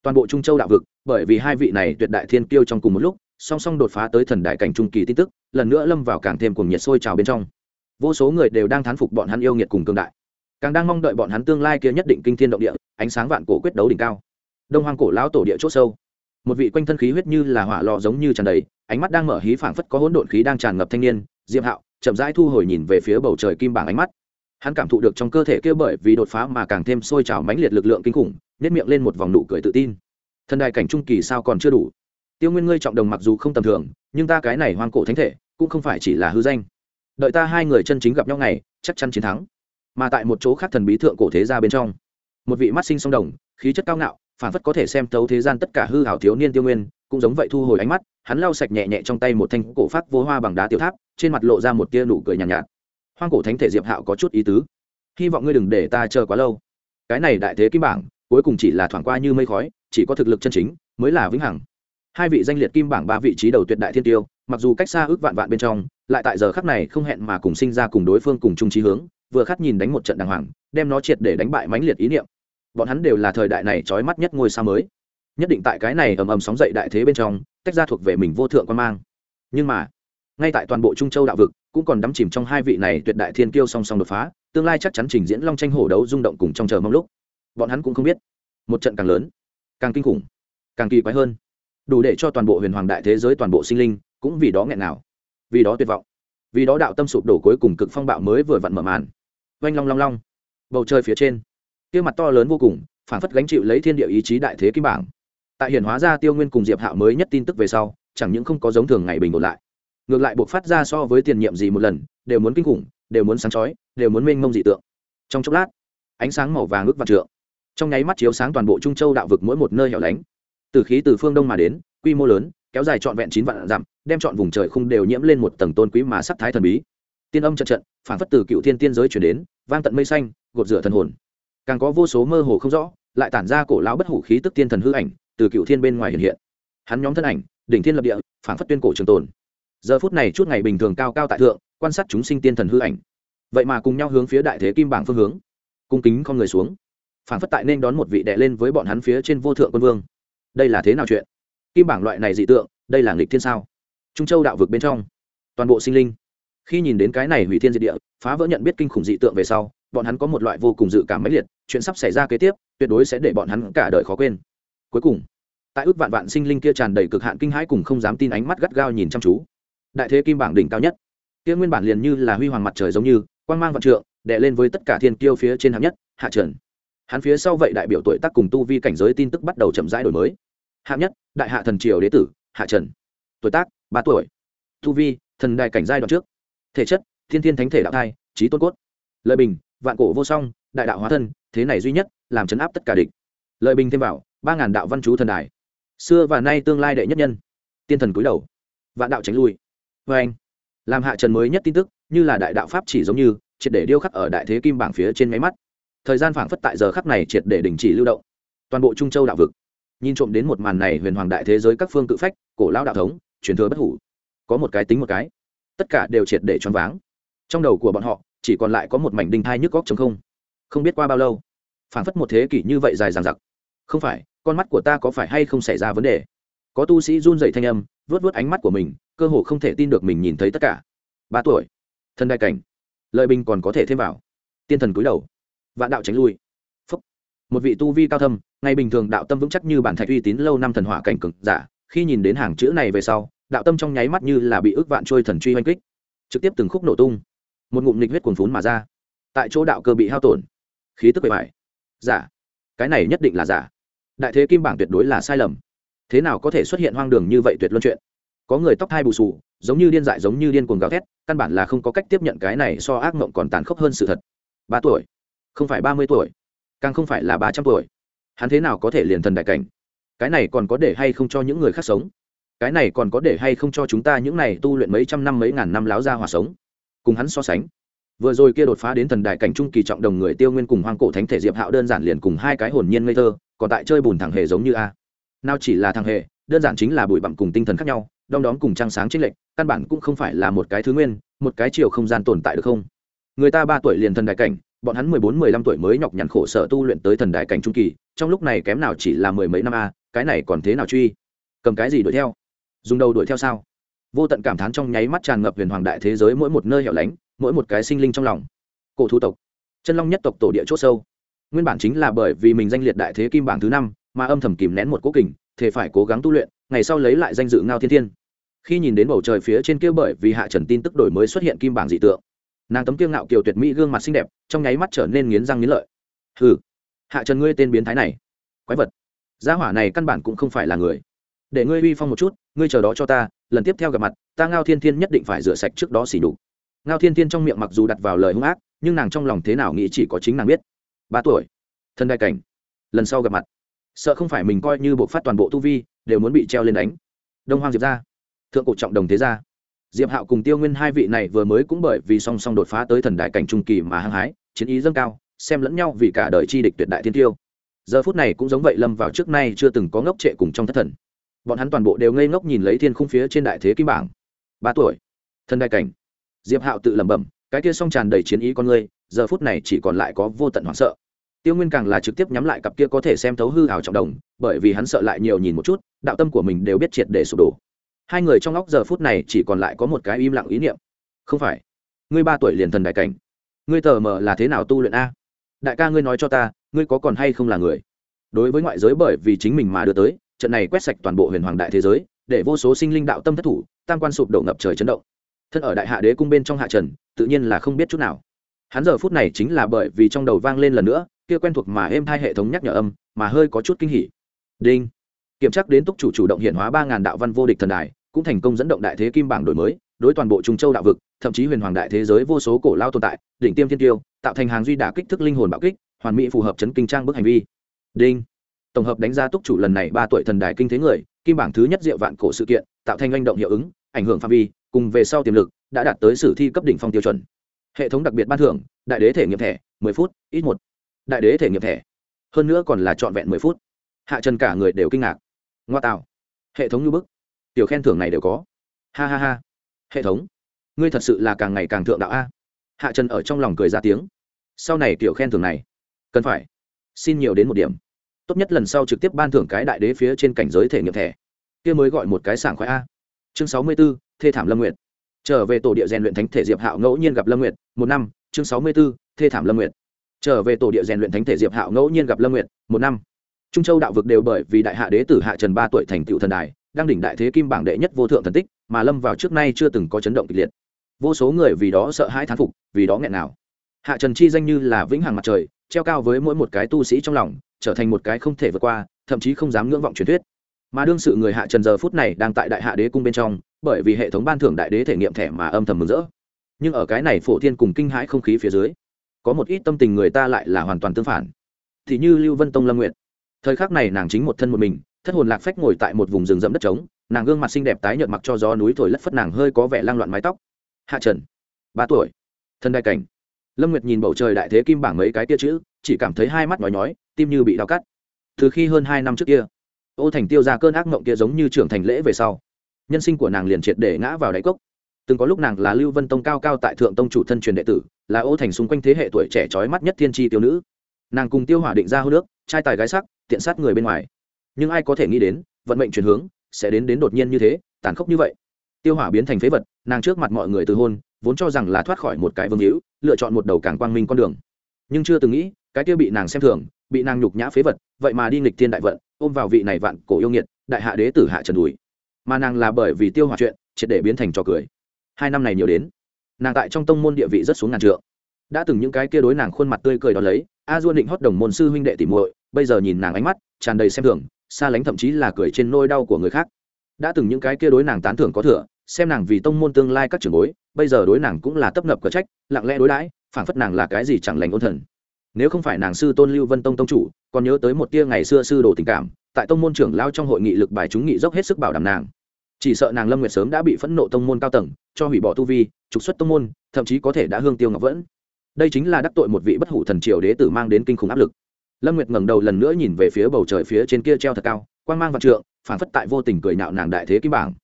Speaker 1: toàn bộ trung châu đạo vực, bởi vì hai vị này tuyệt đại thiên kiêu trong cùng một lúc, song song đột phá tới thần đại cảnh trung kỳ tin tức, lần nữa lâm vào càng thêm cuồng nhiệt sôi trào bên trong. Vô số người đều đang thán phục bọn hắn yêu nghiệt cùng cương đại. Càng đang mong đợi bọn hắn tương lai kia nhất định kinh thiên động địa, ánh sáng vạn cổ quyết đấu đỉnh cao. Đông hoang cổ lão tổ địa c h ỗ sâu một vị quanh thân khí huyết như là hỏa lò giống như tràn đầy, ánh mắt đang mở hí phảng phất có hỗn độn khí đang tràn ngập thanh niên diệm hạo chậm rãi thu hồi nhìn về phía bầu trời kim bảng ánh mắt. Hắn cảm thụ được trong cơ thể kia bởi vì đột phá mà càng thêm sôi trào mãnh liệt lực lượng kinh khủng nhét miệng lên một vòng nụ cười tự tin. Thần đài cảnh trung kỳ sao còn chưa đủ? Tiêu nguyên ngươi trọng đồng mặc dù không tầm thường, nhưng ta cái này hoang cổ thánh thể cũng không phải chỉ là hư danh. Đợi ta hai người chân chính gặp nhau ngày, chắc chắn chiến thắng. Mà tại một chỗ khác thần bí thượng cổ thế gia bên trong, một vị mắt sinh song đồng, khí chất cao ngạo phản phất có thể xem thấu thế gian tất cả hư hảo thiếu niên tiêu nguyên cũng giống vậy thu hồi ánh mắt hắn lau sạch nhẹ nhẹ trong tay một thanh cổ phát vô hoa bằng đá tiểu tháp trên mặt lộ ra một tia nụ cười nhàn nhạt, nhạt. Hoang cổ thánh thể diệp hạo có chút ý tứ. Hy vọng ngươi đừng để ta chờ quá lâu. Cái này đại thế kim bảng cuối cùng chỉ là thoảng qua như mây khói chỉ có thực lực chân chính mới là vĩnh hằng. Hai vị danh liệt kim bảng ba vị trí đầu tuyệt đại thiên tiêu mặc dù cách xa ước vạn vạn bên trong lại tại giờ khắc này không hẹn mà cùng sinh ra cùng đối phương cùng chung trí hướng vừa khắc nhìn đánh một trận đàng hoàng đem nó triệt để đánh bại mãnh liệt ý niệm bọn hắn đều là thời đại này trói mắt nhất ngôi sao mới. Nhất định tại cái này ầm ầm sóng dậy đại thế bên trong, tách ra thuộc về mình vô thượng quan mang. Nhưng mà, ngay tại toàn bộ trung châu đạo vực, cũng còn đắm chìm trong hai vị này tuyệt đại thiên kiêu song song đột phá, tương lai chắc chắn trình diễn long tranh hổ đấu rung động cùng trong chờ mong lúc. Bọn hắn cũng không biết, một trận càng lớn, càng kinh khủng, càng kỳ quái hơn. Đủ để cho toàn bộ huyền hoàng đại thế giới, toàn bộ sinh linh, cũng vì đó nghẹn nào vì đó tuyệt vọng, vì đó đạo tâm sụp đổ cuối cùng cực phong bạo mới vừa vặn mở màn. Oanh long long long, bầu trời phía trên kia mặt to lớn vô cùng phản phất gánh chịu lấy thiên địa ý chí đại thế kim bảng. Tại hiển hóa ra tiêu nguyên cùng diệp hạo mới nhất tin tức về sau, chẳng những không có giống thường ngày bình ổn lại, ngược lại buộc phát ra so với tiền nhiệm gì một lần, đều muốn kinh khủng, đều muốn sáng chói, đều muốn mênh mông dị tượng. Trong chốc lát, ánh sáng màu vàng ước vạn trượng. Trong nháy mắt chiếu sáng toàn bộ trung châu đạo vực mỗi một nơi hẻo lánh. Từ khí từ phương đông mà đến, quy mô lớn, kéo dài trọn vẹn chín vạn dặm, đem trọn vùng trời khung đều nhiễm lên một tầng tôn quý mà sắc thái thần bí. Tiên âm trận trận phản phất từ cựu thiên tiên giới chuyển đến, vang tận mây xanh, gột rửa thần hồn càng có vô số mơ hồ không rõ, lại tản ra cổ lão bất hủ khí tức tiên thần hư ảnh, từ cựu thiên bên ngoài hiện hiện. Hắn nhóm thân ảnh, đỉnh thiên lập địa phản phất tuyên cổ trường tồn. Giờ phút này chút ngày bình thường cao cao tại thượng, quan sát chúng sinh tiên thần hư ảnh. Vậy mà cùng nhau hướng phía đại thế kim bảng phương hướng. Cung kính con người xuống. Phản phất tại nên đón một vị đệ lên với bọn hắn phía trên vô thượng quân vương. Đây là thế nào chuyện? Kim bảng loại này dị tượng, đây là nghịch thiên sao? Trung châu đạo vực bên trong, toàn bộ sinh linh. Khi nhìn đến cái này hủy thiên diệt địa, phá vỡ nhận biết kinh khủng dị tượng về sau bọn hắn có một loại vô cùng dự cảm mãnh liệt, chuyện sắp xảy ra kế tiếp, tuyệt đối sẽ để bọn hắn cả đời khó quên. Cuối cùng, tại ước vạn vạn sinh linh kia tràn đầy cực hạn kinh hãi cùng không dám tin ánh mắt gắt gao nhìn chăm chú, đại thế kim bảng đỉnh cao nhất. Kia nguyên bản liền như là huy hoàng mặt trời giống như, quang mang vạn trượng đệ lên với tất cả thiên kiêu phía trên hạng nhất, hạ trần. Hắn phía sau vậy đại biểu tuổi tác cùng tu vi cảnh giới tin tức bắt đầu chậm rãi đổi mới. Hạng nhất, đại hạ thần triều đế tử, hạ trần. Tuổi tác, ba tuổi. Tu vi, thần đại cảnh giai đoạn trước. Thể chất, thiên thiên thánh thể đạo thai trí tôn cốt. Lợi bình vạn cổ vô song, đại đạo hóa thân, thế này duy nhất, làm chấn áp tất cả địch. Lợi bình thêm vào, ba ngàn đạo văn chú thần đài. Xưa và nay tương lai đệ nhất nhân. Tiên thần cúi đầu. Vạn đạo tránh lui. Vê anh, làm hạ trần mới nhất tin tức, như là đại đạo pháp chỉ giống như, triệt để điêu khắc ở đại thế kim bảng phía trên máy mắt. Thời gian phảng phất tại giờ khắc này triệt để đình chỉ lưu động. Toàn bộ trung châu đạo vực. Nhìn trộm đến một màn này huyền hoàng đại thế giới các phương cự phách, cổ lao đạo thống, truyền thừa bất hủ. Có một cái tính một cái. Tất cả đều triệt để choáng váng. Trong đầu của bọn họ chỉ còn lại có một mảnh đinh thai nhức góc chống không. Không biết qua bao lâu, phảng phất một thế kỷ như vậy dài dằng dặc. Không phải, con mắt của ta có phải hay không xảy ra vấn đề? Có tu sĩ run dậy thanh âm vớt vớt ánh mắt của mình, cơ hồ không thể tin được mình nhìn thấy tất cả. Ba tuổi, thân đại cảnh. Lợi bình còn có thể thêm vào. Tiên thần cúi đầu, vạn đạo tránh lui. Phúc. một vị tu vi cao thâm ngày bình thường đạo tâm vững chắc như bản thạch uy tín lâu năm thần hỏa cảnh cực giả, khi nhìn đến hàng chữ này về sau, đạo tâm trong nháy mắt như là bị ức vạn trôi thần truy oanh kích, trực tiếp từng khúc nổ tung một ngụm nịch huyết cuồn phún mà ra. Tại chỗ đạo cơ bị hao tổn. Khí tức bề bài giả. Cái này nhất định là giả. Đại thế kim bảng tuyệt đối là sai lầm. Thế nào có thể xuất hiện hoang đường như vậy tuyệt luân chuyện? Có người tóc thai bù sù giống như điên dại, giống như điên cuồng gào thét, căn bản là không có cách tiếp nhận cái này so ác mộng còn tàn khốc hơn sự thật. Ba tuổi. Không phải ba mươi tuổi, càng không phải là ba trăm tuổi. Hắn thế nào có thể liền thần đại cảnh? Cái này còn có để hay không cho những người khác sống? Cái này còn có để hay không cho chúng ta những này tu luyện mấy trăm năm, mấy ngàn năm láo ra hòa sống? Cùng hắn so sánh. Vừa rồi kia đột phá đến thần đại cảnh trung kỳ trọng đồng người tiêu nguyên cùng hoang cổ thánh thể diệp hạo đơn giản liền cùng hai cái hồn nhiên ngây thơ, còn tại chơi bùn thằng hề giống như a. Nào chỉ là thằng hề, đơn giản chính là bụi bặm cùng tinh thần khác nhau, đom đóm cùng trăng sáng chênh lệch, căn bản cũng không phải là một cái thứ nguyên, một cái chiều không gian tồn tại được không? Người ta ba tuổi liền thần đại cảnh, bọn hắn mười bốn, mười lăm tuổi mới nhọc nhằn khổ sở tu luyện tới thần đại cảnh trung kỳ, trong lúc này kém nào chỉ là mười mấy năm a, cái này còn thế nào truy? Cầm cái gì đuổi theo? Dùng đầu đuổi theo sao? Vô tận cảm thán trong nháy mắt tràn ngập huyền hoàng đại thế giới mỗi một nơi hẻo lánh, mỗi một cái sinh linh trong lòng. Cổ thu tộc, chân long nhất tộc tổ địa c h ỗ sâu. Nguyên bản chính là bởi vì mình danh liệt đại thế kim bảng thứ năm, mà âm thầm kìm nén một cố kình thể phải cố gắng tu luyện, ngày sau lấy lại danh dự ngao thiên thiên. Khi nhìn đến bầu trời phía trên kia bởi vì hạ trần tin tức đổi mới xuất hiện kim bảng dị tượng, nàng tấm kiêng ngạo kiều tuyệt mỹ gương mặt xinh đẹp, trong nháy mắt trở nên nghiến răng nghiến lợi. Hừ, hạ trần ngươi tên biến thái này, quái vật. Gia hỏa này căn bản cũng không phải là người. Để ngươi uy phong một chút ngươi chờ đó cho ta, lần tiếp theo gặp mặt, ta ngao thiên thiên nhất định phải rửa sạch trước đó xỉ đục ngao thiên thiên trong miệng mặc dù đặt vào lời hung ác, nhưng nàng trong lòng thế nào nghĩ chỉ có chính nàng biết. Ba tuổi, thân đại cảnh, lần sau gặp mặt, sợ không phải mình coi như bộ phát toàn bộ tu vi, đều muốn bị treo lên đánh. Đông hoang diệp ra, thượng cổ trọng đồng thế gia. Diệp hạo cùng tiêu nguyên hai vị này vừa mới cũng bởi vì song song đột phá tới thần đại cảnh trung kỳ mà hăng hái, chiến ý dâng cao, xem lẫn nhau vì cả đời chi địch tuyệt đại thiên tiêu. Giờ phút này cũng giống vậy lâm vào trước nay chưa từng có ngốc trệ cùng trong thất thần bọn hắn toàn bộ đều ngây ngốc nhìn lấy thiên khung phía trên đại thế kim bảng. Ba tuổi. Thần đại cảnh. Diệp hạo tự lẩm bẩm, cái kia song tràn đầy chiến ý con người, giờ phút này chỉ còn lại có vô tận hoảng sợ. Tiêu nguyên càng là trực tiếp nhắm lại cặp kia có thể xem thấu hư hào trọng đồng, bởi vì hắn sợ lại nhiều nhìn một chút, đạo tâm của mình đều biết triệt để sụp đổ. Hai người trong óc giờ phút này chỉ còn lại có một cái im lặng ý niệm. Không phải. Ngươi ba tuổi liền thần đại cảnh. Ngươi tờ mờ là thế nào tu luyện a? Đại ca ngươi nói cho ta, ngươi có còn hay không là người? Đối với ngoại giới bởi vì chính mình mà đưa tới trận này quét sạch toàn bộ huyền hoàng đại thế giới, để vô số sinh linh đạo tâm thất thủ, tam quan sụp đổ ngập trời chấn động. Thân ở đại hạ đế cung bên trong hạ trần, tự nhiên là không biết chút nào. Hắn giờ phút này chính là bởi vì trong đầu vang lên lần nữa, kia quen thuộc mà êm hai hệ thống nhắc nhở âm, mà hơi có chút kinh hỉ. Đinh. Kiểm tra đến túc chủ chủ động hiện hóa ba ngàn đạo văn vô địch thần đài, cũng thành công dẫn động đại thế kim bảng đổi mới, đối toàn bộ trung châu đạo vực, thậm chí huyền hoàng đại thế giới vô số cổ lao tồn tại, đỉnh tiêm thiên tiêu, tạo thành hàng duy đả kích thức linh hồn bạo kích, hoàn mỹ phù hợp chấn kinh trang bức hành vi. Đinh tổng hợp đánh giá túc chủ lần này ba tuổi thần đài kinh thế người, kim bảng thứ nhất diệu vạn cổ sự kiện, tạo thành manh động hiệu ứng, ảnh hưởng phạm vi, cùng về sau tiềm lực, đã đạt tới sử thi cấp đỉnh phong tiêu chuẩn. Hệ thống đặc biệt ban thưởng, đại đế thể nghiệm thẻ, mười phút, ít một. Đại đế thể nghiệm thẻ, hơn nữa còn là trọn vẹn mười phút. Hạ trần cả người đều kinh ngạc. Ngoa tạo. Hệ thống như bức. Tiểu khen thưởng này đều có. Ha ha ha. Hệ thống. Ngươi thật sự là càng ngày càng thượng đạo a. Hạ trần ở trong lòng cười ra tiếng. Sau này tiểu khen thưởng này, cần phải xin nhiều đến một điểm tốt nhất lần sau trực tiếp ban thưởng cái đại đế phía trên cảnh giới thể nghiệm thẻ. Kia mới gọi một cái sảng khoái a. Chương sáu mươi b ố thê thảm lâm nguyệt. Trở về tổ địa rèn luyện thánh thể diệp hạo ngẫu nhiên gặp lâm nguyệt, một năm, chương sáu mươi b ố thê thảm lâm nguyệt. Trở về tổ địa rèn luyện thánh thể diệp hạo ngẫu nhiên gặp lâm nguyệt, một năm. Trung châu đạo vực đều bởi vì đại hạ đế tử hạ trần ba tuổi thành tựu thần đài, đang đỉnh đại thế kim bảng đệ nhất vô thượng thần tích, mà lâm vào trước nay chưa từng có chấn động kịch liệt. Vô số người vì đó sợ hãi thán phục, vì đó nghẹn nào hạ trần chi danh như là vĩnh hằng mặt trời, treo cao với mỗi một cái tu sĩ trong lòng trở thành một cái không thể vượt qua, thậm chí không dám ngưỡng vọng truyền thuyết. Mà đương sự người hạ trần giờ phút này đang tại đại hạ đế cung bên trong, bởi vì hệ thống ban thưởng đại đế thể nghiệm thẻ mà âm thầm mừng rỡ. Nhưng ở cái này phổ thiên cùng kinh hãi không khí phía dưới, có một ít tâm tình người ta lại là hoàn toàn tương phản. Thì như lưu vân tông lâm nguyện thời khắc này nàng chính một thân một mình, thất hồn lạc phách ngồi tại một vùng rừng rậm đất trống, nàng gương mặt xinh đẹp tái nhợt mặc cho gió núi thổi lất phất nàng hơi có vẻ lang loạn mái tóc. Hạ trần, ba tuổi, thân đại cảnh. Lâm nguyệt nhìn bầu trời đại thế kim bảng mấy cái tia chữ, chỉ cảm thấy hai mắt nhói nhói tim như bị đau cắt. Từ khi hơn hai năm trước kia, ô thành tiêu ra cơn ác mộng kia giống như trưởng thành lễ về sau, nhân sinh của nàng liền triệt để ngã vào đáy cốc. Từng có lúc nàng là lưu vân tông cao cao tại thượng tông chủ thân truyền đệ tử, là ô thành xung quanh thế hệ tuổi trẻ trói mắt nhất thiên tri tiêu nữ. Nàng cùng tiêu hỏa định ra hô nước trai tài gái sắc, tiện sát người bên ngoài. Nhưng ai có thể nghĩ đến, vận mệnh chuyển hướng, sẽ đến đến đột nhiên như thế, tàn khốc như vậy. Tiêu hỏa biến thành phế vật, nàng trước mặt mọi người từ hôn, vốn cho rằng là thoát khỏi một cái vương hữu, lựa chọn một đầu càng quang minh con đường. Nhưng chưa từng nghĩ, cái tiêu bị nàng xem thường bị nàng nhục nhã phế vật, vậy mà đi nghịch thiên đại vận, ôm vào vị này vạn cổ yêu nghiệt, đại hạ đế tử hạ trần đùi. Mà nàng là bởi vì tiêu hỏa chuyện, triệt để biến thành trò cười. Hai năm này nhiều đến, nàng tại trong tông môn địa vị rất xuống ngàn trượng. Đã từng những cái kia đối nàng khuôn mặt tươi cười đó lấy, a duôn định hót đồng môn sư huynh đệ tỉ muội, bây giờ nhìn nàng ánh mắt, tràn đầy xem thường, xa lánh thậm chí là cười trên nôi đau của người khác. Đã từng những cái kia đối nàng tán thưởng có thừa, xem nàng vì tông môn tương lai các trường bối, bây giờ đối nàng cũng là tấp nập cờ trách, lặng lẽ đối đãi, phảng phất nàng là cái gì chẳng lành ôn thần nếu không phải nàng sư tôn lưu vân tông tông chủ, còn nhớ tới một tia ngày xưa sư đồ tình cảm, tại tông môn trưởng lao trong hội nghị lực bài chúng nghị dốc hết sức bảo đảm nàng. Chỉ sợ nàng lâm nguyệt sớm đã bị phẫn nộ tông môn cao tầng, cho hủy bỏ tu vi, trục xuất tông môn, thậm chí có thể đã hương tiêu ngọc vẫn. Đây chính là đắc tội một vị bất hủ thần triều đế tử mang đến kinh khủng áp lực. Lâm nguyệt ngẩng đầu lần nữa nhìn về phía bầu trời phía trên kia treo thật cao quan g mang vạn trượng phản phất tại vô tình cười nạo nàng đại thế kim bảng.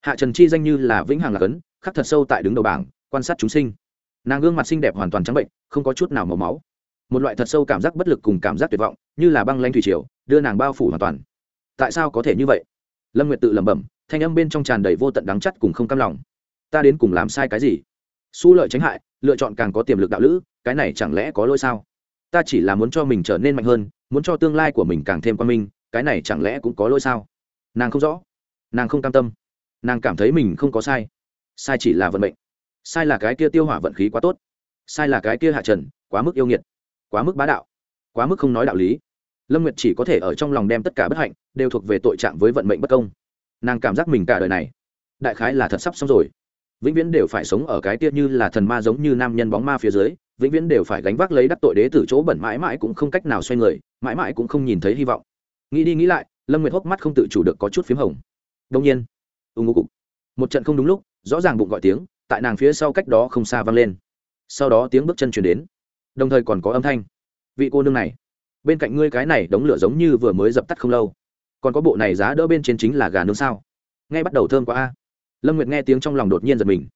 Speaker 1: Hạ trần chi danh như là vĩnh hằng lạc ấn khắc thật sâu tại đứng đầu bảng, quan sát chúng sinh. Nàng gương mặt xinh đẹp hoàn toàn trắng bệnh, không có chút nào màu máu một loại thật sâu cảm giác bất lực cùng cảm giác tuyệt vọng, như là băng lanh thủy triều, đưa nàng bao phủ hoàn toàn. Tại sao có thể như vậy? Lâm nguyệt tự lẩm bẩm, thanh âm bên trong tràn đầy vô tận đắng chắt cùng không cam lòng. Ta đến cùng làm sai cái gì? Su lợi tránh hại, lựa chọn càng có tiềm lực đạo lữ, cái này chẳng lẽ có lỗi sao? Ta chỉ là muốn cho mình trở nên mạnh hơn, muốn cho tương lai của mình càng thêm quan minh, cái này chẳng lẽ cũng có lỗi sao? Nàng không rõ, nàng không cam tâm, nàng cảm thấy mình không có sai. Sai chỉ là vận mệnh. Sai là cái kia tiêu hỏa vận khí quá tốt. Sai là cái kia hạ trần, quá mức yêu nghiệt quá mức bá đạo, quá mức không nói đạo lý. Lâm nguyệt chỉ có thể ở trong lòng đem tất cả bất hạnh đều thuộc về tội trạng với vận mệnh bất công. Nàng cảm giác mình cả đời này, đại khái là thật sắp xong rồi. Vĩnh viễn đều phải sống ở cái tiết như là thần ma giống như nam nhân bóng ma phía dưới, vĩnh viễn đều phải gánh vác lấy đắc tội đế tử chỗ bẩn mãi mãi cũng không cách nào xoay người, mãi mãi cũng không nhìn thấy hy vọng. Nghĩ đi nghĩ lại, lâm nguyệt hốc mắt không tự chủ được có chút p h í m hồng. Đông nhiên ưng ngô cục. Một trận không đúng lúc, rõ ràng bụng gọi tiếng, tại nàng phía sau cách đó không xa vang lên. Sau đó tiếng bước chân chuyển đến đồng thời còn có âm thanh. Vị cô nương này, bên cạnh ngươi cái này đống lửa giống như vừa mới dập tắt không lâu. Còn có bộ này giá đỡ bên trên chính là gà nướng sao? Ngay bắt đầu thơm quá a. Lâm nguyệt nghe tiếng trong lòng đột nhiên giật mình.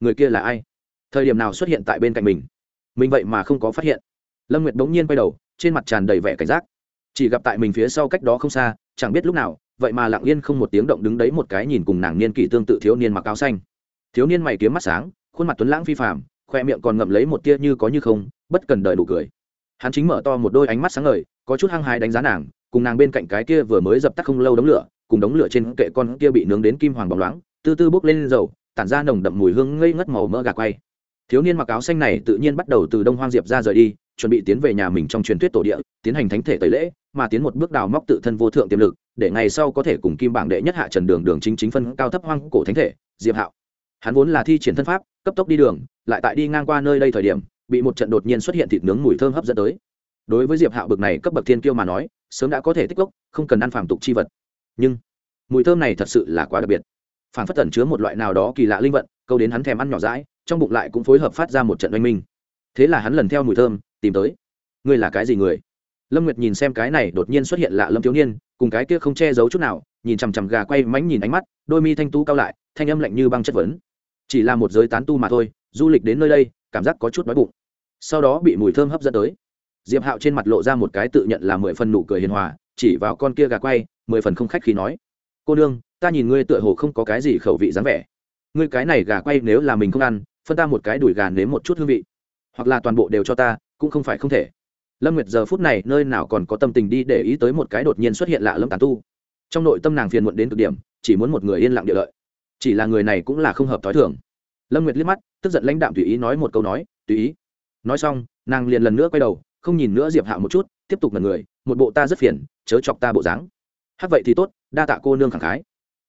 Speaker 1: Người kia là ai? Thời điểm nào xuất hiện tại bên cạnh mình? Mình vậy mà không có phát hiện. Lâm nguyệt bỗng nhiên quay đầu, trên mặt tràn đầy vẻ cảnh giác. Chỉ gặp tại mình phía sau cách đó không xa, chẳng biết lúc nào, vậy mà lặng yên không một tiếng động đứng đấy một cái nhìn cùng nàng niên kỷ tương tự thiếu niên mặc áo xanh. Thiếu niên mày kiếm mắt sáng, khuôn mặt tuấn lãng phi phạm khoe miệng còn ngậm lấy một tia như có như không bất cần đợi đủ cười. Hắn chính mở to một đôi ánh mắt sáng ngời, có chút hăng hái đánh giá nàng, cùng nàng bên cạnh cái kia vừa mới dập tắt không lâu đống lửa, cùng đống lửa trên kệ con kia bị nướng đến kim hoàng bóng loáng, từ từ bốc lên dầu, tản ra nồng đậm mùi hương ngây ngất màu mỡ gà quay. Thiếu niên mặc áo xanh này tự nhiên bắt đầu từ đông hoang diệp ra rời đi, chuẩn bị tiến về nhà mình trong truyền thuyết tổ địa, tiến hành thánh thể tẩy lễ, mà tiến một bước đào móc tự thân vô thượng tiềm lực, để ngày sau có thể cùng kim bảng đệ nhất hạ trần đường đường chính chính phân cao thấp hoang cổ thánh thể, diệp hạo. Hắn vốn là thi triển thân pháp, cấp tốc đi đường, lại tại đi ngang qua nơi đây thời điểm bị một trận đột nhiên xuất hiện thịt nướng mùi thơm hấp dẫn tới. Đối với diệp hạo bực này cấp bậc thiên kiêu mà nói, sớm đã có thể tích gốc không cần ăn phàm tục chi vật. Nhưng, mùi thơm này thật sự là quá đặc biệt. Phản phất tẩn chứa một loại nào đó kỳ lạ linh vận, câu đến hắn thèm ăn nhỏ rãi trong bụng lại cũng phối hợp phát ra một trận oanh minh. Thế là hắn lần theo mùi thơm, tìm tới. Ngươi là cái gì người? Lâm nguyệt nhìn xem cái này đột nhiên xuất hiện lạ lâm thiếu niên, cùng cái kia không che giấu chút nào, nhìn chằm chằm gà quay mánh nhìn ánh mắt, đôi mi thanh tú cao lại, thanh âm lạnh như băng chất vấn. Chỉ là một giới tán tu mà thôi, du lịch đến nơi đây, cảm giác có chút đói bụng sau đó bị mùi thơm hấp dẫn tới. Diệp hạo trên mặt lộ ra một cái tự nhận là mười phần nụ cười hiền hòa, chỉ vào con kia gà quay, mười phần không khách khi nói, cô nương, ta nhìn ngươi tựa hồ không có cái gì khẩu vị dáng vẻ. Ngươi cái này gà quay nếu là mình không ăn, phân ta một cái đùi gà nếm một chút hương vị. Hoặc là toàn bộ đều cho ta, cũng không phải không thể. Lâm nguyệt giờ phút này nơi nào còn có tâm tình đi để ý tới một cái đột nhiên xuất hiện lạ lâm tàn tu. Trong nội tâm nàng phiền muộn đến cực điểm, chỉ muốn một người yên lặng địa lợi chỉ là người này cũng là không hợp t h ó i thường. Lâm nguyệt liếc mắt, tức giận lãnh đạm tùy ý nói một câu nói, tùy ý nói xong, nàng liền lần nữa quay đầu, không nhìn nữa diệp Hạo một chút, tiếp tục là người, một bộ ta rất phiền, chớ chọc ta bộ dáng. Hát vậy thì tốt, đa tạ cô nương khẳng khái.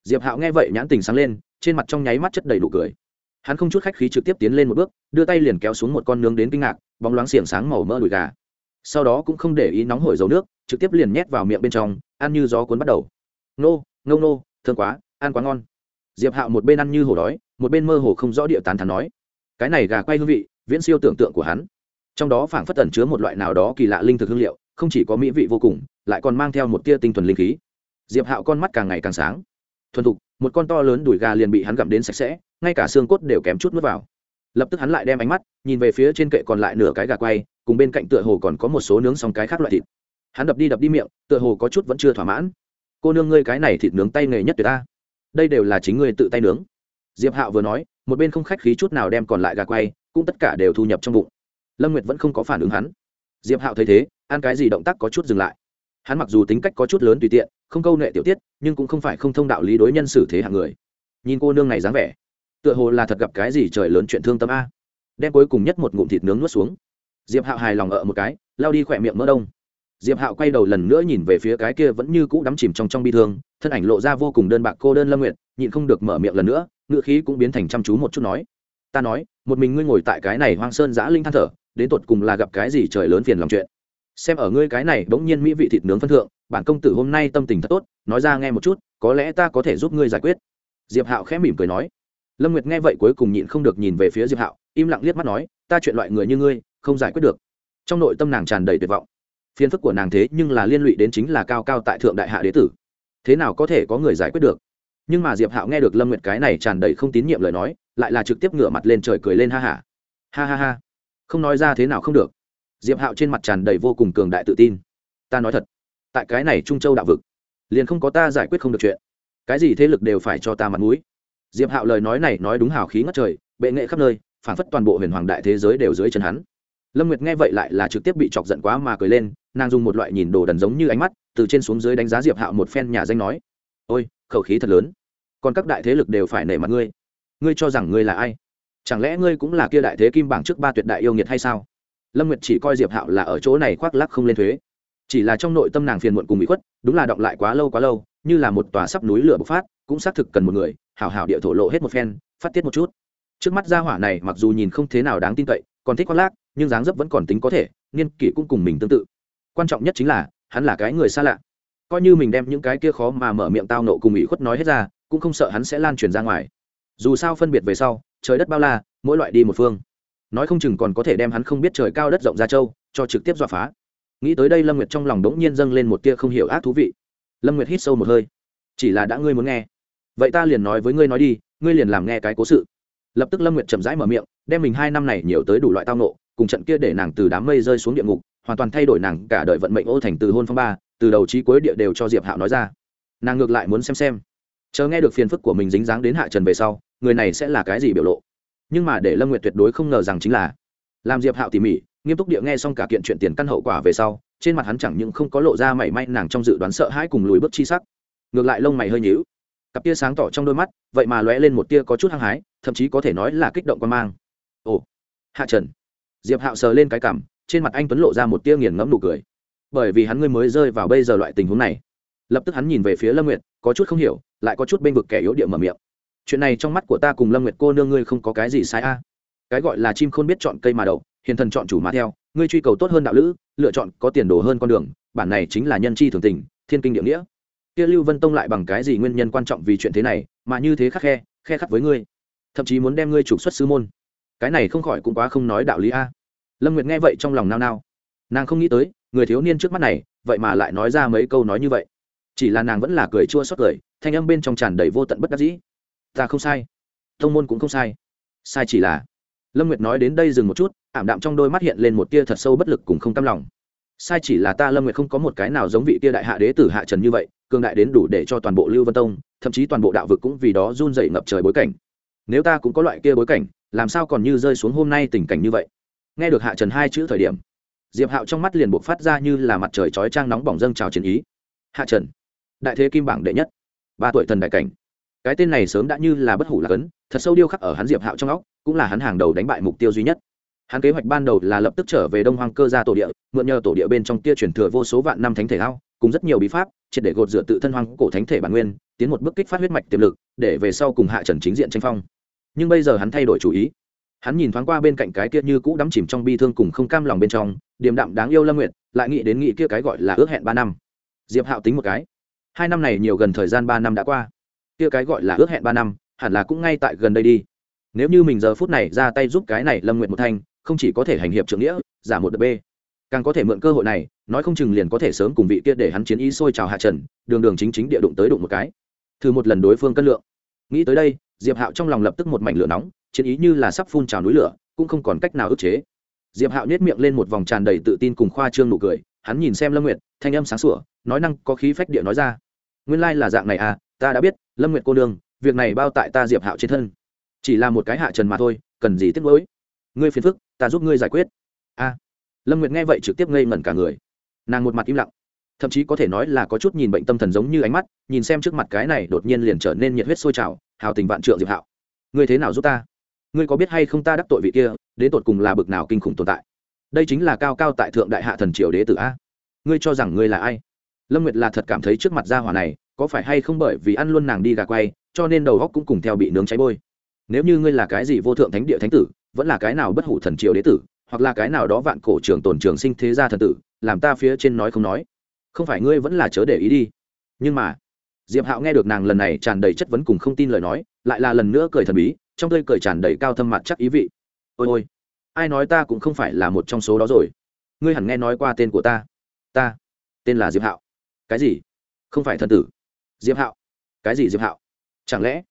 Speaker 1: Diệp hạo nghe vậy nhãn tình sáng lên, trên mặt trong nháy mắt chất đầy đủ cười. Hắn không chút khách khí trực tiếp tiến lên một bước, đưa tay liền kéo xuống một con nướng đến kinh ngạc, bóng loáng xiềng sáng màu mỡ đùi gà. Sau đó cũng không để ý nóng hổi dầu nước, trực tiếp liền nhét vào miệng bên trong, ăn như gió cuốn bắt đầu. Nô nô nô, thương quá, ăn quá ngon. Diệp hạo một bên ăn như hổ đói, một bên mơ hồ không rõ địa tán thắn nói. Cái này gà quay hương vị viễn siêu tưởng tượng của hắn. Trong đó phảng phất tẩn chứa một loại nào đó kỳ lạ linh thực hương liệu, không chỉ có mỹ vị vô cùng, lại còn mang theo một tia tinh thuần linh khí. Diệp hạo con mắt càng ngày càng sáng. Thuần thục, một con to lớn đùi gà liền bị hắn gặm đến sạch sẽ, ngay cả xương cốt đều kém chút nuốt vào. Lập tức hắn lại đem ánh mắt nhìn về phía trên kệ còn lại nửa cái gà quay, cùng bên cạnh tựa hồ còn có một số nướng xong cái khác loại thịt. Hắn đập đi đập đi miệng, tựa hồ có chút vẫn chưa thỏa mãn. Cô nương ngươi cái này thịt nướng tay nghề nhất tuyệt ta. Đây đều là chính ngươi tự tay nướng diệp hạo vừa nói một bên không khách khí chút nào đem còn lại gà quay cũng tất cả đều thu nhập trong bụng. Lâm nguyệt vẫn không có phản ứng hắn. Diệp hạo thấy thế ăn cái gì động tác có chút dừng lại. Hắn mặc dù tính cách có chút lớn tùy tiện không câu nệ tiểu tiết nhưng cũng không phải không thông đạo lý đối nhân xử thế hạng người. Nhìn cô nương này dáng vẻ tựa hồ là thật gặp cái gì trời lớn chuyện thương tâm a. Đem cuối cùng nhất một ngụm thịt nướng nuốt xuống. Diệp hạo hài lòng ở một cái lao đi khỏe miệng mỡ đông. Diệp hạo quay đầu lần nữa nhìn về phía cái kia vẫn như cũ đắm chìm trong trong bi thương thân ảnh lộ ra vô cùng đơn bạc cô đơn lâm Nguyệt, nhịn không được mở miệng lần nữa ngựa khí cũng biến thành chăm chú một chút nói. Ta nói, một mình ngươi ngồi tại cái này hoang sơn giã linh than thở, đến tột cùng là gặp cái gì trời lớn phiền lòng chuyện. Xem ở ngươi cái này bỗng nhiên mỹ vị thịt nướng phân thượng, bản công tử hôm nay tâm tình thật tốt, nói ra nghe một chút, có lẽ ta có thể giúp ngươi giải quyết. Diệp hạo khẽ mỉm cười nói. Lâm nguyệt nghe vậy cuối cùng nhịn không được nhìn về phía diệp hạo, im lặng liếc mắt nói, ta chuyện loại người như ngươi, không giải quyết được. Trong nội tâm nàng tràn đầy tuyệt vọng. Phiền phức của nàng thế nhưng là liên lụy đến chính là cao cao tại thượng đại hạ đế tử. Thế nào có thể có người giải quyết được? Nhưng mà diệp hạo nghe được lâm nguyệt cái này tràn đầy không tín nhiệm lời nói, lại là trực tiếp ngửa mặt lên trời cười lên ha hả ha. ha ha ha. Không nói ra thế nào không được. Diệp hạo trên mặt tràn đầy vô cùng cường đại tự tin. Ta nói thật, tại cái này trung châu đạo vực, liền không có ta giải quyết không được chuyện. Cái gì thế lực đều phải cho ta mặt mũi. Diệp hạo lời nói này nói đúng hào khí ngất trời, bệ nghệ khắp nơi, phản phất toàn bộ huyền hoàng đại thế giới đều dưới chân hắn. Lâm nguyệt nghe vậy lại là trực tiếp bị chọc giận quá mà cười lên, nàng dùng một loại nhìn đồ đần giống như ánh mắt, từ trên xuống dưới đánh giá diệp hạo một phen nhà danh nói, ôi, khẩu khí thật lớn còn các đại thế lực đều phải nể mặt ngươi. Ngươi cho rằng ngươi là ai? Chẳng lẽ ngươi cũng là kia đại thế kim bảng trước ba tuyệt đại yêu nghiệt hay sao? Lâm nguyệt chỉ coi diệp hạo là ở chỗ này khoác lắc không lên thuế. Chỉ là trong nội tâm nàng phiền muộn cùng bị khuất, đúng là động lại quá lâu quá lâu, như là một tòa sắp núi lửa bộc phát, cũng xác thực cần một người, hảo hảo địa thổ lộ hết một phen, phát tiết một chút. Trước mắt gia hỏa này mặc dù nhìn không thế nào đáng tin cậy, còn thích khoác lác, nhưng dáng dấp vẫn còn tính có thể, niên kỷ cũng cùng mình tương tự. Quan trọng nhất chính là, hắn là cái người xa lạ. Coi như mình đem những cái kia khó mà mở miệng tao nộ cùng ủy khuất nói hết ra cũng không sợ hắn sẽ lan truyền ra ngoài. Dù sao phân biệt về sau, trời đất bao la, mỗi loại đi một phương. Nói không chừng còn có thể đem hắn không biết trời cao đất rộng ra châu, cho trực tiếp dọa phá. Nghĩ tới đây lâm nguyệt trong lòng đống nhiên dâng lên một tia không hiểu ác thú vị. Lâm nguyệt hít sâu một hơi. Chỉ là đã ngươi muốn nghe. Vậy ta liền nói với ngươi nói đi, ngươi liền làm nghe cái cố sự. Lập tức lâm nguyệt chậm rãi mở miệng, đem mình hai năm này nhiều tới đủ loại tao nộ cùng trận kia để nàng từ đám mây rơi xuống địa ngục, hoàn toàn thay đổi nàng cả đời vận mệnh ô thành từ hôn phong ba, từ đầu trí cuối địa đều cho diệp hạo nói ra. Nàng ngược lại muốn xem xem chờ nghe được phiền phức của mình dính dáng đến hạ trần về sau, người này sẽ là cái gì biểu lộ. Nhưng mà để lâm nguyệt tuyệt đối không ngờ rằng chính là, làm diệp hạo tỉ mỉ, nghiêm túc địa nghe xong cả kiện chuyện tiền căn hậu quả về sau, trên mặt hắn chẳng những không có lộ ra mảy may nàng trong dự đoán sợ hãi cùng lùi bước chi sắc, ngược lại lông mày hơi nhíu. Cặp tia sáng tỏ trong đôi mắt, vậy mà lóe lên một tia có chút hăng hái, thậm chí có thể nói là kích động quan mang. Ồ, hạ trần. Diệp hạo sờ lên cái cảm trên mặt anh tuấn lộ ra một tia nghiền ngẫm nụ cười. Bởi vì hắn ngươi mới rơi vào bây giờ loại tình huống này lập tức hắn nhìn về phía lâm nguyệt, có chút không hiểu, lại có chút bênh vực kẻ yếu địa mở miệng. Chuyện này trong mắt của ta cùng lâm nguyệt cô nương ngươi không có cái gì sai a. Cái gọi là chim khôn biết chọn cây mà đậu, hiền thần chọn chủ mà theo, ngươi truy cầu tốt hơn đạo lữ, lựa chọn có tiền đồ hơn con đường, bản này chính là nhân chi thường tình, thiên kinh địa nghĩa. Kia lưu vân tông lại bằng cái gì nguyên nhân quan trọng vì chuyện thế này, mà như thế khắc khe khe khắc với ngươi? Thậm chí muốn đem ngươi trục xuất sư môn. Cái này không khỏi cũng quá không nói đạo lý a. Lâm nguyệt nghe vậy trong lòng nao nao. Nàng không nghĩ tới, người thiếu niên trước mắt này, vậy mà lại nói ra mấy câu nói như vậy chỉ là nàng vẫn là cười chua xót cười, thanh âm bên trong tràn đầy vô tận bất đắc dĩ. Ta không sai. Thông môn cũng không sai. Sai chỉ là, lâm nguyệt nói đến đây dừng một chút, ảm đạm trong đôi mắt hiện lên một tia thật sâu bất lực cùng không tâm lòng. Sai chỉ là ta lâm nguyệt không có một cái nào giống vị tia đại hạ đế tử hạ trần như vậy, cường đại đến đủ để cho toàn bộ lưu vân tông, thậm chí toàn bộ đạo vực cũng vì đó run dậy ngập trời bối cảnh. Nếu ta cũng có loại kia bối cảnh, làm sao còn như rơi xuống hôm nay tình cảnh như vậy? Nghe được hạ trần hai chữ thời điểm, diệp hạo trong mắt liền buộc phát ra như là mặt trời chói trang nóng bỏng dâng trào chiến ý. Hạ trần đại thế kim bảng đệ nhất. Ba tuổi thần đại cảnh. Cái tên này sớm đã như là bất hủ lạc ấn thật sâu điêu khắc ở hắn diệp hạo trong óc, cũng là hắn hàng đầu đánh bại mục tiêu duy nhất. Hắn kế hoạch ban đầu là lập tức trở về đông hoang cơ gia tổ địa, mượn nhờ tổ địa bên trong tia truyền thừa vô số vạn năm thánh thể thao cùng rất nhiều bí pháp, triệt để gột rửa tự thân hoang cổ thánh thể bản nguyên, tiến một bước kích phát huyết mạch tiềm lực, để về sau cùng hạ trần chính diện tranh phong. Nhưng bây giờ hắn thay đổi chủ ý. Hắn nhìn thoáng qua bên cạnh cái kia như cũ đắm chìm trong bi thương cùng không cam lòng bên trong, điềm đạm đáng yêu lâm nguyện lại nghĩ đến nghĩ kia cái gọi là ước hẹn ba năm. Diệp hạo tính một cái hai năm này nhiều gần thời gian ba năm đã qua. Kia cái gọi là ước hẹn ba năm, hẳn là cũng ngay tại gần đây đi. Nếu như mình giờ phút này ra tay giúp cái này lâm nguyện một thanh, không chỉ có thể hành hiệp trưởng nghĩa, giả một đợt b càng có thể mượn cơ hội này, nói không chừng liền có thể sớm cùng vị kia để hắn chiến ý sôi trào hạ trần, đường đường chính chính địa đụng tới đụng một cái. Thử một lần đối phương cân lượng. Nghĩ tới đây, diệp hạo trong lòng lập tức một mảnh lửa nóng, chiến ý như là sắp phun trào núi lửa, cũng không còn cách nào ức chế. Diệp hạo nhét miệng lên một vòng tràn đầy tự tin cùng khoa trương nụ cười, hắn nhìn xem lâm nguyệt, thanh âm sáng sủa, nói năng có khí phách địa nói ra nguyên lai là dạng này à ta đã biết, lâm nguyệt cô đương việc này bao tại ta diệp hạo trên thân. Chỉ là một cái hạ trần mà thôi, cần gì tiếc nuối? Ngươi phiền phức, ta giúp ngươi giải quyết. A. Lâm nguyệt nghe vậy trực tiếp ngây ngẩn cả người. Nàng một mặt im lặng. Thậm chí có thể nói là có chút nhìn bệnh tâm thần giống như ánh mắt, nhìn xem trước mặt cái này đột nhiên liền trở nên nhiệt huyết sôi trào, hào tình vạn trượng diệp hạo. Ngươi thế nào giúp ta? Ngươi có biết hay không ta đắc tội vị kia, đến tột cùng là bực nào kinh khủng tồn tại? Đây chính là cao cao tại thượng đại hạ thần triều đế tử a. Ngươi cho rằng ngươi là ai? Lâm nguyệt là thật cảm thấy trước mặt gia hỏa này, có phải hay không bởi vì ăn luôn nàng đi gà quay, cho nên đầu góc cũng cùng theo bị nướng cháy bôi. Nếu như ngươi là cái gì vô thượng thánh địa thánh tử, vẫn là cái nào bất hủ thần triều đế tử, hoặc là cái nào đó vạn cổ trường tồn trường sinh thế gia thần tử, làm ta phía trên nói không nói. Không phải ngươi vẫn là chớ để ý đi. Nhưng mà, diệp hạo nghe được nàng lần này tràn đầy chất vấn cùng không tin lời nói, lại là lần nữa cười thần bí, trong tươi cười tràn đầy cao thâm mặt chắc ý vị. Ôi ôi, ai nói ta cũng không phải là một trong số đó rồi. Ngươi hẳn nghe nói qua tên của ta. Ta, tên là diệp hạo cái gì? Không phải thần tử. Diệp hạo. Cái gì diệp hạo? Chẳng lẽ?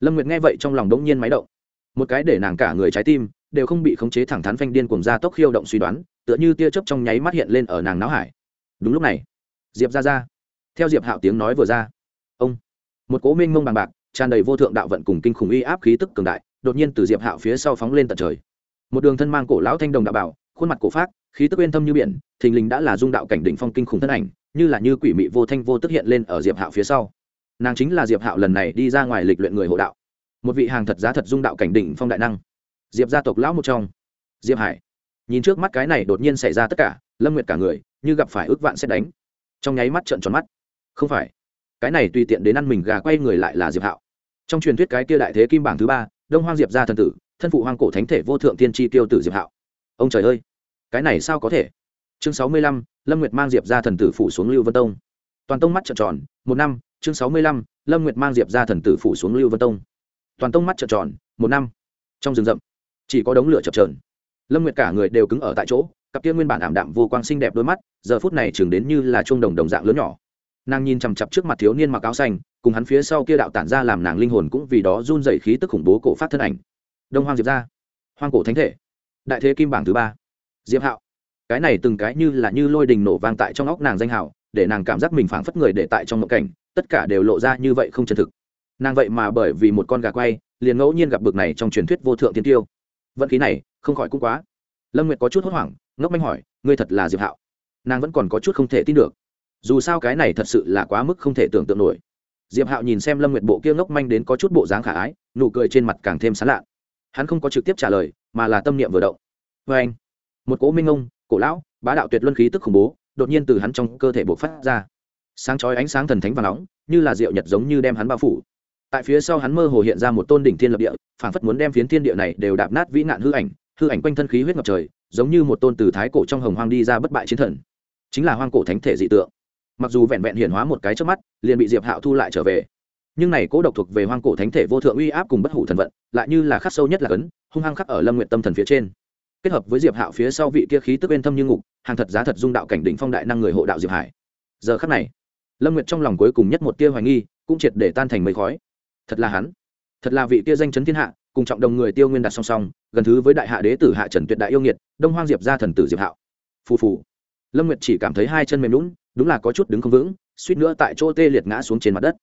Speaker 1: Lâm nguyệt nghe vậy trong lòng đống nhiên máy động. Một cái để nàng cả người trái tim đều không bị khống chế thẳng thắn phanh điên cuồng ra tốc khiêu động suy đoán, tựa như tia chớp trong nháy mắt hiện lên ở nàng náo hải. Đúng lúc này, diệp ra ra. Theo diệp hạo tiếng nói vừa ra, ông, một cố minh mông bằng bạc, tràn đầy vô thượng đạo vận cùng kinh khủng uy áp khí tức cường đại, đột nhiên từ diệp hạo phía sau phóng lên tận trời. Một đường thân mang cổ lão thanh đồng đạo bảo khuôn mặt cổ phát khí tức uyên thâm như biển, thình lình đã là dung đạo cảnh đỉnh phong kinh khủng thân ảnh, như là như quỷ mị vô thanh vô tức hiện lên ở diệp hạo phía sau. Nàng chính là diệp hạo lần này đi ra ngoài lịch luyện người hộ đạo. Một vị hàng thật giá thật dung đạo cảnh đỉnh phong đại năng. Diệp gia tộc lão một trong. Diệp hải. Nhìn trước mắt cái này đột nhiên xảy ra tất cả, lâm nguyệt cả người, như gặp phải ước vạn xét đánh. Trong nháy mắt trợn tròn mắt. Không phải. Cái này tùy tiện đến ăn mình gà quay người lại là diệp hạo. Trong truyền thuyết cái kia đại thế kim bảng thứ ba, đông hoang diệp gia thần tử, thân phụ hoang cổ thánh thể vô thượng tiên tri tiêu tử diệp hạo ông trời ơi, cái này sao có thể? Chương sáu mươi lăm, lâm nguyệt mang diệp ra thần tử phủ xuống lưu vân tông. Toàn tông mắt trợn tròn, một năm, chương sáu mươi lăm, lâm nguyệt mang diệp ra thần tử phủ xuống lưu vân tông. Toàn tông mắt trợn tròn, một năm. Trong rừng rậm, chỉ có đống lửa chập trờn lâm nguyệt cả người đều cứng ở tại chỗ, cặp kia nguyên bản ảm đạm vô quang xinh đẹp đôi mắt, giờ phút này chừng đến như là chuông đồng đồng dạng lớn nhỏ. Nàng nhìn chằm chặp trước mặt thiếu niên mặc áo xanh, cùng hắn phía sau kia đạo tản ra làm nàng linh hồn cũng vì đó run dậy khí tức khủng bố cổ phát thân ảnh. Đông hoang diệp ra hoang cổ thánh thể đại thế kim bảng thứ ba. Diệp hạo. Cái này từng cái như là như lôi đình nổ vang tại trong óc nàng danh hảo để nàng cảm giác mình phảng phất người để tại trong mộng cảnh, tất cả đều lộ ra như vậy không chân thực. Nàng vậy mà bởi vì một con gà quay, liền ngẫu nhiên gặp bực này trong truyền thuyết vô thượng tiên tiêu. Vận khí này, không khỏi cũng quá. Lâm nguyệt có chút hốt hoảng, ngốc manh hỏi, ngươi thật là diệp hạo? Nàng vẫn còn có chút không thể tin được. Dù sao cái này thật sự là quá mức không thể tưởng tượng nổi. Diệp hạo nhìn xem lâm nguyệt bộ kia ngốc manh đến có chút bộ dáng khả ái, nụ cười trên mặt càng thêm sán lạ. Hắn không có trực tiếp trả lời mà là tâm niệm vừa động. Vê anh. Một cỗ minh ông cổ lão, bá đạo tuyệt luân khí tức khủng bố, đột nhiên từ hắn trong cơ thể bộc phát ra. Sáng chói ánh sáng thần thánh và nóng, như là rượu nhật giống như đem hắn bao phủ. Tại phía sau hắn mơ hồ hiện ra một tôn đỉnh thiên lập địa, phảng phất muốn đem phiến thiên địa này đều đạp nát vĩ nạn hư ảnh hư ảnh quanh thân khí huyết ngập trời, giống như một tôn từ thái cổ trong hồng hoang đi ra bất bại chiến thần. Chính là hoang cổ thánh thể dị tượng. Mặc dù vẹn vẹn hiển hóa một cái trước mắt, liền bị diệp hạo thu lại trở về nhưng này cố độc thuộc về hoang cổ thánh thể vô thượng uy áp cùng bất hủ thần vận, lại như là khắc sâu nhất là cấn hung hăng khắc ở lâm nguyện tâm thần phía trên. Kết hợp với diệp hạo phía sau vị kia khí tức bên thâm như ngục, hàng thật giá thật dung đạo cảnh đỉnh phong đại năng người hộ đạo diệp hải. Giờ khắc này, lâm nguyệt trong lòng cuối cùng nhất một tia hoài nghi, cũng triệt để tan thành mây khói. Thật là hắn, thật là vị tia danh chấn thiên hạ, cùng trọng đồng người tiêu nguyên đặt song song, gần thứ với đại hạ đế tử hạ trần tuyệt đại yêu nghiệt, đông hoang diệp gia thần tử diệp hạo. Phù phù. Lâm nguyệt chỉ cảm thấy hai chân mềm lún đúng là có chút đứng không vững, suýt nữa tại chỗ tê liệt ngã xuống trên mặt đất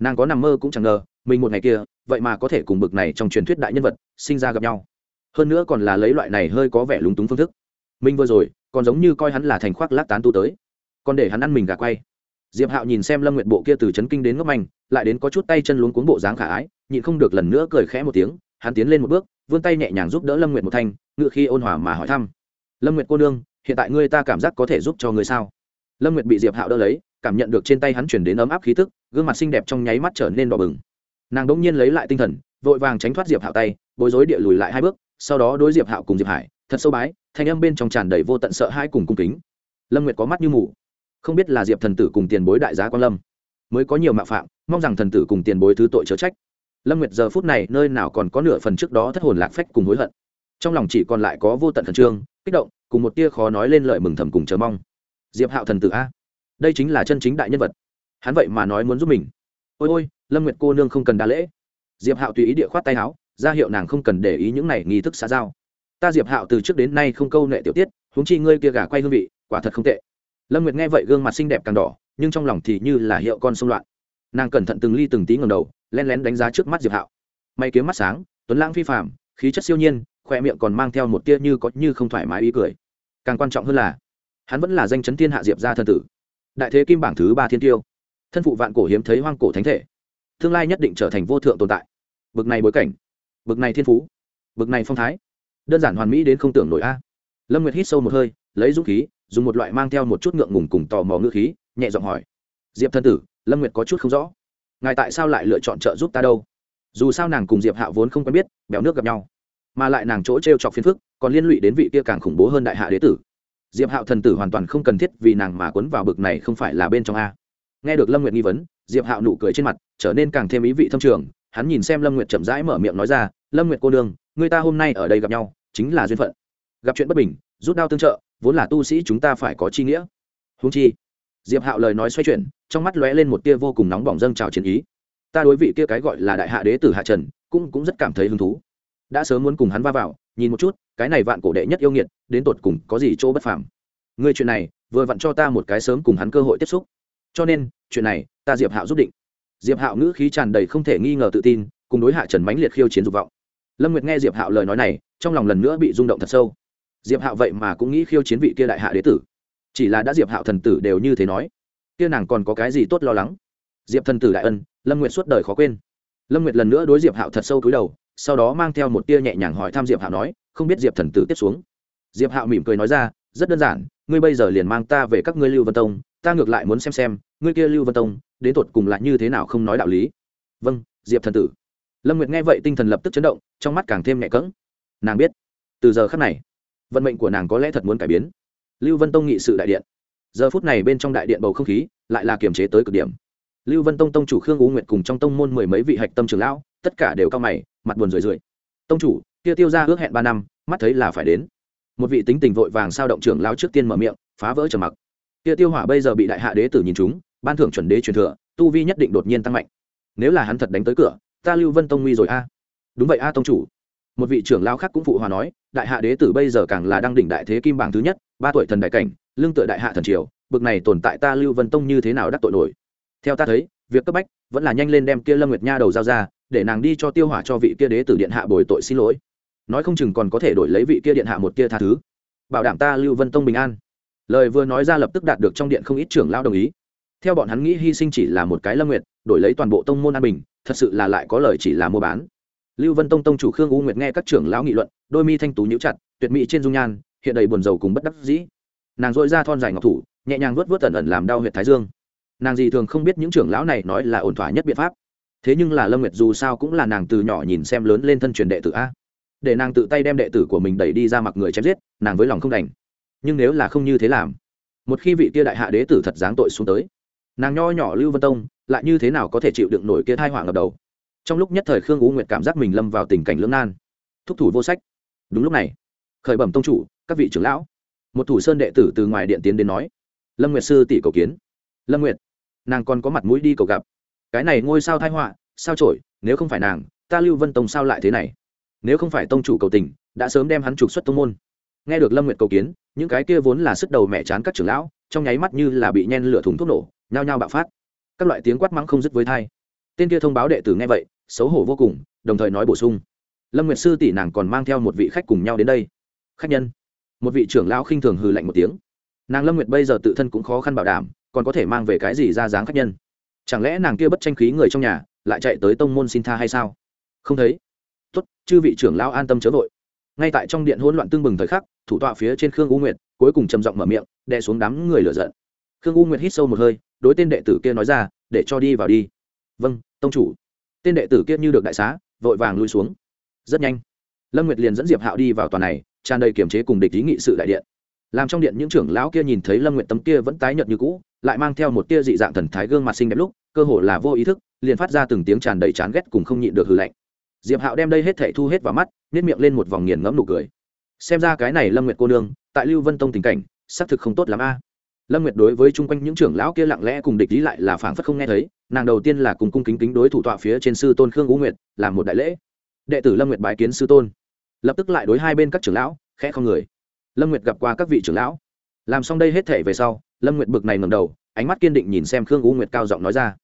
Speaker 1: nàng có nằm mơ cũng chẳng ngờ, mình một ngày kia, vậy mà có thể cùng bực này trong truyền thuyết đại nhân vật sinh ra gặp nhau. Hơn nữa còn là lấy loại này hơi có vẻ lúng túng phương thức. Mình vừa rồi, còn giống như coi hắn là thành khoác lác tán tu tới. Còn để hắn ăn mình gà quay. Diệp hạo nhìn xem lâm nguyệt bộ kia từ c h ấ n kinh đến ngốc manh, lại đến có chút tay chân luống cuống bộ dáng khả ái, nhịn không được lần nữa cười khẽ một tiếng, hắn tiến lên một bước, vươn tay nhẹ nhàng giúp đỡ lâm nguyệt một thanh, ngự khi ôn hòa mà hỏi thăm. Lâm nguyệt cô nương, hiện tại ngươi ta cảm giác có thể giúp cho ngươi sao? Lâm nguyệt bị diệp hạo đỡ lấy cảm nhận được trên tay hắn chuyển đến ấm áp khí tức, gương mặt xinh đẹp trong nháy mắt trở nên đỏ bừng. Nàng đ ỗ n g nhiên lấy lại tinh thần, vội vàng tránh thoát diệp hạo tay, bối rối địa lùi lại hai bước, sau đó đối diệp hạo cùng diệp hải, thật sâu bái, thanh âm bên trong tràn đầy vô tận sợ hai cùng cung kính. Lâm nguyệt có mắt như mù. Không biết là diệp thần tử cùng tiền bối đại giá quan lâm, mới có nhiều mạo phạm, mong rằng thần tử cùng tiền bối thứ tội chớ trách. Lâm nguyệt giờ phút này nơi nào còn có nửa phần trước đó thất hồn lạc phách cùng hối hận. Trong lòng chỉ còn lại có vô tận khẩn trương, kích động, cùng một tia khó nói lên lời mừng thầm cùng chờ mong. Diệp hạo thần tử a đây chính là chân chính đại nhân vật. Hắn vậy mà nói muốn giúp mình. Ôi ôi, lâm nguyệt cô nương không cần đa lễ. Diệp hạo tùy ý địa khoát tay áo, ra hiệu nàng không cần để ý những này nghi thức xã giao. Ta diệp hạo từ trước đến nay không câu nệ tiểu tiết, huống chi ngươi kia gà quay hương vị, quả thật không tệ. Lâm nguyệt nghe vậy gương mặt xinh đẹp càng đỏ, nhưng trong lòng thì như là hiệu con sông loạn. Nàng cẩn thận từng ly từng tí ngầm đầu len lén đánh giá trước mắt diệp hạo. May kiếm mắt sáng, tuấn lãng phi phạm khí chất siêu nhiên khoe miệng còn mang theo một tia như có như không thoải mái ý cười. Càng quan trọng hơn là, hắn vẫn là danh chấn thiên hạ diệp gia thân tử đại thế kim bảng thứ ba thiên tiêu. Thân phụ vạn cổ hiếm thấy hoang cổ thánh thể. Tương lai nhất định trở thành vô thượng tồn tại. Bực này bối cảnh. Bực này thiên phú. Bực này phong thái. Đơn giản hoàn mỹ đến không tưởng nổi a. Lâm nguyệt hít sâu một hơi, lấy dũng khí, dùng một loại mang theo một chút ngượng ngùng cùng tò mò ngữ khí, nhẹ giọng hỏi. Diệp thân tử, lâm nguyệt có chút không rõ. Ngài tại sao lại lựa chọn trợ giúp ta đâu? Dù sao nàng cùng diệp hạ vốn không quen biết béo nước gặp nhau. Mà lại nàng chỗ t r e o chọc phiền phức, còn liên lụy đến vị kia càng khủng bố hơn đại hạ đế tử diệp hạo thần tử hoàn toàn không cần thiết vì nàng mà quấn vào bực này không phải là bên trong a. Nghe được lâm nguyệt nghi vấn, diệp hạo nụ cười trên mặt trở nên càng thêm ý vị thâm trường, hắn nhìn xem lâm nguyệt chậm rãi mở miệng nói ra, lâm nguyệt cô nương, người ta hôm nay ở đây gặp nhau, chính là duyên phận. Gặp chuyện bất bình, rút đao tương trợ, vốn là tu sĩ chúng ta phải có chi nghĩa. Húng chi, diệp hạo lời nói xoay chuyển, trong mắt lóe lên một tia vô cùng nóng bỏng dâng trào chiến ý. Ta đối vị kia cái gọi là đại hạ đế tử hạ trần, cũng cũng rất cảm thấy hứng thú đã sớm muốn cùng hắn va vào, nhìn một chút, cái này vạn cổ đệ nhất yêu nghiệt, đến tột cùng có gì chỗ bất phàm. Người chuyện này, vừa vặn cho ta một cái sớm cùng hắn cơ hội tiếp xúc. Cho nên, chuyện này, ta diệp hạo giúp định. Diệp hạo ngữ khí tràn đầy không thể nghi ngờ tự tin, cùng đối hạ trần mãnh liệt khiêu chiến dục vọng. Lâm nguyệt nghe diệp hạo lời nói này, trong lòng lần nữa bị rung động thật sâu. Diệp hạo vậy mà cũng nghĩ khiêu chiến vị kia đại hạ đế tử. Chỉ là đã diệp hạo thần tử đều như thế nói, kia nàng còn có cái gì tốt lo lắng? Diệp thần tử đại ân, lâm nguyệt suốt đời khó quên. Lâm nguyệt lần nữa đối diệp hạo thật sâu cúi đầu sau đó mang theo một tia nhẹ nhàng hỏi thăm diệp hạo nói, không biết diệp thần tử tiếp xuống. Diệp hạo mỉm cười nói ra, rất đơn giản, ngươi bây giờ liền mang ta về các ngươi lưu vân tông, ta ngược lại muốn xem xem, ngươi kia lưu vân tông, đến tột cùng lại như thế nào không nói đạo lý. Vâng diệp thần tử. Lâm nguyệt nghe vậy tinh thần lập tức chấn động, trong mắt càng thêm nhẹ cỡng nàng biết, từ giờ khắc này, vận mệnh của nàng có lẽ thật muốn cải biến. Lưu vân tông nghị sự đại điện. Giờ phút này bên trong đại điện bầu không khí lại là kiềm chế tới cực điểm. Lưu vân tông tông chủ khương U nguyệt cùng trong tông môn mười mấy vị hạch tâm trường lão tất cả đều cao mày, mặt buồn rười rượi. Tông chủ, kia tiêu ra ước hẹn ba năm, mắt thấy là phải đến. Một vị tính tình vội vàng sao động trưởng lão trước tiên mở miệng, phá vỡ trầm mặc. Kia tiêu hỏa bây giờ bị đại hạ đế tử nhìn chúng, ban thưởng chuẩn đế truyền thừa, tu vi nhất định đột nhiên tăng mạnh. Nếu là hắn thật đánh tới cửa, ta lưu vân tông nguy rồi a. Đúng vậy a tông chủ. Một vị trưởng lao khác cũng phụ hòa nói, đại hạ đế tử bây giờ càng là đang đỉnh đại thế kim bảng thứ nhất, ba tuổi thần đại cảnh, lương tựa đại hạ thần triều, bực này tồn tại ta lưu vân tông như thế nào đắc tội nổi? Theo ta thấy, việc cấp bách vẫn là nhanh lên đem kia lâm nguyệt nha đầu giao ra để nàng đi cho tiêu hỏa cho vị kia đế tử điện hạ bồi tội xin lỗi. Nói không chừng còn có thể đổi lấy vị kia điện hạ một kia tha thứ. Bảo đảm ta lưu vân tông bình an. Lời vừa nói ra lập tức đạt được trong điện không ít trưởng lao đồng ý. Theo bọn hắn nghĩ hy sinh chỉ là một cái lâm nguyệt, đổi lấy toàn bộ tông môn an bình, thật sự là lại có lời chỉ là mua bán. Lưu vân tông tông chủ khương u nguyệt nghe các trưởng lão nghị luận, đôi mi thanh tú nhíu chặt, tuyệt mỹ trên dung nhan, hiện đầy buồn rầu cùng bất đắc dĩ. Nàng dội ra thon dài ngọc thủ, nhẹ nhàng vuốt vuốt ẩn ẩn làm đau huyệt thái dương. Nàng gì thường không biết những trưởng lão này nói là ổn thỏa nhất biện pháp thế nhưng là lâm nguyệt dù sao cũng là nàng từ nhỏ nhìn xem lớn lên thân truyền đệ tử a. Để nàng tự tay đem đệ tử của mình đẩy đi ra mặc người chém giết, nàng với lòng không đành. Nhưng nếu là không như thế làm, một khi vị kia đại hạ đế tử thật giáng tội xuống tới, nàng nho nhỏ lưu vân tông lại như thế nào có thể chịu đựng nổi kia thai họa ngập đầu? Trong lúc nhất thời khương u nguyệt cảm giác mình lâm vào tình cảnh lưỡng nan. Thúc thủ vô sách. Đúng lúc này, khởi bẩm tông chủ, các vị trưởng lão. Một thủ sơn đệ tử từ ngoài điện tiến đến nói, lâm nguyệt sư tỷ cầu kiến. Lâm nguyệt, nàng còn có mặt mũi đi cầu gặp cái này ngôi sao thai họa, sao trổi nếu không phải nàng, ta lưu vân tông sao lại thế này? Nếu không phải tông chủ cầu tình, đã sớm đem hắn trục xuất tông môn. Nghe được lâm nguyệt cầu kiến, những cái kia vốn là sức đầu mẹ chán các trưởng lão, trong nháy mắt như là bị nhen lửa thùng thuốc nổ, nhao nhao bạo phát. Các loại tiếng quát mắng không dứt với thai. Tên kia thông báo đệ tử nghe vậy, xấu hổ vô cùng, đồng thời nói bổ sung. Lâm nguyệt sư tỷ nàng còn mang theo một vị khách cùng nhau đến đây. Khách nhân. Một vị trưởng lão khinh thường hừ lạnh một tiếng. Nàng lâm nguyệt bây giờ tự thân cũng khó khăn bảo đảm, còn có thể mang về cái gì ra dáng khách nhân? Chẳng lẽ nàng kia bất tranh khí người trong nhà lại chạy tới tông môn xin tha hay sao? Không thấy. Tốt, chư vị trưởng lão an tâm chớ vội. Ngay tại trong điện hỗn loạn tương bừng thời khắc, thủ tọa phía trên khương u nguyệt cuối cùng trầm giọng mở miệng, đè xuống đám người lửa giận. Khương u nguyệt hít sâu một hơi, đối tên đệ tử kia nói ra, để cho đi vào đi. Vâng tông chủ. Tên đệ tử kia như được đại xá, vội vàng lui xuống. Rất nhanh, lâm nguyệt liền dẫn diệp hạo đi vào tòa này, tràn đầy kiểm chế cùng địch ý nghị sự đại điện. Làm trong điện những trưởng lão kia nhìn thấy lâm nguyệt tấm kia vẫn tái nhợt như cũ, lại mang theo một tia dị dạng thần thái gương mặt xinh đẹp lúc cơ hồ là vô ý thức, liền phát ra từng tiếng tràn đầy chán ghét cùng không nhịn được hư lạnh. Diệp hạo đem đây hết thảy thu hết vào mắt nếp miệng lên một vòng nghiền ngẫm nụ cười. Xem ra cái này lâm nguyệt cô nương, tại lưu vân tông tình cảnh, xác thực không tốt lắm a. Lâm nguyệt đối với chung quanh những trưởng lão kia lặng lẽ cùng địch lý lại là phảng phất không nghe thấy, nàng đầu tiên là cùng cung kính kính đối thủ tọa phía trên sư tôn khương ngũ nguyệt, làm một đại lễ. Đệ tử lâm nguyệt bái kiến sư tôn. Lập tức lại đối hai bên các trưởng lão, khẽ không người. Lâm nguyệt gặp qua các vị trưởng lão. Làm xong đây hết thể về sau, lâm nguyệt bực này ngầm đầu ánh mắt kiên định nhìn xem khương U nguyệt cao giọng nói ra.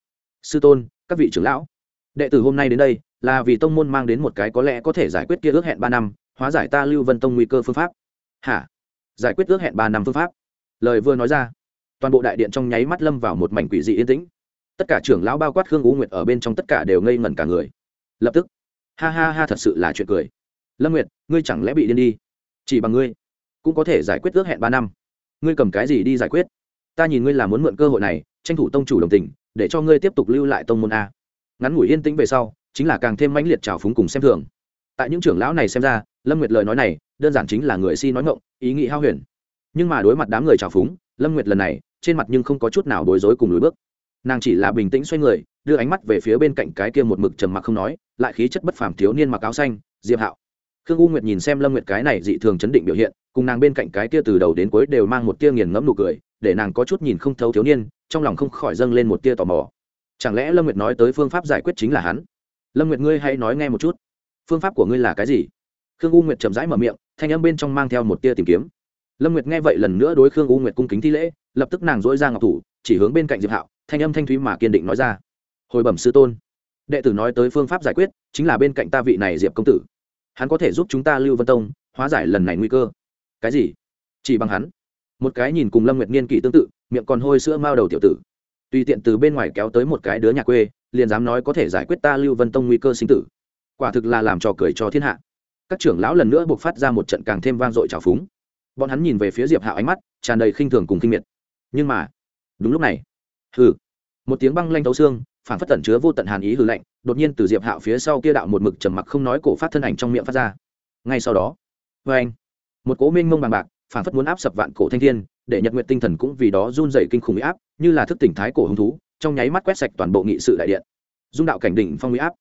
Speaker 1: Sư tôn, các vị trưởng lão, đệ tử hôm nay đến đây là vì tông môn mang đến một cái có lẽ có thể giải quyết kia ước hẹn ba năm, hóa giải ta lưu vân tông nguy cơ phương pháp. Hả? Giải quyết ước hẹn ba năm phương pháp? Lời vừa nói ra, toàn bộ đại điện trong nháy mắt lâm vào một mảnh quỷ dị yên tĩnh. Tất cả trưởng lão bao quát khương U nguyệt ở bên trong tất cả đều ngây ngẩn cả người. Lập tức, ha ha ha, thật sự là chuyện cười. Lâm nguyệt, ngươi chẳng lẽ bị điên đi? Chỉ bằng ngươi, cũng có thể giải quyết ước hẹn ba năm. Ngươi cầm cái gì đi giải quyết? Ta nhìn ngươi là muốn mượn cơ hội này, tranh thủ tông chủ đồng tình, để cho ngươi tiếp tục lưu lại tông môn a. Ngắn ngủi yên tĩnh về sau, chính là càng thêm mãnh liệt trào phúng cùng xem thường. Tại những trưởng lão này xem ra, lâm nguyệt lời nói này, đơn giản chính là người si nói ngộng ý nghĩ hao huyền. Nhưng mà đối mặt đám người trào phúng, lâm nguyệt lần này, trên mặt nhưng không có chút nào bối rối cùng lùi bước. Nàng chỉ là bình tĩnh xoay người, đưa ánh mắt về phía bên cạnh cái kia một mực trầm mặc không nói, lại khí chất bất phàm thiếu niên mặc áo xanh, diệp hạo. Khương u nguyệt nhìn xem lâm nguyệt cái này dị thường chấn định biểu hiện, cùng nàng bên cạnh cái kia từ đầu đến cuối đều mang một tia nghiền ngẫm nụ cười để nàng có chút nhìn không thấu thiếu niên, trong lòng không khỏi dâng lên một tia tò mò. Chẳng lẽ lâm nguyệt nói tới phương pháp giải quyết chính là hắn? Lâm nguyệt ngươi hãy nói nghe một chút. Phương pháp của ngươi là cái gì? Khương u nguyệt chậm rãi mở miệng, thanh âm bên trong mang theo một tia tìm kiếm. Lâm nguyệt nghe vậy lần nữa đối khương u nguyệt cung kính thi lễ, lập tức nàng dỗi ra ngọc thủ, chỉ hướng bên cạnh diệp hạo, thanh âm thanh thúy mà kiên định nói ra. Hồi bẩm sư tôn. Đệ tử nói tới phương pháp giải quyết, chính là bên cạnh ta vị này diệp công tử. Hắn có thể giúp chúng ta lưu vân tông hóa giải lần này nguy cơ. Cái gì? Chỉ bằng hắn một cái nhìn cùng lâm nguyệt niên kỷ tương tự, miệng còn hôi sữa mao đầu tiểu tử. Tùy tiện từ bên ngoài kéo tới một cái đứa nhà quê, liền dám nói có thể giải quyết ta lưu vân tông nguy cơ sinh tử. Quả thực là làm trò cười cho thiên hạ. Các trưởng lão lần nữa buộc phát ra một trận càng thêm vang dội trào phúng. Bọn hắn nhìn về phía diệp hạo ánh mắt, tràn đầy khinh thường cùng kinh miệt. Nhưng mà, đúng lúc này, hừ, một tiếng băng lanh thấu xương, phản phất tẩn chứa vô tận hàn ý hư lạnh, đột nhiên từ diệp hạo phía sau kia đạo một mực trầm mặc không nói cổ phát thân ảnh trong miệng phát ra. Ngay sau đó vê anh một cố minh mông bằng bạc phản phất muốn áp sập vạn cổ thanh thiên, để nhật nguyện tinh thần cũng vì đó run dày kinh khủng huy áp, như là thức tỉnh thái cổ hứng thú, trong nháy mắt quét sạch toàn bộ nghị sự đại điện. Dung đạo cảnh đỉnh phong huy áp.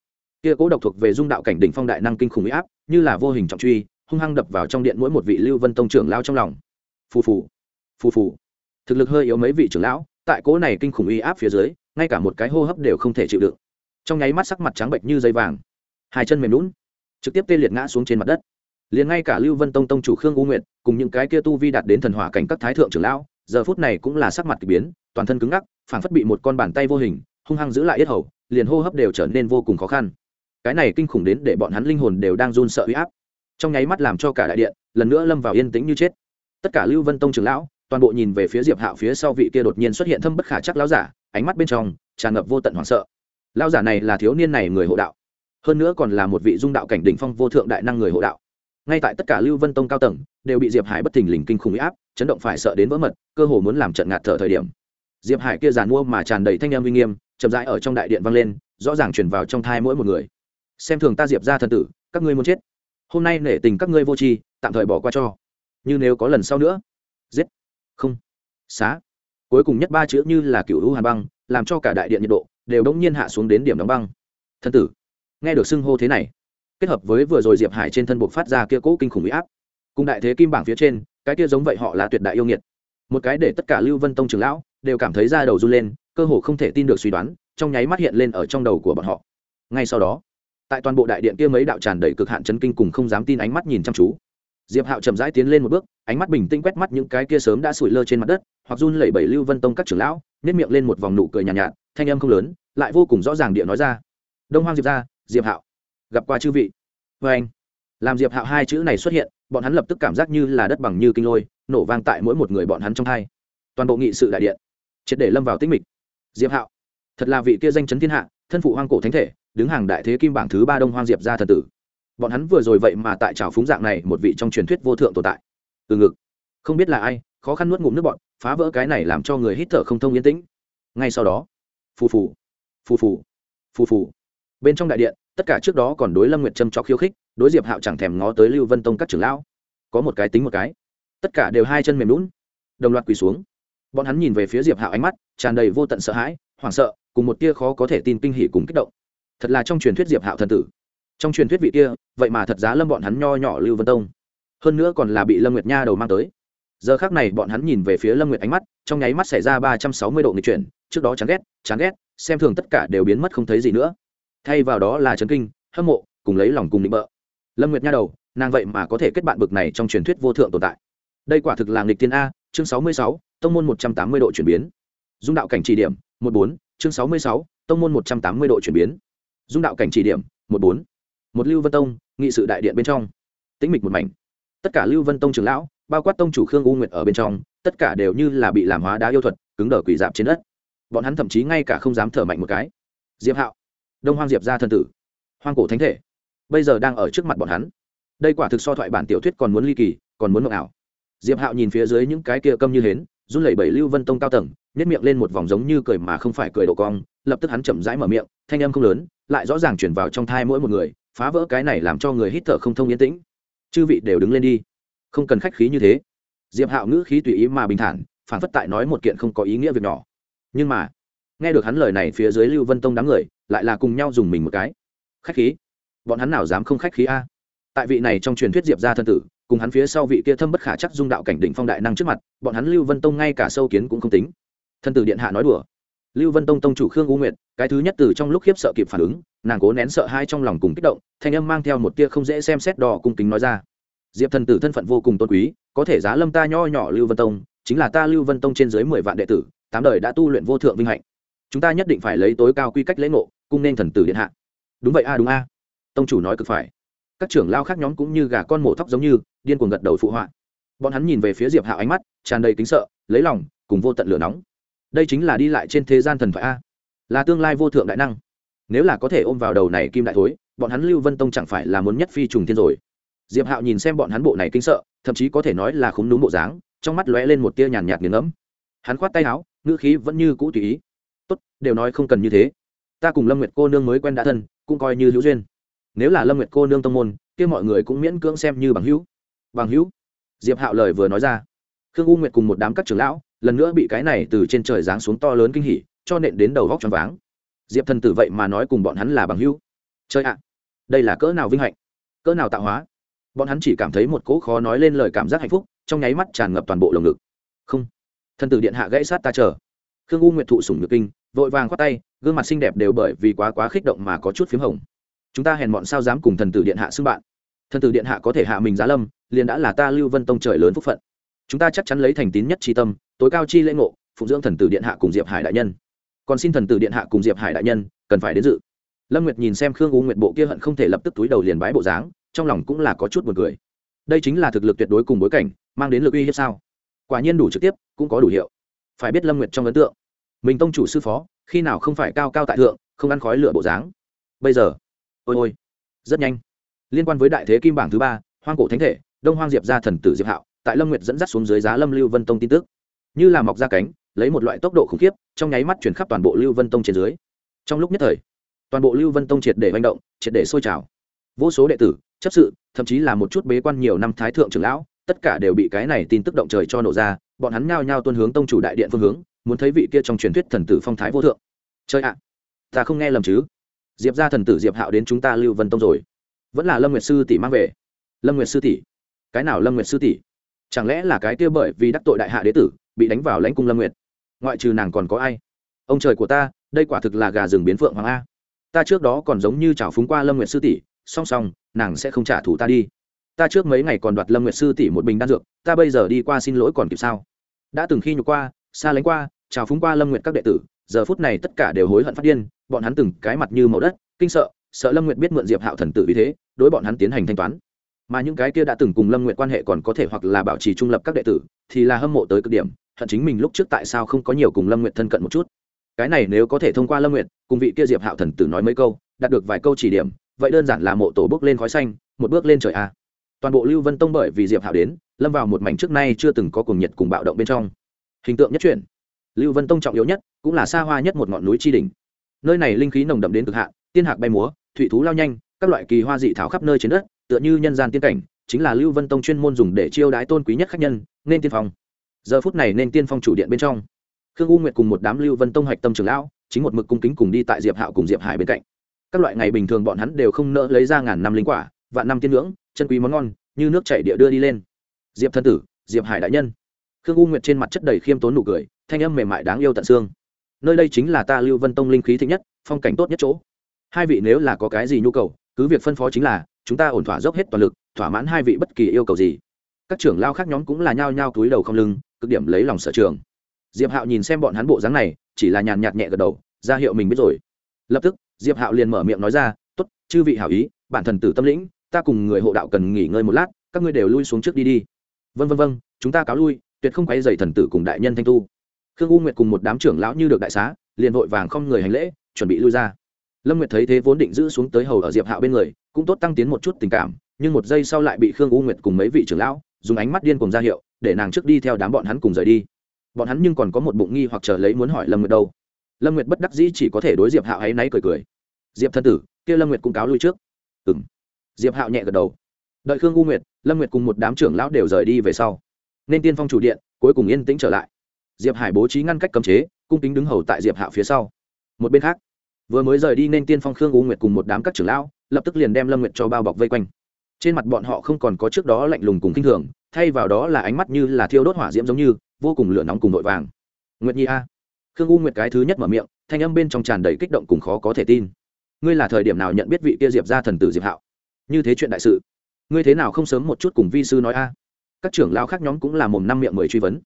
Speaker 1: Kia cố độc thuộc về dung đạo cảnh đỉnh phong đại năng kinh khủng huy áp, như là vô hình trọng truy, hung hăng đập vào trong điện mỗi một vị lưu vân tông trưởng lao trong lòng. Phù phù phù phù. Thực lực hơi yếu mấy vị trưởng lão, tại cố này kinh khủng uy áp phía dưới, ngay cả một cái hô hấp đều không thể chịu đựng. Trong nháy mắt sắc mặt trắng bệnh như dây vàng. Hai chân mềm lún trực tiếp tê liệt ngã xuống trên mặt đất. Liền ngay cả lưu vân tông tông chủ khương u nguyệt cùng những cái kia tu vi đạt đến thần hỏa cảnh các thái thượng trưởng lão, giờ phút này cũng là sắc mặt kỳ biến, toàn thân cứng ngắc, phảng phất bị một con bàn tay vô hình, hung hăng giữ lại yết hầu, liền hô hấp đều trở nên vô cùng khó khăn. Cái này kinh khủng đến để bọn hắn linh hồn đều đang run sợ uy áp. Trong nháy mắt làm cho cả đại điện, lần nữa lâm vào yên tĩnh như chết. Tất cả lưu vân tông trưởng lão, toàn bộ nhìn về phía diệp hạo phía sau vị kia đột nhiên xuất hiện thâm bất khả chắc lão giả, ánh mắt bên trong tràn ngập vô tận hoảng sợ. Lão giả này là thiếu niên này người hộ đạo, hơn nữa còn là một vị dung đạo cảnh đỉnh phong vô thượng đại năng người hộ đạo ngay tại tất cả lưu vân tông cao tầng, đều bị diệp hải bất thình lình kinh khủng huy áp, chấn động phải sợ đến vỡ mật, cơ hồ muốn làm trận ngạt thở thời điểm. Diệp hải kia giàn mua mà tràn đầy thanh em uy nghiêm, chậm rãi ở trong đại điện vang lên, rõ ràng truyền vào trong thai mỗi một người. Xem thường ta diệp ra thần tử, các ngươi muốn chết. Hôm nay nể tình các ngươi vô tri, tạm thời bỏ qua cho. Như nếu có lần sau nữa. Giết. Không. Xá. Cuối cùng nhất ba chữ như là cựu hữu hàn băng, làm cho cả đại điện nhiệt độ đều đông nhiên hạ xuống đến điểm đóng băng. Thân tử. Nghe được xưng hô thế này kết hợp với vừa rồi diệp hải trên thân buộc phát ra kia cỗ kinh khủng bị áp. Cùng đại thế kim bảng phía trên cái kia giống vậy họ là tuyệt đại yêu nghiệt. Một cái để tất cả lưu vân tông trường lão đều cảm thấy da đầu run lên cơ hồ không thể tin được suy đoán trong nháy mắt hiện lên ở trong đầu của bọn họ. Ngay sau đó tại toàn bộ đại điện kia mấy đạo tràn đầy cực hạn chấn kinh cùng không dám tin ánh mắt nhìn chăm chú diệp hạo chậm rãi tiến lên một bước ánh mắt bình tĩnh quét mắt những cái kia sớm đã sủi lơ trên mặt đất hoặc run lẩy bẩy lưu vân tông các trưởng lão nếp miệng lên một vòng nụ cười nhàn nhạt, nhạt thanh âm không lớn lại vô cùng rõ ràng địa nói ra. Đông hoang diệp ra diệp hạo gặp qua chư vị. Vê anh. Làm diệp hạo hai chữ này xuất hiện, bọn hắn lập tức cảm giác như là đất bằng như kinh lôi, nổ vang tại mỗi một người bọn hắn trong hai. Toàn bộ nghị sự đại điện, triệt để lâm vào tích mịch. Diệp hạo, thật là vị kia danh chấn thiên hạ, thân phụ hoang cổ thánh thể, đứng hàng đại thế kim bảng thứ ba đông hoang diệp ra thần tử. Bọn hắn vừa rồi vậy mà tại trào phúng dạng này một vị trong truyền thuyết vô thượng tồn tại. Từ ngực, không biết là ai, khó khăn nuốt ngụm nước bọn phá vỡ cái này làm cho người hít thở không thông yên tĩnh. Ngay sau đó, phù phù phù phù phù phù. Bên trong đại điện tất cả trước đó còn đối lâm nguyệt trâm cho khiêu khích, đối diệp hạo chẳng thèm ngó tới lưu vân tông các trưởng lão. Có một cái tính một cái. Tất cả đều hai chân mềm lún đồng loạt quỳ xuống. Bọn hắn nhìn về phía diệp hạo ánh mắt, tràn đầy vô tận sợ hãi, hoảng sợ, cùng một tia khó có thể tin kinh hỉ cùng kích động. Thật là trong truyền thuyết diệp hạo thần tử. Trong truyền thuyết vị kia, vậy mà thật giá lâm bọn hắn nho nhỏ lưu vân tông. Hơn nữa còn là bị lâm nguyệt nha đầu mang tới. Giờ khác này bọn hắn nhìn về phía lâm nguyệt ánh mắt, trong nháy mắt xảy ra ba trăm sáu mươi độ nghịch chuyển, trước đó chán ghét chán ghét, xem thường tất cả đều biến mất không thấy gì nữa thay vào đó là chấn kinh, hâm mộ, cùng lấy lòng cùng định bợ. Lâm nguyệt nha đầu, nàng vậy mà có thể kết bạn bực này trong truyền thuyết vô thượng tồn tại. Đây quả thực là nghịch tiên a, chương sáu mươi sáu, tông môn một trăm tám mươi độ chuyển biến. Dung đạo cảnh chỉ điểm, một bốn, chương sáu mươi sáu, tông môn một trăm tám mươi độ chuyển biến. Dung đạo cảnh chỉ điểm, một bốn. Một lưu vân tông, nghị sự đại điện bên trong. Tĩnh mịch một mảnh. Tất cả lưu vân tông trưởng lão, bao quát tông chủ khương u nguyệt ở bên trong, tất cả đều như là bị làm hóa đá yêu thuật, cứng đờ quỷ dạp trên đất. Bọn hắn thậm chí ngay cả không dám thở mạnh một cái. Diệp hạo đông hoang diệp ra thân tử, hoang cổ thánh thể, bây giờ đang ở trước mặt bọn hắn. Đây quả thực so thoại bản tiểu thuyết còn muốn ly kỳ, còn muốn mộng ảo. Diệp hạo nhìn phía dưới những cái kia câm như hến, run lẩy bẩy lưu vân tông cao tầng nhét miệng lên một vòng giống như cười mà không phải cười độ cong, lập tức hắn chậm rãi mở miệng, thanh âm không lớn, lại rõ ràng chuyển vào trong thai mỗi một người, phá vỡ cái này làm cho người hít thở không thông yên tĩnh. Chư vị đều đứng lên đi. Không cần khách khí như thế. Diệp hạo ngữ khí tùy ý mà bình thản, phản phất tại nói một kiện không có ý nghĩa việc nhỏ. Nhưng mà, nghe được hắn lời này phía dưới lưu vân tông đám người lại là cùng nhau dùng mình một cái. Khách khí. Bọn hắn nào dám không khách khí a? Tại vị này trong truyền thuyết diệp gia thân tử, cùng hắn phía sau vị kia thâm bất khả chắc dung đạo cảnh đỉnh phong đại năng trước mặt, bọn hắn lưu vân tông ngay cả sâu kiến cũng không tính. Thân tử điện hạ nói đùa. Lưu vân tông tông chủ khương u nguyệt, cái thứ nhất từ trong lúc khiếp sợ kịp phản ứng, nàng cố nén sợ hai trong lòng cùng kích động, thanh âm mang theo một tia không dễ xem xét đỏ cung kính nói ra. Diệp thần tử thân phận vô cùng tôn quý, có thể giá lâm ta nho nhỏ lưu vân tông, chính là ta lưu vân tông trên dưới mười vạn đệ tử, tám đời đã tu luyện vô thượng vinh hạnh. Chúng ta nhất định phải lấy tối cao quy cách lễ ngộ cung nên thần tử điện hạ. Đúng vậy a, đúng a. Tông chủ nói cực phải. Các trưởng lao khác nhóm cũng như gà con mổ thóc giống như, điên cuồng gật đầu phụ họa. Bọn hắn nhìn về phía diệp hạo ánh mắt, tràn đầy kính sợ, lấy lòng, cùng vô tận lửa nóng. Đây chính là đi lại trên thế gian thần thoại a. Là tương lai vô thượng đại năng. Nếu là có thể ôm vào đầu này kim đại thối, bọn hắn lưu vân tông chẳng phải là muốn nhất phi trùng thiên rồi. Diệp hạo nhìn xem bọn hắn bộ này kinh sợ, thậm chí có thể nói là khúng đúng bộ dáng, trong mắt lóe lên một tia nhàn nhạt nghiền ngẫm. Hắn khoát tay áo, ngữ khí vẫn như cũ tùy ý. Tốt, đều nói không cần như thế ta cùng lâm nguyệt cô nương mới quen đã thân, cũng coi như hữu duyên. Nếu là lâm nguyệt cô nương tông môn, kia mọi người cũng miễn cưỡng xem như bằng hữu. Bằng hữu? Diệp hạo lời vừa nói ra. Khương u nguyệt cùng một đám các trưởng lão, lần nữa bị cái này từ trên trời giáng xuống to lớn kinh hỉ, cho nện đến đầu góc choáng váng. Diệp thần tử vậy mà nói cùng bọn hắn là bằng hữu. Chơi ạ, đây là cỡ nào vinh hạnh, cỡ nào tạo hóa. Bọn hắn chỉ cảm thấy một cỗ khó nói lên lời cảm giác hạnh phúc, trong nháy mắt tràn ngập toàn bộ lồng ngực. Không, thần tử điện hạ gãy sát ta chờ. Khương u nguyệt thụ sủng nhược kinh, vội vàng khoát tay gương mặt xinh đẹp đều bởi vì quá quá khích động mà có chút p h í m hồng. Chúng ta hèn bọn sao dám cùng thần tử điện hạ xưng bạn? Thần tử điện hạ có thể hạ mình giá lâm, liền đã là ta lưu vân tông trời lớn phúc phận. Chúng ta chắc chắn lấy thành tín nhất tri tâm, tối cao chi lễ ngộ, phụng dưỡng thần tử điện hạ cùng diệp hải đại nhân. Còn xin thần tử điện hạ cùng diệp hải đại nhân, cần phải đến dự. Lâm nguyệt nhìn xem khương u nguyệt bộ kia hận không thể lập tức túi đầu liền bái bộ dáng, trong lòng cũng là có chút b u ồ n cười. Đây chính là thực lực tuyệt đối cùng bối cảnh, mang đến lực uy hiếp sao? Quả nhiên đủ trực tiếp, cũng có đủ hiệu. Phải biết lâm nguyệt trong ấn tượng, mình tông chủ sư phó khi nào không phải cao cao tại thượng, không ăn khói lửa bộ dáng. Bây giờ, ôi ôi, rất nhanh. Liên quan với đại thế kim bảng thứ ba, hoang cổ thánh thể, đông hoang diệp ra thần tử diệp hạo, tại lâm nguyệt dẫn dắt xuống dưới giá lâm lưu vân tông tin tức. Như là mọc ra cánh, lấy một loại tốc độ khủng khiếp, trong nháy mắt chuyển khắp toàn bộ lưu vân tông trên dưới. Trong lúc nhất thời, toàn bộ lưu vân tông triệt để manh động, triệt để sôi trào. Vô số đệ tử, chấp sự, thậm chí là một chút bế quan nhiều năm thái thượng trưởng lão, tất cả đều bị cái này tin tức động trời cho nổ ra, bọn hắn nhao nhao tuân hướng tông chủ đại điện phương hướng muốn thấy vị kia trong truyền thuyết thần tử phong thái vô thượng. Chơi ạ, ta không nghe lầm chứ? Diệp ra thần tử diệp hạo đến chúng ta lưu vân tông rồi. Vẫn là lâm nguyệt sư tỷ mang về. Lâm nguyệt sư tỷ? Cái nào lâm nguyệt sư tỷ? Chẳng lẽ là cái kia bởi vì đắc tội đại hạ đế tử, bị đánh vào lãnh cung lâm nguyệt? Ngoại trừ nàng còn có ai? Ông trời của ta, đây quả thực là gà rừng biến phượng hoàng a. Ta trước đó còn giống như chào phúng qua lâm nguyệt sư tỷ, song song, nàng sẽ không trả thù ta đi. Ta trước mấy ngày còn đoạt lâm nguyệt sư tỷ một bình đan dược, ta bây giờ đi qua xin lỗi còn kịp sao? Đã từng khi nhục qua, xa lánh qua chào phúng qua lâm nguyệt các đệ tử, giờ phút này tất cả đều hối hận phát điên, bọn hắn từng cái mặt như màu đất, kinh sợ sợ lâm nguyệt biết mượn diệp hạo thần tử vì thế, đối bọn hắn tiến hành thanh toán. Mà những cái kia đã từng cùng lâm nguyệt quan hệ còn có thể hoặc là bảo trì trung lập các đệ tử, thì là hâm mộ tới cực điểm, hận chính mình lúc trước tại sao không có nhiều cùng lâm nguyệt thân cận một chút. Cái này nếu có thể thông qua lâm nguyệt, cùng vị kia diệp hạo thần tử nói mấy câu, đạt được vài câu chỉ điểm, vậy đơn giản là mộ tổ bước lên khói xanh, một bước lên trời a. Toàn bộ lưu vân tông bởi vì diệp hạo đến, lâm vào một mảnh trước nay chưa từng có cùng nhiệt cùng bạo động bên trong. Hình tượng nhất truyện lưu vân tông trọng yếu nhất cũng là xa hoa nhất một ngọn núi tri đình nơi này linh khí nồng đậm đến cực hạn, tiên hạc bay múa, thủy thú lao nhanh, các loại kỳ hoa dị thảo khắp nơi trên đất, tựa như nhân gian tiên cảnh, chính là lưu vân tông chuyên môn dùng để chiêu đái tôn quý nhất khách nhân, nên tiên phong. Giờ phút này nên tiên phong chủ điện bên trong, khương u nguyệt cùng một đám lưu vân tông hạch tâm trường lão, chính một mực cung kính cùng đi tại diệp hạo cùng diệp hải bên cạnh. Các loại ngày bình thường bọn hắn đều không nỡ lấy ra ngàn năm linh quả, vạn năm tiên ngưỡng, chân quý món ngon, như nước chảy địa đưa đi lên. Diệp thân tử, diệp hải đại nhân khương u nguyệt trên mặt chất đầy khiêm tốn nụ cười, thanh âm mềm mại đáng yêu tận xương. Nơi đây chính là ta lưu vân tông linh khí thích nhất, phong cảnh tốt nhất chỗ. Hai vị nếu là có cái gì nhu cầu, cứ việc phân phó chính là, chúng ta ổn thỏa dốc hết toàn lực, thỏa mãn hai vị bất kỳ yêu cầu gì. Các trưởng lao khác nhóm cũng là nhao nhao túi đầu không lưng, cực điểm lấy lòng sở trường. Diệp hạo nhìn xem bọn hắn bộ dáng này, chỉ là nhàn nhạt nhẹ gật đầu, ra hiệu mình biết rồi. Lập tức, diệp hạo liền mở miệng nói ra t ố t chư vị hảo ý, bản thần tử tâm lĩnh, ta cùng người hộ đạo cần nghỉ ngơi một lát, các ngươi đều lui xuống trước đi đi. Vân vân vân chúng ta cáo lui tuyệt không quay dày thần tử cùng đại nhân thanh tu. Khương u nguyệt cùng một đám trưởng lão như được đại xá, liền vội vàng không người hành lễ, chuẩn bị lui ra. Lâm nguyệt thấy thế vốn định giữ xuống tới hầu ở diệp hạo bên người, cũng tốt tăng tiến một chút tình cảm, nhưng một giây sau lại bị khương u nguyệt cùng mấy vị trưởng lão, dùng ánh mắt điên cùng ra hiệu, để nàng trước đi theo đám bọn hắn cùng rời đi. Bọn hắn nhưng còn có một bụng nghi hoặc chờ lấy muốn hỏi lâm nguyệt đâu. Lâm nguyệt bất đắc dĩ chỉ có thể đối diệp hạo hái náy cười cười. Diệp thân tử, kia lâm nguyệt cũng cáo lui trước. Ừ m diệp hạo nhẹ gật đầu. Đợi khương u nguyệt, lâm nguyệt cùng một đám trưởng lão đều rời đi về sau nên tiên phong chủ điện cuối cùng yên tĩnh trở lại. Diệp hải bố trí ngăn cách cấm chế, cung kính đứng hầu tại diệp hạo phía sau. Một bên khác, vừa mới rời đi nên tiên phong khương u nguyệt cùng một đám các trưởng lão, lập tức liền đem lâm nguyệt cho bao bọc vây quanh. Trên mặt bọn họ không còn có trước đó lạnh lùng cùng k i n h thường, thay vào đó là ánh mắt như là thiêu đốt hỏa diễm giống như, vô cùng lửa nóng cùng vội vàng. Nguyệt nhi a. Khương u nguyệt cái thứ nhất mở miệng, thanh âm bên trong tràn đầy kích động cùng khó có thể tin. Ngươi là thời điểm nào nhận biết vị kia diệp ra thần tử diệp hạo? Như thế chuyện đại sự, ngươi thế nào không sớm một chút cùng vi sư nói a? Các trưởng lao khác nhóm cũng là mồm năm miệng mười truy vấn.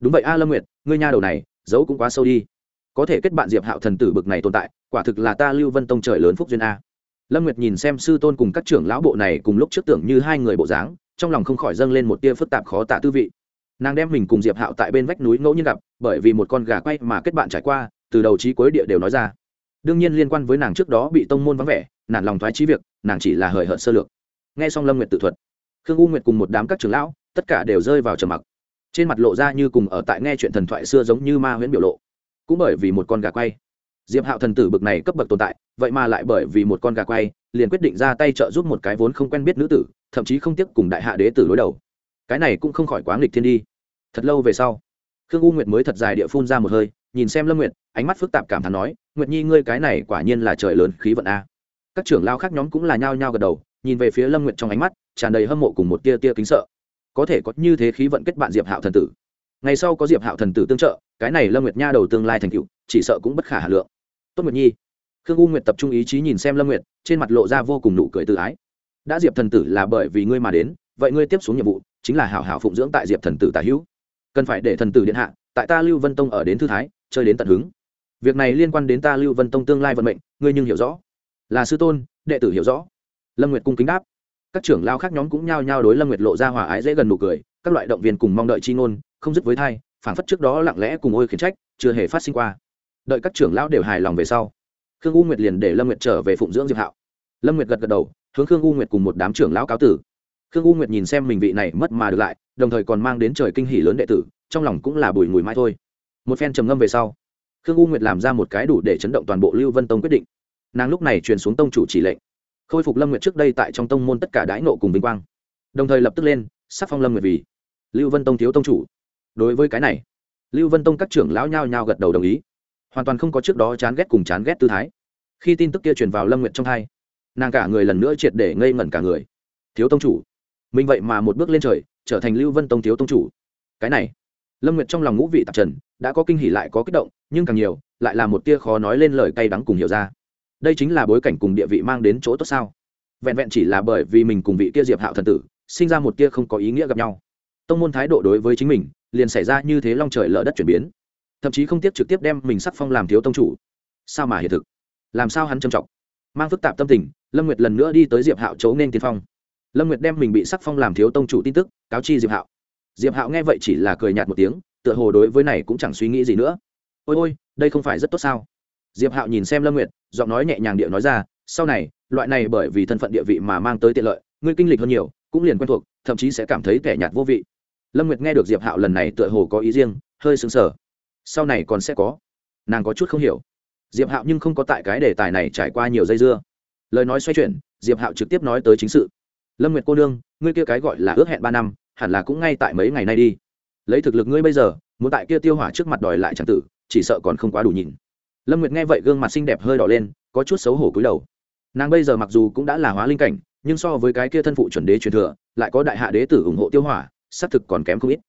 Speaker 1: Đúng vậy a lâm nguyệt, ngươi nha đầu này, giấu cũng quá sâu đi. Có thể kết bạn diệp hạo thần tử bực này tồn tại, quả thực là ta lưu vân tông trời lớn phúc duyên a. Lâm nguyệt nhìn xem sư tôn cùng các trưởng lão bộ này cùng lúc trước tưởng như hai người bộ dáng, trong lòng không khỏi dâng lên một tia phức tạp khó tạ tư vị. Nàng đem mình cùng diệp hạo tại bên vách núi ngẫu nhiên gặp, bởi vì một con gà quay mà kết bạn trải qua, từ đầu trí cuối địa đều nói ra. Đương nhiên liên quan với nàng trước đó bị tông môn vắng vẻ nản lòng thoái trí việc, nàng chỉ là hời hợt sơ lược. Nghe xong lâm nguyệt tự thuật, khương u nguyệt cùng một đám các trưởng lão tất cả đều rơi vào trầm mặc. Trên mặt lộ ra như cùng ở tại nghe chuyện thần thoại xưa giống như ma huyễn biểu lộ. Cũng bởi vì một con gà quay. Diệp hạo thần tử bực này cấp bậc tồn tại, vậy mà lại bởi vì một con gà quay, liền quyết định ra tay trợ giúp một cái vốn không quen biết nữ tử, thậm chí không tiếc cùng đại hạ đế tử đối đầu. Cái này cũng không khỏi quá nghịch thiên đi. Thật lâu về sau, khương u nguyệt mới thật dài địa phun ra một hơi, nhìn xem lâm nguyệt, ánh mắt phức tạp cảm thán nói, nguyệt nhi, ngươi cái này quả nhiên là trời lớn khí vận a. Các trưởng lao khác nhóm cũng là nhao nhao gật đầu, nhìn về phía lâm nguyệt trong ánh mắt, tràn đầy hâm mộ cùng một tia tia kính sợ có thể có như thế khí vận kết bạn diệp hạo thần tử. Ngày sau có diệp hạo thần tử tương trợ, cái này lâm nguyệt nha đầu tương lai thành cựu chỉ sợ cũng bất khả hà lượng. Tốt nguyệt nhi. Khương u nguyệt tập trung ý chí nhìn xem lâm nguyệt, trên mặt lộ ra vô cùng nụ cười tự ái. Đã diệp thần tử là bởi vì ngươi mà đến, vậy ngươi tiếp xuống nhiệm vụ chính là hảo hảo phụng dưỡng tại diệp thần tử tả hữu. Cần phải để thần tử điện hạ, tại ta lưu vân tông ở đến thư thái, chơi đến tận hứng. Việc này liên quan đến ta lưu vân tông tương lai vận mệnh, ngươi nhưng hiểu rõ. Là sư tôn, đệ tử hiểu rõ. Lâm nguyệt cung kính đáp các trưởng lao khác nhóm cũng nhao nhao đối lâm nguyệt lộ ra hòa ái dễ gần nụ cười, các loại động viên cùng mong đợi chi ngôn, không dứt với thai phản phất trước đó lặng lẽ cùng ôi khiển trách, chưa hề phát sinh qua. Đợi các trưởng lão đều hài lòng về sau, khương u nguyệt liền để lâm nguyệt trở về phụng dưỡng diệp hạo. Lâm nguyệt gật gật đầu, hướng khương u nguyệt cùng một đám trưởng lão cáo tử. Khương u nguyệt nhìn xem mình vị này mất mà được lại, đồng thời còn mang đến trời kinh hỷ lớn đệ tử, trong lòng cũng là bùi ngùi mãi thôi. Một phen trầm ngâm về sau, khương u nguyệt làm ra một cái đủ để chấn động toàn bộ lưu vân tông quyết định. Nàng lúc này truyền xuống tông chủ chỉ lệnh khôi phục lâm nguyệt trước đây tại trong tông môn tất cả đãi nộ cùng vinh quang đồng thời lập tức lên sắc phong lâm nguyệt vì lưu vân tông thiếu tông chủ đối với cái này lưu vân tông các trưởng lão nhao nhao gật đầu đồng ý hoàn toàn không có trước đó chán ghét cùng chán ghét tư thái khi tin tức kia truyền vào lâm nguyệt trong hai nàng cả người lần nữa triệt để ngây ngẩn cả người thiếu tông chủ mình vậy mà một bước lên trời trở thành lưu vân tông thiếu tông chủ cái này lâm nguyệt trong lòng ngũ vị tạp trần đã có kinh hỉ lại có kích động nhưng càng nhiều lại là một tia khó nói lên lời cay đắng cùng hiểu ra đây chính là bối cảnh cùng địa vị mang đến chỗ tốt sao? Vẹn vẹn chỉ là bởi vì mình cùng vị kia diệp hạo thần tử, sinh ra một tia không có ý nghĩa gặp nhau. Tông môn thái độ đối với chính mình, liền xảy ra như thế long trời lở đất chuyển biến. Thậm chí không tiếc trực tiếp đem mình sắc phong làm thiếu tông chủ. Sao mà hiện thực? Làm sao hắn trầm trọng? Mang phức tạp tâm tình, lâm nguyệt lần nữa đi tới diệp hạo chấu nên tiên phong. Lâm nguyệt đem mình bị sắc phong làm thiếu tông chủ tin tức, cáo chi diệp hạo. Diệp hạo nghe vậy chỉ là cười nhạt một tiếng, tựa hồ đối với này cũng chẳng suy nghĩ gì nữa. Ôi ôi, đây không phải rất tốt sao? Diệp hạo nhìn xem lâm nguyệt, giọng nói nhẹ nhàng điệu nói ra, sau này, loại này bởi vì thân phận địa vị mà mang tới tiện lợi, ngươi kinh lịch hơn nhiều, cũng liền quen thuộc, thậm chí sẽ cảm thấy kẻ nhạt vô vị. Lâm nguyệt nghe được diệp hạo lần này tựa hồ có ý riêng, hơi sững sờ. Sau này còn sẽ có. Nàng có chút không hiểu. Diệp hạo nhưng không có tại cái đề tài này trải qua nhiều dây dưa. Lời nói xoay chuyển, diệp hạo trực tiếp nói tới chính sự. Lâm nguyệt cô nương, ngươi kia cái gọi là ước hẹn ba năm, hẳn là cũng ngay tại mấy ngày nay đi. Lấy thực lực ngươi bây giờ, muốn tại kia tiêu hỏa trước mặt đòi lại chẳng tử, chỉ sợ còn không quá đủ nhìn lâm nguyệt nghe vậy gương mặt xinh đẹp hơi đỏ lên, có chút xấu hổ cúi đầu. Nàng bây giờ mặc dù cũng đã là hóa linh cảnh, nhưng so với cái kia thân phụ chuẩn đế truyền thừa, lại có đại hạ đế tử ủng hộ tiêu hỏa, xác thực còn kém không ít.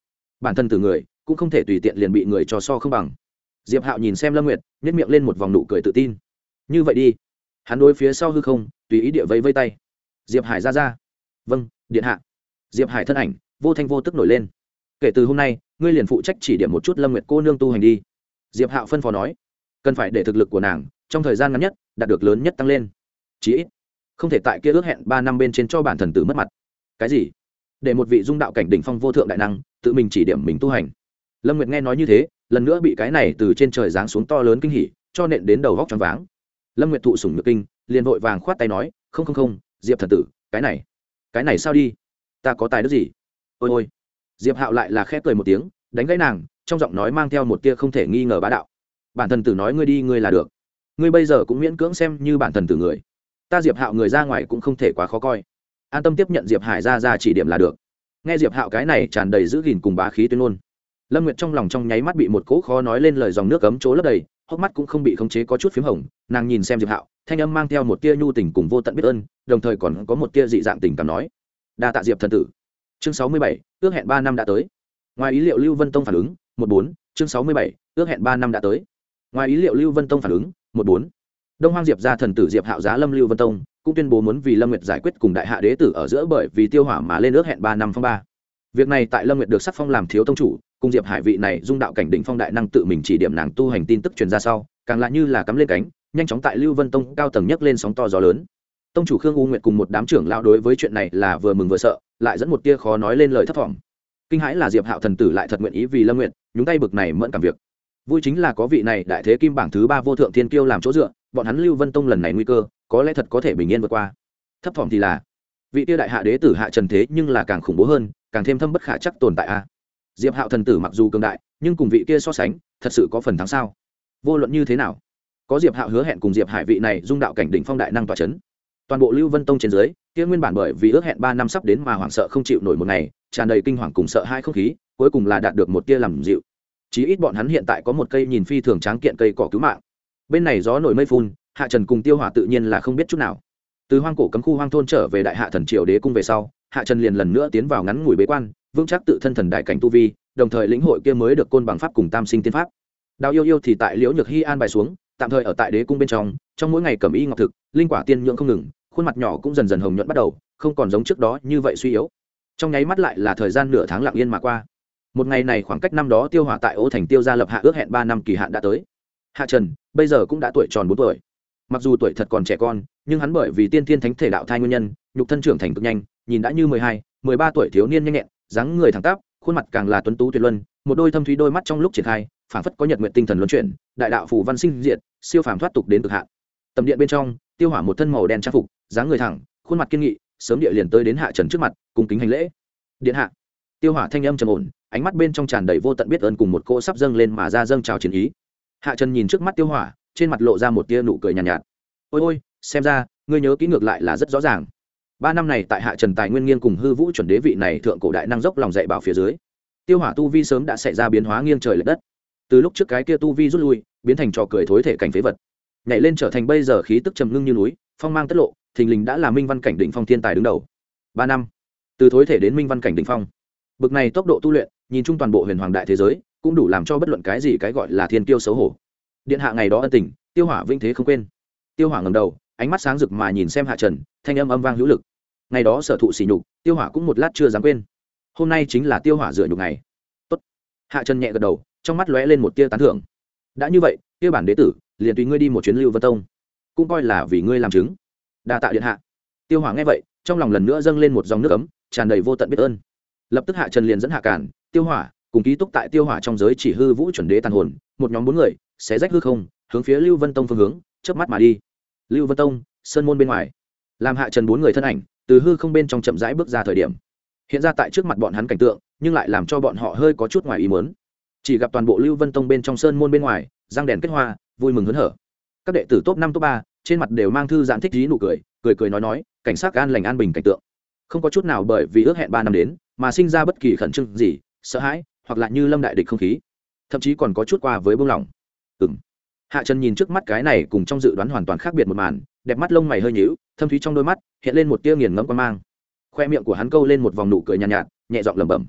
Speaker 1: Bản thân từ người, cũng không thể tùy tiện liền bị người cho so không bằng. Diệp hạo nhìn xem lâm nguyệt nhét miệng lên một vòng nụ cười tự tin. Như vậy đi. Hắn đối phía sau hư không, tùy ý địa vây vây tay. Diệp hải ra ra. Vâng điện hạ. Diệp hải thân ảnh, vô thanh vô tức nổi lên. Kể từ hôm nay, ngươi liền phụ trách chỉ điểm một chút lâm nguyệt cô nương tu hành đi. Diệp hạo phân phó nói cần phải để thực lực của nàng trong thời gian ngắn nhất đạt được lớn nhất tăng lên. Chí ít, không thể tại kia ước hẹn ba năm bên trên cho bản thần tử mất mặt. Cái gì? Để một vị dung đạo cảnh đỉnh phong vô thượng đại năng tự mình chỉ điểm mình tu hành. Lâm nguyệt nghe nói như thế, lần nữa bị cái này từ trên trời giáng xuống to lớn kinh hỉ, cho nện đến đầu góc tròn váng. Lâm nguyệt thụ sủng nhược kinh, liền vội vàng khoát tay nói, không không không, diệp thần tử, cái này cái này sao đi? Ta có tài đức gì? Ôi ôi. Diệp hạo lại là khép cười một tiếng, đánh gãy nàng, trong giọng nói mang theo một tia không thể nghi ngờ bá đạo bản thần tử nói ngươi đi ngươi là được. Ngươi bây giờ cũng miễn cưỡng xem như bản thần tử người. Ta diệp hạo người ra ngoài cũng không thể quá khó coi. An tâm tiếp nhận diệp hải ra ra chỉ điểm là được. Nghe diệp hạo cái này tràn đầy giữ gìn cùng bá khí tuyên ngôn. Lâm nguyệt trong lòng trong nháy mắt bị một cỗ khó nói lên lời dòng nước cấm chỗ lấp đầy, hốc mắt cũng không bị khống chế có chút p h í m hồng, nàng nhìn xem diệp hạo, thanh âm mang theo một tia nhu tình cùng vô tận biết ơn, đồng thời còn có một tia dị dạng tình cảm nói. Đa tạ diệp thần tử. Chương sáu mươi bảy, ước hẹn ba năm đã tới. Ngoài ý liệu lưu vân tông phản ứng, một bốn, chương sáu mươi bảy, ước hẹn ba năm đã tới ngoài ý liệu lưu vân tông phản ứng, một bốn. Đông hoang diệp ra thần tử diệp hạo giá lâm lưu vân tông, cũng tuyên bố muốn vì lâm nguyệt giải quyết cùng đại hạ đế tử ở giữa bởi vì tiêu hỏa mà lên ước hẹn ba năm phong ba. Việc này tại lâm nguyệt được sắc phong làm thiếu tông chủ, cùng diệp hải vị này dung đạo cảnh đỉnh phong đại năng tự mình chỉ điểm nàng tu hành tin tức truyền ra sau, càng lại như là cắm lên cánh, nhanh chóng tại lưu vân tông cao tầng nhất lên sóng to gió lớn. Tông chủ khương u nguyệt cùng một đám trưởng lao đối với chuyện này là vừa mừng vừa sợ, lại dẫn một tia khó nói lên lời thất vọng kinh hãi là diệp hạo thần tử lại thật nguyện ý vì lâm nguyệt, nhúng tay bực này mẫn cảm việc vui chính là có vị này đại thế kim bảng thứ ba vô thượng thiên kiêu làm chỗ dựa, bọn hắn lưu vân tông lần này nguy cơ, có lẽ thật có thể bình yên vượt qua. Thấp thỏm thì là, vị tiêu đại hạ đế tử hạ trần thế nhưng là càng khủng bố hơn, càng thêm thâm bất khả chắc tồn tại a. Diệp hạo thần tử mặc dù cường đại, nhưng cùng vị kia so sánh, thật sự có phần thắng sao? Vô luận như thế nào, có diệp hạo hứa hẹn cùng diệp hải vị này dung đạo cảnh đỉnh phong đại năng tỏa chấn. Toàn bộ lưu vân tông trên dưới, kia nguyên bản bởi vì ước hẹn ba năm sắp đến mà hoảng sợ không chịu nổi một ngày, tràn đầy kinh hoàng cùng sợ hai không khí, cuối cùng là đạt được một tia làm dịu chí ít bọn hắn hiện tại có một cây nhìn phi thường tráng kiện cây cỏ cứu mạng. Bên này gió nổi mây phun, hạ trần cùng tiêu hỏa tự nhiên là không biết chút nào. Từ hoang cổ cấm khu hoang thôn trở về đại hạ thần triều đế cung về sau, hạ trần liền lần nữa tiến vào ngắn ngủi bế quan, vững chắc tự thân thần đại cảnh tu vi, đồng thời lĩnh hội kia mới được côn bằng pháp cùng tam sinh tiên pháp. Đào yêu yêu thì tại liễu nhược hy an bài xuống, tạm thời ở tại đế cung bên trong trong mỗi ngày cầm y ngọc thực, linh quả tiên nhượng không ngừng, khuôn mặt nhỏ cũng dần dần hồng nhuận bắt đầu, không còn giống trước đó như vậy suy yếu. Trong nháy mắt lại là thời gian nửa tháng lặng yên mà qua một ngày này khoảng cách năm đó tiêu hỏa tại ô thành tiêu gia lập hạ ước hẹn ba năm kỳ hạn đã tới. Hạ trần, bây giờ cũng đã tuổi tròn bốn tuổi. Mặc dù tuổi thật còn trẻ con, nhưng hắn bởi vì tiên thiên thánh thể đạo thai nguyên nhân, nhục thân trưởng thành cực nhanh, nhìn đã như mười hai, mười ba tuổi thiếu niên nhanh nhẹn, dáng người thẳng tắp, khuôn mặt càng là tuấn tú tuyệt luân, một đôi thâm thúy đôi mắt trong lúc triển khai phản phất có nhật nguyện tinh thần luân chuyển, đại đạo phù văn sinh diệt, siêu phàm thoát tục đến cực hạn. Tầm điện bên trong, tiêu hỏa một thân màu đen trang phục, dáng người thẳng, khuôn mặt kiên nghị, sớm địa liền tới đến hạ trần trước mặt cùng kính hành lễ. Điện hạ. Tiêu hỏa thanh âm trầm ổn ánh mắt bên trong tràn đầy vô tận biết ơn cùng một cỗ sắp dâng lên mà ra dâng trào chiến ý. Hạ trần nhìn trước mắt tiêu hỏa trên mặt lộ ra một tia nụ cười nhàn nhạt, nhạt. Ôi ôi xem ra ngươi nhớ kỹ ngược lại là rất rõ ràng. Ba năm này tại hạ trần tài nguyên nghiên cùng hư vũ chuẩn đế vị này thượng cổ đại năng dốc lòng dạy bảo phía dưới tiêu hỏa tu vi sớm đã xảy ra biến hóa nghiêng trời l ệ đất. Từ lúc trước cái kia tu vi rút lui biến thành trò cười thối thể cảnh phế vật. Nhảy lên trở thành bây giờ khí tức trầm ngưng như núi phong mang tất lộ thình lình đã là minh văn cảnh Đỉnh phong thiên tài đứng đầu. Ba năm từ thối thể đến minh văn cảnh Đỉnh phong. Bực này tốc độ tu luyện nhìn chung toàn bộ huyền hoàng đại thế giới, cũng đủ làm cho bất luận cái gì cái gọi là thiên tiêu xấu hổ. Điện hạ ngày đó ân tình, tiêu hỏa vinh thế không quên. Tiêu hỏa ngầm đầu, ánh mắt sáng rực mà nhìn xem hạ trần, thanh âm âm vang hữu lực. Ngày đó sở thụ sỉ nhục, tiêu hỏa cũng một lát chưa dám quên. Hôm nay chính là tiêu hỏa dựa nhục ngày. Tốt. hạ trần nhẹ gật đầu, trong mắt lóe lên một tia tán thưởng. Đã như vậy, tiêu bản đế tử, liền tùy ngươi đi một chuyến lưu vân tông. Cũng coi là vì ngươi làm chứng. Đa tạ điện hạ. Tiêu hỏa nghe vậy, trong lòng lần nữa dâng lên một dòng nước ấm, tràn đầy vô tận biết ơn. Lập tức hạ trần liền dẫn hạ cản tiêu hỏa, cùng ký túc tại tiêu hỏa trong giới chỉ hư vũ chuẩn đế tàn hồn, một nhóm bốn người, sẽ rách hư không, hướng phía lưu vân tông phương hướng, chớp mắt mà đi. Lưu vân tông, sơn môn bên ngoài. Làm hạ trần bốn người thân ảnh, từ hư không bên trong chậm rãi bước ra thời điểm. Hiện ra tại trước mặt bọn hắn cảnh tượng, nhưng lại làm cho bọn họ hơi có chút ngoài ý muốn. Chỉ gặp toàn bộ lưu vân tông bên trong sơn môn bên ngoài, răng đèn kết hoa, vui mừng hớn hở. Các đệ tử top năm, top ba, trên mặt đều mang thư giãn thích dí nụ cười cười cười nói nói, cảnh sát an lành an bình cảnh tượng. Không có chút nào bởi vì ước hẹn ba năm đến, mà sinh ra bất kỳ khẩn trương gì sợ hãi hoặc là như lâm đại địch không khí. Thậm chí còn có chút qua với buông lỏng ừ m hạ trần nhìn trước mắt cái này cùng trong dự đoán hoàn toàn khác biệt một màn đẹp mắt lông mày hơi nhíu thâm thúy trong đôi mắt hiện lên một tia nghiền ngẫm quan mang. Khoe miệng của hắn câu lên một vòng nụ cười nhàn nhạt, nhạt nhẹ giọng lẩm bẩm.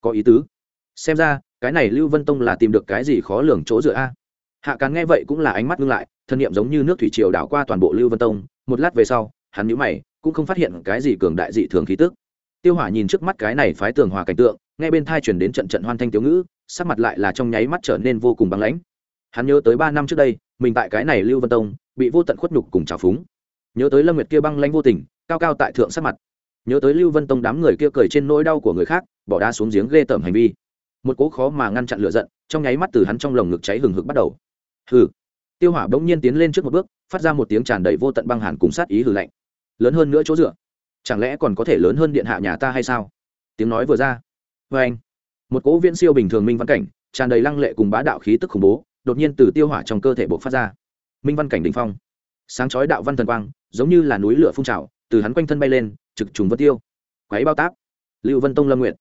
Speaker 1: Có ý tứ. Xem ra cái này lưu vân tông là tìm được cái gì khó lường chỗ dựa a? Hạ càn nghe vậy cũng là ánh mắt ngưng lại thân nhiệm giống như nước thủy triều đảo qua toàn bộ lưu vân tông một lát về sau hắn nhíu mày cũng không phát hiện cái gì cường đại dị thường khí tức. Tiêu hỏa nhìn trước mắt cái này phái tường hòa cảnh tượng nghe bên thai chuyển đến trận trận hoan thanh tiểu ngữ, sắc mặt lại là trong nháy mắt trở nên vô cùng băng lãnh. Hắn nhớ tới ba năm trước đây, mình tại cái này lưu vân tông, bị vô tận khuất nhục cùng trào phúng. Nhớ tới lâm nguyệt kia băng lãnh vô tình, cao cao tại thượng sắc mặt. Nhớ tới lưu vân tông đám người kia cười trên nỗi đau của người khác, bỏ đá xuống giếng ghê tởm hành vi. Một cố khó mà ngăn chặn lửa giận, trong nháy mắt từ hắn trong lồng ngực cháy hừng hực bắt đầu. Hừ. Tiêu hỏa bỗng nhiên tiến lên trước một bước, phát ra một tiếng tràn đầy vô tận băng hàn cùng sát ý hừ lạnh. Lớn hơn nữa chỗ dựa. Chẳng lẽ còn có thể lớn hơn điện hạ nhà ta hay sao? Tiếng nói vừa ra vê anh, một cỗ viễn siêu bình thường minh văn cảnh, tràn đầy lăng lệ cùng bá đạo khí tức khủng bố, đột nhiên từ tiêu hỏa trong cơ thể bộc phát ra. Minh văn cảnh đ ỉ n h phong. Sáng chói đạo văn thần quang, giống như là núi lửa phun trào, từ hắn quanh thân bay lên, trực trùng vân tiêu. Quáy bao táp. Lưu vân tông lâm nguyện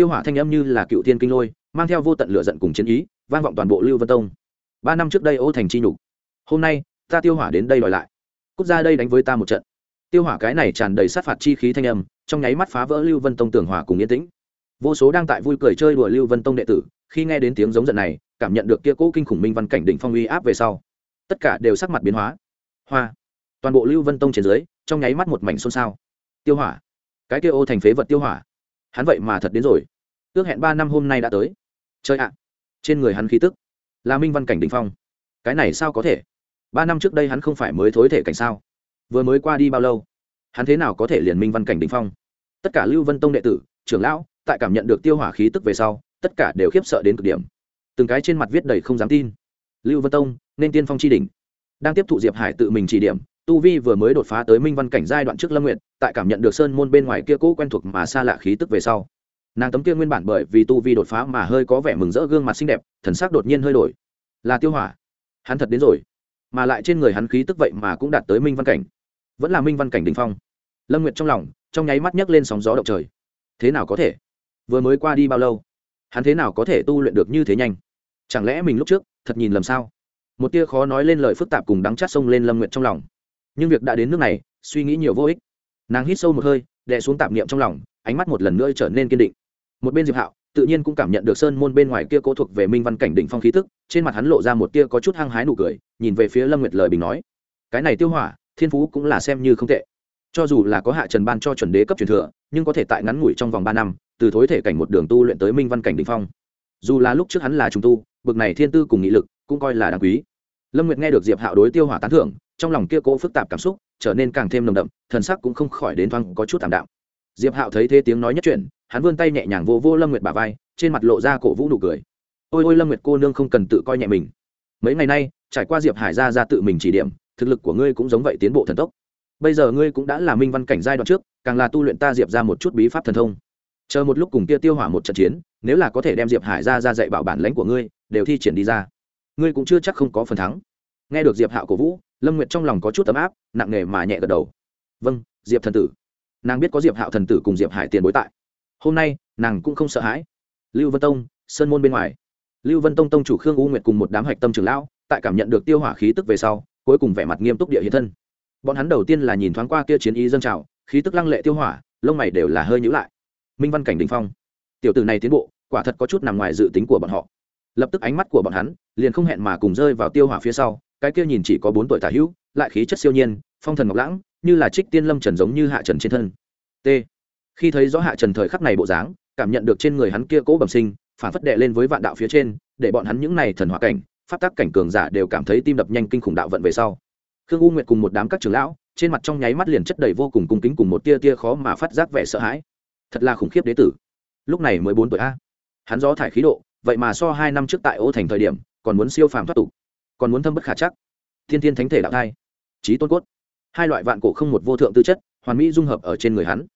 Speaker 1: tiêu hỏa thanh âm như là cựu thiên kinh lôi, mang theo vô tận lửa giận cùng chiến ý, vang vọng toàn bộ lưu vân tông. Ba năm trước đây ô thành chi nhục. Hôm nay, ta tiêu hỏa đến đây đòi lại. Cút ra đây đánh với ta một trận. Tiêu hỏa cái này tràn đầy sát phạt chi khí thanh âm, trong nháy mắt phá vỡ lưu vân tông tường hỏa cùng yên tĩnh vô số đang tại vui cười chơi đùa lưu vân tông đệ tử, khi nghe đến tiếng giống giận này, cảm nhận được kia cỗ kinh khủng minh văn cảnh đỉnh phong uy áp về sau. Tất cả đều sắc mặt biến hóa. Hoa. Toàn bộ lưu vân tông trên dưới, trong nháy mắt một mảnh xôn xao. Tiêu hỏa. Cái kia ô thành phế vật tiêu hỏa. Hắn vậy mà thật đến rồi. Ước hẹn ba năm hôm nay đã tới. Chơi ạ. Trên người hắn khí tức là minh văn cảnh đỉnh phong. Cái này sao có thể? Ba năm trước đây hắn không phải mới thối thể cảnh sao? Vừa mới qua đi bao lâu? Hắn thế nào có thể liền minh văn cảnh Đỉnh phong? Tất cả lưu vân tông đệ tử, trưởng lão tại cảm nhận được tiêu hỏa khí tức về sau, tất cả đều khiếp sợ đến cực điểm. Từng cái trên mặt viết đầy không dám tin. Lưu vân tông, nên tiên phong tri đình đang tiếp thụ diệp hải tự mình chỉ điểm, tu vi vừa mới đột phá tới minh văn cảnh giai đoạn trước lâm nguyện tại cảm nhận được sơn môn bên ngoài kia cũ quen thuộc mà xa lạ khí tức về sau. Nàng tấm kia nguyên bản bởi vì tu vi đột phá mà hơi có vẻ mừng rỡ gương mặt xinh đẹp, thần sắc đột nhiên hơi đổi. Là tiêu hỏa. Hắn thật đến rồi. Mà lại trên người hắn khí tức vậy mà cũng đạt tới minh văn cảnh. Vẫn là minh văn cảnh đình phong. Lâm nguyệt trong lòng, trong nháy mắt nhấc lên sóng gió động trời. Thế nào có thể? Vừa mới qua đi bao lâu? Hắn thế nào có thể tu luyện được như thế nhanh? Chẳng lẽ mình lúc trước, thật nhìn lầm sao? Một tia khó nói lên lời phức tạp cùng đắng chát sông lên lâm nguyện trong lòng. Nhưng việc đã đến nước này, suy nghĩ nhiều vô ích. Nàng hít sâu một hơi, đè xuống tạp niệm trong lòng, ánh mắt một lần nữa trở nên kiên định. Một bên diệp hạo, tự nhiên cũng cảm nhận được sơn môn bên ngoài kia cố thuộc về minh văn cảnh đỉnh phong khí tức, trên mặt hắn lộ ra một tia có chút hăng hái nụ cười, nhìn về phía lâm nguyệt lời bình nói. Cái này tiêu hỏa, thiên phú cũng là xem như không tệ. Cho dù là có hạ trần ban cho chuẩn đế cấp truyền thừa, nhưng có thể tại ngắn ngủi trong vòng ba năm từ thối thể cảnh một đường tu luyện tới minh văn cảnh đỉnh phong. Dù là lúc trước hắn là trùng tu, bực này thiên tư cùng nghị lực cũng coi là đáng quý. Lâm nguyệt nghe được diệp hạo đối tiêu hỏa tán thưởng, trong lòng kia cố phức tạp cảm xúc trở nên càng thêm nồng đậm, thần sắc cũng không khỏi đến thoáng có chút thảm đạo diệp hạo thấy thế tiếng nói nhất chuyển, hắn vươn tay nhẹ nhàng vô vô lâm nguyệt bà vai, trên mặt lộ ra cổ vũ nụ cười. Ôi ôi lâm nguyệt cô nương không cần tự coi nhẹ mình. Mấy ngày nay, trải qua diệp hải ra ra tự mình chỉ điểm, thực lực của ngươi cũng giống vậy tiến bộ thần tốc. Bây giờ ngươi cũng đã là minh văn cảnh giai đoạn trước, càng là tu luyện ta diệp ra một chút bí pháp thần thông chờ một lúc cùng kia tiêu hỏa một trận chiến, nếu là có thể đem diệp hải ra ra dạy bảo bản lãnh của ngươi, đều thi triển đi ra. Ngươi cũng chưa chắc không có phần thắng. Nghe được diệp hạo cổ vũ, lâm nguyệt trong lòng có chút tấm áp, nặng nề mà nhẹ gật đầu. Vâng diệp thần tử. Nàng biết có diệp hạo thần tử cùng diệp hải tiền bối tại. Hôm nay, nàng cũng không sợ hãi. Lưu vân tông, sơn môn bên ngoài. Lưu vân tông tông chủ khương u nguyệt cùng một đám hạch tâm trường lão, tại cảm nhận được tiêu hỏa khí tức về sau, cuối cùng vẻ mặt nghiêm túc địa hiện thân. Bọn hắn đầu tiên là nhìn thoáng qua kia chiến ý dân trào, khí tức lăng lệ tiêu hỏa, lông mày đều là hơi nhữ lại minh văn cảnh đình phong. Tiểu tử này tiến bộ, quả thật có chút nằm ngoài dự tính của bọn họ. Lập tức ánh mắt của bọn hắn liền không hẹn mà cùng rơi vào tiêu hỏa phía sau, cái kia nhìn chỉ có bốn tuổi tả hữu, lại khí chất siêu nhiên, phong thần ngọc lãng, như là trích tiên lâm trần giống như hạ trần trên thân. T. Khi thấy rõ hạ trần thời khắc này bộ dáng, cảm nhận được trên người hắn kia cố bẩm sinh, phản phất đệ lên với vạn đạo phía trên, để bọn hắn những này thần hỏa cảnh, pháp tác cảnh cường giả đều cảm thấy tim đập nhanh kinh khủng đạo vận về sau. Khương u nguyệt cùng một đám các trưởng lão, trên mặt trong nháy mắt liền chất đầy vô cùng cung kính cùng một tia tia khó mà phát giác vẻ sợ hãi thật là khủng khiếp đế tử. Lúc này mới bốn tuổi a. Hắn gió thải khí độ, vậy mà so hai năm trước tại ô thành thời điểm, còn muốn siêu phàm thoát tục, còn muốn thâm bất khả chắc. Thiên thiên thánh thể đạo thai trí tôn cốt. Hai loại vạn cổ không một vô thượng tư chất, hoàn mỹ dung hợp ở trên người hắn.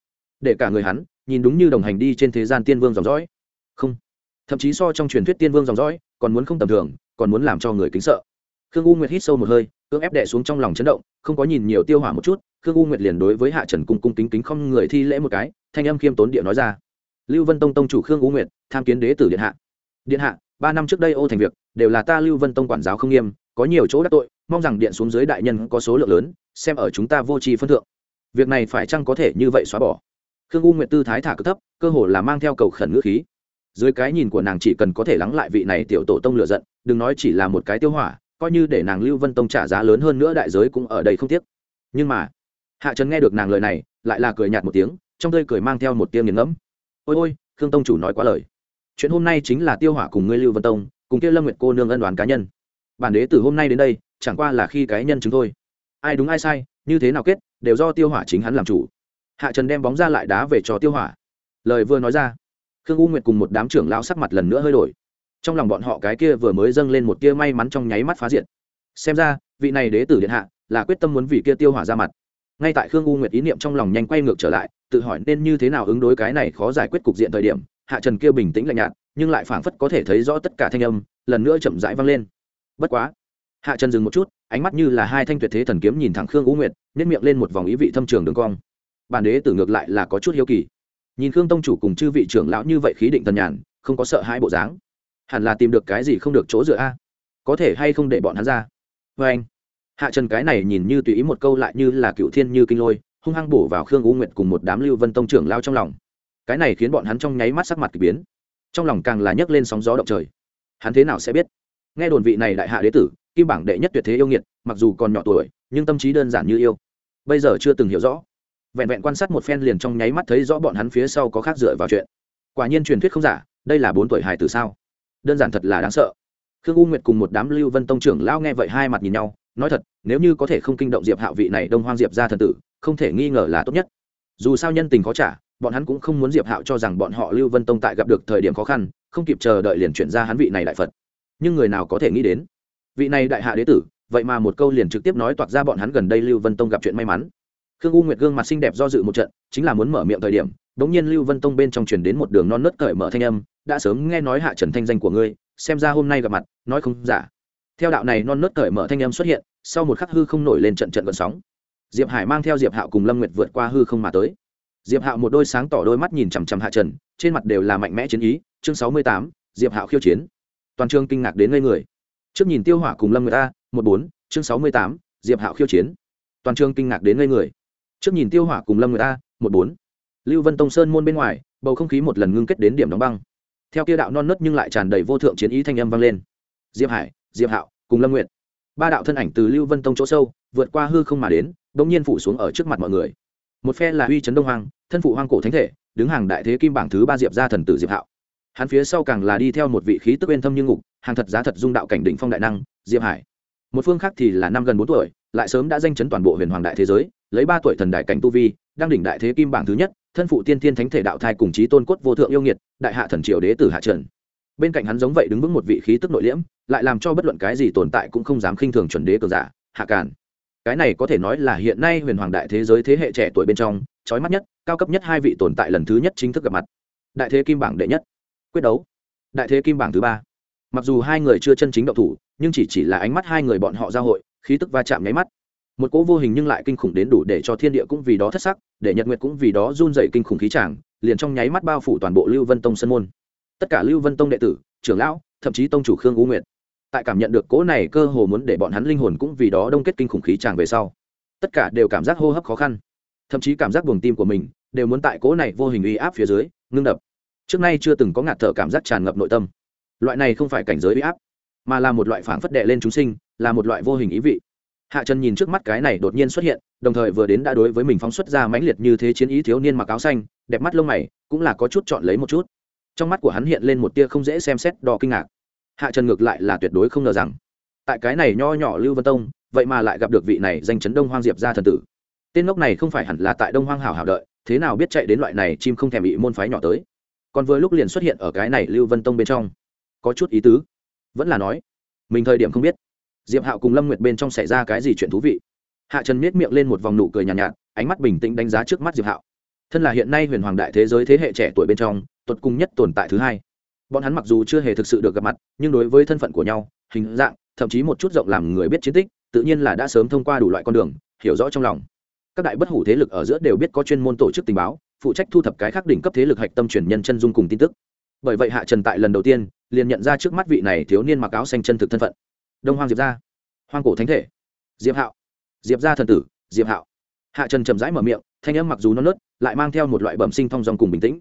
Speaker 1: Để cả người hắn nhìn đúng như đồng hành đi trên thế gian tiên vương dòng dõi. Không. Thậm chí so trong truyền thuyết tiên vương dòng dõi, còn muốn không tầm thường, còn muốn làm cho người kính sợ khương u nguyệt hít sâu một hơi, cưỡng ép đệ xuống trong lòng chấn động, không có nhìn nhiều tiêu hỏa một chút, khương u nguyệt liền đối với hạ trần cung cung kính kính không người thi lễ một cái, thanh âm khiêm tốn địa nói ra. Lưu vân tông tông chủ khương u nguyệt, tham kiến đế tử điện hạ. Điện hạ, ba năm trước đây ô thành việc, đều là ta lưu vân tông quản giáo không nghiêm, có nhiều chỗ đắc tội, mong rằng điện xuống dưới đại nhân có số lượng lớn, xem ở chúng ta vô tri phân thượng. Việc này phải chăng có thể như vậy xóa bỏ? Khương u nguyệt tư thái thả cực thấp, cơ hồ là mang theo cầu khẩn ngữ khí. Dưới cái nhìn của nàng chỉ cần có thể lắng lại vị này tiểu tổ tông lựa giận, đừng nói chỉ là một cái tiêu hỏa coi như để nàng lưu vân tông trả giá lớn hơn nữa đại giới cũng ở đây không tiếc. Nhưng mà, hạ trần nghe được nàng lời này, lại là cười nhạt một tiếng, trong tơi cười mang theo một tiếng nghiền ngẫm. Ôi ôi, khương tông chủ nói quá lời. Chuyện hôm nay chính là tiêu hỏa cùng ngươi lưu vân tông, cùng kia lâm nguyệt cô nương ân đoàn cá nhân. Bản đế từ hôm nay đến đây, chẳng qua là khi cái nhân chứng thôi. Ai đúng ai sai, như thế nào kết, đều do tiêu hỏa chính hắn làm chủ. Hạ trần đem bóng ra lại đá về cho tiêu hỏa. Lời vừa nói ra, khương u nguyệt cùng một đám trưởng lão sắc mặt lần nữa hơi đổi trong lòng bọn họ cái kia vừa mới dâng lên một tia may mắn trong nháy mắt phá diện xem ra, vị này đế tử điện hạ là quyết tâm muốn vì kia tiêu hỏa ra mặt. Ngay tại khương u nguyệt ý niệm trong lòng nhanh quay ngược trở lại, tự hỏi nên như thế nào ứng đối cái này khó giải quyết cục diện thời điểm, hạ trần kia bình tĩnh lạnh nhạt, nhưng lại phảng phất có thể thấy rõ tất cả thanh âm, lần nữa chậm rãi vang lên. Bất quá, hạ trần dừng một chút, ánh mắt như là hai thanh tuyệt thế thần kiếm nhìn thẳng khương u nguyệt nếp miệng lên một vòng ý vị thâm trường đường cong. Bản đế tử ngược lại là có chút hiếu kỳ. Nhìn khương tông chủ cùng chư vị trưởng lão như vậy khí định tần nhàn, không có sợ hãi bộ dáng hẳn là tìm được cái gì không được chỗ dựa a? Có thể hay không để bọn hắn ra? Vê anh, hạ trần cái này nhìn như tùy ý một câu lại như là cựu thiên như kinh lôi, hung hăng bổ vào khương u nguyệt cùng một đám lưu vân tông trưởng lao trong lòng. Cái này khiến bọn hắn trong nháy mắt sắc mặt k ỳ biến. Trong lòng càng là nhấc lên sóng gió động trời. Hắn thế nào sẽ biết? Nghe đồn vị này đại hạ đế tử, kim bảng đệ nhất tuyệt thế yêu nghiệt, mặc dù còn nhỏ tuổi, nhưng tâm trí đơn giản như yêu. Bây giờ chưa từng hiểu rõ. Vẹn vẹn quan sát một phen liền trong nháy mắt thấy rõ bọn hắn phía sau có khác dựa vào chuyện. Quả nhiên truyền thuyết không giả, đây là bốn tuổi hài từ sao? Đơn giản thật là đáng sợ. Khương u nguyệt cùng một đám lưu vân tông trưởng lao nghe vậy hai mặt nhìn nhau, nói thật, nếu như có thể không kinh động diệp hạo vị này đông hoang diệp ra thần tử, không thể nghi ngờ là tốt nhất. Dù sao nhân tình khó trả, bọn hắn cũng không muốn diệp hạo cho rằng bọn họ lưu vân tông tại gặp được thời điểm khó khăn, không kịp chờ đợi liền chuyển ra hắn vị này đại phật. Nhưng người nào có thể nghĩ đến? Vị này đại hạ đế tử, vậy mà một câu liền trực tiếp nói toạc ra bọn hắn gần đây lưu vân tông gặp chuyện may mắn. Khương u nguyệt gương mặt xinh đẹp do dự một trận, chính là muốn mở miệng thời điểm đ ỗ n g nhiên lưu vân tông bên trong truyền đến một đường non nớt cởi mở thanh âm đã sớm nghe nói hạ trần thanh danh của ngươi, xem ra hôm nay gặp mặt, nói không giả. Theo đạo này non nớt cởi mở thanh âm xuất hiện, sau một khắc hư không nổi lên trận trận vận sóng. Diệp hải mang theo diệp hạo cùng lâm nguyệt vượt qua hư không mà tới. Diệp hạo một đôi sáng tỏ đôi mắt nhìn chằm chằm hạ trần, trên mặt đều là mạnh mẽ chiến ý, chương sáu mươi tám, diệp hạo khiêu chiến. Toàn trường kinh ngạc đến ngây người. Trước nhìn tiêu hỏa cùng lâm nguyệt a, một bốn, chương sáu mươi tám, diệp hạo khiêu chiến. Toàn trường kinh ngạc đến ngây người. Trước nhìn tiêu hỏa cùng lâm nguyệt a, một bốn. Lưu vân tông sơn môn bên ngoài, bầu không khí một lần ngưng kết đến điểm đóng băng theo kia đạo non nớt nhưng lại tràn đầy vô thượng chiến ý thanh âm vang lên. Diệp hải, diệp hạo, cùng lâm nguyệt. Ba đạo thân ảnh từ lưu vân tông chỗ sâu, vượt qua hư không mà đến đống nhiên phủ xuống ở trước mặt mọi người. Một phe là uy chấn đông hoàng thân phụ hoang cổ thánh thể, đứng hàng đại thế kim bảng thứ ba diệp gia thần tử diệp hạo. Hắn phía sau càng là đi theo một vị khí tức bên thâm như ngục, hàng thật giá thật dung đạo cảnh đỉnh phong đại năng, diệp hải. Một phương khác thì là năm gần bốn tuổi, lại sớm đã danh chấn toàn bộ huyền hoàng đại thế giới, lấy ba tuổi thần đại cảnh tu vi, đang đỉnh đại thế kim bảng thứ nhất thân phụ tiên thiên thánh thể đạo thai cùng chí tôn cốt vô thượng yêu nghiệt, đại hạ thần triều đế tử hạ trần. Bên cạnh hắn giống vậy đứng vững một vị khí tức nội liễm, lại làm cho bất luận cái gì tồn tại cũng không dám khinh thường chuẩn đế cường giả, hạ càn. Cái này có thể nói là hiện nay huyền hoàng đại thế giới thế hệ trẻ tuổi bên trong trói mắt nhất, cao cấp nhất hai vị tồn tại lần thứ nhất chính thức gặp mặt. Đại thế kim bảng đệ nhất. Quyết đấu. Đại thế kim bảng thứ ba. Mặc dù hai người chưa chân chính động thủ, nhưng chỉ chỉ là ánh mắt hai người bọn họ giao hội, khí tức va chạm nháy mắt một cỗ vô hình nhưng lại kinh khủng đến đủ để cho thiên địa cũng vì đó thất sắc, để nhật nguyệt cũng vì đó run dày kinh khủng khí tràng, liền trong nháy mắt bao phủ toàn bộ lưu vân tông sân môn. Tất cả lưu vân tông đệ tử, trưởng lão, thậm chí tông chủ khương u nguyệt, tại cảm nhận được cỗ này cơ hồ muốn để bọn hắn linh hồn cũng vì đó đông kết kinh khủng khí tràng về sau, tất cả đều cảm giác hô hấp khó khăn. Thậm chí cảm giác buồng tim của mình đều muốn tại cỗ này vô hình uy áp phía dưới ngưng đập. Trước nay chưa từng có ngạt thở cảm giác tràn ngập nội tâm. Loại này không phải cảnh giới uy áp, mà là một loại phản phất đệ lên chúng sinh, là một loại vô hình ý vị hạ trần nhìn trước mắt cái này đột nhiên xuất hiện, đồng thời vừa đến đã đối với mình phóng xuất ra mãnh liệt như thế chiến ý thiếu niên mặc áo xanh, đẹp mắt lông mày, cũng là có chút chọn lấy một chút. Trong mắt của hắn hiện lên một tia không dễ xem xét đo kinh ngạc. Hạ trần ngược lại là tuyệt đối không ngờ rằng, tại cái này nho nhỏ lưu vân tông, vậy mà lại gặp được vị này danh chấn đông hoang diệp ra thần tử. Tên ngốc này không phải hẳn là tại đông hoang hảo hảo đợi, thế nào biết chạy đến loại này chim không thèm bị môn phái nhỏ tới. Còn vừa lúc liền xuất hiện ở cái này lưu vân tông bên trong. Có chút ý tứ. Vẫn là nói, mình thời điểm không biết diệp hạo cùng lâm nguyệt bên trong xảy ra cái gì chuyện thú vị? Hạ trần miết miệng lên một vòng nụ cười nhàn nhạt, nhạt ánh mắt bình tĩnh đánh giá trước mắt diệp hạo. Thân là hiện nay huyền hoàng đại thế giới thế hệ trẻ tuổi bên trong tuột cung nhất tồn tại thứ hai. Bọn hắn mặc dù chưa hề thực sự được gặp mặt nhưng đối với thân phận của nhau hình dạng thậm chí một chút rộng làm người biết chiến tích tự nhiên là đã sớm thông qua đủ loại con đường hiểu rõ trong lòng. Các đại bất hủ thế lực ở giữa đều biết có chuyên môn tổ chức tình báo phụ trách thu thập cái khác đỉnh cấp thế lực hạch tâm truyền nhân chân dung cùng tin tức. Bởi vậy hạ trần tại lần đầu tiên liền nhận ra trước mắt vị này thiếu niên mặc áo xanh chân thực thân phận đông hoang diệp gia hoang cổ thánh thể. Diệp hạo. Diệp gia thần tử, diệp hạo. Hạ trần chậm rãi mở miệng, thanh âm mặc dù non nớt, lại mang theo một loại bẩm sinh thong dòng cùng bình tĩnh.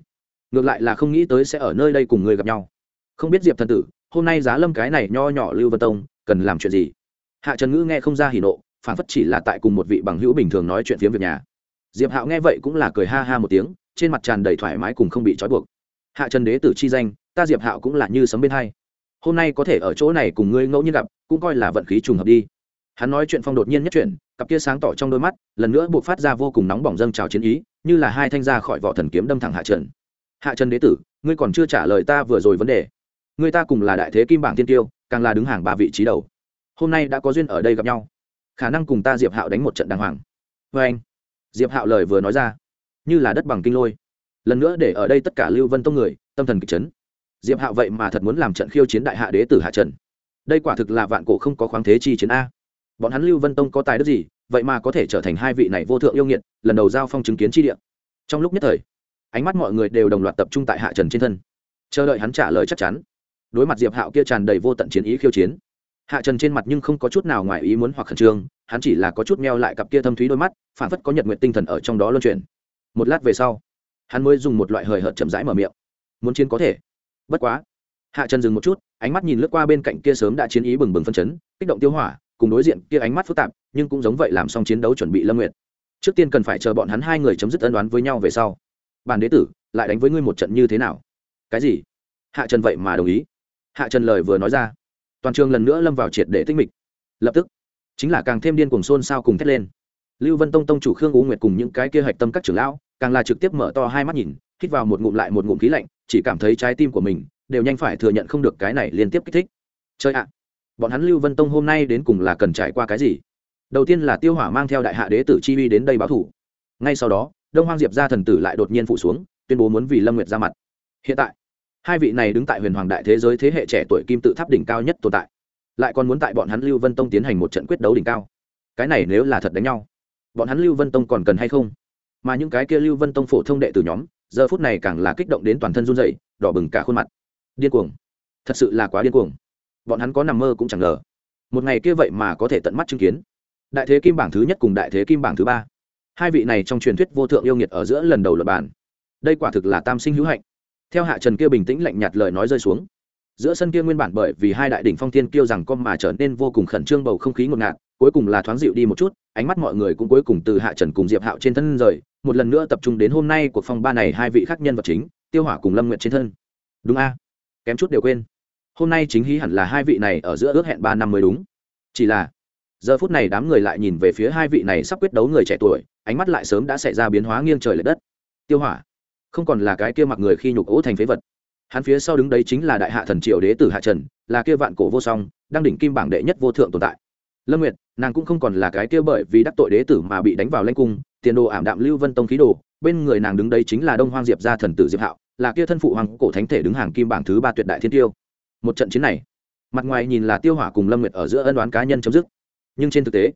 Speaker 1: Ngược lại là không nghĩ tới sẽ ở nơi đây cùng người gặp nhau. Không biết diệp thần tử, hôm nay giá lâm cái này nho nhỏ lưu vân tông, cần làm chuyện gì? Hạ trần ngữ nghe không ra hỉ nộ, phản phất chỉ là tại cùng một vị bằng hữu bình thường nói chuyện phiếm việc nhà. Diệp hạo nghe vậy cũng là cười ha ha một tiếng, trên mặt tràn đầy thoải mái cùng không bị trói buộc. Hạ trần đế tử chi danh, ta diệp hạo cũng là như sấm bên hai. Hôm nay có thể ở chỗ này cùng ngươi ngẫu nhiên gặp cũng coi là vận khí trùng hợp đi. Hắn nói chuyện phong đột nhiên nhất chuyện cặp kia sáng tỏ trong đôi mắt, lần nữa buộc phát ra vô cùng nóng bỏng dâng trào chiến ý, như là hai thanh ra khỏi vỏ thần kiếm đâm thẳng hạ trần. Hạ trần đế tử, ngươi còn chưa trả lời ta vừa rồi vấn đề. Ngươi ta cùng là đại thế kim bảng tiên tiêu, càng là đứng hàng ba vị trí đầu. Hôm nay đã có duyên ở đây gặp nhau. Khả năng cùng ta diệp hạo đánh một trận đàng hoàng. Vê anh, diệp hạo lời vừa nói ra, như là đất bằng kinh lôi. Lần nữa để ở đây tất cả lưu vân tông người, tâm thần kịch chấn. Diệp hạo vậy mà thật muốn làm trận khiêu chiến đại hạ đế tử hạ trần đây quả thực là vạn cổ không có khoáng thế chi chiến a. Bọn hắn lưu vân tông có tài đức gì, vậy mà có thể trở thành hai vị này vô thượng yêu nghiệt, lần đầu giao phong chứng kiến chi địa. Trong lúc nhất thời, ánh mắt mọi người đều đồng loạt tập trung tại hạ trần trên thân. Chờ đợi hắn trả lời chắc chắn, đối mặt diệp hạo kia tràn đầy vô tận chiến ý khiêu chiến. Hạ trần trên mặt nhưng không có chút nào ngoài ý muốn hoặc khẩn trương, hắn chỉ là có chút meo lại cặp kia thâm thúy đôi mắt phản phất có nhật nguyện tinh thần ở trong đó luân chuyển. Một lát về sau, hắn mới dùng một loại hời hợt chậm rãi mở miệng. Muốn chiến có thể, bất quá hạ trần dừng một chút, ánh mắt nhìn lướt qua bên cạnh kia sớm đã chiến ý bừng bừng phân chấn, kích động tiêu hỏa, cùng đối diện kia ánh mắt phức tạp, nhưng cũng giống vậy làm xong chiến đấu chuẩn bị lâm nguyệt. trước tiên cần phải chờ bọn hắn hai người chấm dứt ân đoán với nhau về sau. Bản đế tử, lại đánh với ngươi một trận như thế nào? Cái gì? Hạ trần vậy mà đồng ý. Hạ trần lời vừa nói ra, toàn trường lần nữa lâm vào triệt để tích mịch. Lập tức, chính là càng thêm điên cuồng xôn xao cùng thét lên. Lưu vân tông tông chủ khương u nguyệt cùng những cái kia hạch tâm các trưởng lão, càng là trực tiếp mở to hai mắt nhìn, hít vào một ngụm lại một ngụm khí lạnh, chỉ cảm thấy trái tim của mình đều nhanh phải thừa nhận không được cái này liên tiếp kích thích. Chơi ạ. Bọn hắn lưu vân tông hôm nay đến cùng là cần trải qua cái gì? Đầu tiên là tiêu hỏa mang theo đại hạ đế tử chi uy đến đây báo thủ. Ngay sau đó, đông hoang diệp gia thần tử lại đột nhiên phụ xuống, tuyên bố muốn vì lâm nguyệt ra mặt. Hiện tại, hai vị này đứng tại huyền hoàng đại thế giới thế hệ trẻ tuổi kim tự tháp đỉnh cao nhất tồn tại, lại còn muốn tại bọn hắn lưu vân tông tiến hành một trận quyết đấu đỉnh cao. Cái này nếu là thật đánh nhau, bọn hắn lưu vân tông còn cần hay không? Mà những cái kia lưu vân tông phổ thông đệ từ nhóm, giờ phút này càng là kích động đến toàn thân run dậy đỏ bừng cả khuôn mặt điên cuồng. Thật sự là quá điên cuồng. Bọn hắn có nằm mơ cũng chẳng ngờ. Một ngày kia vậy mà có thể tận mắt chứng kiến. Đại thế kim bảng thứ nhất cùng đại thế kim bảng thứ ba. Hai vị này trong truyền thuyết vô thượng yêu nghiệt ở giữa lần đầu luật bản đây quả thực là tam sinh hữu hạnh. Theo hạ trần kia bình tĩnh lạnh nhạt lời nói rơi xuống, giữa sân kia nguyên bản bởi vì hai đại đỉnh phong thiên kiêu rằng con mà trở nên vô cùng khẩn trương bầu không khí ngột ngạt, cuối cùng là thoáng dịu đi một chút, ánh mắt mọi người cũng cuối cùng từ hạ trần cùng diệp hạo trên thân rời, một lần nữa tập trung đến hôm nay cuộc phong ba này hai vị khác nhân vật chính, tiêu hỏa cùng lâm nguyệt trên thân. Đúng a kém chút đều quên. Hôm nay chính hí hẳn là hai vị này ở giữa ước hẹn ba năm mới đúng. Chỉ là, giờ phút này đám người lại nhìn về phía hai vị này sắp quyết đấu người trẻ tuổi, ánh mắt lại sớm đã xảy ra biến hóa nghiêng trời l ệ đất. Tiêu hỏa, không còn là cái kia mặc người khi nhục ố thành phế vật. Hắn phía sau đứng đấy chính là đại hạ thần triều đế tử hạ trần, là kia vạn cổ vô song, đang đỉnh kim bảng đệ nhất vô thượng tồn tại. Lâm nguyệt, nàng cũng không còn là cái kia bởi vì đắc tội đế tử mà bị đánh vào lanh cung, tiền đồ ảm đạm lưu vân tông khí đồ, bên người nàng đứng đấy chính là đông hoang diệp gia thần tử diệp hạo là kia thân phụ hoàng cổ thánh thể đứng hàng kim bảng thứ ba tuyệt đại thiên tiêu. Một trận chiến này, mặt ngoài nhìn là tiêu hỏa cùng lâm nguyệt ở giữa ân đoán cá nhân chấm dứt. Nhưng trên thực tế,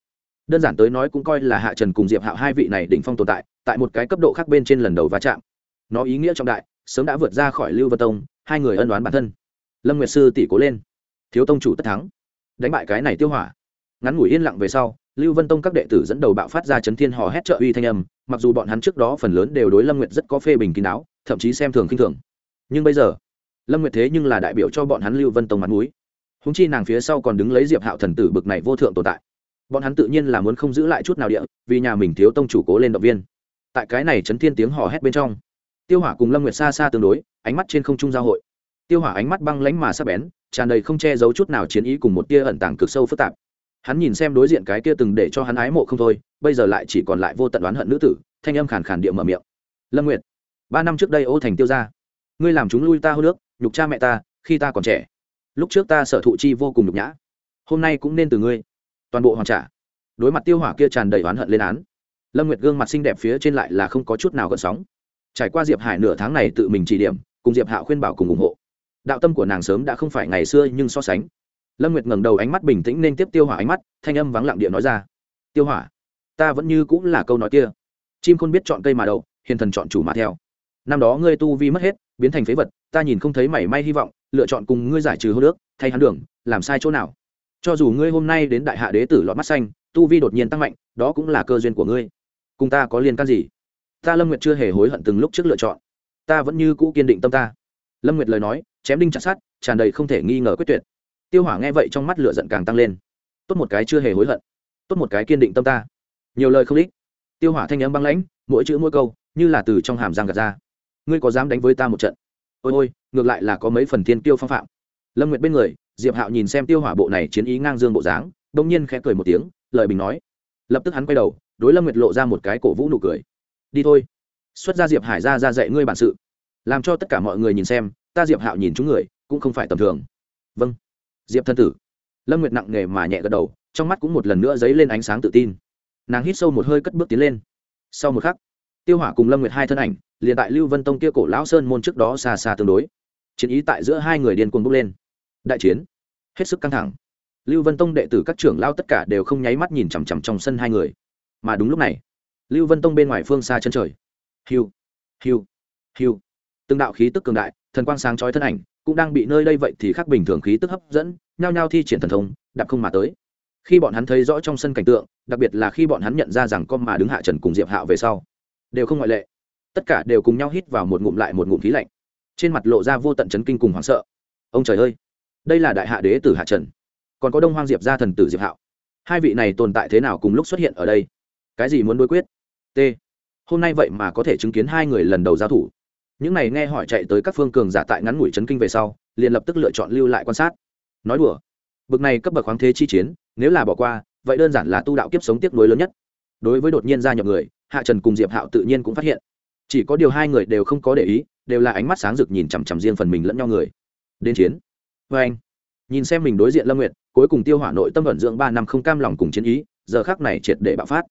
Speaker 1: đơn giản tới nói cũng coi là hạ trần cùng diệp hạo hai vị này đỉnh phong tồn tại tại một cái cấp độ khác bên trên lần đầu va chạm. Nó ý nghĩa trọng đại, sớm đã vượt ra khỏi lưu vân tông, hai người ân đoán bản thân. Lâm nguyệt sư tỷ cố lên. Thiếu tông chủ tất thắng. Đánh bại cái này tiêu hỏa. Ngắn ngủi yên lặng về sau lưu vân tông các đệ tử dẫn đầu bạo phát ra chấn thiên hò hét trợ uy thanh âm mặc dù bọn hắn trước đó phần lớn đều đối lâm nguyệt rất có phê bình kín đáo thậm chí xem thường khinh thường. Nhưng bây giờ lâm nguyệt thế nhưng là đại biểu cho bọn hắn lưu vân tông mặt mũi, húng chi nàng phía sau còn đứng lấy diệp hạo thần tử bực này vô thượng tồn tại. Bọn hắn tự nhiên là muốn không giữ lại chút nào địa vì nhà mình thiếu tông chủ cố lên động viên. Tại cái này chấn thiên tiếng hò hét bên trong tiêu hỏa cùng lâm nguyệt xa xa tương đối ánh mắt trên không trung giao hội. Tiêu hỏa ánh mắt băng lánh mà sắp bén tràn đầy không che giấu chút nào chiến ý cùng một tia ẩn tàng cực sâu phức tạp hắn nhìn xem đối diện cái kia từng để cho hắn ái mộ không thôi, bây giờ lại chỉ còn lại vô tận đoán hận nữ tử, thanh âm khàn khàn địa mở miệng. Lâm nguyệt, ba năm trước đây ô thành tiêu ra ngươi làm chúng lui ta hô nước, nhục cha mẹ ta, khi ta còn trẻ. Lúc trước ta sở thụ chi vô cùng nhục nhã, hôm nay cũng nên từ ngươi. Toàn bộ hoàn trả. Đối mặt tiêu hỏa kia tràn đầy oán hận lên án, lâm nguyệt gương mặt xinh đẹp phía trên lại là không có chút nào gợn sóng. Trải qua diệp hải nửa tháng này tự mình chỉ điểm, cùng diệp hạo khuyên bảo cùng ủng hộ. Đạo tâm của nàng sớm đã không phải ngày xưa nhưng so sánh lâm nguyệt ngẩng đầu ánh mắt bình tĩnh nên tiếp tiêu hỏa ánh mắt, thanh âm vắng lặng địa nói ra. Tiêu hỏa, ta vẫn như cũng là câu nói kia. Chim khôn biết chọn cây mà đậu, hiền thần chọn chủ mà theo. Năm đó ngươi tu vi mất hết, biến thành phế vật, ta nhìn không thấy mảy may hy vọng, lựa chọn cùng ngươi giải trừ hô nước, thay hắn đường, làm sai chỗ nào? Cho dù ngươi hôm nay đến đại hạ đế tử lọt mắt xanh, tu vi đột nhiên tăng mạnh, đó cũng là cơ duyên của ngươi. Cùng ta có liên can gì? Ta lâm nguyệt chưa hề hối hận từng lúc trước lựa chọn. Ta vẫn như cũ kiên định tâm ta. Lâm nguyệt lời nói, chém đinh chặt sát tràn đầy không thể nghi ngờ quyết tuyệt tiêu hỏa nghe vậy trong mắt lửa giận càng tăng lên. Tốt một cái chưa hề hối hận, tốt một cái kiên định tâm ta. Nhiều lời không đích tiêu hỏa thanh n m băng lãnh, mỗi chữ mỗi câu, như là từ trong hàm giang gạt ra. Ngươi có dám đánh với ta một trận? Ôi ôi, ngược lại là có mấy phần thiên tiêu phong phạm. Lâm nguyệt bên người, diệp hạo nhìn xem tiêu hỏa bộ này chiến ý ngang dương bộ dáng đ ỗ n g nhiên khẽ cười một tiếng, lời bình nói. Lập tức hắn quay đầu, đối lâm nguyệt lộ ra một cái cổ vũ nụ cười. Đi thôi. Xuất ra diệp hải ra ra dạy ngươi bản sự. Làm cho tất cả mọi người nhìn xem, ta diệp hạo nhìn chúng người, cũng không phải tầm thường. Vâng diệp thân tử. Lâm nguyệt nặng nề mà nhẹ gật đầu, trong mắt cũng một lần nữa dấy lên ánh sáng tự tin. Nàng hít sâu một hơi cất bước tiến lên. Sau một khắc, tiêu hỏa cùng lâm nguyệt hai thân ảnh, liền tại lưu vân tông kia cổ lão sơn môn trước đó xa xa tương đối. Chiến ý tại giữa hai người điên cuồng bốc lên. Đại chiến, hết sức căng thẳng. Lưu vân tông đệ tử các trưởng lao tất cả đều không nháy mắt nhìn chằm chằm trong sân hai người. Mà đúng lúc này, lưu vân tông bên ngoài phương xa chân trời. Hiu hiu hiu. Từng đạo khí tức cường đại, thần quang sáng chói thân ảnh cũng đang bị nơi đây vậy thì khác bình thường khí tức hấp dẫn, nhao nhao thi triển thần thông, đạp không mà tới. Khi bọn hắn thấy rõ trong sân cảnh tượng, đặc biệt là khi bọn hắn nhận ra rằng con mà đứng hạ trần cùng diệp hạo về sau, đều không ngoại lệ. Tất cả đều cùng nhau hít vào một ngụm lại một ngụm khí lạnh. Trên mặt lộ ra vô tận chấn kinh cùng hoảng sợ. Ông trời ơi, đây là đại hạ đế tử hạ trần. Còn có đông hoang diệp gia thần tử diệp hạo. Hai vị này tồn tại thế nào cùng lúc xuất hiện ở đây? Cái gì muốn đối quyết? T. Hôm nay vậy mà có thể chứng kiến hai người lần đầu giao thủ những này nghe hỏi chạy tới các phương cường giả tại ngắn ngủi chấn kinh về sau, liền lập tức lựa chọn lưu lại quan sát. Nói đùa, bực này cấp bậc khoáng thế chi chiến, nếu là bỏ qua, vậy đơn giản là tu đạo kiếp sống tiếc nối lớn nhất. Đối với đột nhiên gia nhập người, hạ trần cùng diệp hạo tự nhiên cũng phát hiện. Chỉ có điều hai người đều không có để ý, đều là ánh mắt sáng rực nhìn chằm chằm riêng phần mình lẫn nhau người. Đến chiến. Vê anh, nhìn xem mình đối diện lâm nguyệt, cuối cùng tiêu hỏa nội tâm vận dưỡng ba năm không cam lòng cùng chiến ý, giờ khác này triệt để bạo phát.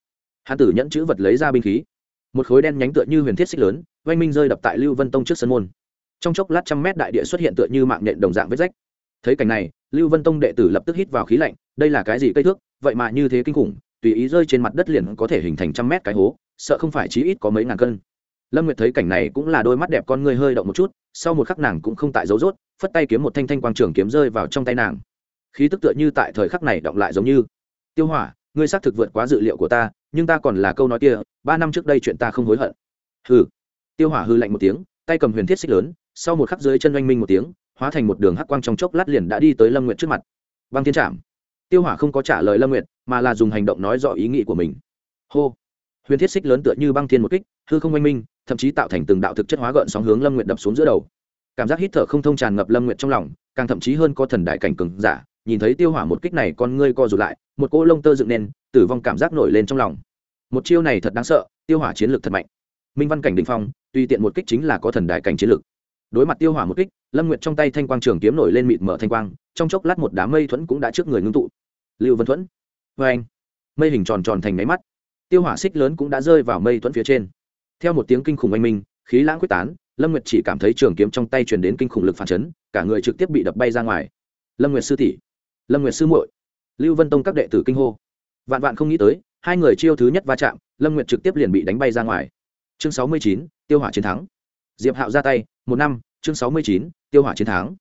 Speaker 1: Hán tử nhẫn chữ vật lấy ra binh khí. Một khối đen nhánh tựa như huyền thiết xích lớn oanh minh rơi đập tại lưu vân tông trước sân môn. Trong chốc lát trăm mét đại địa xuất hiện tựa như mạng nhện đồng dạng vết rách. Thấy cảnh này, lưu vân tông đệ tử lập tức hít vào khí lạnh, đây là cái gì cây thước, vậy mà như thế kinh khủng, tùy ý rơi trên mặt đất liền có thể hình thành trăm mét cái hố, sợ không phải chí ít có mấy ngàn cân. Lâm nguyệt thấy cảnh này cũng là đôi mắt đẹp con người hơi động một chút, sau một khắc nàng cũng không tại dấu rốt phất tay kiếm một thanh thanh quang trường kiếm rơi vào trong tay nàng. Khí tức tựa như tại thời khắc này động lại giống như, tiêu hỏa, ngươi xác thực vượt quá dự liệu của ta, nhưng ta còn là câu nói kia, ba năm trước đây chuyện ta không hối hận. Hừ tiêu hỏa hư lạnh một tiếng, tay cầm huyền thiết xích lớn, sau một khắc dưới chân oanh minh một tiếng, hóa thành một đường hắc quang trong chốc lát liền đã đi tới lâm nguyệt trước mặt. Băng thiên trảm. Tiêu hỏa không có trả lời lâm nguyệt, mà là dùng hành động nói rõ ý nghĩ của mình. Hô. Huyền thiết xích lớn tựa như băng thiên một kích, hư không oanh minh, thậm chí tạo thành từng đạo thực chất hóa gợn sóng hướng lâm nguyệt đập xuống giữa đầu. Cảm giác hít thở không thông tràn ngập lâm nguyệt trong lòng, càng thậm chí hơn có thần đại cảnh cường giả, nhìn thấy tiêu hỏa một kích này con ngươi co rụt lại, một cỗ lông tơ dựng nên tử vong cảm giác nổi lên trong lòng. Một chiêu này thật đáng sợ, tiêu hỏa chiến lược thật mạnh minh văn cảnh đình phong, tùy tiện một kích chính là có thần đại cảnh chiến lược đối mặt tiêu hỏa một kích, lâm nguyệt trong tay thanh quang trường kiếm nổi lên mịt mở thanh quang, trong chốc lát một đám mây thuẫn cũng đã trước người ngưng tụ. Lưu vân thuẫn vê anh. Mây hình tròn tròn thành máy mắt. Tiêu hỏa xích lớn cũng đã rơi vào mây thuẫn phía trên. Theo một tiếng kinh khủng oanh minh, khí lãng quyết tán, lâm nguyệt chỉ cảm thấy trường kiếm trong tay truyền đến kinh khủng lực phản chấn, cả người trực tiếp bị đập bay ra ngoài. Lâm nguyệt sư tỷ, lâm nguyệt sư muội. Lưu vân tông các đệ tử kinh hô. Vạn vạn không nghĩ tới, hai người chiêu thứ nhất va chạm, lâm nguyệt trực tiếp liền bị đánh bay ra ngoài chương sáu mươi chín, tiêu hỏa chiến thắng. Diệp hạo ra tay, một năm, chương sáu mươi chín, tiêu hỏa chiến thắng.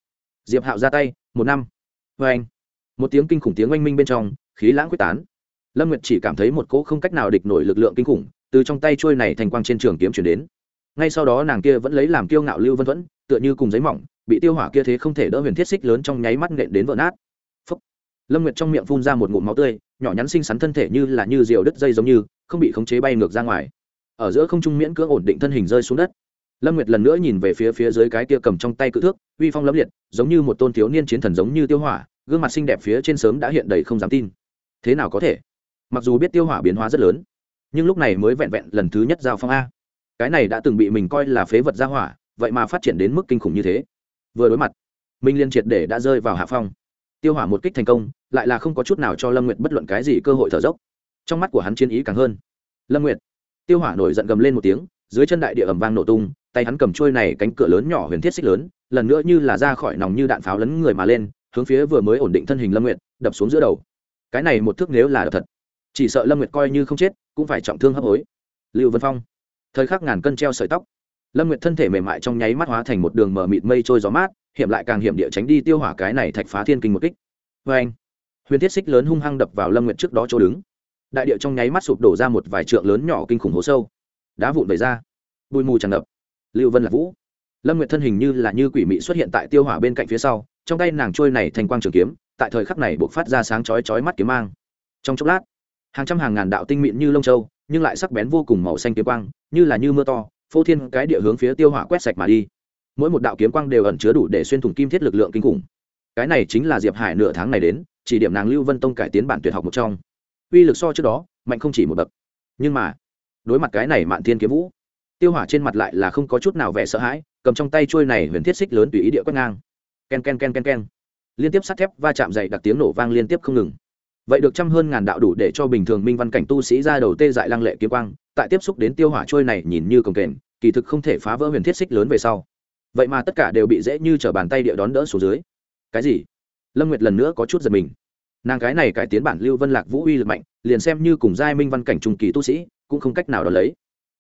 Speaker 1: Diệp hạo ra tay, một năm. Vê anh, một tiếng kinh khủng tiếng oanh minh bên trong, khí lãng quyết tán. Lâm nguyệt chỉ cảm thấy một cỗ không cách nào địch nổi lực lượng kinh khủng từ trong tay trôi này thành quang trên trường kiếm chuyển đến. Ngay sau đó nàng kia vẫn lấy làm kiêu ngạo lưu vân vẫn tựa như cùng giấy mỏng, bị tiêu hỏa kia thế không thể đỡ huyền thiết xích lớn trong nháy mắt nện đến vỡ nát. Phúc. lâm nguyệt trong miệng phun ra một ngụm máu tươi, nhỏ nhắn xinh xắn thân thể như là như diều đứt dây giống như, không bị khống chế bay ngược ra ngoài ở giữa không trung miễn cưỡng ổn định thân hình rơi xuống đất. Lâm nguyệt lần nữa nhìn về phía phía dưới cái kia cầm trong tay cự thước, uy phong lẫm liệt, giống như một tôn thiếu niên chiến thần giống như tiêu hỏa, gương mặt xinh đẹp phía trên sớm đã hiện đầy không dám tin. Thế nào có thể? Mặc dù biết tiêu hỏa biến hóa rất lớn, nhưng lúc này mới vẹn vẹn lần thứ nhất giao phong a. Cái này đã từng bị mình coi là phế vật gia hỏa, vậy mà phát triển đến mức kinh khủng như thế. Vừa đối mặt, minh liên triệt để đã rơi vào hạ phong. Tiêu hỏa một kích thành công, lại là không có chút nào cho lâm nguyệt bất luận cái gì cơ hội thở dốc. Trong mắt của hắn chiến ý càng hơn. Lâm nguyệt tiêu hỏa nổi giận gầm lên một tiếng, dưới chân đại địa ẩm vang nổ tung, tay hắn cầm trôi này cánh cửa lớn nhỏ huyền thiết xích lớn, lần nữa như là ra khỏi nòng như đạn pháo lấn người mà lên, hướng phía vừa mới ổn định thân hình lâm nguyệt, đập xuống giữa đầu. Cái này một thước nếu là đập thật, chỉ sợ lâm nguyệt coi như không chết, cũng phải trọng thương hấp hối. Lưu vân phong, thời khắc ngàn cân treo sợi tóc. Lâm nguyệt thân thể mềm mại trong nháy mắt hóa thành một đường mở mịt mây trôi gió mát, hiểm lại càng hiểm địa tránh đi tiêu hỏa cái này thạch phá thiên kinh một kích. Vê anh huyền thiết xích lớn hung hăng đập vào lâm nguyệt trước đó chỗ đứng đại địa trong nháy mắt sụp đổ ra một vài trượng lớn nhỏ kinh khủng hố sâu. Đá vụn vẩy ra. Bụi mù tràn ngập. Lưu vân là vũ. Lâm nguyệt thân hình như là như quỷ mị xuất hiện tại tiêu hỏa bên cạnh phía sau, trong tay nàng trôi này thành quang trường kiếm, tại thời khắc này buộc phát ra sáng chói chói mắt kiếm mang. Trong chốc lát, hàng trăm hàng ngàn đạo tinh mịn như lông châu, nhưng lại sắc bén vô cùng màu xanh kiếm quang, như là như mưa to, phô thiên cái địa hướng phía tiêu hỏa quét sạch mà đi. Mỗi một đạo kiếm quang đều ẩn chứa đủ để xuyên thủng kim thiết lực lượng kinh khủng. Cái này chính là diệp hải nửa tháng này đến, chỉ điểm nàng lưu vân tông cải tiến bản tuyệt học một trong uy lực so trước đó, mạnh không chỉ một bậc. Nhưng mà, đối mặt cái này mạn thiên kiếm vũ, tiêu hỏa trên mặt lại là không có chút nào vẻ sợ hãi, cầm trong tay trôi này huyền thiết xích lớn tùy ý địa quét ngang. Ken ken ken ken ken. Liên tiếp sắt thép va chạm dày đặc tiếng nổ vang liên tiếp không ngừng. Vậy được trăm hơn ngàn đạo đủ để cho bình thường minh văn cảnh tu sĩ ra đầu tê dại lăng lệ kiếm quang, tại tiếp xúc đến tiêu hỏa trôi này nhìn như cồng kềnh, kỳ thực không thể phá vỡ huyền thiết xích lớn về sau. Vậy mà tất cả đều bị dễ như t r ở bàn tay địa đón đỡ xuống dưới. Cái gì? Lâm nguyệt lần nữa có chút giật mình nàng cái này cải tiến bản lưu vân lạc vũ uy lực mạnh, liền xem như cùng giai minh văn cảnh trung kỳ tu sĩ, cũng không cách nào đ ó lấy.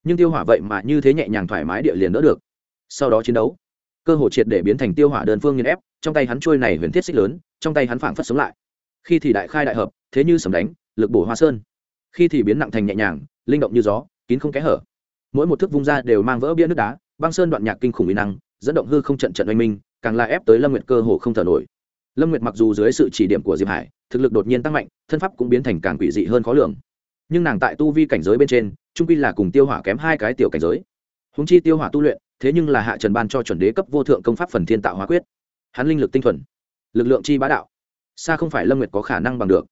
Speaker 1: Nhưng tiêu hỏa vậy mà như thế nhẹ nhàng thoải mái địa liền đỡ được. Sau đó chiến đấu, cơ hội triệt để biến thành tiêu hỏa đơn phương nghiên ép, trong tay hắn trôi này huyền thiết xích lớn, trong tay hắn phảng phất sống lại. Khi thì đại khai đại hợp, thế như sầm đánh, lực bổ hoa sơn. Khi thì biến nặng thành nhẹ nhàng, linh động như gió, kín không kẽ hở. Mỗi một thước vung ra đều mang vỡ bia nước đá, băng sơn đoạn nhạc kinh khủng uy năng, dẫn động hư không trận trận oanh minh, càng la ép tới lâm nguyệt cơ hồ không thở nổi lâm nguyệt mặc dù dưới sự chỉ điểm của diệp hải, thực lực đột nhiên tăng mạnh, thân pháp cũng biến thành càng quỷ dị hơn khó lường. Nhưng nàng tại tu vi cảnh giới bên trên, trung quy là cùng tiêu hỏa kém hai cái tiểu cảnh giới. Húng chi tiêu hỏa tu luyện, thế nhưng là hạ trần ban cho chuẩn đế cấp vô thượng công pháp phần thiên tạo hóa quyết. Hắn linh lực tinh thuần, lực lượng chi bá đạo. Xa không phải lâm nguyệt có khả năng bằng được.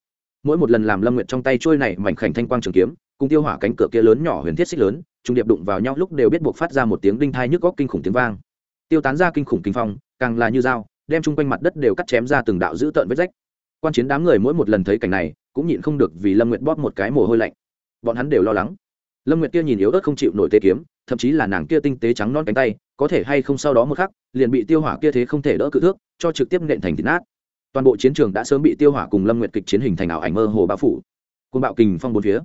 Speaker 1: Mỗi một lần làm lâm nguyệt trong tay trôi này mảnh khảnh thanh quang trường kiếm, cùng tiêu hỏa cánh cửa kia lớn nhỏ huyền thiết xích lớn trung điệp đụng vào nhau lúc đều biết buộc phát ra một tiếng đinh thai nhức góc kinh khủng tiếng vang. Tiêu tán ra kinh khủng kinh phong, càng là như dao đem chung quanh mặt đất đều cắt chém ra từng đạo dữ tợn vết rách. Quan chiến đám người mỗi một lần thấy cảnh này, cũng nhịn không được vì lâm nguyệt bóp một cái mồ hôi lạnh. Bọn hắn đều lo lắng. Lâm nguyệt kia nhìn yếu ớt không chịu nổi tê kiếm, thậm chí là nàng kia tinh tế trắng non cánh tay, có thể hay không sau đó một khắc, liền bị tiêu hỏa kia thế không thể đỡ cự thước, cho trực tiếp nện thành thịt nát. Toàn bộ chiến trường đã sớm bị tiêu hỏa cùng lâm nguyệt kịch chiến hình thành ảo ảnh mơ hồ bao phủ. Côn bạo kình phong bốn phía,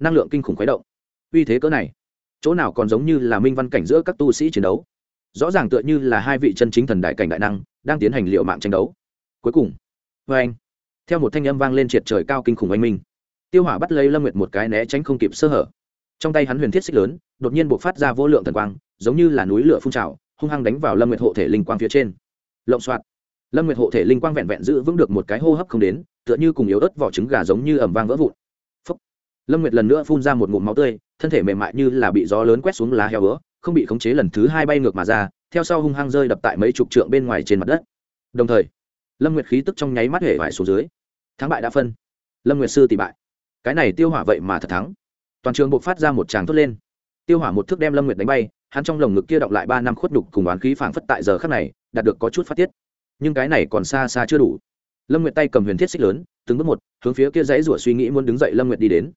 Speaker 1: năng lượng kinh khủng khuấy động. Uy thế cỡ này, chỗ nào còn giống như là minh văn cảnh giữa các tu sĩ chiến đấu rõ ràng tựa như là hai vị chân chính thần đại cảnh đại năng đang tiến hành liệu mạng tranh đấu. Cuối cùng vê anh, theo một thanh âm vang lên triệt trời cao kinh khủng oanh minh, tiêu hỏa bắt lấy lâm nguyệt một cái né tránh không kịp sơ hở. Trong tay hắn huyền thiết xích lớn, đột nhiên buộc phát ra vô lượng thần quang, giống như là núi lửa phun trào, hung hăng đánh vào lâm nguyệt hộ thể linh quang phía trên. Lộng xoạt, lâm nguyệt hộ thể linh quang vẹn vẹn giữ vững được một cái hô hấp không đến, tựa như cùng yếu ớt vỏ trứng gà giống như ẩm vang vỡ vụn. Phúc. lâm nguyệt lần nữa phun ra một ngụm máu tươi, thân thể mềm mại như là bị gió lớn quét xuống lá heo bữa không bị khống chế lần thứ hai bay ngược mà ra, theo sau hung hăng rơi đập tại mấy chục trượng bên ngoài trên mặt đất. Đồng thời, lâm nguyệt khí tức trong nháy mắt hệ vải xuống dưới. Thắng bại đã phân. Lâm nguyệt sư tỷ bại. Cái này tiêu hỏa vậy mà thật thắng. Toàn trường buộc phát ra một tràng thốt lên. Tiêu hỏa một thước đem lâm nguyệt đánh bay, hắn trong lồng ngực kia động lại ba năm khuất đục cùng đoán khí phảng phất tại giờ khắc này, đạt được có chút phát tiết. Nhưng cái này còn xa xa chưa đủ. Lâm nguyệt tay cầm huyền thiết xích lớn, từng bước một, hướng phía kia dãy rủa suy nghĩ muốn đứng dậy lâm nguyệt đi đến.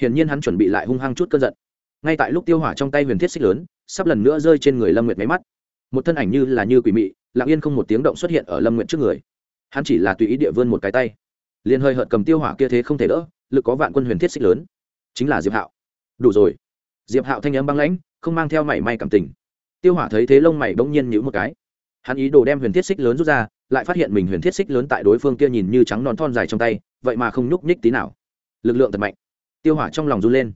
Speaker 1: Hiển nhiên hắn chuẩn bị lại hung hăng chút cơn giận. Ngay tại lúc tiêu hỏa trong tay huyền thiết xích lớn sắp lần nữa rơi trên người lâm nguyệt máy mắt. Một thân ảnh như là như quỷ mị, lặng yên không một tiếng động xuất hiện ở lâm nguyệt trước người. Hắn chỉ là tùy ý địa vươn một cái tay. Liền hơi hợt cầm tiêu hỏa kia thế không thể đỡ, lực có vạn quân huyền thiết xích lớn. Chính là diệp hạo. Đủ rồi. Diệp hạo thanh âm băng lãnh, không mang theo mảy may cảm tình. Tiêu hỏa thấy thế lông mày bỗng nhiên nhữ một cái. Hắn ý đồ đem huyền thiết xích lớn rút ra, lại phát hiện mình huyền thiết xích lớn tại đối phương kia nhìn như trắng non thon dài trong tay, vậy mà không nhúc nhích tí nào. Lực lượng thật mạnh. Tiêu hỏa trong lòng run lên.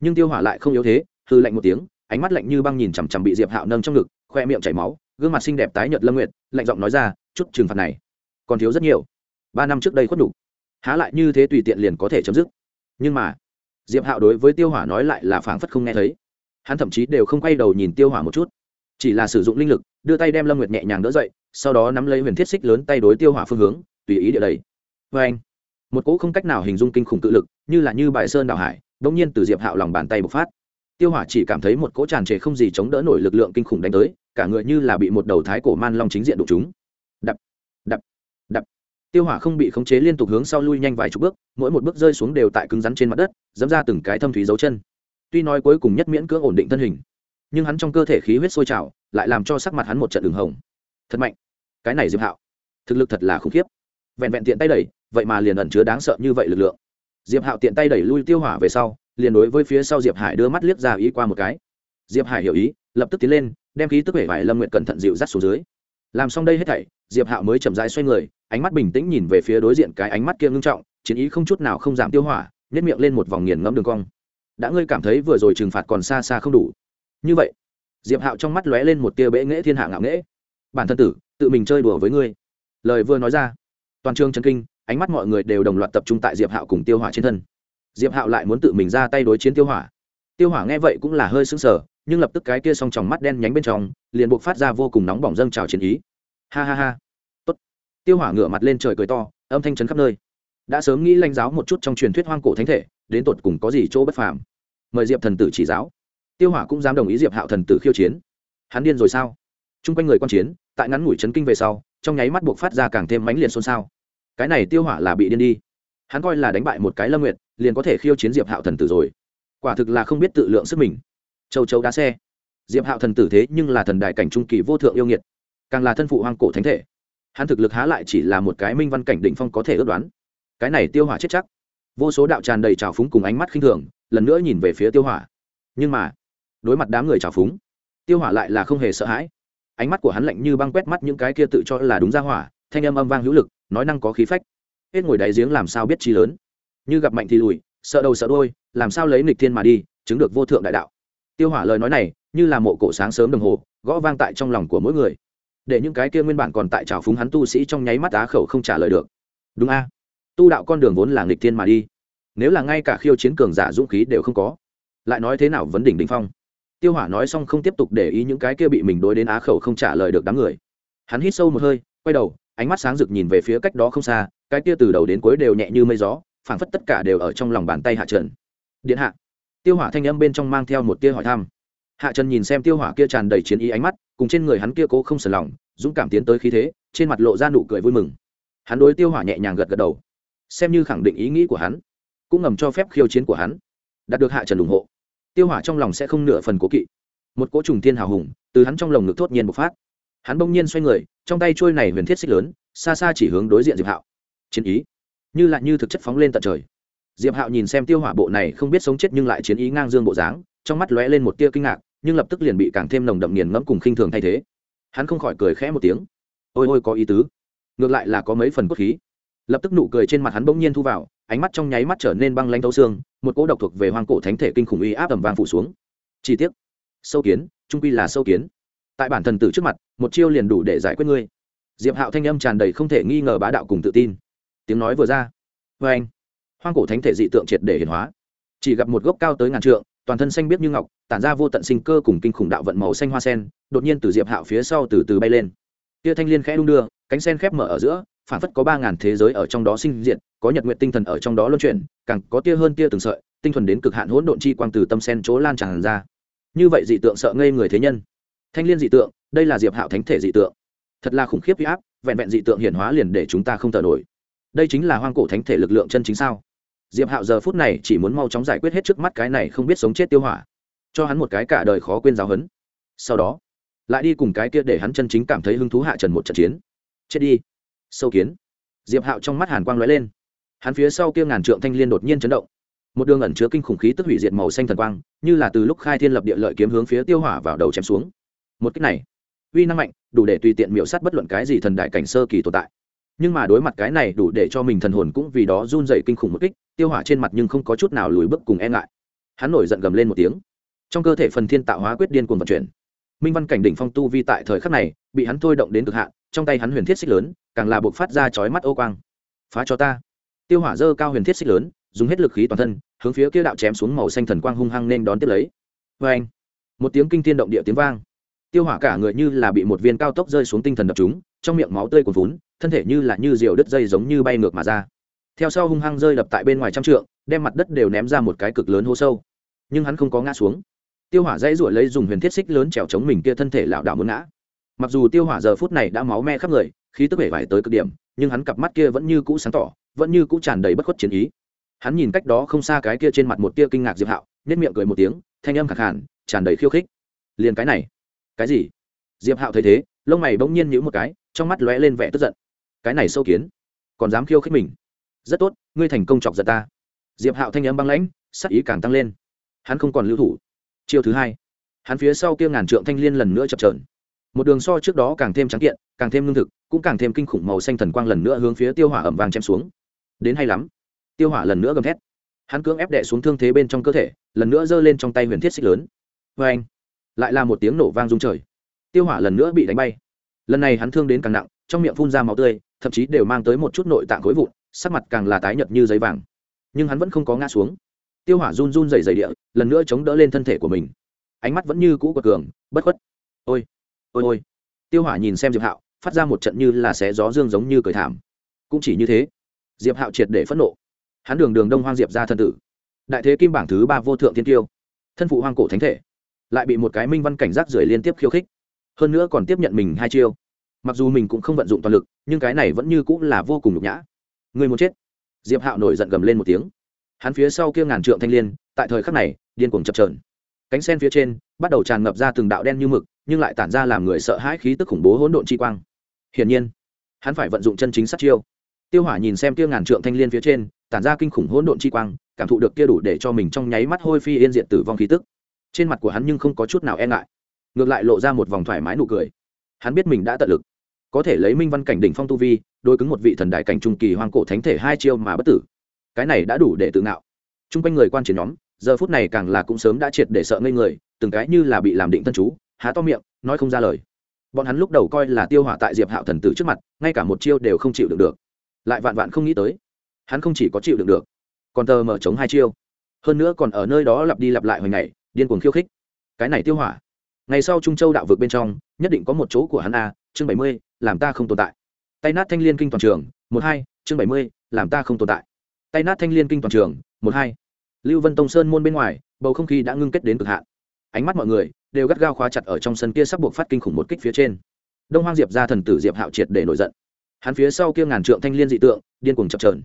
Speaker 1: Nhưng tiêu hỏa lại không yếu thế hư lạnh một tiếng ánh mắt lạnh như băng nhìn chằm chằm bị diệp hạo nâng trong ngực, khoe miệng chảy máu, gương mặt xinh đẹp tái nhợt lâm nguyệt, lạnh giọng nói ra, chút trừng phạt này còn thiếu rất nhiều. Ba năm trước đây khuất đủ há lại như thế tùy tiện liền có thể chấm dứt. Nhưng mà, diệp hạo đối với tiêu hỏa nói lại là phảng phất không nghe thấy. Hắn thậm chí đều không quay đầu nhìn tiêu hỏa một chút, chỉ là sử dụng linh lực, đưa tay đem lâm nguyệt nhẹ nhàng đỡ dậy, sau đó nắm lấy huyền thiết xích lớn tay đối tiêu hỏa phương hướng, tùy ý địa đầy vê anh, một cỗ không cách nào hình dung kinh khủng tự lực, như là như bài sơn đạo hải, bỗng nhiên từ diệp hạo lòng bàn tay bộc phát tiêu hỏa chỉ cảm thấy một cỗ tràn trề không gì chống đỡ nổi lực lượng kinh khủng đánh tới, cả người như là bị một đầu thái cổ man long chính diện đụng chúng đập đập đập. Tiêu hỏa không bị khống chế liên tục hướng sau lui nhanh vài chục bước, mỗi một bước rơi xuống đều tại cứng rắn trên mặt đất, dẫm ra từng cái thâm thúy dấu chân. Tuy nói cuối cùng nhất miễn cưỡng ổn định thân hình, nhưng hắn trong cơ thể khí huyết sôi trào, lại làm cho sắc mặt hắn một trận đường hồng. Thật mạnh. Cái này diệp hạo, thực lực thật là khủng khiếp. Vẹn vẹn tiện tay đẩy, vậy mà liền ẩn chứa đáng sợ như vậy lực lượng. Diệp hạo tiện tay đẩy lui tiêu hỏa về sau liền đối với phía sau diệp hải đưa mắt liếc ra ý qua một cái. Diệp hải hiểu ý, lập tức tiến lên, đem khí tức vẻ vải lâm nguyện cẩn thận dịu dắt xuống dưới. Làm xong đây hết thảy, diệp hạo mới chậm rãi xoay người, ánh mắt bình tĩnh nhìn về phía đối diện cái ánh mắt kia ngưng trọng, chiến ý không chút nào không giảm tiêu hỏa nhét miệng lên một vòng nghiền ngẫm đường cong. Đã ngươi cảm thấy vừa rồi trừng phạt còn xa xa không đủ. Như vậy, diệp hạo trong mắt lóe lên một tia bệ nghễ thiên hạ ngạo nghễ. Bản thân tử, tự mình chơi đùa với ngươi. Lời vừa nói ra, toàn trường chân kinh, ánh mắt mọi người đều đồng loạt tập trung tại diệp hạo cùng tiêu hỏa trên thân diệp hạo lại muốn tự mình ra tay đối chiến tiêu hỏa. Tiêu hỏa nghe vậy cũng là hơi sững sờ, nhưng lập tức cái kia song tròng mắt đen nhánh bên trong, liền buộc phát ra vô cùng nóng bỏng dâng trào chiến ý. Ha ha ha. Tốt. tiêu hỏa ngửa mặt lên trời cười to, âm thanh chấn khắp nơi. Đã sớm nghĩ lãnh giáo một chút trong truyền thuyết hoang cổ thánh thể, đến tột cùng có gì chỗ bất phàm. Mời diệp thần tử chỉ giáo. Tiêu hỏa cũng dám đồng ý diệp hạo thần tử khiêu chiến. Hắn điên rồi sao? Chung quanh người quan chiến, tại ngắn ngủi chấn kinh về sau, trong nháy mắt buộc phát ra càng thêm mãnh liệt xôn xao. Cái này tiêu hỏa là bị điên đi. Hắn coi là đánh bại một cái lâm nguyệt liền có thể khiêu chiến diệp hạo thần tử rồi. Quả thực là không biết tự lượng sức mình. Châu châu đá xe. Diệp hạo thần tử thế nhưng là thần đại cảnh trung kỳ vô thượng yêu nghiệt, càng là thân phụ hoang cổ thánh thể. Hắn thực lực há lại chỉ là một cái minh văn cảnh định phong có thể ước đoán. Cái này tiêu hỏa chết chắc. Vô số đạo tràn đầy trào phúng cùng ánh mắt khinh thường, lần nữa nhìn về phía tiêu hỏa. Nhưng mà, đối mặt đám người trào phúng, tiêu hỏa lại là không hề sợ hãi. Ánh mắt của hắn lạnh như băng quét mắt những cái kia tự cho là đúng ra hỏa, thanh âm âm vang hữu lực, nói năng có khí phách. Hết ngồi đáy giếng làm sao biết chi lớn như gặp mạnh thì lùi, sợ đầu sợ đôi làm sao lấy nghịch thiên mà đi, chứng được vô thượng đại đạo. Tiêu hỏa lời nói này, như là mộ cổ sáng sớm đồng hồ, gõ vang tại trong lòng của mỗi người. Để những cái kia nguyên bản còn tại trào phúng hắn tu sĩ trong nháy mắt á khẩu không trả lời được. Đúng a? Tu đạo con đường vốn là nghịch thiên mà đi. Nếu là ngay cả khiêu chiến cường giả dũng khí đều không có. Lại nói thế nào vấn đỉnh đỉnh phong? Tiêu hỏa nói xong không tiếp tục để ý những cái kia bị mình đối đến á khẩu không trả lời được đám người. Hắn hít sâu một hơi, quay đầu, ánh mắt sáng rực nhìn về phía cách đó không xa, cái kia từ đầu đến cuối đều nhẹ như mây gió phảng phất tất cả đều ở trong lòng bàn tay hạ trần. Điện hạ. Tiêu hỏa thanh âm bên trong mang theo một tia hỏi thăm. Hạ trần nhìn xem tiêu hỏa kia tràn đầy chiến ý ánh mắt, cùng trên người hắn kia cố không sờ lòng, dũng cảm tiến tới khí thế, trên mặt lộ ra nụ cười vui mừng. Hắn đối tiêu hỏa nhẹ nhàng gật gật đầu. Xem như khẳng định ý nghĩ của hắn, cũng ngầm cho phép khiêu chiến của hắn, đạt được hạ trần ủng hộ. Tiêu hỏa trong lòng sẽ không nửa phần cố kỵ. Một cỗ trùng tiên hào hùng từ hắn trong lồng ngực thốt nhiên bộc phát. Hắn bỗng nhiên xoay người, trong tay trôi này huyền thiết xích lớn, xa xa chỉ hướng đối diện diệp hạo. Chiến ý như lại như thực chất phóng lên tận trời. Diệp hạo nhìn xem tiêu hỏa bộ này không biết sống chết nhưng lại chiến ý ngang dương bộ dáng, trong mắt lóe lên một tia kinh ngạc, nhưng lập tức liền bị càng thêm nồng đậm nghiền ngẫm cùng khinh thường thay thế. Hắn không khỏi cười khẽ một tiếng. Ôi ôi có ý tứ. Ngược lại là có mấy phần cốt khí. Lập tức nụ cười trên mặt hắn bỗng nhiên thu vào, ánh mắt trong nháy mắt trở nên băng lanh thấu xương, một cỗ độc thuộc về hoang cổ thánh thể kinh khủng uy áp tầm vang phủ xuống. Chi tiết. Sâu kiến, trung quy là sâu kiến. Tại bản thần tử trước mặt, một chiêu liền đủ để giải quyết ngươi. Diệp hạo thanh âm tràn đầy không thể nghi ngờ bá đạo cùng tự tin tiếng nói vừa ra. Vê anh. Hoang cổ thánh thể dị tượng triệt để hiển hóa. Chỉ gặp một gốc cao tới ngàn trượng, toàn thân xanh biết như ngọc, tản ra vô tận sinh cơ cùng kinh khủng đạo vận màu xanh hoa sen, đột nhiên từ diệp hạo phía sau từ từ bay lên. Tia thanh liên khẽ đung đưa, cánh sen khép mở ở giữa, phản phất có ba ngàn thế giới ở trong đó sinh diện có nhật nguyện tinh thần ở trong đó luân chuyển, càng có tia hơn tia từng sợi, tinh thuần đến cực hạn hỗn độn chi quang từ tâm sen chỗ lan tràn ra. Như vậy dị tượng sợ ngây người thế nhân. Thanh liên dị tượng, đây là diệp hạo thánh thể dị tượng. Thật là khủng khiếp huy áp, vẹn vẹn dị tượng hiển hóa liền để chúng ta không thở nổi đây chính là hoang cổ thánh thể lực lượng chân chính sao? Diệp hạo giờ phút này chỉ muốn mau chóng giải quyết hết trước mắt cái này không biết sống chết tiêu hỏa, cho hắn một cái cả đời khó quên giáo hấn. Sau đó, lại đi cùng cái kia để hắn chân chính cảm thấy hứng thú hạ trần một trận chiến. Chết đi. Sâu kiến. Diệp hạo trong mắt hàn quang lóe lên. Hắn phía sau kia ngàn trượng thanh liên đột nhiên chấn động. Một đường ẩn chứa kinh khủng khí tức hủy diệt màu xanh thần quang, như là từ lúc khai thiên lập địa lợi kiếm hướng phía tiêu hỏa vào đầu chém xuống. Một cách này, uy năng mạnh, đủ để tùy tiện miểu sát bất luận cái gì thần đại cảnh sơ kỳ tồn tại nhưng mà đối mặt cái này đủ để cho mình thần hồn cũng vì đó run dày kinh khủng một kích, tiêu hỏa trên mặt nhưng không có chút nào lùi bước cùng e ngại. Hắn nổi giận gầm lên một tiếng. Trong cơ thể phần thiên tạo hóa quyết điên cuồng vận chuyển. Minh văn cảnh đỉnh phong tu vi tại thời khắc này, bị hắn thôi động đến cực hạn, trong tay hắn huyền thiết xích lớn, càng là buộc phát ra chói mắt ô quang. Phá cho ta. Tiêu hỏa dơ cao huyền thiết xích lớn, dùng hết lực khí toàn thân, hướng phía kia đạo chém xuống màu xanh thần quang hung hăng nên đón tiếp lấy. Vê anh một tiếng kinh thiên động địa tiếng vang. Tiêu hỏa cả người như là bị một viên cao tốc rơi xuống tinh thần đập chúng trong miệng máu tươi cuồn vốn thân thể như là như diều đứt dây giống như bay ngược mà ra. Theo sau hung hăng rơi đập tại bên ngoài trăm trượng, đem mặt đất đều ném ra một cái cực lớn hố sâu. Nhưng hắn không có ngã xuống. Tiêu hỏa dãy ruổi lấy dùng huyền thiết xích lớn trèo chống mình kia thân thể lảo đảo muốn ngã. Mặc dù tiêu hỏa giờ phút này đã máu me khắp người, khí tức vẻ vải tới cực điểm, nhưng hắn cặp mắt kia vẫn như cũ sáng tỏ, vẫn như cũ tràn đầy bất khuất chiến ý. Hắn nhìn cách đó không xa cái kia trên mặt một tia kinh ngạc diệp hạo nhất miệng cười một tiếng, thanh âm khẳng hẳn tràn đầy khiêu khích. Liền cái này. Cái gì? Diệp hạo thấy thế, lông mày bỗng nhiên nhíu một cái, trong mắt lóe lên vẻ tức giận cái này sâu kiến, còn dám khiêu khích mình. Rất tốt, ngươi thành công chọc giận ta. Diệp hạo thanh âm băng lãnh, sắc ý càng tăng lên. Hắn không còn lưu thủ. Chiêu thứ hai, hắn phía sau kia ngàn trượng thanh liên lần nữa chập trờn một đường so trước đó càng thêm trắng kiện, càng thêm lương thực, cũng càng thêm kinh khủng màu xanh thần quang lần nữa hướng phía tiêu hỏa ẩm vàng chém xuống. Đến hay lắm. Tiêu hỏa lần nữa gầm thét. Hắn cưỡng ép đệ xuống thương thế bên trong cơ thể, lần nữa giơ lên trong tay huyền thiết xích lớn. Vê anh lại là một tiếng nổ vang rung trời. Tiêu hỏa lần nữa bị đánh bay. Lần này hắn thương đến càng nặng, trong miệng phun ra máu tươi thậm chí đều mang tới một chút nội tạng khối vụn, sắc mặt càng là tái nhợt như giấy vàng. Nhưng hắn vẫn không có ngã xuống. Tiêu hỏa run run dày dày địa, lần nữa chống đỡ lên thân thể của mình. Ánh mắt vẫn như cũ của cường, bất khuất. Ôi ôi ôi. Tiêu hỏa nhìn xem diệp hạo, phát ra một trận như là xé gió dương giống như cười thảm. Cũng chỉ như thế. Diệp hạo triệt để phẫn nộ. Hắn đường đường đông hoang diệp ra thân tử. Đại thế kim bảng thứ ba vô thượng thiên tiêu. Thân phụ hoang cổ thánh thể. Lại bị một cái minh văn cảnh giác rưởi liên tiếp khiêu khích. Hơn nữa còn tiếp nhận mình hai chiêu mặc dù mình cũng không vận dụng toàn lực, nhưng cái này vẫn như cũng là vô cùng nhục nhã. Người muốn chết. Diệp hạo nổi giận gầm lên một tiếng. Hắn phía sau kia ngàn trượng thanh l i ê n tại thời khắc này, điên cuồng chập trờn cánh sen phía trên, bắt đầu tràn ngập ra từng đạo đen như mực, nhưng lại tản ra làm người sợ hãi khí tức khủng bố hỗn độn chi quang. Hiển nhiên, hắn phải vận dụng chân chính sát chiêu. Tiêu hỏa nhìn xem kia ngàn trượng thanh l i ê n phía trên, tản ra kinh khủng hỗn độn chi quang, cảm thụ được kia đủ để cho mình trong nháy mắt hôi phi yên diện tử vong khí tức. Trên mặt của hắn nhưng không có chút nào e ngại. Ngược lại lộ ra một vòng thoải mái nụ cười hắn biết mình đã tận lực. Có thể lấy minh văn cảnh đỉnh phong tu vi đôi cứng một vị thần đại cảnh trung kỳ hoang cổ thánh thể hai chiêu mà bất tử. Cái này đã đủ để tự ngạo. T r u n g quanh người quan chiến nhóm, giờ phút này càng là cũng sớm đã triệt để sợ ngây người, từng cái như là bị làm định thân chú, há to miệng, nói không ra lời. Bọn hắn lúc đầu coi là tiêu hỏa tại diệp hạo thần tử trước mặt, ngay cả một chiêu đều không chịu được được. Lại vạn vạn không nghĩ tới, hắn không chỉ có chịu được được, còn tờ mở chống hai chiêu. Hơn nữa còn ở nơi đó lặp đi lặp lại hồi ngày, điên cuồng khiêu khích. Cái này tiêu hỏa ngày sau trung châu đạo vực bên trong, nhất định có một chỗ của hắn a, chương bảy mươi, làm ta không tồn tại. Tay nát thanh liên kinh toàn trường, một hai, chương bảy mươi, làm ta không tồn tại. Tay nát thanh liên kinh toàn trường, một hai. Lưu vân tông sơn môn bên ngoài, bầu không khí đã ngưng kết đến cực hạn. Ánh mắt mọi người đều gắt gao khóa chặt ở trong sân kia sắp buộc phát kinh khủng một kích phía trên. Đông hoang diệp ra thần tử diệp hạo triệt để nổi giận. Hắn phía sau kia ngàn trượng thanh liên dị tượng, điên cuồng chập trờn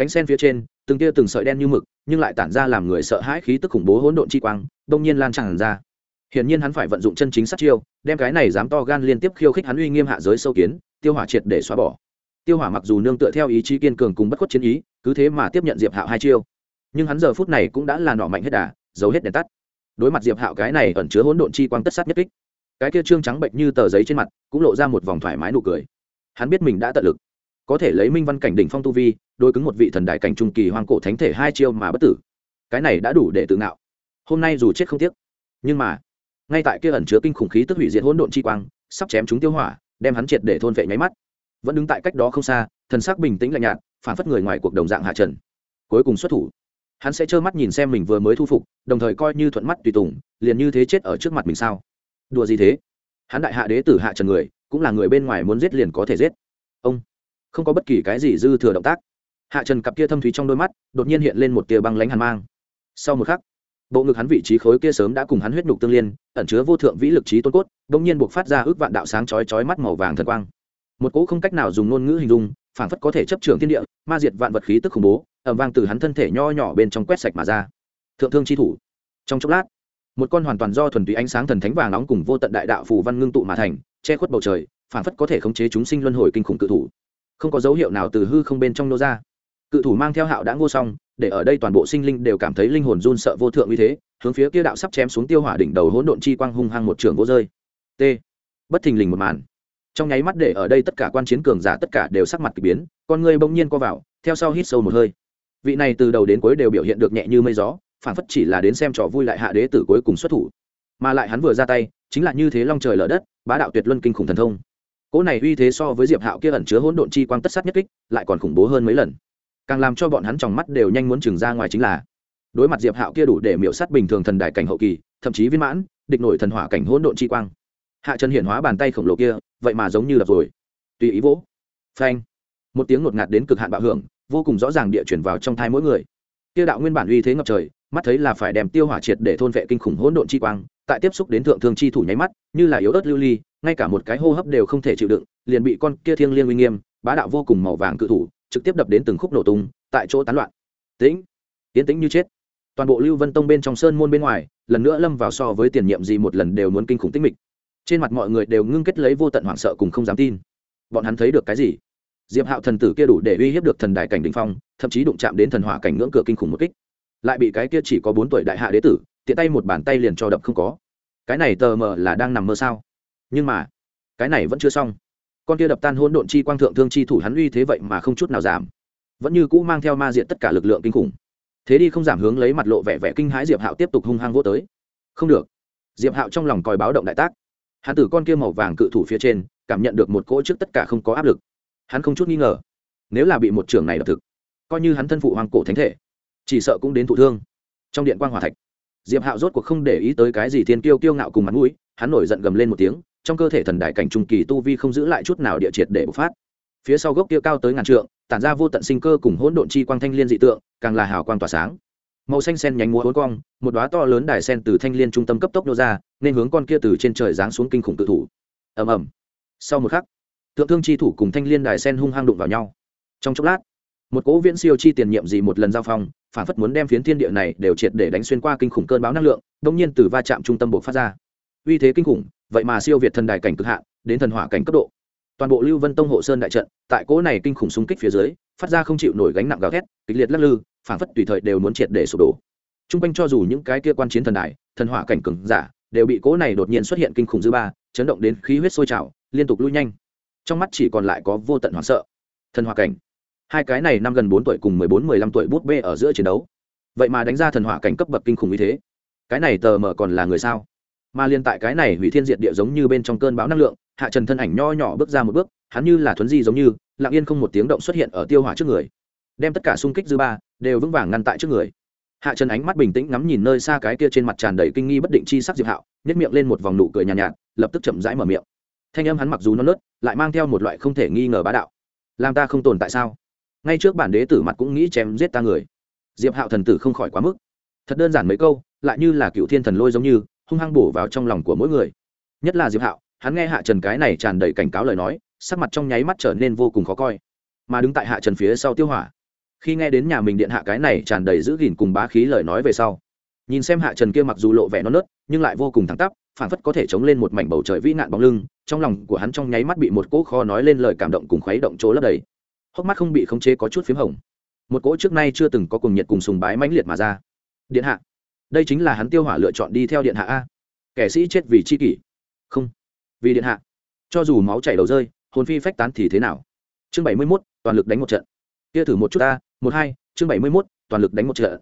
Speaker 1: cánh sen phía trên, từng tia từng sợi đen như mực, nhưng lại tản ra làm người sợ hãi khí tức khủng bố hỗn độn chi quang, đông nhiên lan tràn ra hiển nhiên hắn phải vận dụng chân chính sát chiêu, đem cái này dám to gan liên tiếp khiêu khích hắn uy nghiêm hạ giới sâu kiến, tiêu hỏa triệt để xóa bỏ. Tiêu hỏa mặc dù nương tựa theo ý chí kiên cường cùng bất khuất chiến ý, cứ thế mà tiếp nhận diệp hạo hai chiêu. Nhưng hắn giờ phút này cũng đã là nỏ mạnh hết đà, giấu hết đèn tắt. Đối mặt diệp hạo cái này ẩn chứa hỗn độn chi quang tất sát nhất kích, cái kia trương trắng bệnh như tờ giấy trên mặt, cũng lộ ra một vòng thoải mái nụ cười. Hắn biết mình đã tận lực, có thể lấy minh văn cảnh đỉnh phong tu vi đôi cứng một vị thần đại cảnh trung kỳ hoang cổ thánh thể hai chiêu mà bất tử. Cái này đã đủ để tự ngạo. Hôm nay dù chết không tiếc, nhưng mà ngay tại kia ẩn chứa kinh khủng khí tức hủy diệt hỗn độn chi quang, sắp chém chúng tiêu hỏa, đem hắn triệt để thôn vệ nháy mắt. Vẫn đứng tại cách đó không xa, thần sắc bình tĩnh lạnh nhạt, phản phất người ngoài cuộc đồng dạng hạ trần. Cuối cùng xuất thủ. Hắn sẽ trơ mắt nhìn xem mình vừa mới thu phục, đồng thời coi như thuận mắt tùy tùng, liền như thế chết ở trước mặt mình sao? Đùa gì thế? Hắn đại hạ đế tử hạ trần người, cũng là người bên ngoài muốn giết liền có thể giết. Ông, không có bất kỳ cái gì dư thừa động tác. Hạ trần cặp kia thâm thúy trong đôi mắt, đột nhiên hiện lên một tia băng lánh hàn mang. Sau một khắc bộ ngực hắn vị trí khối kia sớm đã cùng hắn huyết nhục tương liên, ẩn chứa vô thượng vĩ lực trí tôn cốt đ ỗ n g nhiên buộc phát ra ước vạn đạo sáng chói chói mắt màu vàng thần quang. Một cỗ không cách nào dùng ngôn ngữ hình dung, phảng phất có thể chấp trường thiên địa, ma diệt vạn vật khí tức khủng bố ẩm vang từ hắn thân thể nho nhỏ bên trong quét sạch mà ra. Thượng thương chi thủ. Trong chốc lát, một con hoàn toàn do thuần túy ánh sáng thần thánh vàng nóng cùng vô tận đại đạo phù văn ngưng tụ mà thành, che khuất bầu trời, phảng phất có thể khống chế chúng sinh luân hồi kinh khủng cự thủ. Không có dấu hiệu nào từ hư không bên trong nô ra cự thủ mang theo hạo đã ngô xong, để ở đây toàn bộ sinh linh đều cảm thấy linh hồn run sợ vô thượng uy thế, hướng phía kia đạo sắp chém xuống tiêu hỏa đỉnh đầu hỗn độn chi quang hung hăng một trường vô rơi. T. Bất thình lình một màn. Trong nháy mắt để ở đây tất cả quan chiến cường giả tất cả đều sắc mặt k ỳ biến, con người bỗng nhiên co vào, theo sau hít sâu một hơi. Vị này từ đầu đến cuối đều biểu hiện được nhẹ như mây gió, phản phất chỉ là đến xem trò vui lại hạ đế tử cuối cùng xuất thủ. Mà lại hắn vừa ra tay, chính là như thế long trời lở đất, bá đạo tuyệt luân kinh khủng thần thông. Cỗ này uy thế so với diệp hạo kia ẩn chứa hỗn độn chi quang tất sát nhất kích, lại còn khủng bố hơn mấy lần càng làm cho bọn hắn trong mắt đều nhanh muốn trừng ra ngoài chính là, đối mặt diệp hạo kia đủ để miễu sát bình thường thần đại cảnh hậu kỳ, thậm chí viên mãn, địch nổi thần hỏa cảnh hỗn độn chi quang. Hạ trần hiển hóa bàn tay khổng lồ kia, vậy mà giống như đập rồi. Tùy ý vỗ. Phanh. Một tiếng ngột ngạt đến cực hạn bạo hưởng, vô cùng rõ ràng địa chuyển vào trong thai mỗi người. Kia đạo nguyên bản uy thế ngập trời, mắt thấy là phải đem tiêu hỏa triệt để thôn vệ kinh khủng hỗn độn chi quang, tại tiếp xúc đến thượng thương chi thủ nháy mắt, như là yếu ớt lưu ly, ngay cả một cái hô hấp đều không thể chịu đựng, liền bị con kia thiêng liêng uy nghiêm, bá đạo vô cùng màu vàng cự thủ trực tiếp đập đến từng khúc nổ tung, tại chỗ tán loạn. Tĩnh. Tiến tĩnh như chết. Toàn bộ lưu vân tông bên trong sơn môn bên ngoài, lần nữa lâm vào so với tiền nhiệm gì một lần đều muốn kinh khủng tích mịch. Trên mặt mọi người đều ngưng kết lấy vô tận hoảng sợ cùng không dám tin. Bọn hắn thấy được cái gì? Diệp hạo thần tử kia đủ để uy hiếp được thần đại cảnh đình phong, thậm chí đụng chạm đến thần hỏa cảnh ngưỡng cửa kinh khủng một kích. Lại bị cái kia chỉ có bốn tuổi đại hạ đế tử, tiện tay một bàn tay liền cho đập không có. Cái này tờ mờ là đang nằm mơ sao? Nhưng mà, cái này vẫn chưa xong con kia đập tan hỗn độn chi quang thượng thương chi thủ hắn uy thế vậy mà không chút nào giảm. Vẫn như cũ mang theo ma diện tất cả lực lượng kinh khủng. Thế đi không giảm hướng lấy mặt lộ vẻ vẻ kinh hãi diệp hạo tiếp tục hung hăng vô tới. Không được. Diệp hạo trong lòng còi báo động đại tác. Hắn từ con kia màu vàng cự thủ phía trên, cảm nhận được một cỗ trước tất cả không có áp lực. Hắn không chút nghi ngờ, nếu là bị một trưởng này đập thực, coi như hắn thân phụ hoàng cổ thánh thể, chỉ sợ cũng đến thụ thương. Trong điện quan hòa thạch, diệp hạo rốt cuộc không để ý tới cái gì thiên kiêu kiêu ngạo cùng mặt mũi, hắn nổi giận gầm lên một tiếng trong cơ thể thần đại cảnh trung kỳ tu vi không giữ lại chút nào địa triệt để bộc phát. Phía sau gốc kia cao tới ngàn trượng, tản ra vô tận sinh cơ cùng hỗn độn chi quang thanh liên dị tượng, càng là hào quang tỏa sáng. Màu xanh sen nhánh múa hốn cong một đóa to lớn đài sen từ thanh liên trung tâm cấp tốc nô ra, nên hướng con kia từ trên trời giáng xuống kinh khủng tự thủ. Ầm ầm. Sau một khắc thượng thương chi thủ cùng thanh liên đài sen hung hăng đụng vào nhau. Trong chốc lát, một cỗ viễn siêu chi tiền nhiệm gì một lần giao phong, phản phất muốn đem phiến thiên địa này đều triệt để đánh xuyên qua kinh khủng cơn bão năng lượng đông nhiên từ va chạm trung tâm buộc phát ra. Uy thế kinh khủng vậy mà siêu việt thần đài cảnh cực hạn, đến thần hỏa cảnh cấp độ. Toàn bộ lưu vân tông hộ sơn đại trận, tại cỗ này kinh khủng xung kích phía dưới, phát ra không chịu nổi gánh nặng gào thét, kịch liệt lắc lư phản phất tùy thời đều muốn triệt để sụp đổ. T r u n g quanh cho dù những cái kia quan chiến thần đại thần hỏa cảnh cừng giả, đều bị cỗ này đột nhiên xuất hiện kinh khủng dư ba, chấn động đến khí huyết sôi trào, liên tục lui nhanh. Trong mắt chỉ còn lại có vô tận hoảng sợ. Thần hỏa cảnh. Hai cái này năm gần bốn tuổi cùng mười bốn, mười lăm tuổi bút bê ở giữa chiến đấu. Vậy mà đánh ra thần hỏa cảnh cấp bậc kinh khủng như thế. Cái này tờ mờ còn là người sao? Mà liên tại cái này hủy thiên diệt địa giống như bên trong cơn bão năng lượng hạ trần thân ảnh nho nhỏ bước ra một bước hắn như là thuấn di giống như lặng yên không một tiếng động xuất hiện ở tiêu hỏa trước người. Đem tất cả xung kích dư ba đều vững vàng ngăn tại trước người. Hạ trần ánh mắt bình tĩnh ngắm nhìn nơi xa cái kia trên mặt tràn đầy kinh nghi bất định chi sắc diệp hạo nhét miệng lên một vòng nụ cười nhàn nhạt, nhạt lập tức chậm rãi mở miệng. Thanh âm hắn mặc dù non nớt lại mang theo một loại không thể nghi ngờ bá đạo. Làm ta không tồn tại sao? Ngay trước bản đế tử mặt cũng nghĩ chém giết ta người. Diệp hạo thần tử không khỏi quá mức. Thật đơn giản mấy câu lại như là cựu thiên thần lôi giống như hung hăng bổ vào trong lòng của mỗi người. Nhất là diệp hạo, hắn nghe hạ trần cái này tràn đầy cảnh cáo lời nói, sắc mặt trong nháy mắt trở nên vô cùng khó coi. Mà đứng tại hạ trần phía sau tiêu hỏa, khi nghe đến nhà mình điện hạ cái này tràn đầy giữ gìn cùng bá khí lời nói về sau, nhìn xem hạ trần kia mặc dù lộ vẻ non nớt, nhưng lại vô cùng thẳng tắp phản phất có thể chống lên một mảnh bầu trời vĩ nạn bóng lưng, trong lòng của hắn trong nháy mắt bị một cỗ kho nói lên lời cảm động cùng khuấy động chỗ lấp đầy. Hốc mắt không bị khống chế có chút p h í m hồng. Một cỗ trước nay chưa từng có cùng nhiệt cùng sùng bái mãnh liệt mà ra. Điện hạ đây chính là hắn tiêu hỏa lựa chọn đi theo điện hạ a. Kẻ sĩ chết vì chi kỷ. Không, vì điện hạ. Cho dù máu chảy đầu rơi, hồn phi phách tán thì thế nào? Chương bảy mươi mốt, toàn lực đánh một trận. Kia thử một chút ta, một hai, chương bảy mươi mốt, toàn lực đánh một trận.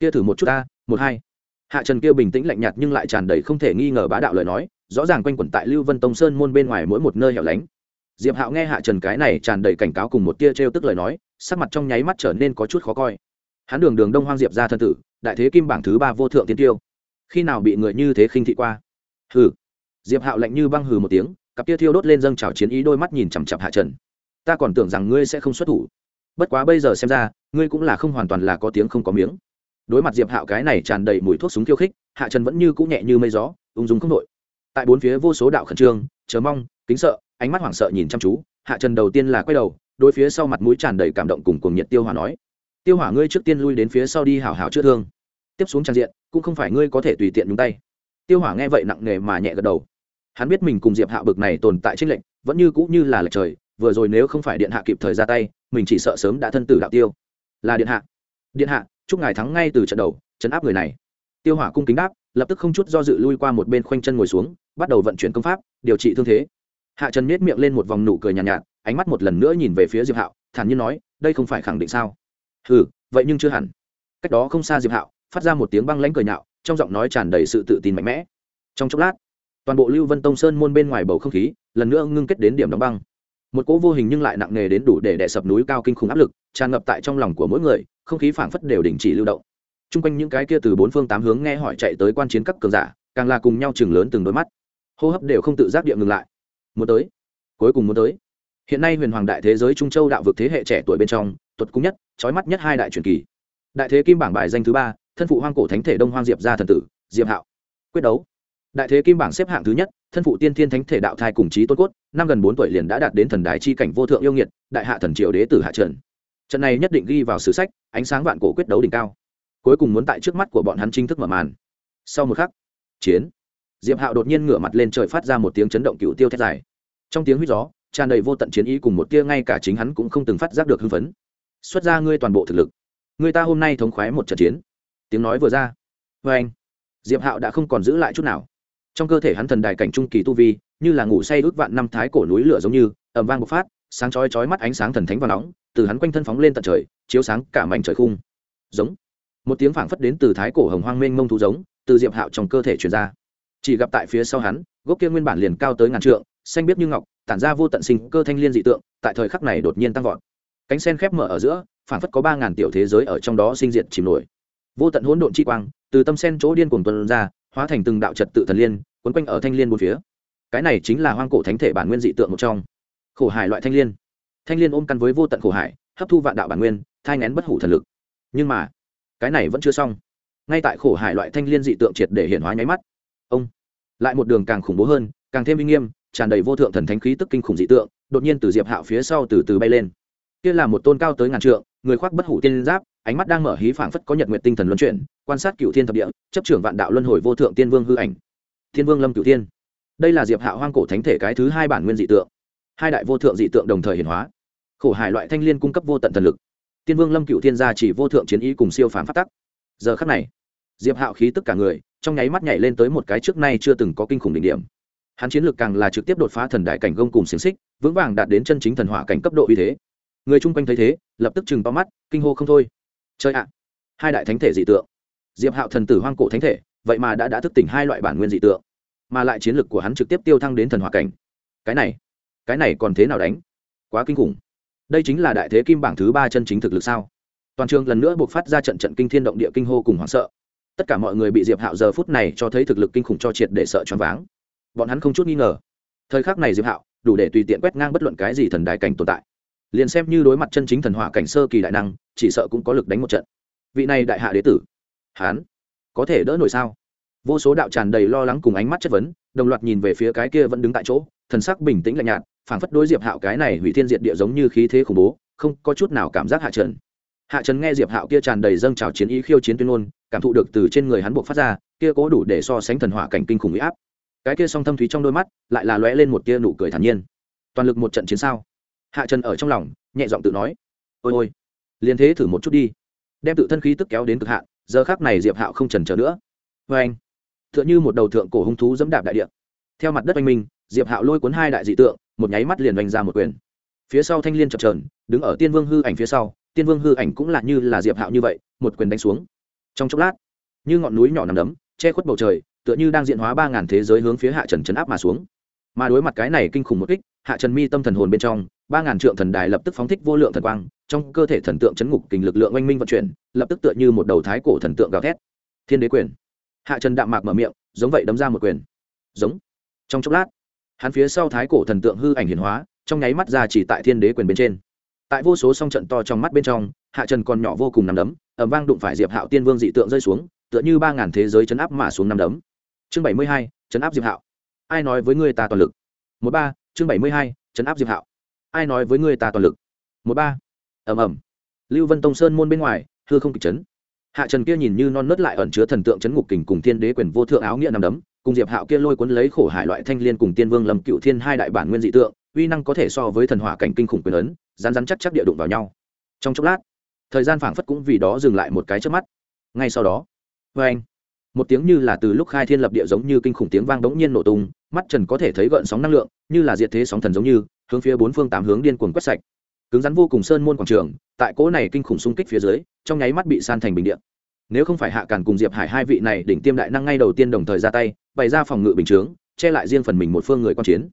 Speaker 1: Kia thử một chút ta, một hai. Hạ trần kia bình tĩnh lạnh nhạt nhưng lại tràn đầy không thể nghi ngờ bá đạo lời nói, rõ ràng quanh quẩn tại lưu vân tông sơn môn bên ngoài mỗi một nơi hẻo lánh. Diệp hạo nghe hạ trần cái này tràn đầy cảnh cáo cùng một tia t r e o tức lời nói, sắc mặt trong nháy mắt trở nên có chút khó coi. Hắn đường đường đông hoang diệp ra thân tử đại thế kim bảng thứ ba vô thượng tiên tiêu. Khi nào bị người như thế khinh thị qua? Hừ. Diệp hạo lạnh như băng hừ một tiếng, cặp tia thiêu đốt lên dâng trào chiến ý đôi mắt nhìn chằm chặp hạ trần. Ta còn tưởng rằng ngươi sẽ không xuất thủ. Bất quá bây giờ xem ra, ngươi cũng là không hoàn toàn là có tiếng không có miếng. Đối mặt diệp hạo cái này tràn đầy mùi thuốc súng khiêu khích, hạ trần vẫn như cũng nhẹ như mây gió, ung dung không đội tại bốn phía vô số đạo khẩn trương, chờ mong, kính sợ, ánh mắt hoảng sợ nhìn chăm chú, hạ trần đầu tiên là quay đầu, đối phía sau mặt mũi tràn đầy cảm động cùng cuồng nhiệt tiêu hòa nói tiêu hỏa ngươi trước tiên lui đến phía sau đi hảo hảo chữa thương. Tiếp xuống trang diện cũng không phải ngươi có thể tùy tiện nhúng tay. Tiêu hỏa nghe vậy nặng nề mà nhẹ gật đầu. Hắn biết mình cùng diệp hạ bực này tồn tại trích lệnh vẫn như cũ như là lệch trời vừa rồi nếu không phải điện hạ kịp thời ra tay mình chỉ sợ sớm đã thân tử đạo tiêu. Là điện hạ. Điện hạ chúc ngài thắng ngay từ trận đầu chấn áp người này. Tiêu hỏa cung kính đáp lập tức không chút do dự lui qua một bên khoanh chân ngồi xuống bắt đầu vận chuyển công pháp điều trị thương thế. Hạ trần miết miệng lên một vòng nụ cười nhàn nhạt, nhạt ánh mắt một lần nữa nhìn về phía diệp hạo thản nhiên nói đây không phải khẳng định sao? Ừ vậy nhưng chưa hẳn. Cách đó không xa diệp hạo, phát ra một tiếng băng lãnh cười nhạo, trong giọng nói tràn đầy sự tự tin mạnh mẽ. Trong chốc lát, toàn bộ lưu vân tông sơn môn bên ngoài bầu không khí, lần nữa ngưng kết đến điểm đóng băng. Một cỗ vô hình nhưng lại nặng nề đến đủ để đè sập núi cao kinh khủng áp lực, tràn ngập tại trong lòng của mỗi người, không khí phảng phất đều đình chỉ lưu động. T r u n g quanh những cái kia từ bốn phương tám hướng nghe hỏi chạy tới quan chiến các cường giả, càng là cùng nhau chừng lớn từng đôi mắt. Hô hấp đều không tự giác địa ngừng lại. Muốn tới. Cuối cùng muốn tới hiện nay huyền hoàng đại thế giới trung châu đạo vực thế hệ trẻ tuổi bên trong tuật cung nhất trói mắt nhất hai đại truyền kỳ. Đại thế kim bảng bài danh thứ ba, thân phụ hoang cổ thánh thể đông hoang diệp gia thần tử, diệp hạo. Quyết đấu. Đại thế kim bảng xếp hạng thứ nhất, thân phụ tiên thiên thánh thể đạo thai cùng trí tôn cốt, năm gần bốn tuổi liền đã đạt đến thần đái chi cảnh vô thượng yêu nghiệt, đại hạ thần triều đế tử hạ trần. Trận này nhất định ghi vào sử sách, ánh sáng vạn cổ quyết đấu đỉnh cao. Cuối cùng muốn tại trước mắt của bọn hắn chính thức mở màn. Sau một khắc, chiến. Diệp hạo đột nhiên ngửa mặt lên trời phát ra một tiếng chấn động cựu tiêu thét dài. Trong tiếng huýt gió tràn đầy vô tận chiến ý cùng một tia ngay cả chính hắn cũng không từng phát giác được hưng phấn. Xuất ra ngươi toàn bộ thực lực. Người ta hôm nay thống khoái một trận chiến. Tiếng nói vừa ra. Vê anh, diệp hạo đã không còn giữ lại chút nào. Trong cơ thể hắn thần đài cảnh trung kỳ tu vi, như là ngủ say ước vạn năm thái cổ núi lửa giống như ẩm vang bộc phát, sáng chói chói mắt ánh sáng thần thánh và nóng, từ hắn quanh thân phóng lên tận trời, chiếu sáng cả mảnh trời khung. Giống. Một tiếng phảng phất đến từ thái cổ hồng hoang mênh mông thú giống, từ diệp hạo trong cơ thể truyền ra. Chỉ gặp tại phía sau hắn, gốc kia nguyên bản liền cao tới ngàn trượng, xanh biếc như ngọc tản ra vô tận sinh cơ thanh liên dị tượng, tại thời khắc này đột nhiên tăng vọt. Cánh sen khép mở ở giữa, phảng phất có ba ngàn tiểu thế giới ở trong đó sinh diệt chìm nổi. Vô tận hỗn độn chi quang, từ tâm sen chỗ điên cuồng tuần ra, hóa thành từng đạo trật tự thần liên, quấn quanh ở thanh liên bốn phía. Cái này chính là hoang cổ thánh thể bản nguyên dị tượng một trong. Khổ hải loại thanh liên. Thanh liên ôm căn với vô tận khổ hải, hấp thu vạn đạo bản nguyên, thai ngén bất hủ thần lực. Nhưng mà, cái này vẫn chưa xong. Ngay tại khổ hải loại thanh liên dị tượng triệt để hiện hóa nháy mắt. Ông, lại một đường càng khủng bố hơn, càng thêm uy nghiêm tràn đầy vô thượng thần thánh khí tức kinh khủng dị tượng, đột nhiên từ diệp hạo phía sau từ từ bay lên. Kia là một tôn cao tới ngàn trượng, người khoác bất hủ tiên giáp, ánh mắt đang mở hí phảng phất có nhật nguyện tinh thần luân chuyển, quan sát cựu thiên thập địa, chấp trưởng vạn đạo luân hồi vô thượng tiên vương hư ảnh. Thiên vương lâm cựu thiên. Đây là diệp Hạo hoang cổ thánh thể cái thứ hai bản nguyên dị tượng. Hai đại vô thượng dị tượng đồng thời hiển hóa. Khổ hải loại thanh liên cung cấp vô tận thần lực. Tiên vương lâm cựu thiên gia chỉ vô thượng chiến ý cùng siêu phàm phát tắc. Giờ khắc này, diệp hạo khí tức cả người, trong nháy mắt nhảy lên tới một cái trước nay chưa từng có kinh khủng đỉnh điểm hắn chiến lược càng là trực tiếp đột phá thần đại cảnh gông cùng xiềng xích, vững vàng đạt đến chân chính thần hỏa cảnh cấp độ uy thế. Người chung quanh thấy thế, lập tức chừng to mắt, kinh hô không thôi. Chơi ạ! Hai đại thánh thể dị tượng. Diệp hạo thần tử hoang cổ thánh thể, vậy mà đã đã thức tỉnh hai loại bản nguyên dị tượng, mà lại chiến lược của hắn trực tiếp tiêu thăng đến thần hỏa cảnh. Cái này cái này còn thế nào đánh? Quá kinh khủng. Đây chính là đại thế kim bảng thứ ba chân chính thực lực sao? Toàn trường lần nữa buộc phát ra trận trận kinh thiên động địa kinh hô cùng hoảng sợ. Tất cả mọi người bị diệp hạo giờ phút này cho thấy thực lực kinh khủng cho triệt để sợ choáng váng bọn hắn không chút nghi ngờ. Thời khắc này diệp hạo, đủ để tùy tiện quét ngang bất luận cái gì thần đại cảnh tồn tại. Liền xem như đối mặt chân chính thần hỏa cảnh sơ kỳ đại năng, chỉ sợ cũng có lực đánh một trận. Vị này đại hạ đế tử hán có thể đỡ nổi sao? Vô số đạo tràn đầy lo lắng cùng ánh mắt chất vấn, đồng loạt nhìn về phía cái kia vẫn đứng tại chỗ, thần sắc bình tĩnh lạnh nhạt, phảng phất đối diệp hạo cái này hủy thiên diệt địa giống như khí thế khủng bố, không có chút nào cảm giác hạ trần. Hạ trần nghe diệp hạo kia tràn đầy dâng trào chiến ý khiêu chiến tuyên ngôn, cảm thụ được từ trên người hắn buộc phát ra, kia cố đủ để so sánh thần hỏa cảnh kinh khủng huy áp cái kia song thâm thúy trong đôi mắt lại là lóe lên một tia nụ cười thản nhiên. Toàn lực một trận chiến sao? Hạ trần ở trong lòng, nhẹ giọng tự nói. Ôi ôi, liền thế thử một chút đi. Đem tự thân khí tức kéo đến cực hạn, giờ khác này diệp hạo không trần trở nữa. Vê anh t h ư ợ n h ư một đầu thượng cổ hung thú dẫm đạp đại địa. Theo mặt đất oanh minh diệp hạo lôi cuốn hai đại dị tượng, một nháy mắt liền oanh ra một quyền. Phía sau thanh l i ê n chập trờn đứng ở tiên vương hư ảnh phía sau, tiên vương hư ảnh cũng là như là diệp hạo như vậy, một quyền đánh xuống. Trong chốc lát, như ngọn núi nhỏ nằm đấm, che khuất bầu trời tựa như đang diện hóa ba ngàn thế giới hướng phía hạ trần chấn áp mà xuống. Mà đối mặt cái này kinh khủng một kích, hạ trần mi tâm thần hồn bên trong, ba ngàn trượng thần đài lập tức phóng thích vô lượng thần quang, trong cơ thể thần tượng chấn ngục kình lực lượng oanh minh vận chuyển, lập tức tựa như một đầu thái cổ thần tượng gào thét. Thiên đế quyền. Hạ trần đạm mạc mở miệng, giống vậy đấm ra một quyền. Giống. Trong chốc lát, hắn phía sau thái cổ thần tượng hư ảnh hiển hóa, trong nháy mắt ra chỉ tại thiên đế quyền bên trên. Tại vô số song trận to trong mắt bên trong, hạ trần còn nhỏ vô cùng nằm đấm ẩm vang đụng phải diệp hạo tiên vương dị tượng rơi xuống, tựa như ba ngàn thế giới chấn áp mà xuống nằm đấm chương bảy mươi hai, chấn áp diệp hạo. Ai nói với người ta toàn lực? Một ba, chương bảy mươi hai, chấn áp diệp hạo. Ai nói với người ta toàn lực? Một ba. Ầm ầm. Lưu vân tông sơn môn bên ngoài, hư không kịch chấn. Hạ trần kia nhìn như non nớt lại ẩn chứa thần tượng chấn ngục kình cùng thiên đế quyền vô thượng áo nghĩa nằm đấm, cùng diệp hạo kia lôi cuốn lấy khổ hải loại thanh liên cùng tiên vương lâm cựu thiên hai đại bản nguyên dị tượng, uy năng có thể so với thần hỏa cảnh kinh khủng quyền ấn rán rán chắc chắc địa đụng vào nhau. Trong chốc lát, thời gian phảng phất cũng vì đó dừng lại một cái trước mắt. Ngay sau đó vê anh một tiếng như là từ lúc khai thiên lập địa giống như kinh khủng tiếng vang đống nhiên nổ tung, mắt trần có thể thấy gợn sóng năng lượng, như là diệt thế sóng thần giống như, hướng phía bốn phương tám hướng điên cuồng quét sạch. Cứng rắn vô cùng sơn môn quảng trường, tại cỗ này kinh khủng xung kích phía dưới, trong nháy mắt bị san thành bình điện nếu không phải hạ càn cùng diệp hải hai vị này đỉnh tiêm đại năng ngay đầu tiên đồng thời ra tay, bày ra phòng ngự bình chướng, che lại riêng phần mình một phương người quan chiến.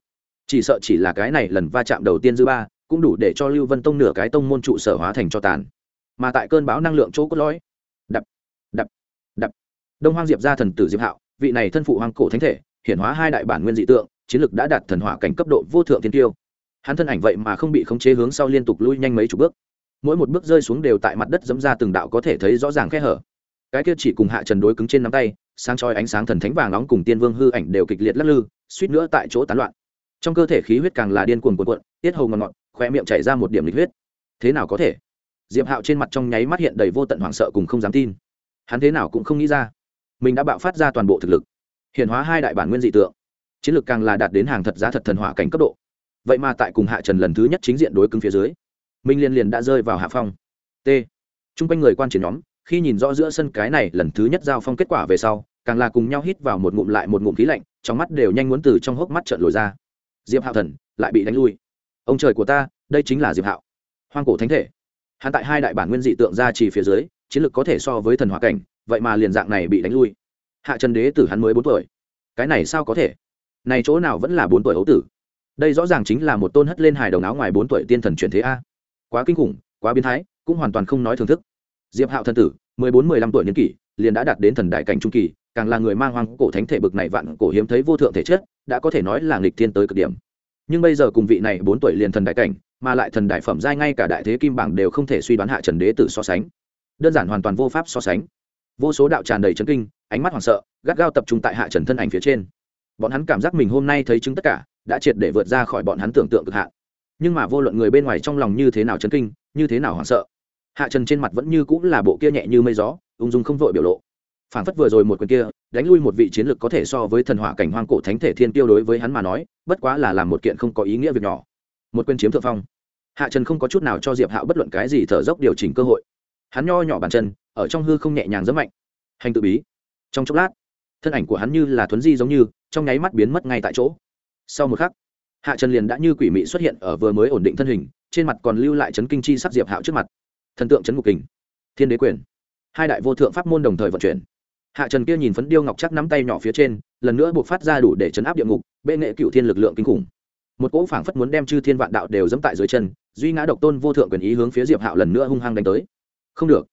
Speaker 1: Chỉ sợ chỉ là cái này lần va chạm đầu tiên dư ba, cũng đủ để cho lưu vân tông nửa cái tông môn trụ sở hóa thành cho tàn. Mà tại cơn bão năng lượng chỗ cốt lõi đông hoang diệp ra thần tử diệp hạo, vị này thân phụ hoang cổ thánh thể hiện hóa hai đại bản nguyên dị tượng, chiến lực đã đạt thần hỏa cảnh cấp độ vô thượng tiên tiêu. Hắn thân ảnh vậy mà không bị khống chế hướng sau liên tục lui nhanh mấy chục bước. Mỗi một bước rơi xuống đều tại mặt đất dẫm ra từng đạo có thể thấy rõ ràng khe hở. Cái kia chỉ cùng hạ trần đối cứng trên nắm tay, sáng chói ánh sáng thần thánh vàng nóng cùng tiên vương hư ảnh đều kịch liệt lắc lư, suýt nữa tại chỗ tán loạn. Trong cơ thể khí huyết càng là điên cuồng cuộn cuộn, tiết hầu ngọt ngọt khoe miệng chảy ra một điểm lịch huyết. Thế nào có thể? Diệp hạo trên mặt trong nháy mắt hiện đầy vô tận hoảng sợ cùng không dám tin. Hắn thế nào cũng không nghĩ ra mình đã bạo phát ra toàn bộ thực lực. Hiện hóa hai đại bản nguyên dị tượng. Chiến lược càng là đạt đến hàng thật giá thật thần hỏa cảnh cấp độ. Vậy mà tại cùng hạ trần lần thứ nhất chính diện đối cứng phía dưới minh liên liền đã rơi vào hạ phong. T. T r u n g quanh người quan triển nhóm, khi nhìn rõ giữa sân cái này lần thứ nhất giao phong kết quả về sau, càng là cùng nhau hít vào một ngụm lại một ngụm khí lạnh, trong mắt đều nhanh muốn từ trong hốc mắt trợn lồi ra. Diệp hạo thần lại bị đánh lui. Ông trời của ta, đây chính là diệp hạo. Hoang cổ thánh thể. Hắn tại hai đại bản nguyên dị tượng ra chỉ phía dưới, chiến lược có thể so với thần hỏa cảnh vậy mà liền dạng này bị đánh lui. Hạ trần đế tử hắn mới bốn tuổi. Cái này sao có thể? Này chỗ nào vẫn là bốn tuổi ấu tử? Đây rõ ràng chính là một tôn hất lên hài đồng áo ngoài bốn tuổi tiên thần chuyển thế a. Quá kinh khủng, quá biến thái, cũng hoàn toàn không nói thưởng thức. Diệp hạo thần tử, mười bốn, mười lăm tuổi niên kỷ, liền đã đạt đến thần đại cảnh trung kỳ, càng là người mang hoang cổ thánh thể bực này vạn cổ hiếm thấy vô thượng thể chất, đã có thể nói là nghịch thiên tới cực điểm. Nhưng bây giờ cùng vị này bốn tuổi liền thần đại cảnh, mà lại thần đại phẩm giai ngay cả đại thế kim bảng đều không thể suy đoán hạ trần đế tử so sánh. Đơn giản hoàn toàn vô pháp so sánh vô số đạo tràn đầy chấn kinh, ánh mắt hoảng sợ, gắt gao tập trung tại hạ trần thân ảnh phía trên. Bọn hắn cảm giác mình hôm nay thấy chứng tất cả, đã triệt để vượt ra khỏi bọn hắn tưởng tượng cực hạn. Nhưng mà vô luận người bên ngoài trong lòng như thế nào chấn kinh, như thế nào hoảng sợ, hạ trần trên mặt vẫn như cũng là bộ kia nhẹ như mây gió, ung dung không vội biểu lộ. Phản phất vừa rồi một quyền kia, đánh lui một vị chiến lược có thể so với thần hỏa cảnh hoang cổ thánh thể thiên tiêu đối với hắn mà nói, bất quá là làm một kiện không có ý nghĩa việc nhỏ. Một quyền chiếm thượng phong. Hạ trần không có chút nào cho diệp hạo bất luận cái gì thở dốc điều chỉnh cơ hội. Hắn nho nhỏ bàn chân ở trong hư không nhẹ nhàng rất mạnh. Hành tự bí. Trong chốc lát, thân ảnh của hắn như là thuấn di giống như, trong nháy mắt biến mất ngay tại chỗ. Sau một khắc, hạ trần liền đã như quỷ mị xuất hiện ở vừa mới ổn định thân hình, trên mặt còn lưu lại chấn kinh chi sắc diệp hạo trước mặt. Thần tượng chấn ngục kình. Thiên đế quyền. Hai đại vô thượng pháp môn đồng thời vận chuyển. Hạ trần kia nhìn phấn điêu ngọc chắc nắm tay nhỏ phía trên, lần nữa buộc phát ra đủ để chấn áp địa ngục, bệ nghệ cựu thiên lực lượng kinh khủng. Một cỗ phảng phất muốn đem chư thiên vạn đạo đều dẫm tại dưới chân, duy ngã độc tôn vô thượng quyền ý hướng phía diệp hạo lần nữa hung hăng đánh tới. Không được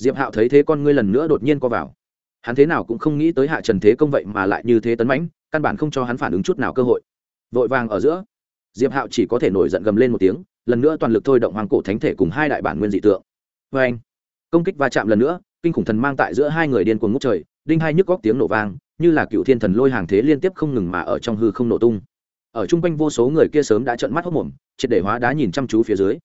Speaker 1: diệp hạo thấy thế con ngươi lần nữa đột nhiên co vào. Hắn thế nào cũng không nghĩ tới hạ trần thế công vậy mà lại như thế tấn mãnh, căn bản không cho hắn phản ứng chút nào cơ hội. Vội vàng ở giữa, diệp hạo chỉ có thể nổi giận gầm lên một tiếng, lần nữa toàn lực thôi động hoàng cổ thánh thể cùng hai đại bản nguyên dị tượng. Vê anh, công kích va chạm lần nữa, kinh khủng thần mang tại giữa hai người điên cuồng ngút trời, đinh hai nhức góc tiếng nổ vang, như là cựu thiên thần lôi hàng thế liên tiếp không ngừng mà ở trong hư không nổ tung. Ở chung quanh vô số người kia sớm đã trợn mắt hốc mồm triệt để hóa đá nhìn chăm chú phía dưới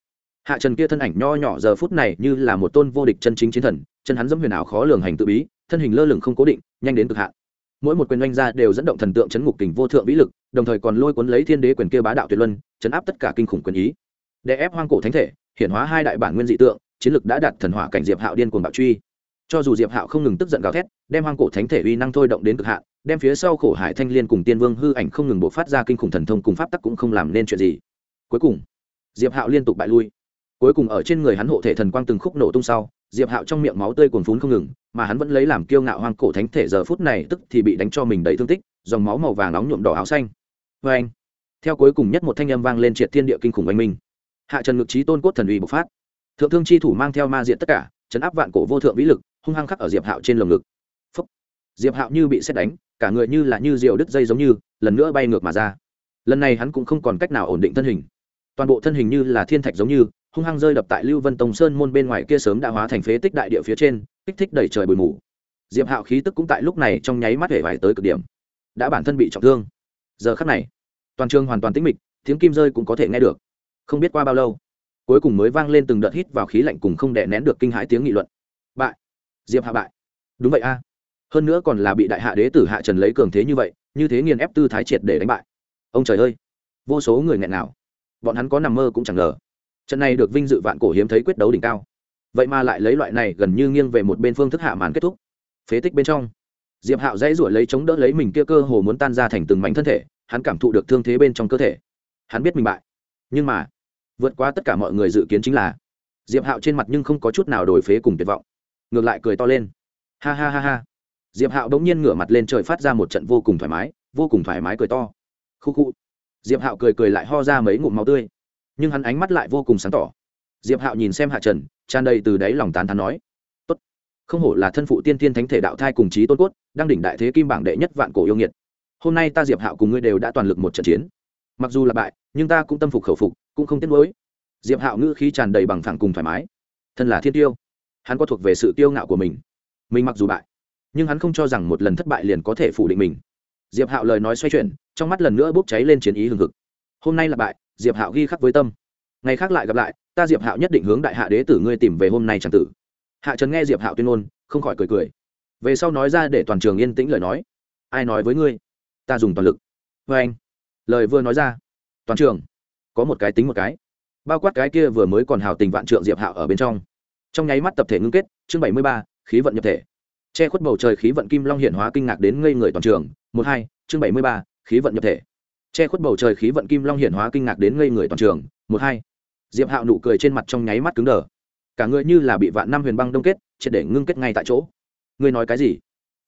Speaker 1: hạ trần kia thân ảnh nho nhỏ giờ phút này như là một tôn vô địch chân chính chiến thần, chân hắn dẫm huyền ảo khó lường hành tự bí, thân hình lơ lửng không cố định, nhanh đến cực hạn. Mỗi một quyền oanh ra đều dẫn động thần tượng chấn ngục kình vô thượng vĩ lực, đồng thời còn lôi cuốn lấy thiên đế quyền kia bá đạo tuyệt luân, chấn áp tất cả kinh khủng quyền ý. Để ép hoang cổ thánh thể hiện hóa hai đại bản nguyên dị tượng, chiến lực đã đạt thần hỏa cảnh diệp hạo điên cuồng bạo truy. Cho dù diệp hạo không ngừng tức giận gào thét, đem hoang cổ thánh thể uy năng thôi động đến cực hạn, đem phía sau khổ hải thanh liên cùng tiên vương hư ảnh không ngừng bộc phát ra kinh khủng thần thông cùng pháp tắc cũng không làm nên chuyện gì. Cuối cùng, diệp hạo liên tục bại lui cuối cùng ở trên người hắn hộ thể thần quang từng khúc nổ tung sau, diệp hạo trong miệng máu tươi cuồn phún không ngừng, mà hắn vẫn lấy làm kiêu ngạo hoang cổ thánh thể giờ phút này tức thì bị đánh cho mình đầy thương tích, dòng máu màu vàng nóng nhuộm đỏ áo xanh. Vê anh, theo cuối cùng nhất một thanh âm vang lên triệt thiên địa kinh khủng oanh minh. Hạ trần ngực trí tôn cốt thần uy bộc phát. Thượng thương chi thủ mang theo ma diện tất cả, chấn áp vạn cổ vô thượng vĩ lực, hung hăng khắc ở diệp hạo trên lồng ngực. Phúc. diệp hạo như bị xét đánh, cả người như là như rượu đứt dây giống như, lần nữa bay ngược mà ra. Lần này hắn cũng không còn cách nào ổn định thân hình. Toàn bộ thân hình như là thiên thạch giống như hung hăng rơi đập tại lưu vân tông sơn môn bên ngoài kia sớm đã hóa thành phế tích đại địa phía trên, kích thích đẩy trời bụi mù. Diệp hạo khí tức cũng tại lúc này trong nháy mắt hể vải tới cực điểm. Đã bản thân bị trọng thương. Giờ khắc này, toàn trường hoàn toàn tĩnh mịch, tiếng kim rơi cũng có thể nghe được. Không biết qua bao lâu, cuối cùng mới vang lên từng đợt hít vào khí lạnh cùng không đè nén được kinh hãi tiếng nghị luận. Bại. Diệp hạ bại. Đúng vậy a. Hơn nữa còn là bị đại hạ đế tử hạ trần lấy cường thế như vậy, như thế nghiền ép tư thái triệt để đánh bại. Ông trời ơi, vô số người nghẹn nào. Bọn hắn có nằm mơ cũng chẳng ngờ trận này được vinh dự vạn cổ hiếm thấy quyết đấu đỉnh cao. Vậy mà lại lấy loại này gần như nghiêng về một bên phương thức hạ màn kết thúc. Phế tích bên trong, diệp hạo dãy ruổi lấy chống đỡ lấy mình kia cơ hồ muốn tan ra thành từng mảnh thân thể, hắn cảm thụ được thương thế bên trong cơ thể. Hắn biết mình bại. Nhưng mà, vượt qua tất cả mọi người dự kiến chính là, diệp hạo trên mặt nhưng không có chút nào đổi phế cùng tuyệt vọng. Ngược lại cười to lên. Ha ha ha ha. Diệp hạo bỗng nhiên ngửa mặt lên trời phát ra một trận vô cùng thoải mái, vô cùng thoải mái cười to. Khu khu. Diệp hạo cười cười lại ho ra mấy ngụm máu tươi nhưng hắn ánh mắt lại vô cùng sáng tỏ. Diệp hạo nhìn xem hạ trần, tràn đầy từ đáy lòng tán thắn nói, tốt. Không hổ là thân phụ tiên tiên thánh thể đạo thai cùng chí tôn cốt, đang đỉnh đại thế kim bảng đệ nhất vạn cổ yêu nghiệt. Hôm nay ta diệp hạo cùng ngươi đều đã toàn lực một trận chiến. Mặc dù là bại, nhưng ta cũng tâm phục khẩu phục, cũng không tiếc nuối. Diệp hạo ngữ khí tràn đầy bằng thẳng cùng thoải mái. Thân là thiên tiêu, hắn có thuộc về sự tiêu ngạo của mình. Mình mặc dù bại, nhưng hắn không cho rằng một lần thất bại liền có thể phủ định mình. Diệp hạo lời nói xoay chuyển, trong mắt lần nữa bốc cháy lên chiến ý hừng hực. Hôm nay là bại diệp hạo ghi khắc với tâm. Ngày khác lại gặp lại, ta diệp hạo nhất định hướng đại hạ đế tử ngươi tìm về hôm nay c tử. Hạ trần nghe diệp hạo tuyên ngôn, không khỏi cười cười. Về sau nói ra để toàn trường yên tĩnh lời nói. Ai nói với ngươi? Ta dùng toàn lực. Vê anh. Lời vừa nói ra, toàn trường, có một cái tính một cái. Bao quát cái kia vừa mới còn hào tình vạn trượng diệp hạo ở bên trong. Trong nháy mắt tập thể ngưng kết, chương bảy mươi ba, khí vận nhập thể. Che khuất bầu trời khí vận kim long hiện hóa kinh ngạc đến ngây người toàn trường. Một hai, chương bảy mươi ba, khí vận nhập thể che khuất bầu trời khí vận kim long hiển hóa kinh ngạc đến ngây người toàn trường. Một hai, diệp hạo nụ cười trên mặt trong nháy mắt cứng đờ. Cả người như là bị vạn năm huyền băng đông kết, triệt để ngưng kết ngay tại chỗ. Ngươi nói cái gì?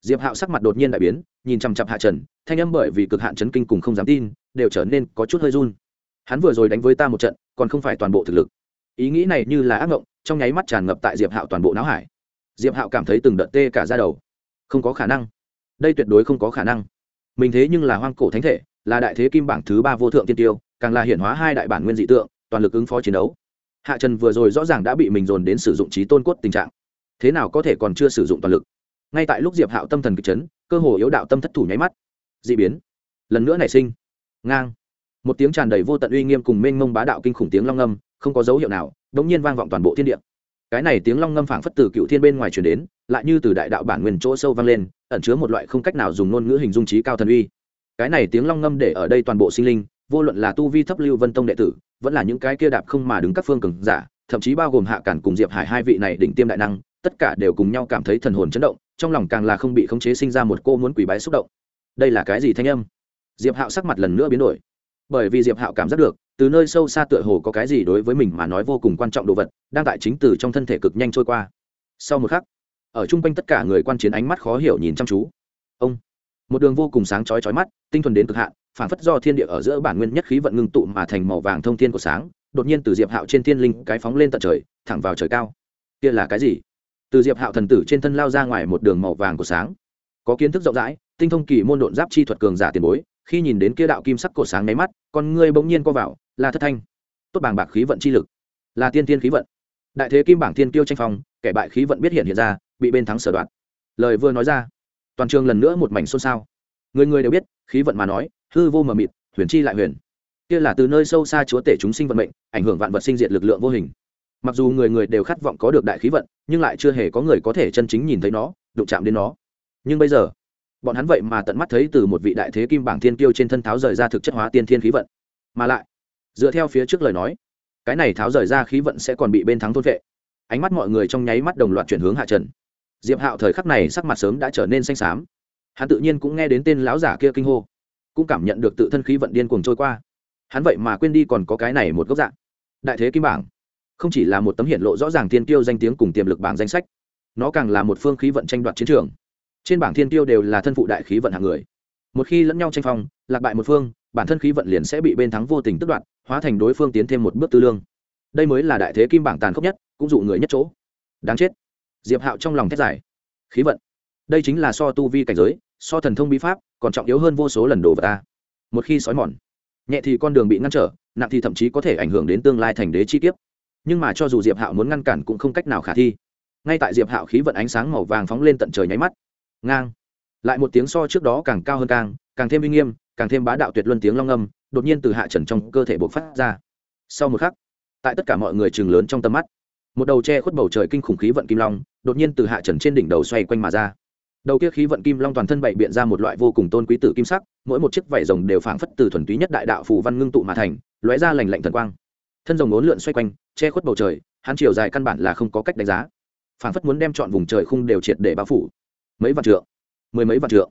Speaker 1: Diệp hạo sắc mặt đột nhiên đại biến, nhìn chằm chặp hạ trần, thanh âm bởi vì cực hạn chấn kinh cùng không dám tin, đều trở nên có chút hơi run. Hắn vừa rồi đánh với ta một trận, còn không phải toàn bộ thực lực. Ý nghĩ này như là ác ngộng trong nháy mắt tràn ngập tại diệp hạo toàn bộ não hải. Diệp hạo cảm thấy từng đợt tê cả ra đầu. Không có khả năng. Đây tuyệt đối không có khả năng. Mình thế nhưng là hoang cổ thánh thể là đại thế kim bảng thứ ba vô thượng tiên tiêu, càng là hiển hóa hai đại bản nguyên dị tượng, toàn lực ứng phó chiến đấu. Hạ trần vừa rồi rõ ràng đã bị mình dồn đến sử dụng trí tôn cốt tình trạng. Thế nào có thể còn chưa sử dụng toàn lực? Ngay tại lúc diệp hạo tâm thần kịch chấn, cơ hồ yếu đạo tâm thất thủ nháy mắt. D ị biến. Lần nữa nảy sinh. Ngang. Một tiếng tràn đầy vô tận uy nghiêm cùng mênh mông bá đạo kinh khủng tiếng long ngâm không có dấu hiệu nào đ ỗ n g nhiên vang vọng toàn bộ thiên địa. Cái này tiếng long ngâm phảng phất từ cựu thiên bên ngoài chuyển đến, lại như từ đại đạo bản nguyên chỗ sâu vang lên, ẩn chứa một loại không cách nào dùng ngôn ngữ hình dung trí cao thần uy cái này tiếng long ngâm để ở đây toàn bộ sinh linh, vô luận là tu vi thấp lưu vân tông đệ tử, vẫn là những cái kia đạp không mà đứng các phương cường giả, thậm chí bao gồm hạ cản cùng diệp hải hai vị này đỉnh tiêm đại năng, tất cả đều cùng nhau cảm thấy thần hồn chấn động, trong lòng càng là không bị khống chế sinh ra một cô muốn quỷ bái xúc động. Đây là cái gì thanh âm? Diệp hạo sắc mặt lần nữa biến đổi. Bởi vì diệp hạo cảm giác được, từ nơi sâu xa tựa hồ có cái gì đối với mình mà nói vô cùng quan trọng đồ vật, đang tại chính từ trong thân thể cực nhanh trôi qua. Sau một khắc, ở chung quanh tất cả người quan chiến ánh mắt khó hiểu nhìn chăm chú. Ông! Một đường vô cùng sáng chói chói mắt, tinh thuần đến cực hạn phản phất do thiên địa ở giữa bản nguyên nhất khí vận ngưng tụ mà thành màu vàng thông thiên của sáng, đột nhiên từ diệp hạo trên thiên linh cái phóng lên tận trời, thẳng vào trời cao. Kia là cái gì? Từ diệp hạo thần tử trên thân lao ra ngoài một đường màu vàng của sáng. Có kiến thức rộng rãi, tinh thông kỳ môn độn giáp chi thuật cường giả tiền bối, khi nhìn đến kia đạo kim sắc cổ sáng nháy mắt, con ngươi bỗng nhiên co vào, là thất thanh. Tốt bảng bạc khí vận chi lực. Là tiên tiên khí vận. Đại thế kim bảng thiên tiêu tranh phong, kẻ bại khí vận biết hiện hiện ra, bị bên thắng sở đoạt. Lời vừa nói ra toàn trường lần nữa một mảnh xôn xao. Người người đều biết, khí vận mà nói, hư vô mờ mịt, huyền chi lại huyền. Kia là từ nơi sâu xa chúa tể chúng sinh vận mệnh, ảnh hưởng vạn vật sinh diệt lực lượng vô hình. Mặc dù người người đều khát vọng có được đại khí vận, nhưng lại chưa hề có người có thể chân chính nhìn thấy nó, đụng chạm đến nó. Nhưng bây giờ, bọn hắn vậy mà tận mắt thấy từ một vị đại thế kim bảng thiên kiêu trên thân tháo rời ra thực chất hóa tiên thiên khí vận. Mà lại, dựa theo phía trước lời nói, cái này tháo rời ra khí vận sẽ còn bị bên thắng thôn vệ. Ánh mắt mọi người trong nháy mắt đồng loạt chuyển hướng hạ trần diệp hạo thời khắc này sắc mặt sớm đã trở nên xanh xám. Hắn tự nhiên cũng nghe đến tên lão giả kia kinh hô, cũng cảm nhận được tự thân khí vận điên cuồng trôi qua. Hắn vậy mà quên đi còn có cái này một góc dạng. Đại thế kim bảng, không chỉ là một tấm hiện lộ rõ ràng thiên tiêu danh tiếng cùng tiềm lực bảng danh sách, nó càng là một phương khí vận tranh đoạt chiến trường. Trên bảng thiên tiêu đều là thân phụ đại khí vận hạng người. Một khi lẫn nhau tranh phong, lạc bại một phương, bản thân khí vận liền sẽ bị bên thắng vô tình tức đoạt, hóa thành đối phương tiến thêm một bước tư lương. Đây mới là đại thế kim bảng tàn khốc nhất, cũng dụ người nhất chỗ. Đáng chết diệp hạo trong lòng thét giải khí vận. Đây chính là so tu vi cảnh giới, so thần thông bí pháp, còn trọng yếu hơn vô số lần đổ vào ta. Một khi sói mòn, nhẹ thì con đường bị ngăn trở, nặng thì thậm chí có thể ảnh hưởng đến tương lai thành đế chi kiếp. Nhưng mà cho dù diệp hạo muốn ngăn cản cũng không cách nào khả thi. Ngay tại diệp hạo khí vận ánh sáng màu vàng phóng lên tận trời nháy mắt. Ngang. Lại một tiếng so trước đó càng cao hơn càng càng thêm uy nghiêm, càng thêm bá đạo tuyệt luân tiếng long âm, đột nhiên từ hạ trần trong cơ thể bộc phát ra. Sau một khắc, tại tất cả mọi người chừng lớn trong tầm mắt một đầu che khuất bầu trời kinh khủng khí vận kim long, đột nhiên từ hạ trần trên đỉnh đầu xoay quanh mà ra. Đầu kia khí vận kim long toàn thân bậy biện ra một loại vô cùng tôn quý tử kim sắc, mỗi một chiếc vảy rồng đều phảng phất từ thuần túy nhất đại đạo phù văn ngưng tụ mà thành, lóe ra lành lạnh thần quang. Thân rồng ốn lượn xoay quanh, che khuất bầu trời, hắn chiều dài căn bản là không có cách đánh giá. Phảng phất muốn đem chọn vùng trời khung đều triệt để bao phủ. Mấy vạn trượng, mười mấy vạn trượng,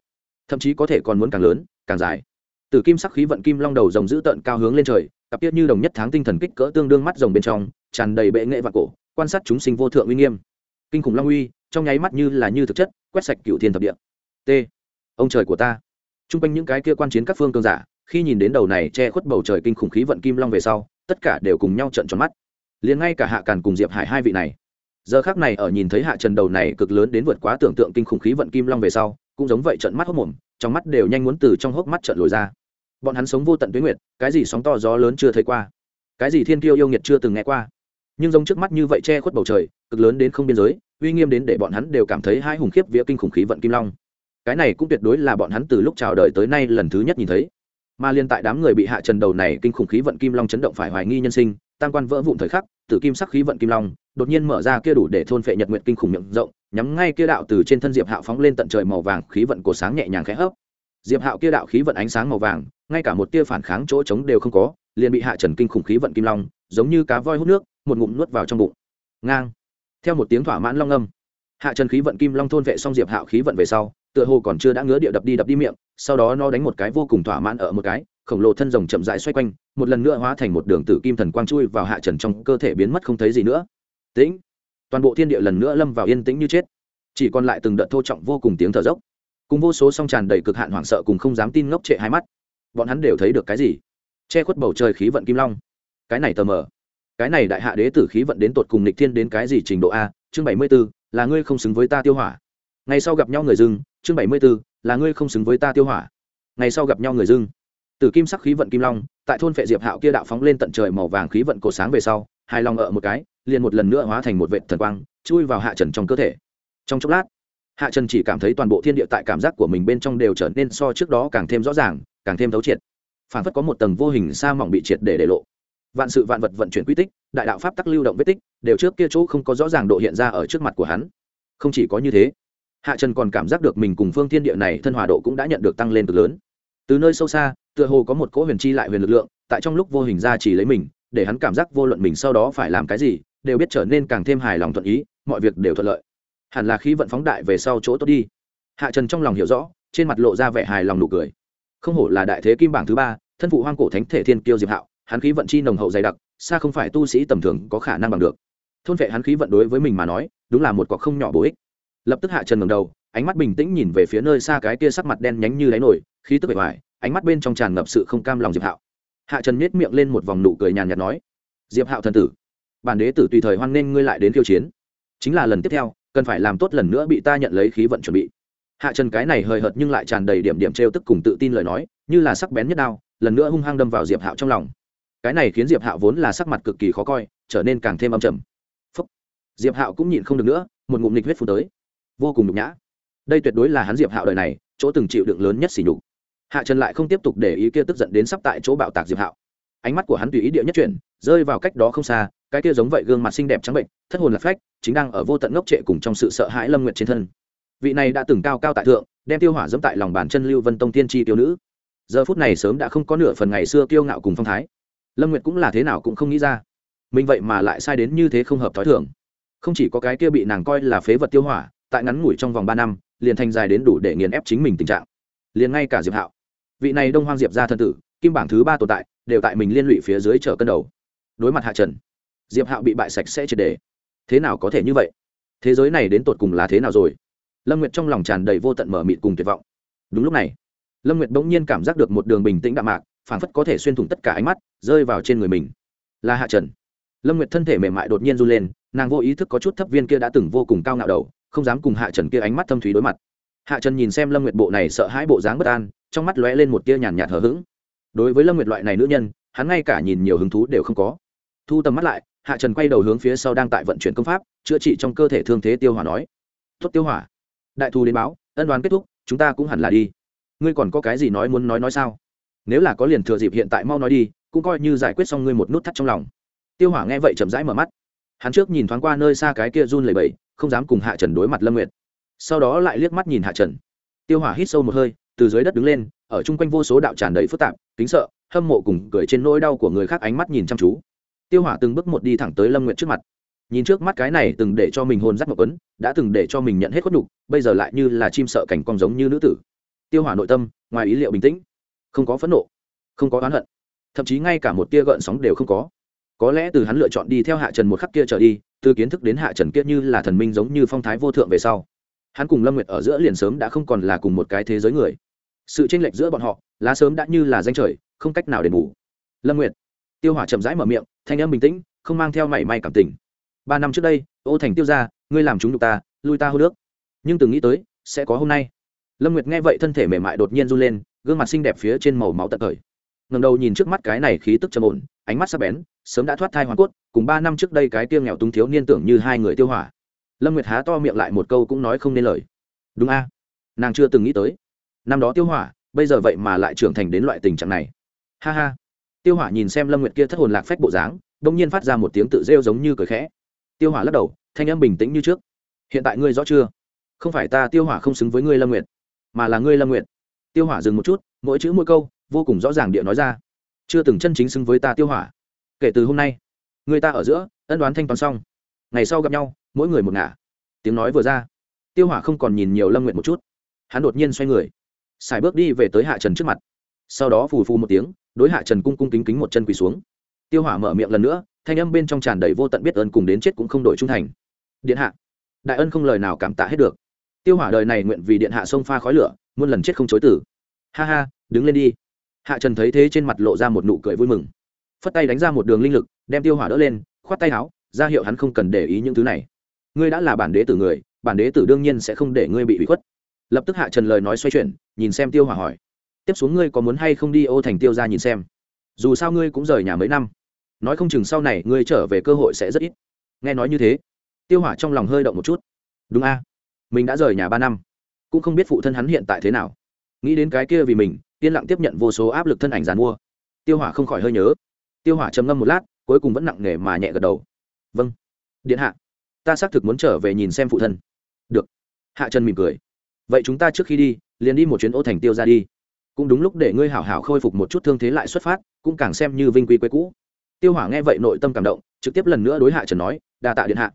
Speaker 1: thậm chí có thể còn muốn càng lớn, càng dài. Tử kim sắc khí vận kim long đầu rồng giữ tợn cao hướng lên trời, cặp tiết như đồng nhất tháng tinh thần kích cỡ tương đương mắt rồng bên trong, tràn đầy bệ nghệ và cổ quan sát chúng sinh vô thượng uy nghiêm. Kinh khủng long uy, trong nháy mắt như là như thực chất, quét sạch cựu thiên thập địa. T. Ông trời của ta. T r u n g quanh những cái kia quan chiến các phương cường giả, khi nhìn đến đầu này che khuất bầu trời kinh khủng khí vận kim long về sau, tất cả đều cùng nhau trận tròn mắt. Liền ngay cả hạ càn cùng diệp hải hai vị này. Giờ khác này ở nhìn thấy hạ trần đầu này cực lớn đến vượt quá tưởng tượng kinh khủng khí vận kim long về sau, cũng giống vậy trận mắt hốc mồm, trong mắt đều nhanh muốn từ trong hốc mắt trận lồi ra. Bọn hắn sống vô tận tuyến nguyệt, cái gì sóng to gió lớn chưa thấy qua, cái gì thiên kiêu yêu nghiệt chưa từng nghe qua nhưng giống trước mắt như vậy che khuất bầu trời, cực lớn đến không biên giới, uy nghiêm đến để bọn hắn đều cảm thấy hai hùng khiếp vía kinh khủng khí vận kim long. Cái này cũng tuyệt đối là bọn hắn từ lúc chào đời tới nay lần thứ nhất nhìn thấy. Mà liên tại đám người bị hạ trần đầu này kinh khủng khí vận kim long chấn động phải hoài nghi nhân sinh tăng quan vỡ vụn thời khắc, tử kim sắc khí vận kim long đột nhiên mở ra kia đủ để thôn phệ nhật nguyện kinh khủng miệng rộng, nhắm ngay kia đạo từ trên thân diệp hạo phóng lên tận trời màu vàng khí vận cổ sáng nhẹ nhàng khẽ hấp. Diệp hạo kia đạo khí vận ánh sáng màu vàng, ngay cả một tia phản kháng chỗ trống đều không có liền bị hạ trần kinh khủng khí vận kim long, giống như cá voi hút nước, một ngụm nuốt vào trong bụng. Ngang. Theo một tiếng thỏa mãn long âm, hạ trần khí vận kim long thôn vệ xong diệp hạo khí vận về sau, tựa hồ còn chưa đã ngứa địa đập đi đập đi miệng, sau đó nó đánh một cái vô cùng thỏa mãn ở một cái, khổng lồ thân rồng chậm rãi xoay quanh, một lần nữa hóa thành một đường tử kim thần quang chui vào hạ trần trong cơ thể biến mất không thấy gì nữa. Tĩnh. Toàn bộ thiên địa lần nữa lâm vào yên tĩnh như chết. Chỉ còn lại từng đợt thô trọng vô cùng tiếng thở dốc. Cùng vô số song tràn đầy cực hạn hoảng sợ cùng không dám tin ngốc trệ hai mắt. Bọn hắn đều thấy được cái gì? Che khuất bầu trời khí vận kim long. Cái này tờ mờ. Cái này đại hạ đế tử khí vận đến tột cùng nịch thiên đến cái gì trình độ a? Chương bảy mươi b ố là ngươi không xứng với ta tiêu hỏa. Ngày sau gặp nhau người dưng, chương bảy mươi b ố là ngươi không xứng với ta tiêu hỏa. Ngày sau gặp nhau người dưng. Từ kim sắc khí vận kim long, tại thôn phệ diệp hạo kia đạo phóng lên tận trời màu vàng khí vận cổ sáng về sau hai lòng ở một cái, liền một lần nữa hóa thành một vệ thần quang, chui vào hạ trần trong cơ thể. Trong chốc lát, hạ trần chỉ cảm thấy toàn bộ thiên địa tại cảm giác của mình bên trong đều trở nên so trước đó càng thêm rõ ràng, càng thêm thấu triệt phản phất có một tầng vô hình sa mỏng bị triệt để để lộ. Vạn sự vạn vật vận chuyển quy tích, đại đạo pháp tắc lưu động vết tích, đều trước kia chỗ không có rõ ràng độ hiện ra ở trước mặt của hắn. Không chỉ có như thế, hạ trần còn cảm giác được mình cùng phương thiên địa này thân hòa độ cũng đã nhận được tăng lên cực lớn. Từ nơi sâu xa, tựa hồ có một cỗ huyền chi lại huyền lực lượng, tại trong lúc vô hình ra chỉ lấy mình, để hắn cảm giác vô luận mình sau đó phải làm cái gì, đều biết trở nên càng thêm hài lòng thuận ý, mọi việc đều thuận lợi. Hẳn là khí vận phóng đại về sau chỗ tốt đi. Hạ trần trong lòng hiểu rõ, trên mặt lộ ra vẻ hài lòng nụ cười không hổ là đại thế kim bảng thứ ba, thân phụ hoang cổ thánh thể thiên kiêu diệp hạo, hắn khí vận chi nồng hậu dày đặc, xa không phải tu sĩ tầm thường có khả năng bằng được. Thôn vệ hắn khí vận đối với mình mà nói, đúng là một cọc không nhỏ bổ ích. Lập tức hạ trần ngầm đầu, ánh mắt bình tĩnh nhìn về phía nơi xa cái kia sắc mặt đen nhánh như đáy nổi, khí tức bề ngoài ánh mắt bên trong tràn ngập sự không cam lòng diệp hạo. Hạ trần nhét miệng lên một vòng nụ cười nhàn nhạt nói, diệp hạo thần tử, bản đế tử tùy thời hoan nghênh ngươi lại đến khiêu chiến. Chính là lần tiếp theo, cần phải làm tốt lần nữa bị ta nhận lấy khí vận chuẩn bị hạ trần cái này hời hợt nhưng lại tràn đầy điểm điểm t r e o tức cùng tự tin lời nói, như là sắc bén nhất đao, lần nữa hung hăng đâm vào diệp hạo trong lòng. Cái này khiến diệp hạo vốn là sắc mặt cực kỳ khó coi, trở nên càng thêm âm trầm. Phúc. diệp hạo cũng nhịn không được nữa, một ngụm nịch huyết phun tới. Vô cùng nhục nhã. Đây tuyệt đối là hắn diệp hạo đời này, chỗ từng chịu đựng lớn nhất xỉ nhục. Hạ trần lại không tiếp tục để ý kia tức giận đến sắp tại chỗ bạo tạc diệp hạo. Ánh mắt của hắn tùy ý địa nhất chuyển, rơi vào cách đó không xa, cái kia giống vậy gương mặt xinh đẹp trắng bệnh, thất hồn lạc phách, chính đang ở vô tận ngốc trệ cùng trong sự sợ hãi lâm nguyện trên thân vị này đã từng cao cao tại thượng, đem tiêu hỏa dẫm tại lòng bàn chân lưu vân tông tiên tri tiêu nữ. Giờ phút này sớm đã không có nửa phần ngày xưa kiêu ngạo cùng phong thái. Lâm nguyệt cũng là thế nào cũng không nghĩ ra. Mình vậy mà lại sai đến như thế không hợp t h ó i thường. Không chỉ có cái kia bị nàng coi là phế vật tiêu hỏa, tại ngắn ngủi trong vòng ba năm, liền thành dài đến đủ để nghiền ép chính mình tình trạng. Liền ngay cả diệp hạo. Vị này đông hoang diệp ra thân tử, kim bảng thứ ba tồn tại, đều tại mình liên lụy phía dưới chở cân đầu. Đối mặt hạ trần, diệp hạo bị bại sạch sẽ triệt đề thế nào có thể như vậy? Thế giới này đến tột cùng là thế nào rồi? Lâm nguyệt trong lòng tràn đầy vô tận mở mịt cùng tuyệt vọng. Đúng lúc này, lâm nguyệt bỗng nhiên cảm giác được một đường bình tĩnh đạm mạc, phảng phất có thể xuyên thủng tất cả ánh mắt, rơi vào trên người mình. Là hạ trần. Lâm nguyệt thân thể mềm mại đột nhiên run lên, nàng vô ý thức có chút thấp viên kia đã từng vô cùng cao ngạo đầu, không dám cùng hạ trần kia ánh mắt thâm thúy đối mặt. Hạ trần nhìn xem lâm nguyệt bộ này sợ hãi bộ dáng bất an, trong mắt lóe lên một tia nhàn nhạt hờ hững. Đối với lâm nguyệt loại này nữ nhân, hắn ngay cả nhìn nhiều hứng thú đều không có. Thu tầm mắt lại, hạ trần quay đầu hướng phía sau đang tại vận chuyển công pháp, chữa trị trong cơ thể thương thế tiêu hỏa nói tuất tiêu hỏa đại thù đến báo ân đoán kết thúc chúng ta cũng hẳn là đi. Ngươi còn có cái gì nói muốn nói nói sao? Nếu là có liền thừa dịp hiện tại mau nói đi cũng coi như giải quyết xong ngươi một nút thắt trong lòng. Tiêu hỏa nghe vậy chậm rãi mở mắt. Hắn trước nhìn thoáng qua nơi xa cái kia run lầy bẩy, không dám cùng hạ trần đối mặt lâm nguyệt. Sau đó lại liếc mắt nhìn hạ trần. Tiêu hỏa hít sâu một hơi từ dưới đất đứng lên ở chung quanh vô số đạo tràn đầy phức tạp kính sợ hâm mộ cùng cười trên nỗi đau của người khác ánh mắt nhìn chăm chú. Tiêu hỏa từng bước một đi thẳng tới lâm nguyệt trước mặt nhìn trước mắt cái này từng để cho mình hôn rắc mộc ấn đã từng để cho mình nhận hết khuất nhục, bây giờ lại như là chim sợ cảnh con giống như nữ tử. Tiêu hỏa nội tâm, ngoài ý liệu bình tĩnh. Không có phẫn nộ, không có oán hận, thậm chí ngay cả một tia gợn sóng đều không có. Có lẽ từ hắn lựa chọn đi theo hạ trần một khắc kia trở đi, từ kiến thức đến hạ trần kia như là thần minh giống như phong thái vô thượng về sau, hắn cùng lâm nguyệt ở giữa liền sớm đã không còn là cùng một cái thế giới người. Sự tranh lệch giữa bọn họ, lá sớm đã như là danh trời, không cách nào đền bù. Lâm nguyệt, tiêu hỏa chậm rãi mở miệng, thanh âm bình tĩnh, không mang theo mảy may cảm tình ba năm trước đây, ô thành tiêu ra ngươi làm chúng nhục ta, lui ta hô nước. Nhưng từng nghĩ tới, sẽ có hôm nay. Lâm nguyệt nghe vậy thân thể mềm mại đột nhiên run lên, gương mặt xinh đẹp phía trên màu máu tận thời ngầm đầu nhìn trước mắt cái này khí tức trầm ổn, ánh mắt sắc bén, sớm đã thoát thai hoàn cốt, cùng ba năm trước đây cái tiêu nghèo túng thiếu niên tưởng như hai người tiêu hỏa. Lâm nguyệt há to miệng lại một câu cũng nói không nên lời. Đúng a. Nàng chưa từng nghĩ tới. Năm đó tiêu hỏa, bây giờ vậy mà lại trưởng thành đến loại tình trạng này. Ha ha. Tiêu hỏa nhìn xem lâm nguyệt kia thất hồn lạc phách bộ dáng đ ỗ n g nhiên phát ra một tiếng tự rêu giống như cười khẽ tiêu hỏa lắc đầu, thanh âm bình tĩnh như trước. Hiện tại ngươi rõ chưa? Không phải ta tiêu hỏa không xứng với ngươi lâm nguyệt, mà là ngươi lâm nguyệt. Tiêu hỏa dừng một chút, mỗi chữ mỗi câu, vô cùng rõ ràng địa nói ra. Chưa từng chân chính xứng với ta tiêu hỏa. Kể từ hôm nay, người ta ở giữa, ân đoán thanh toán xong. Ngày sau gặp nhau, mỗi người một ngả. Tiếng nói vừa ra, tiêu hỏa không còn nhìn nhiều lâm nguyện một chút. Hắn đột nhiên xoay người, xài bước đi về tới hạ trần trước mặt. Sau đó phù phù một tiếng, đối hạ trần cung cung kính kính một chân quỳ xuống. Tiêu hỏa mở miệng lần nữa thanh âm bên trong tràn đầy vô tận biết ơn cùng đến chết cũng không đổi trung thành. Điện hạ, đại ân không lời nào cảm tạ hết được. Tiêu hỏa đời này nguyện vì điện hạ sông pha khói lửa, muôn lần chết không chối tử ha ha, đứng lên đi. Hạ trần thấy thế trên mặt lộ ra một nụ cười vui mừng. Phất tay đánh ra một đường linh lực, đem tiêu hỏa đỡ lên, khoát tay áo, ra hiệu hắn không cần để ý những thứ này. Ngươi đã là bản đế tử người, bản đế tử đương nhiên sẽ không để ngươi bị bị khuất. Lập tức hạ trần lời nói xoay chuyển, nhìn xem tiêu hỏa hỏi. Tiếp xuống ngươi có muốn hay không đi ô thành tiêu ra nhìn xem? Dù sao ngươi cũng rời nhà mấy năm nói không chừng sau này ngươi trở về cơ hội sẽ rất ít. Nghe nói như thế, tiêu hỏa trong lòng hơi động một chút. Đúng a, mình đã rời nhà ba năm, cũng không biết phụ thân hắn hiện tại thế nào. Nghĩ đến cái kia vì mình, yên lặng tiếp nhận vô số áp lực thân ảnh giàn mua. Tiêu hỏa không khỏi hơi nhớ. Tiêu hỏa trầm ngâm một lát, cuối cùng vẫn nặng nề mà nhẹ gật đầu. Vâng điện hạ, ta xác thực muốn trở về nhìn xem phụ thân. Được. Hạ trần mỉm cười. Vậy chúng ta trước khi đi, liền đi một chuyến ô thành tiêu ra đi. Cũng đúng lúc để ngươi hảo hảo khôi phục một chút thương thế lại xuất phát, cũng càng xem như vinh quy quê cũ tiêu hỏa nghe vậy nội tâm cảm động, trực tiếp lần nữa đối hạ trần nói, đa tạ điện hạ.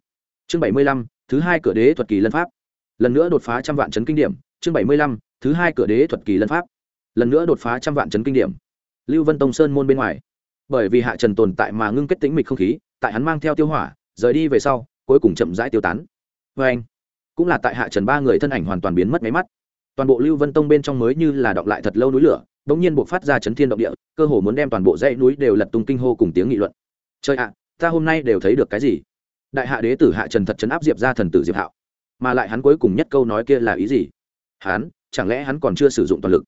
Speaker 1: Chương bảy mươi lăm, thứ hai cửa đế thuật kỳ lân pháp. Lần nữa đột phá trăm vạn chấn kinh điểm, chương bảy mươi lăm, thứ hai cửa đế thuật kỳ lân pháp. Lần nữa đột phá trăm vạn chấn kinh điểm. Lưu vân tông sơn môn bên ngoài. Bởi vì hạ trần tồn tại mà ngưng kết tĩnh mịch không khí, tại hắn mang theo tiêu hỏa, rời đi về sau, cuối cùng chậm rãi tiêu tán. Vê anh, cũng là tại hạ trần ba người thân ảnh hoàn toàn biến mất máy mắt. Toàn bộ lưu vân tông bên trong mới như là đọc lại thật lâu núi lửa đ ỗ n g nhiên buộc phát ra chấn thiên động địa, cơ hồ muốn đem toàn bộ dãy núi đều lật tung kinh hô cùng tiếng nghị luận. Trời ạ, ta hôm nay đều thấy được cái gì? Đại hạ đế tử hạ trần thật chấn áp diệp ra thần tử diệp hạo, mà lại hắn cuối cùng nhất câu nói kia là ý gì? Hắn, chẳng lẽ hắn còn chưa sử dụng toàn lực?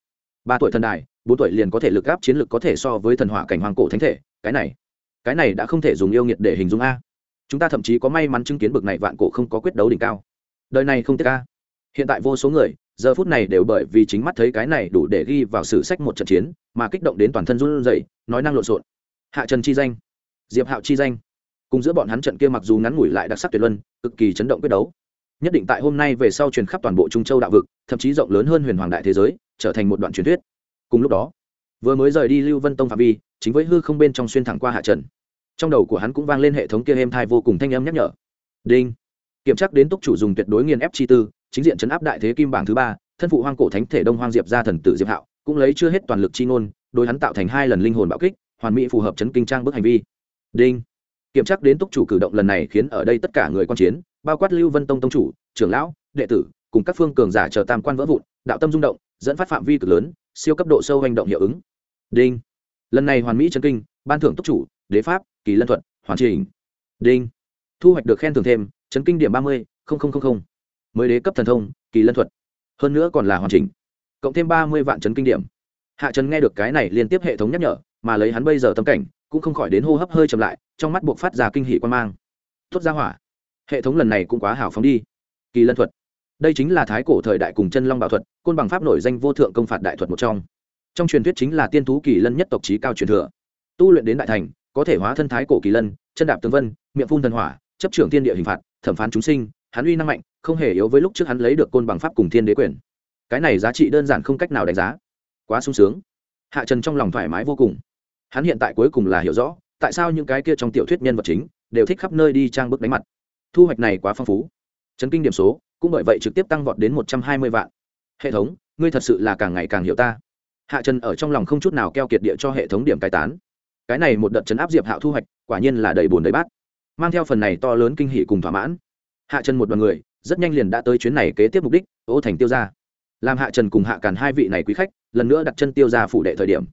Speaker 1: Ba tuổi thần đài, bốn tuổi liền có thể lực gáp chiến lực có thể so với thần hỏa cảnh hoàng cổ thánh thể, cái này cái này đã không thể dùng yêu nghiệt để hình dung a. Chúng ta thậm chí có may mắn chứng kiến bực này vạn cổ không có quyết đấu đỉnh cao. Đời này không tiếc a. Hiện tại vô số người giờ phút này đều bởi vì chính mắt thấy cái này đủ để ghi vào sử sách một trận chiến, mà kích động đến toàn thân run rẩy, nói năng lộn xộn. Hạ trần chi danh, diệp hạo chi danh. Cùng giữa bọn hắn trận kia mặc dù ngắn ngủi lại đặc sắc tuyệt luân, cực kỳ chấn động quyết đấu. Nhất định tại hôm nay về sau truyền khắp toàn bộ trung châu đạo vực, thậm chí rộng lớn hơn huyền hoàng đại thế giới, trở thành một đoạn truyền thuyết. Cùng lúc đó, vừa mới rời đi lưu vân tông phạm vi, chính với hư không bên trong xuyên thẳng qua hạ trần. Trong đầu của hắn cũng vang lên hệ thống kia êm thai vô cùng thanh âm nhắc nhở. Đinh. Kiểm tra đến túc chủ dùng tuyệt đối nghiền ép chi tư chính diện chấn áp đại thế kim bảng thứ ba, thân phụ hoang cổ thánh thể đông hoang diệp ra thần tử diệp hạo, cũng lấy chưa hết toàn lực chi ngôn, đối hắn tạo thành hai lần linh hồn bạo kích, hoàn mỹ phù hợp chấn kinh trang bức hành vi. Đinh. Kiểm tra đến túc chủ cử động lần này khiến ở đây tất cả người quan chiến, bao quát lưu vân tông tông chủ, trưởng lão, đệ tử, cùng các phương cường giả chờ tam quan vỡ vụn, đạo tâm rung động, dẫn phát phạm vi cực lớn, siêu cấp độ sâu hành động hiệu ứng. Đinh. Lần này hoàn mỹ chấn kinh, ban thưởng túc chủ, đế pháp, kỳ lân thuận hoàn chỉnh. Đinh. Thu hoạch được khen thưởng thêm, chấn kinh điểm ba mươi mới đế cấp thần thông, kỳ lân thuật. Hơn nữa còn là hoàn chỉnh. Cộng thêm ba mươi vạn chấn kinh điểm. Hạ trần nghe được cái này liên tiếp hệ thống nhắc nhở, mà lấy hắn bây giờ tâm cảnh, cũng không khỏi đến hô hấp hơi chậm lại, trong mắt buộc phát ra kinh hỷ quan mang. Tuốt ra hỏa. Hệ thống lần này cũng quá hào phóng đi. Kỳ lân thuật. Đây chính là thái cổ thời đại cùng chân long bảo thuật, côn bằng pháp nổi danh vô thượng công phạt đại thuật một trong. Trong truyền thuyết chính là tiên thú kỳ lân nhất tộc trí cao truyền thừa. Tu luyện đến đại thành, có thể hóa thân thái cổ kỳ lân, chân đạp tương vân, miệng phun thần hỏa, chấp trưởng thiên địa hình phạt, thẩm phán chúng sinh, hắn uy năng mạnh không hề yếu với lúc trước hắn lấy được côn bằng pháp cùng thiên đế quyền. Cái này giá trị đơn giản không cách nào đánh giá. Quá sung sướng. Hạ trần trong lòng thoải mái vô cùng. Hắn hiện tại cuối cùng là hiểu rõ, tại sao những cái kia trong tiểu thuyết nhân vật chính đều thích khắp nơi đi trang bức đánh mặt. Thu hoạch này quá phong phú. Chấn kinh điểm số cũng bởi vậy trực tiếp tăng vọt đến một trăm hai mươi vạn. Hệ thống, ngươi thật sự là càng ngày càng hiểu ta. Hạ trần ở trong lòng không chút nào keo kiệt địa cho hệ thống điểm cai tán. Cái này một đợt chấn áp diệp hạo thu hoạch, quả nhiên là đầy bùn đầy bát. Mang theo phần này to lớn kinh hỷ cùng thỏa mãn. Hạ trần một đoàn người rất nhanh liền đã tới chuyến này kế tiếp mục đích, ô thành tiêu gia. Làm hạ trần cùng hạ càn hai vị này quý khách, lần nữa đặt chân tiêu gia phủ đệ thời điểm.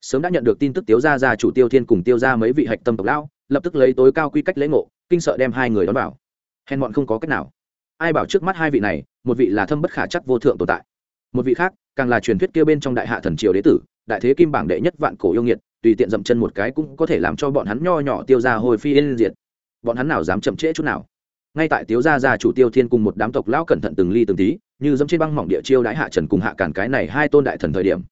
Speaker 1: Sớm đã nhận được tin tức tiêu gia gia chủ tiêu thiên cùng tiêu gia mấy vị hạch tâm tộc lão, lập tức lấy tối cao quy cách lễ ngộ, kinh sợ đem hai người đón vào. Hèn bọn không có cách nào. Ai bảo trước mắt hai vị này, một vị là thâm bất khả chắc vô thượng tồn tại. Một vị khác, càng là truyền thuyết kia bên trong đại hạ thần triều đế tử, đại thế kim bảng đệ nhất vạn cổ yêu nghiệt, tùy tiện dậm chân một cái cũng có thể làm cho bọn hắn nho nhỏ tiêu ra hồi phi yên diệt. Bọn hắn nào dám chậm trễ chút nào? Ngay tại tiếu gia gia chủ tiêu thiên cùng một đám tộc lão cẩn thận từng ly từng tí, như dẫm trên băng mỏng địa chiêu đãi hạ trần cùng hạ cản cái này hai tôn đại thần thời điểm.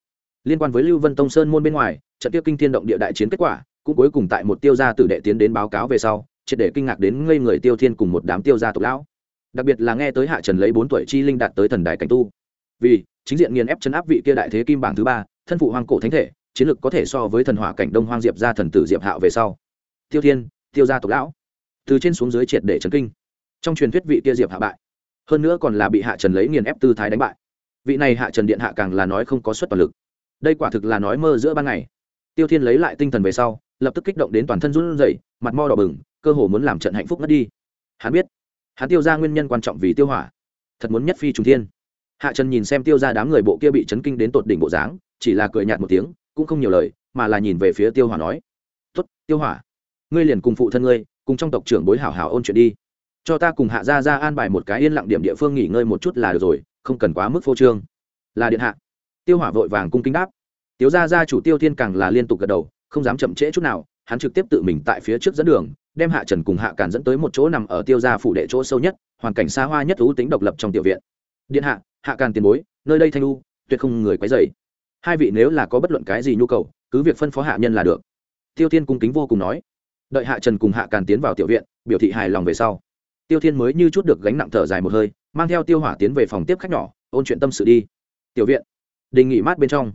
Speaker 1: Liên quan với lưu vân tông sơn môn bên ngoài, trận tiêu kinh thiên động địa đại chiến kết quả, cũng cuối cùng tại một tiêu gia tử đệ tiến đến báo cáo về sau, triệt để kinh ngạc đến ngây người tiêu thiên cùng một đám tiêu gia tộc lão. Đặc biệt là nghe tới hạ trần lấy bốn tuổi chi linh đạt tới thần đại cảnh tu. Vì, chính diện nghiền ép chấn áp vị kia đại thế kim bảng thứ ba, thân phụ hoàng cổ thánh thể, chiến lược có thể so với thần hỏa cảnh đông hoang diệp gia thần tử diệp hạo về sau. Tiêu thiên, tiêu gia tộc lão. Từ trên xuống dưới triệt để chấn kinh trong truyền thuyết vị kia diệp hạ bại hơn nữa còn là bị hạ trần lấy nghiền ép tư thái đánh bại vị này hạ trần điện hạ càng là nói không có suất toàn lực đây quả thực là nói mơ giữa ban ngày tiêu thiên lấy lại tinh thần về sau lập tức kích động đến toàn thân run rẩy, mặt mo đỏ bừng, cơ hồ muốn làm trận hạnh phúc ngất đi. Hắn biết, hắn tiêu ra nguyên nhân quan trọng vì tiêu hỏa, thật muốn nhất phi trùng thiên. Hạ trần nhìn xem tiêu ra đám người bộ kia bị chấn kinh đến tột đỉnh bộ dáng, chỉ là cười nhạt một tiếng, cũng không nhiều lời, mà là nhìn về phía tiêu hỏa nói tuất tiêu hỏa, ngươi liền cùng phụ thân ngươi, cùng trong tộc trưởng bối hảo hảo ôn chuyện đi cho ta cùng hạ ra ra an bài một cái yên lặng điểm địa phương nghỉ ngơi một chút là được rồi, không cần quá mức phô trương. Là điện hạ. Tiêu hỏa vội vàng cung kính đáp. Tiếu gia gia chủ tiêu thiên càng là liên tục gật đầu, không dám chậm trễ chút nào, hắn trực tiếp tự mình tại phía trước dẫn đường, đem hạ trần cùng hạ càn dẫn tới một chỗ nằm ở tiêu gia phủ đệ chỗ sâu nhất, hoàn cảnh xa hoa nhất thú tính độc lập trong tiểu viện. Điện hạ hạ càn tiền bối, nơi đây thanh lu tuyệt không người quấy dày hai vị nếu là có bất luận cái gì nhu cầu, cứ việc phân phó hạ nhân là được. Tiêu thiên cung kính vô cùng nói. Đợi hạ trần cùng hạ càn tiến vào tiểu viện, biểu thị hài lòng về sau tiêu thiên mới như chút được gánh nặng thở dài một hơi, mang theo tiêu hỏa tiến về phòng tiếp khách nhỏ, ôn chuyện tâm sự đi. Tiểu viện. Đình nghỉ mát bên trong.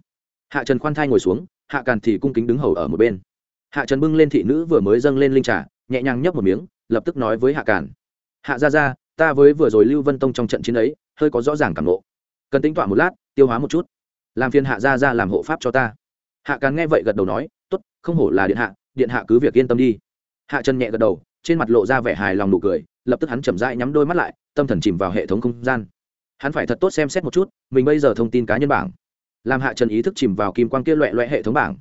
Speaker 1: Hạ trần khoan thai ngồi xuống, hạ càn thì cung kính đứng hầu ở một bên. Hạ trần bưng lên thị nữ vừa mới dâng lên linh trà, nhẹ nhàng nhấp một miếng, lập tức nói với hạ càn. Hạ ra ra ta với vừa rồi lưu vân tông trong trận chiến ấy, hơi có rõ ràng cảm lộ cần tính tọa một lát, tiêu hóa một chút. Làm phiên hạ ra ra làm hộ pháp cho ta. Hạ càn nghe vậy gật đầu nói t ố t không hổ là điện hạ điện hạ cứ việc yên tâm đi. Hạ trần nhẹ gật đầu, trên mặt lộ ra vẻ hài lòng nụ cười lập tức hắn chậm rãi nhắm đôi mắt lại, tâm thần chìm vào hệ thống không gian. Hắn phải thật tốt xem xét một chút, mình bây giờ thông tin cá nhân bảng. Làm hạ trần ý thức chìm vào kim quang kia loẹ loẹ hệ thống bảng.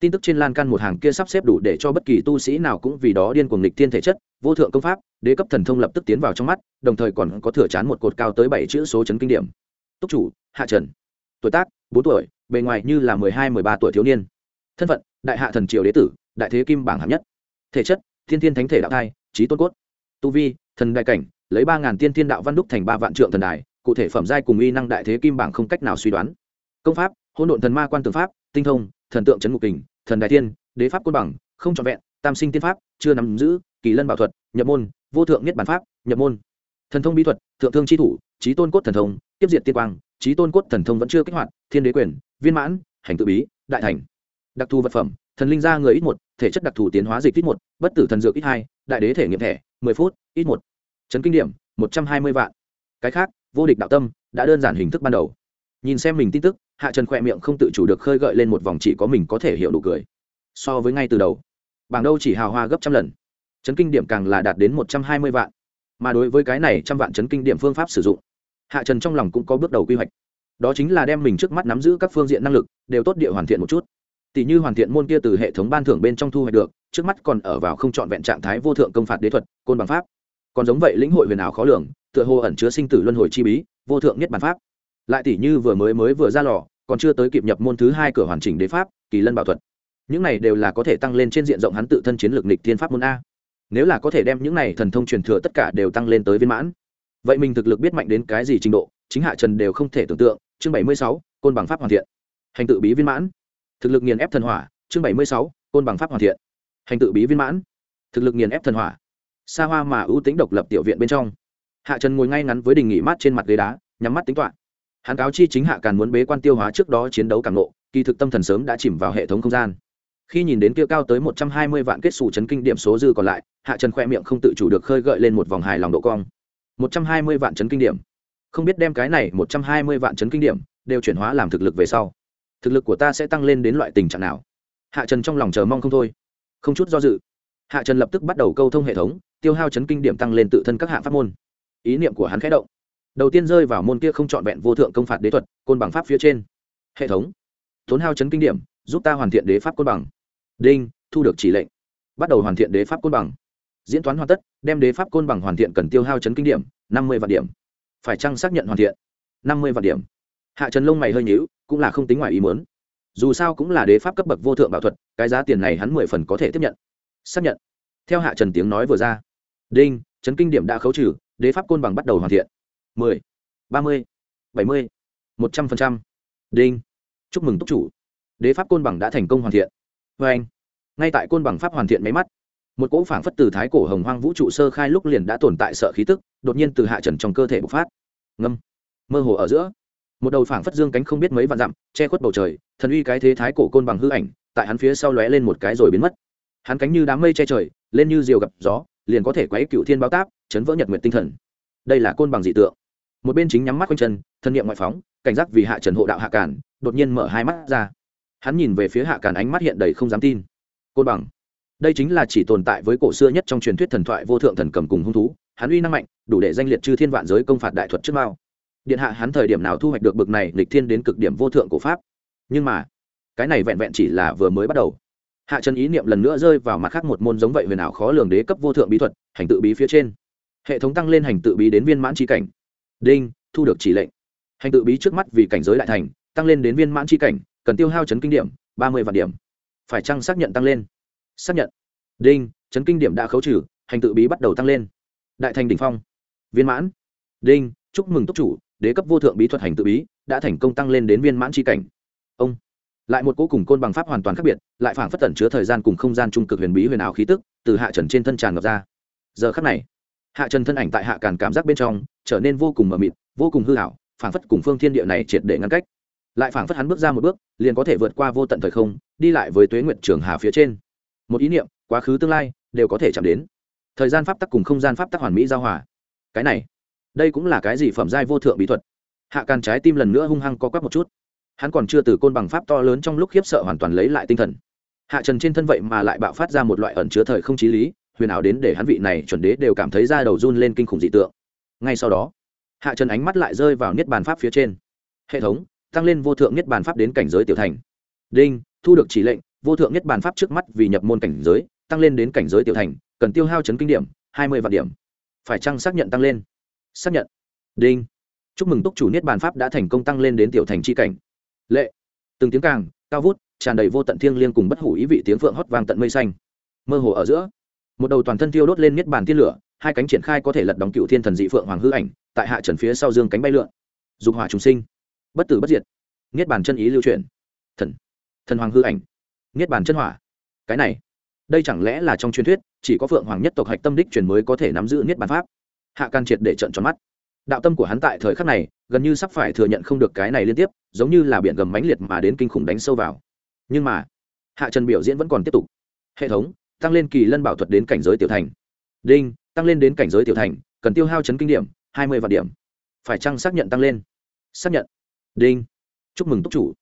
Speaker 1: Tin tức trên lan can một hàng kia sắp xếp đủ để cho bất kỳ tu sĩ nào cũng vì đó điên cuồng lịch thiên thể chất, vô thượng công pháp, đế cấp thần thông lập tức tiến vào trong mắt, đồng thời còn có thừa chán một cột cao tới bảy chữ số chấn kinh điểm. Túc chủ, hạ trần. Tuổi tác, bốn tuổi, bề ngoài như là mười hai, mười ba tuổi thiếu niên. Thân phận, đại hạ thần triều đế tử, đại thế kim bảng hạng nhất. Thể chất, thiên thiên thánh thể đạo thai trí tôn cốt tu vi, thần đại cảnh, lấy ba ngàn tiên thiên đạo văn đúc thành ba vạn trượng thần đài, cụ thể phẩm giai cùng uy năng đại thế kim bảng không cách nào suy đoán. Công pháp, hỗn độn thần ma quan tường pháp, tinh thông, thần tượng trấn ngục kình, thần đại tiên đế pháp côn bằng, không trọn vẹn, tam sinh tiên pháp, chưa nắm giữ, kỳ lân bảo thuật, nhập môn, vô thượng nhất bản pháp, nhập môn. Thần thông bí thuật, thượng thương chi thủ trí tôn cốt thần thông, tiếp diệt tiên quang trí tôn cốt thần thông vẫn chưa kích hoạt, thiên đế quyền, viên mãn, hành tự bí, đại thành. Đặc thù vật phẩm, thần linh gia người ít một, thể chất đặc thù tiến hóa dịch ít một, bất tử thần dược ít hai, đại đế thể nghiệm thẻ mười phút, ít một. Chấn kinh điểm, một trăm hai mươi vạn. Cái khác, vô địch đạo tâm, đã đơn giản hình thức ban đầu. Nhìn xem mình tin tức, hạ trần khỏe miệng không tự chủ được khơi gợi lên một vòng chỉ có mình có thể hiểu đủ cười. So với ngay từ đầu, bảng đâu chỉ hào hoa gấp trăm lần. Chấn kinh điểm càng là đạt đến một trăm hai mươi vạn. Mà đối với cái này trăm vạn chấn kinh điểm phương pháp sử dụng, hạ trần trong lòng cũng có bước đầu quy hoạch. Đó chính là đem mình trước mắt nắm giữ các phương diện năng lực, đều tốt địa hoàn thiện một chút tỷ như hoàn thiện môn kia từ hệ thống ban thưởng bên trong thu hoạch được, trước mắt còn ở vào không trọn vẹn trạng thái vô thượng công phạt đế thuật, côn bằng pháp. Còn giống vậy lĩnh hội huyền ảo khó lường, tựa hồ ẩn chứa sinh tử luân hồi chi bí, vô thượng nhất bản pháp. Lại tỷ như vừa mới mới vừa ra lò, còn chưa tới kịp nhập môn thứ hai cửa hoàn chỉnh đế pháp, kỳ lân bảo thuật. Những này đều là có thể tăng lên trên diện rộng hắn tự thân chiến lược nịch thiên pháp môn a. Nếu là có thể đem những này thần thông truyền thừa tất cả đều tăng lên tới viên mãn, vậy mình thực lực biết mạnh đến cái gì trình độ, chính hạ trần đều không thể tưởng tượng. Chương bảy mươi sáu, côn bằng pháp hoàn thiện. Hành tự bí viên mãn thực lực nghiền ép thần hỏa, chương bảy mươi sáu, côn bằng pháp hoàn thiện. Hành tự bí viên mãn. Thực lực nghiền ép thần hỏa. Xa hoa mà ưu tính độc lập tiểu viện bên trong. Hạ trần ngồi ngay ngắn với đình nghỉ mát trên mặt ghế đá, nhắm mắt tính toán. Hắn cáo chi chính hạ càn muốn bế quan tiêu hóa trước đó chiến đấu càng nộ kỳ thực tâm thần sớm đã chìm vào hệ thống không gian. Khi nhìn đến kia cao tới một trăm hai mươi vạn kết xù chấn kinh điểm số dư còn lại, hạ trần khoe miệng không tự chủ được khơi gợi lên một vòng hài lòng độ cong. một trăm hai mươi vạn chấn kinh điểm. Không biết đem cái này một trăm hai mươi vạn chấn kinh điểm đều chuyển hóa làm thực lực về sau thực lực của ta sẽ tăng lên đến loại tình trạng nào? Hạ trần trong lòng chờ mong không thôi. Không chút do dự, hạ trần lập tức bắt đầu câu thông hệ thống, tiêu hao chấn kinh điểm tăng lên tự thân các hạng pháp môn. Ý niệm của hắn khẽ động. Đầu tiên rơi vào môn kia không trọn vẹn vô thượng công phạt đế thuật, côn bằng pháp phía trên. Hệ thống. Tốn hao chấn kinh điểm, giúp ta hoàn thiện đế pháp côn bằng. Đinh, thu được chỉ lệnh. Bắt đầu hoàn thiện đế pháp côn bằng. Diễn toán hoàn tất, đem đế pháp côn bằng hoàn thiện cần tiêu hao chấn kinh điểm, năm mươi vạn điểm. Phải chăng xác nhận hoàn thiện? Năm mươi vạn điểm hạ trần lông mày hơi nhíu, cũng là không tính ngoài ý muốn. Dù sao cũng là đế pháp cấp bậc vô thượng bảo thuật, cái giá tiền này hắn mười phần có thể tiếp nhận. Xác nhận. Theo hạ trần tiếng nói vừa ra. Đinh Trấn kinh điểm đã khấu trừ, đế pháp côn bằng bắt đầu hoàn thiện. Mười, ba mươi, bảy mươi, một trăm phần trăm. Đinh. Chúc mừng túc chủ. Đế pháp côn bằng đã thành công hoàn thiện. Vê anh, ngay tại côn bằng pháp hoàn thiện máy mắt, một cỗ phảng phất từ thái cổ hồng hoang vũ trụ sơ khai lúc liền đã tồn tại sợ khí tức, đột nhiên từ hạ trần trong cơ thể bộc phát. Ngâm. Mơ hồ ở giữa một đầu phảng phất dương cánh không biết mấy vạn dặm, che khuất bầu trời, thần uy cái thế thái cổ côn bằng hư ảnh, tại hắn phía sau lóe lên một cái rồi biến mất. Hắn cánh như đám mây che trời, lên như diều gặp gió, liền có thể quấy cựu thiên báo táp, chấn vỡ nhật nguyện tinh thần. Đây là côn bằng dị tượng. Một bên chính nhắm mắt quanh chân, thân nhiệm ngoại phóng, cảnh giác vì hạ trần hộ đạo hạ cản đột nhiên mở hai mắt ra. Hắn nhìn về phía hạ cản ánh mắt hiện đầy không dám tin. Côn bằng. Đây chính là chỉ tồn tại với cổ xưa nhất trong truyền thuyết thần thoại vô thượng thần cầm cùng hung thú. Hắn uy năng mạnh, đủ để danh liệt chư thiên vạn giới công phạt đại thuật trước mao điện hạ hắn thời điểm nào thu hoạch được bực này lịch thiên đến cực điểm vô thượng của pháp. Nhưng mà, cái này vẹn vẹn chỉ là vừa mới bắt đầu. Hạ trần ý niệm lần nữa rơi vào mặt khác một môn giống vậy huyền ảo khó lường đế cấp vô thượng bí thuật, hành tự bí phía trên. Hệ thống tăng lên hành tự bí đến viên mãn tri cảnh. Đinh, thu được chỉ lệnh. Hành tự bí trước mắt vì cảnh giới đại thành, tăng lên đến viên mãn tri cảnh, cần tiêu hao chấn kinh điểm, ba mươi vạn điểm. Phải chăng xác nhận tăng lên? Xác nhận. Đinh, chấn kinh điểm đã khấu trừ, hành tự bí bắt đầu tăng lên. Đại thành đ ỉ n h phong. Viên mãn. Đinh, chúc mừng túc chủ đế cấp vô thượng bí thuật hành tự bí, đã thành công tăng lên đến viên mãn tri cảnh. Ông lại một cố cùng côn bằng pháp hoàn toàn khác biệt, lại phảng phất tẩn chứa thời gian cùng không gian trung cực huyền bí huyền ảo khí tức, từ hạ trần trên thân tràn ngập ra. Giờ khắc này, hạ trần thân ảnh tại hạ càn cảm giác bên trong, trở nên vô cùng mờ mịt, vô cùng hư hảo phảng phất cùng phương thiên địa này triệt để ngăn cách. Lại phảng phất hắn bước ra một bước, liền có thể vượt qua vô tận thời không, đi lại với tuế nguyện trường hà phía trên. Một ý niệm, quá khứ tương lai, đều có thể chạm đến. Thời gian pháp tắc cùng không gian pháp tắc hoàn mỹ giao hòa. Cái này đây cũng là cái gì phẩm giai vô thượng bí thuật? Hạ càn trái tim lần nữa hung hăng co quắp một chút. Hắn còn chưa từ côn bằng pháp to lớn trong lúc khiếp sợ hoàn toàn lấy lại tinh thần. Hạ trần trên thân vậy mà lại bạo phát ra một loại ẩn chứa thời không chí lý, huyền ảo đến để hắn vị này chuẩn đế đều cảm thấy da đầu run lên kinh khủng dị tượng. Ngay sau đó, hạ trần ánh mắt lại rơi vào niết bàn pháp phía trên. Hệ thống, tăng lên vô thượng niết bàn pháp đến cảnh giới tiểu thành. Đinh, thu được chỉ lệnh, vô thượng niết bàn pháp trước mắt vì nhập môn cảnh giới, tăng lên đến cảnh giới tiểu thành, cần tiêu hao chấn kinh điểm, hai mươi vạn điểm. Phải chăng xác nhận tăng lên? Xác nhận. Đinh. Chúc mừng túc chủ niết bàn pháp đã thành công tăng lên đến tiểu thành c h i cảnh. Lệ. Từng tiếng càng, cao vút, tràn đầy vô tận thiêng liêng cùng bất hủ ý vị tiếng phượng hót vang tận mây xanh. Mơ hồ ở giữa, một đầu toàn thân tiêu đốt lên niết bàn tiên lửa, hai cánh triển khai có thể lật đóng cựu thiên thần dị phượng hoàng hư ảnh, tại hạ trần phía sau dương cánh bay lượn. Dục hỏa trùng sinh. Bất tử bất diệt. Niết bàn chân ý lưu truyền thần. Thần hoàng hư ảnh. Niết bàn chân hỏa. Cái này, đây chẳng lẽ là trong truyền thuyết, chỉ có phượng hoàng nhất tộc hạch tâm đích truyền mới có thể nắm giữ niết bàn pháp? Hạ can triệt để trận tròn mắt. Đạo tâm của hắn tại thời khắc này, gần như sắp phải thừa nhận không được cái này liên tiếp, giống như là biển gầm mãnh liệt mà đến kinh khủng đánh sâu vào. Nhưng mà, hạ trần biểu diễn vẫn còn tiếp tục. Hệ thống, tăng lên kỳ lân bảo thuật đến cảnh giới tiểu thành. Đinh, tăng lên đến cảnh giới tiểu thành, cần tiêu hao chấn kinh điểm, hai mươi vạn điểm. Phải chăng xác nhận tăng lên? Xác nhận. Đinh. Chúc mừng túc chủ.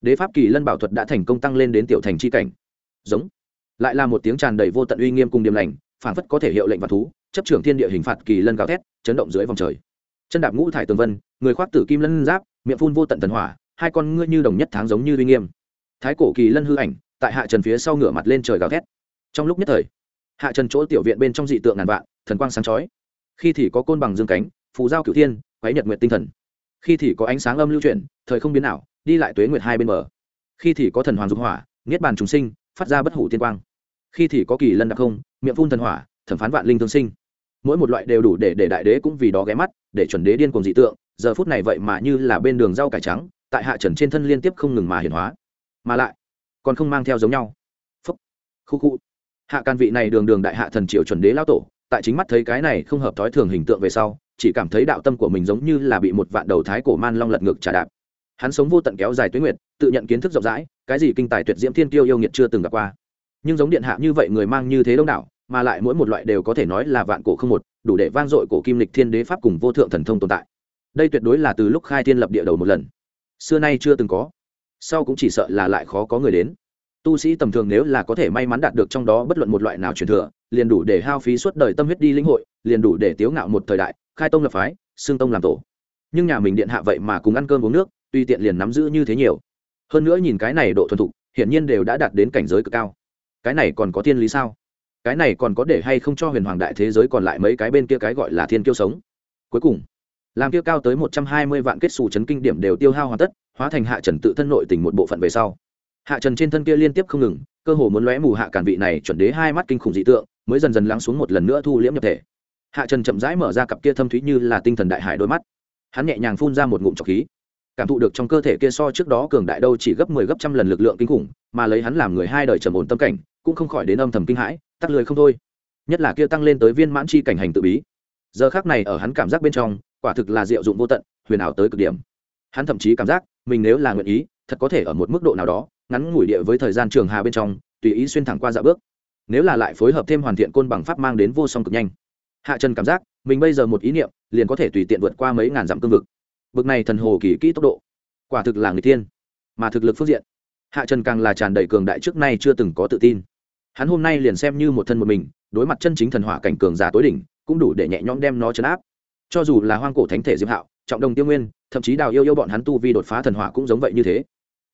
Speaker 1: Đế pháp kỳ lân bảo thuật đã thành công tăng lên đến tiểu thành c h i cảnh. Giống. Lại là một tiếng tràn đầy vô tận uy nghiêm cùng điểm lành phản phất có thể hiệu lệnh vạn thú, chấp trưởng thiên địa hình phạt kỳ lân gào thét, chấn động dưới vòng trời. Chân đạp ngũ thải tường vân, người khoác tử kim lân giáp, miệng phun vô tận thần hỏa, hai con ngươi như đồng nhất tháng giống như uy nghiêm. Thái cổ kỳ lân hư ảnh, tại hạ trần phía sau ngửa mặt lên trời gào thét. Trong lúc nhất thời, hạ trần chỗ tiểu viện bên trong dị tượng ngàn vạn, thần quang sáng chói. Khi thì có côn bằng dương cánh, phù giao cửu thiên, quái nhật nguyện tinh thần. Khi thì có ánh sáng âm lưu chuyển, thời không biến ảo, đi lại tuế nguyệt hai bên mở. khi thì có thần hoàng dục hỏa, niết bàn trùng sinh, phát ra bất hủ tiên quang khi thì có kỳ lân đặc không, miệng phun thần hỏa, thẩm phán vạn linh thương sinh. Mỗi một loại đều đủ để để đại đế cũng vì đó ghé mắt, để chuẩn đế điên cùng dị tượng, giờ phút này vậy mà như là bên đường rau cải trắng, tại hạ trần trên thân liên tiếp không ngừng mà hiển hóa. Mà lại, còn không mang theo giống nhau. Phúc, khu khu. Hạ can vị này đường đường đại hạ thần triệu chuẩn đế lao tổ, tại chính mắt thấy cái này không hợp thói thường hình tượng về sau, chỉ cảm thấy đạo tâm của mình giống như là bị một vạn đầu thái cổ man long lật ngược trả đạp. Hắn sống vô tận kéo dài tuyến nguyệt, tự nhận kiến thức rộng rãi, cái gì kinh tài tuyệt diễm thiên tiêu yêu nghiệt chưa từng gặp qua nhưng giống điện hạ như vậy người mang như thế đông đảo, mà lại mỗi một loại đều có thể nói là vạn cổ không một, đủ để vang dội cổ kim lịch thiên đế pháp cùng vô thượng thần thông tồn tại. Đây tuyệt đối là từ lúc khai thiên lập địa đầu một lần. Xưa nay chưa từng có. Sau cũng chỉ sợ là lại khó có người đến. Tu sĩ tầm thường nếu là có thể may mắn đạt được trong đó bất luận một loại nào truyền thừa, liền đủ để hao phí suốt đời tâm huyết đi lĩnh hội, liền đủ để tiếu ngạo một thời đại, khai tông lập phái, xương tông làm tổ. Nhưng nhà mình điện hạ vậy mà cùng ăn cơm uống nước, tuy tiện liền nắm giữ như thế nhiều. Hơn nữa nhìn cái này độ thuần thục, hiển nhiên đều đã đạt đến cảnh giới cực cao cái này còn có thiên lý sao? Cái này còn có để hay không cho huyền hoàng đại thế giới còn lại mấy cái bên kia cái gọi là thiên kiêu sống? Cuối cùng, làm kia cao tới một trăm hai mươi vạn kết xù chấn kinh điểm đều tiêu hao hoàn tất, hóa thành hạ trần tự thân nội tình một bộ phận về sau. Hạ trần trên thân kia liên tiếp không ngừng, cơ hồ muốn lóe mù hạ cản vị này chuẩn đế hai mắt kinh khủng dị tượng, mới dần dần lắng xuống một lần nữa thu liễm nhập thể. Hạ trần chậm rãi mở ra cặp kia thâm thúy như là tinh thần đại hải đôi mắt. Hắn nhẹ nhàng phun ra một ngụm trọc khí cảm thụ được trong cơ thể kia so trước đó cường đại đâu chỉ gấp mười 10 gấp trăm lần lực lượng kinh khủng, mà lấy hắn làm người hai đời trầm ổn tâm cảnh, cũng không khỏi đến âm thầm kinh hãi, tắc lười không thôi. Nhất là kia tăng lên tới viên mãn chi cảnh hành tự bí. Giờ khắc này ở hắn cảm giác bên trong, quả thực là diệu dụng vô tận, huyền ảo tới cực điểm. Hắn thậm chí cảm giác, mình nếu là nguyện ý, thật có thể ở một mức độ nào đó, ngắn ngủi địa với thời gian trường hà bên trong, tùy ý xuyên thẳng qua dạ bước. Nếu là lại phối hợp thêm hoàn thiện côn bằng pháp mang đến vô song cực nhanh. Hạ trần cảm giác, mình bây giờ một ý niệm, liền có thể tùy tiện vượt qua mấy ngàn dặm cương vực bực này thần hồ kỳ kỹ tốc độ. Quả thực là người tiên. Mà thực lực phương diện, hạ trần càng là tràn đầy cường đại trước nay chưa từng có tự tin. Hắn hôm nay liền xem như một thân một mình, đối mặt chân chính thần hỏa cảnh cường giả tối đỉnh, cũng đủ để nhẹ nhõm đem nó chấn áp. Cho dù là hoang cổ thánh thể diệp hạo, trọng đồng tiêu nguyên, thậm chí đào yêu yêu bọn hắn tu vi đột phá thần hỏa cũng giống vậy như thế.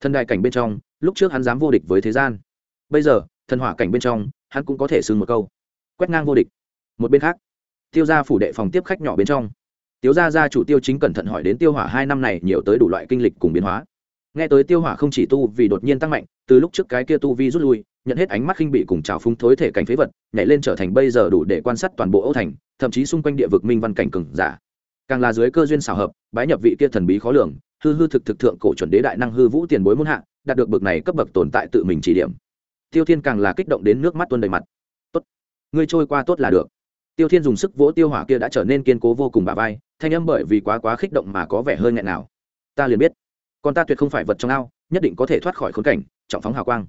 Speaker 1: Thần đại cảnh bên trong, lúc trước hắn dám vô địch với thế gian. Bây giờ, thần hỏa cảnh bên trong, hắn cũng có thể xưng một câu. Quét ngang vô địch. Một bên khác, tiêu gia phủ đệ phòng tiếp khách nhỏ bên trong tiêu gia gia chủ tiêu chính cẩn thận hỏi đến tiêu hỏa hai năm này nhiều tới đủ loại kinh lịch cùng biến hóa. Nghe tới tiêu hỏa không chỉ tu vì đột nhiên tăng mạnh, từ lúc trước cái kia tu vi rút lui, nhận hết ánh mắt khinh bị cùng trào phúng thối thể cảnh phế vật, nhảy lên trở thành bây giờ đủ để quan sát toàn bộ âu thành, thậm chí xung quanh địa vực minh văn cảnh cường giả. Càng là dưới cơ duyên xảo hợp, bái nhập vị kia thần bí khó lường, hư hư thực thực thượng cổ chuẩn đế đại năng hư vũ tiền bối muôn hạ, đạt được bậc này cấp bậc tồn tại tự mình chỉ điểm. Tiêu thiên càng là kích động đến nước mắt tuôn đầy mặt. Tốt, ngươi trôi qua tốt là được tiêu thiên dùng sức vỗ tiêu hỏa kia đã trở nên kiên cố vô cùng bà vai, thanh âm bởi vì quá quá kích động mà có vẻ hơi nghẹn nào. Ta liền biết. Con ta tuyệt không phải vật trong ao, nhất định có thể thoát khỏi khốn cảnh, trọng phóng hào quang.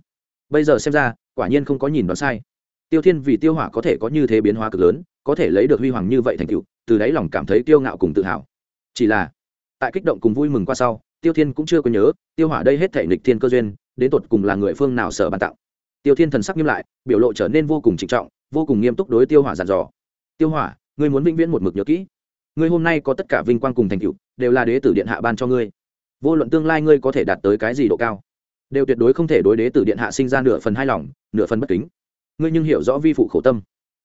Speaker 1: Bây giờ xem ra, quả nhiên không có nhìn đoán sai. Tiêu thiên vì tiêu hỏa có thể có như thế biến hóa cực lớn, có thể lấy được huy hoàng như vậy thành tựu, từ đáy lòng cảm thấy tiêu ngạo cùng tự hào. Chỉ là, tại kích động cùng vui mừng qua sau, tiêu thiên cũng chưa có nhớ, tiêu hỏa đây hết thể nịch thiên cơ duyên, đến tột cùng là người phương nào sở bàn tạo tiêu thiên thần sắc nghiêm lại, biểu lộ trở nên vô cùng trịnh trọng, vô cùng nghiêm túc đối tiêu hỏa giàn dò tiêu hỏa, ngươi muốn vĩnh viễn một mực nhớ kỹ. Ngươi hôm nay có tất cả vinh quang cùng thành tựu, đều là đế tử điện hạ ban cho ngươi. Vô luận tương lai ngươi có thể đạt tới cái gì độ cao, đều tuyệt đối không thể đối đế tử điện hạ sinh ra nửa phần hài lòng, nửa phần bất kính. Ngươi nhưng hiểu rõ vi phụ khổ tâm.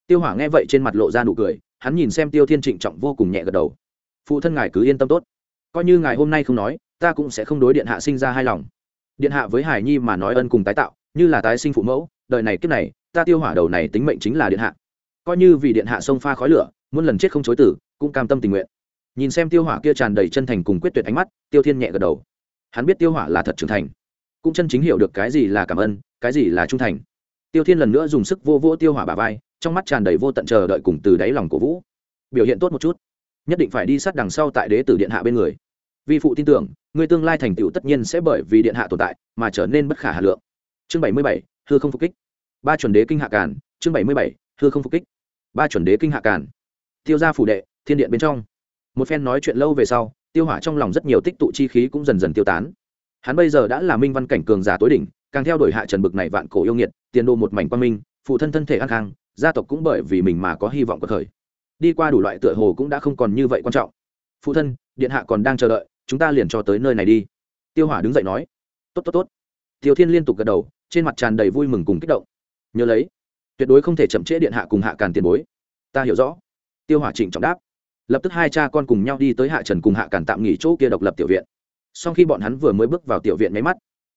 Speaker 1: Tiêu hỏa nghe vậy trên mặt lộ ra nụ cười, hắn nhìn xem tiêu thiên trịnh trọng vô cùng nhẹ gật đầu. Phụ thân ngài cứ yên tâm tốt. Coi như ngài hôm nay không nói, ta cũng sẽ không đối điện hạ sinh ra hài lòng. Điện hạ với hải nhi mà nói ân cùng tái tạo, như là tái sinh phụ mẫu, đời này kiếp này, ta tiêu hỏa đầu này tính mệnh chính là điện hạ coi như vì điện hạ sông pha khói lửa, muôn lần chết không chối tử, cũng cam tâm tình nguyện. Nhìn xem tiêu hỏa kia tràn đầy chân thành cùng quyết tuyệt ánh mắt, tiêu thiên nhẹ gật đầu. Hắn biết tiêu hỏa là thật trưởng thành, cũng chân chính hiểu được cái gì là cảm ơn, cái gì là trung thành. Tiêu thiên lần nữa dùng sức vô vỗ tiêu hỏa bà vai, trong mắt tràn đầy vô tận chờ đợi cùng từ đáy lòng cổ vũ. Biểu hiện tốt một chút, nhất định phải đi sát đằng sau tại đế tử điện hạ bên người. Vi phụ tin tưởng, người tương lai thành tựu tất nhiên sẽ bởi vì điện hạ tồn tại mà trở nên bất khả hà lượng. Chương bảy mươi bảy, hư không phục kích. Ba chuẩn đế kinh hạ càn, chương bảy mươi bảy, hư không phục kích ba chuẩn đế kinh hạ càn. Tiêu gia phủ đệ, thiên điện bên trong. Một phen nói chuyện lâu về sau, tiêu hỏa trong lòng rất nhiều tích tụ chi khí cũng dần dần tiêu tán. Hắn bây giờ đã là minh văn cảnh cường giả tối đỉnh, càng theo đuổi hạ trần bực này vạn cổ yêu nghiệt, tiền đồ một mảnh quan minh, phụ thân thân thể an khang, gia tộc cũng bởi vì mình mà có hy vọng cuộc thời. Đi qua đủ loại tựa hồ cũng đã không còn như vậy quan trọng. Phụ thân, điện hạ còn đang chờ đợi, chúng ta liền cho tới nơi này đi. Tiêu hỏa đứng dậy nói. Tốt tốt tốt. Tiêu thiên liên tục gật đầu, trên mặt tràn đầy vui mừng cùng kích động. Nhớ lấy tuyệt đối không thể chậm trễ điện hạ cùng hạ càn tiền bối. Ta hiểu rõ. Tiêu hỏa trịnh trọng đáp. Lập tức hai cha con cùng nhau đi tới hạ trần cùng hạ càn tạm nghỉ chỗ kia độc lập tiểu viện. Sau khi bọn hắn vừa mới bước vào tiểu viện nháy mắt,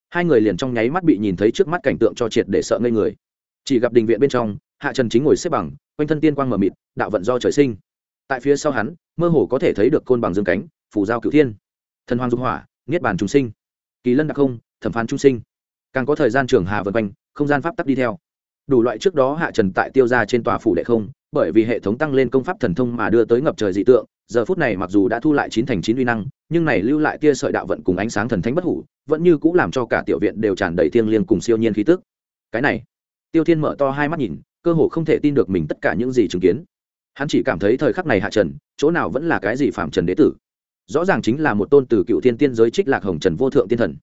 Speaker 1: hai người liền trong nháy mắt bị nhìn thấy trước mắt cảnh tượng cho triệt để sợ ngây người. Chỉ gặp đình viện bên trong, hạ trần chính ngồi xếp bằng, quanh thân tiên quang mờ mịt, đạo vận do trời sinh. Tại phía sau hắn, mơ hồ có thể thấy được côn bằng dương cánh phủ giao cửu thiên. Thần hoàng dung hỏa, niết bàn trung sinh. Kỳ lân đặc không, thẩm phán trung sinh. Càng có thời gian trường hà vân quanh, không gian pháp tắc đi theo đủ loại trước đó hạ trần tại tiêu ra trên tòa phủ đệ không, bởi vì hệ thống tăng lên công pháp thần thông mà đưa tới ngập trời dị tượng, giờ phút này mặc dù đã thu lại chín thành chín uy năng, nhưng này lưu lại tia sợi đạo vận cùng ánh sáng thần thánh bất hủ, vẫn như cũng làm cho cả tiểu viện đều tràn đầy thiêng liêng cùng siêu nhiên khí tức. Cái này, tiêu thiên mở to hai mắt nhìn, cơ hồ không thể tin được mình tất cả những gì chứng kiến. Hắn chỉ cảm thấy thời khắc này hạ trần, chỗ nào vẫn là cái gì phạm trần đế tử. Rõ ràng chính là một tôn từ cựu thiên tiên giới trích lạc hồng trần vô thượng tiên thần.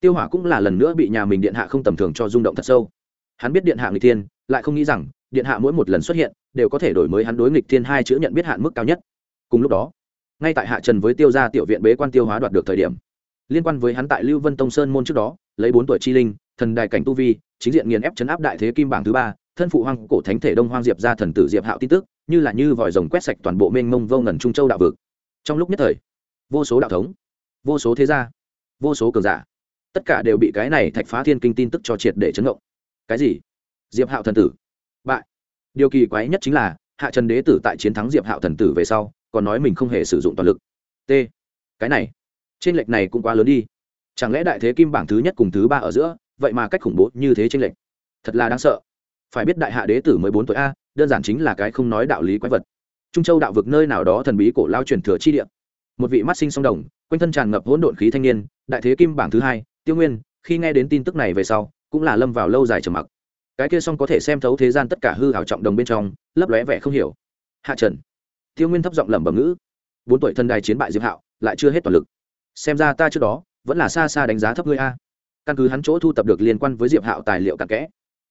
Speaker 1: Tiêu hỏa cũng là lần nữa bị nhà mình điện hạ không tầm thường cho rung động thật sâu hắn biết điện hạ nghịch thiên, lại không nghĩ rằng, điện hạ mỗi một lần xuất hiện, đều có thể đổi mới hắn đối nghịch thiên hai chữ nhận biết hạn mức cao nhất. Cùng lúc đó, ngay tại hạ trần với tiêu gia tiểu viện bế quan tiêu hóa đoạt được thời điểm, liên quan với hắn tại lưu vân tông sơn môn trước đó, lấy bốn tuổi chi linh, thần đại cảnh tu vi, chính diện nghiền ép chấn áp đại thế kim bảng thứ ba, thân phụ hoang cổ thánh thể đông hoang diệp ra thần tử diệp hạo tin tức, như là như vòi rồng quét sạch toàn bộ mênh mông vô ngần trung châu đạo vực. Trong lúc nhất thời, vô số đạo thống, vô số thế gia, vô số cường giả, tất cả đều bị cái này thạch phá thiên kinh tin tức cho triệt để chấn động cái gì? Diệp hạo thần tử. Bại. Điều kỳ quái nhất chính là, hạ trần đế tử tại chiến thắng diệp hạo thần tử về sau, còn nói mình không hề sử dụng toàn lực. T. Cái này trên lệch này cũng quá lớn đi. Chẳng lẽ đại thế kim bảng thứ nhất cùng thứ ba ở giữa, vậy mà cách khủng bố như thế trên lệch? Thật là đáng sợ. Phải biết đại hạ đế tử mới bốn tuổi a, đơn giản chính là cái không nói đạo lý quái vật. Trung châu đạo vực nơi nào đó thần bí cổ lao truyền thừa chi địa. Một vị mắt sinh song đồng, quanh thân tràn ngập hỗn độn khí thanh niên, đại thế kim bảng thứ hai, tiêu nguyên, khi nghe đến tin tức này về sau cũng là lâm vào lâu dài trầm mặc. Cái kia xong có thể xem thấu thế gian tất cả hư hảo trọng đồng bên trong, lấp lóe vẻ không hiểu. Hạ trần. Tiêu nguyên thấp giọng lẩm bẩm ngữ. Bốn tuổi thân đài chiến bại diệp hạo, lại chưa hết toàn lực. Xem ra ta trước đó, vẫn là xa xa đánh giá thấp ngươi a. Căn cứ hắn chỗ thu tập được liên quan với diệp hạo tài liệu cặn kẽ.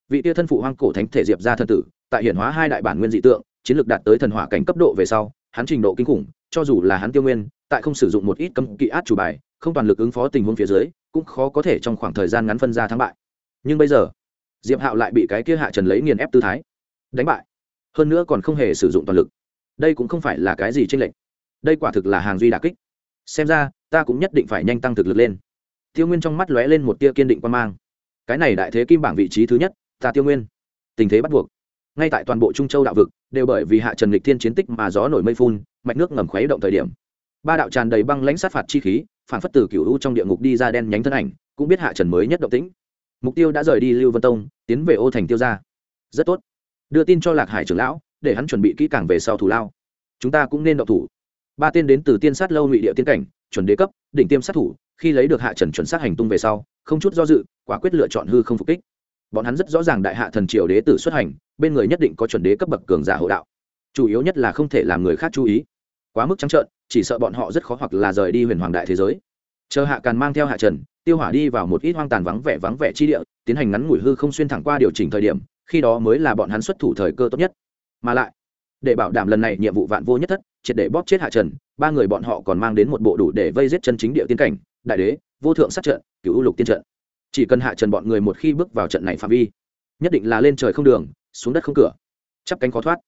Speaker 1: Vị tia thân phụ hoang cổ thánh thể diệp ra thân tử, tại hiển hóa hai đại bản nguyên dị tượng, chiến lược đạt tới thần hỏa cảnh cấp độ về sau, hắn trình độ kinh khủng, cho dù là hắn tiêu nguyên, tại không sử dụng một ít cấm kỵ át chủ bài, không toàn lực ứng phó tình huống phía dưới, cũng khó có thể trong khoảng thời gian ngắn phân ra thắng bại nhưng bây giờ diệp hạo lại bị cái kia hạ trần lấy nghiền ép tư thái. Đánh bại. Hơn nữa còn không hề sử dụng toàn lực. Đây cũng không phải là cái gì trên lệch, đây quả thực là hàng duy đà kích. Xem ra ta cũng nhất định phải nhanh tăng thực lực lên. Tiêu nguyên trong mắt lóe lên một tia kiên định quan mang. Cái này đại thế kim bảng vị trí thứ nhất ta tiêu nguyên. Tình thế bắt buộc. Ngay tại toàn bộ trung châu đạo vực đều bởi vì hạ trần lịch thiên chiến tích mà gió nổi mây phun mạch nước ngầm khuấy động thời điểm. Ba đạo tràn đầy băng lãnh sát phạt chi khí phản phất từ cựu u trong địa ngục đi ra đen nhánh thân ảnh cũng biết hạ trần mới nhất động tĩnh mục tiêu đã rời đi lưu vân tông, tiến về ô thành tiêu ra rất tốt. Đưa tin cho lạc hải trưởng lão, để hắn chuẩn bị kỹ càng về sau thủ lao. Chúng ta cũng nên động thủ. Ba tên đến từ tiên sát lâu ngụy địa tiên cảnh, chuẩn đế cấp, đỉnh tiêm sát thủ, khi lấy được hạ trần chuẩn sát hành tung về sau, không chút do dự, quả quyết lựa chọn hư không phục kích. Bọn hắn rất rõ ràng đại hạ thần triều đế tử xuất hành, bên người nhất định có chuẩn đế cấp bậc cường giả hộ đạo. Chủ yếu nhất là không thể làm người khác chú ý. Quá mức trắng trợn, chỉ sợ bọn họ rất khó hoặc là rời đi huyền hoàng đại thế giới chờ hạ càn mang theo hạ trần, tiêu hỏa đi vào một ít hoang tàn vắng vẻ vắng vẻ chi địa, tiến hành ngắn ngủi hư không xuyên thẳng qua điều chỉnh thời điểm, khi đó mới là bọn hắn xuất thủ thời cơ tốt nhất. Mà lại, để bảo đảm lần này nhiệm vụ vạn vô nhất thất, triệt để bóp chết hạ trần, ba người bọn họ còn mang đến một bộ đủ để vây giết chân chính địa tiên cảnh, đại đế, vô thượng sát trận, cựu lục tiên trận. Chỉ cần hạ trần bọn người một khi bước vào trận này phạm vi, nhất định là lên trời không đường, xuống đất không cửa. Chắp cánh khó thoát.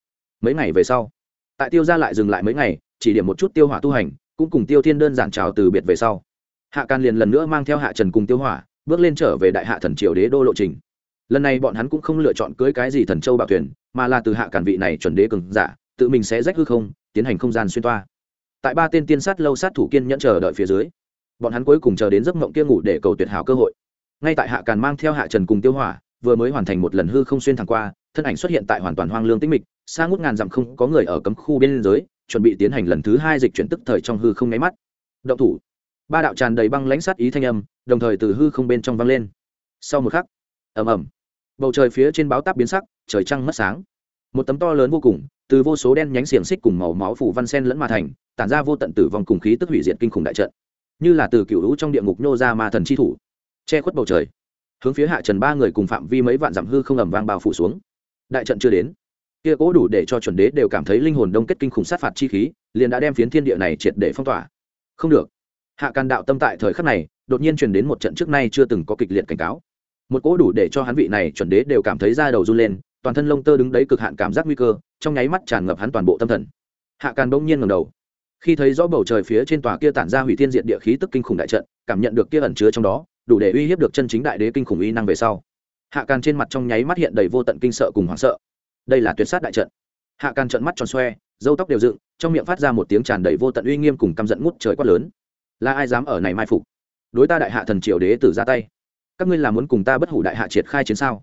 Speaker 1: Mấy ngày về sau, tại tiêu ra lại dừng lại mấy ngày, chỉ điểm một chút tiêu hỏa tu hành, cũng cùng tiêu thiên đơn giản trào từ biệt về sau hạ can liền lần nữa mang theo hạ trần cùng tiêu hỏa, bước lên trở về đại hạ thần triều đế đô lộ trình. Lần này bọn hắn cũng không lựa chọn cưới cái gì thần châu bảo thuyền, mà là từ hạ cản vị này chuẩn đế cường giả, tự mình sẽ rách hư không, tiến hành không gian xuyên toa. Tại ba tên tiên sát lâu sát thủ kiên nhẫn chờ đợi phía dưới, bọn hắn cuối cùng chờ đến giấc mộng kia ngủ để cầu tuyệt hảo cơ hội. Ngay tại hạ càn mang theo hạ trần cùng tiêu hỏa, vừa mới hoàn thành một lần hư không xuyên thẳng qua, thân ảnh xuất hiện tại hoàn toàn hoang lương tĩnh mịch, xa ngút ngàn dặm không có người ở cấm khu biên giới, chuẩn bị tiến hành lần thứ hai dịch chuyển tức thời trong hư không nháy mắt. Động thủ! Ba đạo tràn đầy băng lãnh sát ý thanh âm, đồng thời từ hư không bên trong vang lên. Sau một khắc, ầm ầm, bầu trời phía trên báo táp biến sắc, trời trăng mất sáng. Một tấm to lớn vô cùng, từ vô số đen nhánh xiềng xích cùng màu máu phủ văn sen lẫn mà thành, tản ra vô tận tử vong cùng khí tức hủy diệt kinh khủng đại trận. Như là từ cựu hữu trong địa ngục nhô ra ma thần chi thủ, che khuất bầu trời. Hướng phía hạ trần ba người cùng phạm vi mấy vạn dặm hư không ẩm vang bao phủ xuống. Đại trận chưa đến. Kia cố đủ để cho chuẩn đế đều cảm thấy linh hồn đông kết kinh khủng sát phạt chi khí, liền đã đem phiến thiên địa này triệt để phong tỏa. Không được hạ càn đạo tâm tại thời khắc này, đột nhiên truyền đến một trận trước nay chưa từng có kịch liệt cảnh cáo. Một cỗ đủ để cho hắn vị này chuẩn đế đều cảm thấy da đầu run lên, toàn thân lông tơ đứng đấy cực hạn cảm giác nguy cơ, trong nháy mắt tràn ngập hắn toàn bộ tâm thần. Hạ càn bỗng nhiên ngầm đầu. Khi thấy rõ bầu trời phía trên tòa kia tản ra hủy thiên diện địa khí tức kinh khủng đại trận, cảm nhận được kia ẩn chứa trong đó, đủ để uy hiếp được chân chính đại đế kinh khủng uy năng về sau. Hạ càn trên mặt trong nháy mắt hiện đầy vô tận kinh sợ cùng hoảng sợ. Đây là tuyệt sát đại trận. Hạ càn trận mắt tròn xoe dâu tóc đều dựng, trong miệng phát ra một tiếng tràn đầy vô tận uy nghiêm cùng căm giận ngút trời quát lớn là ai dám ở này mai phục? Đối ta đại hạ thần triều đế tử ra tay. Các ngươi là muốn cùng ta bất hủ đại hạ triệt khai chiến sao?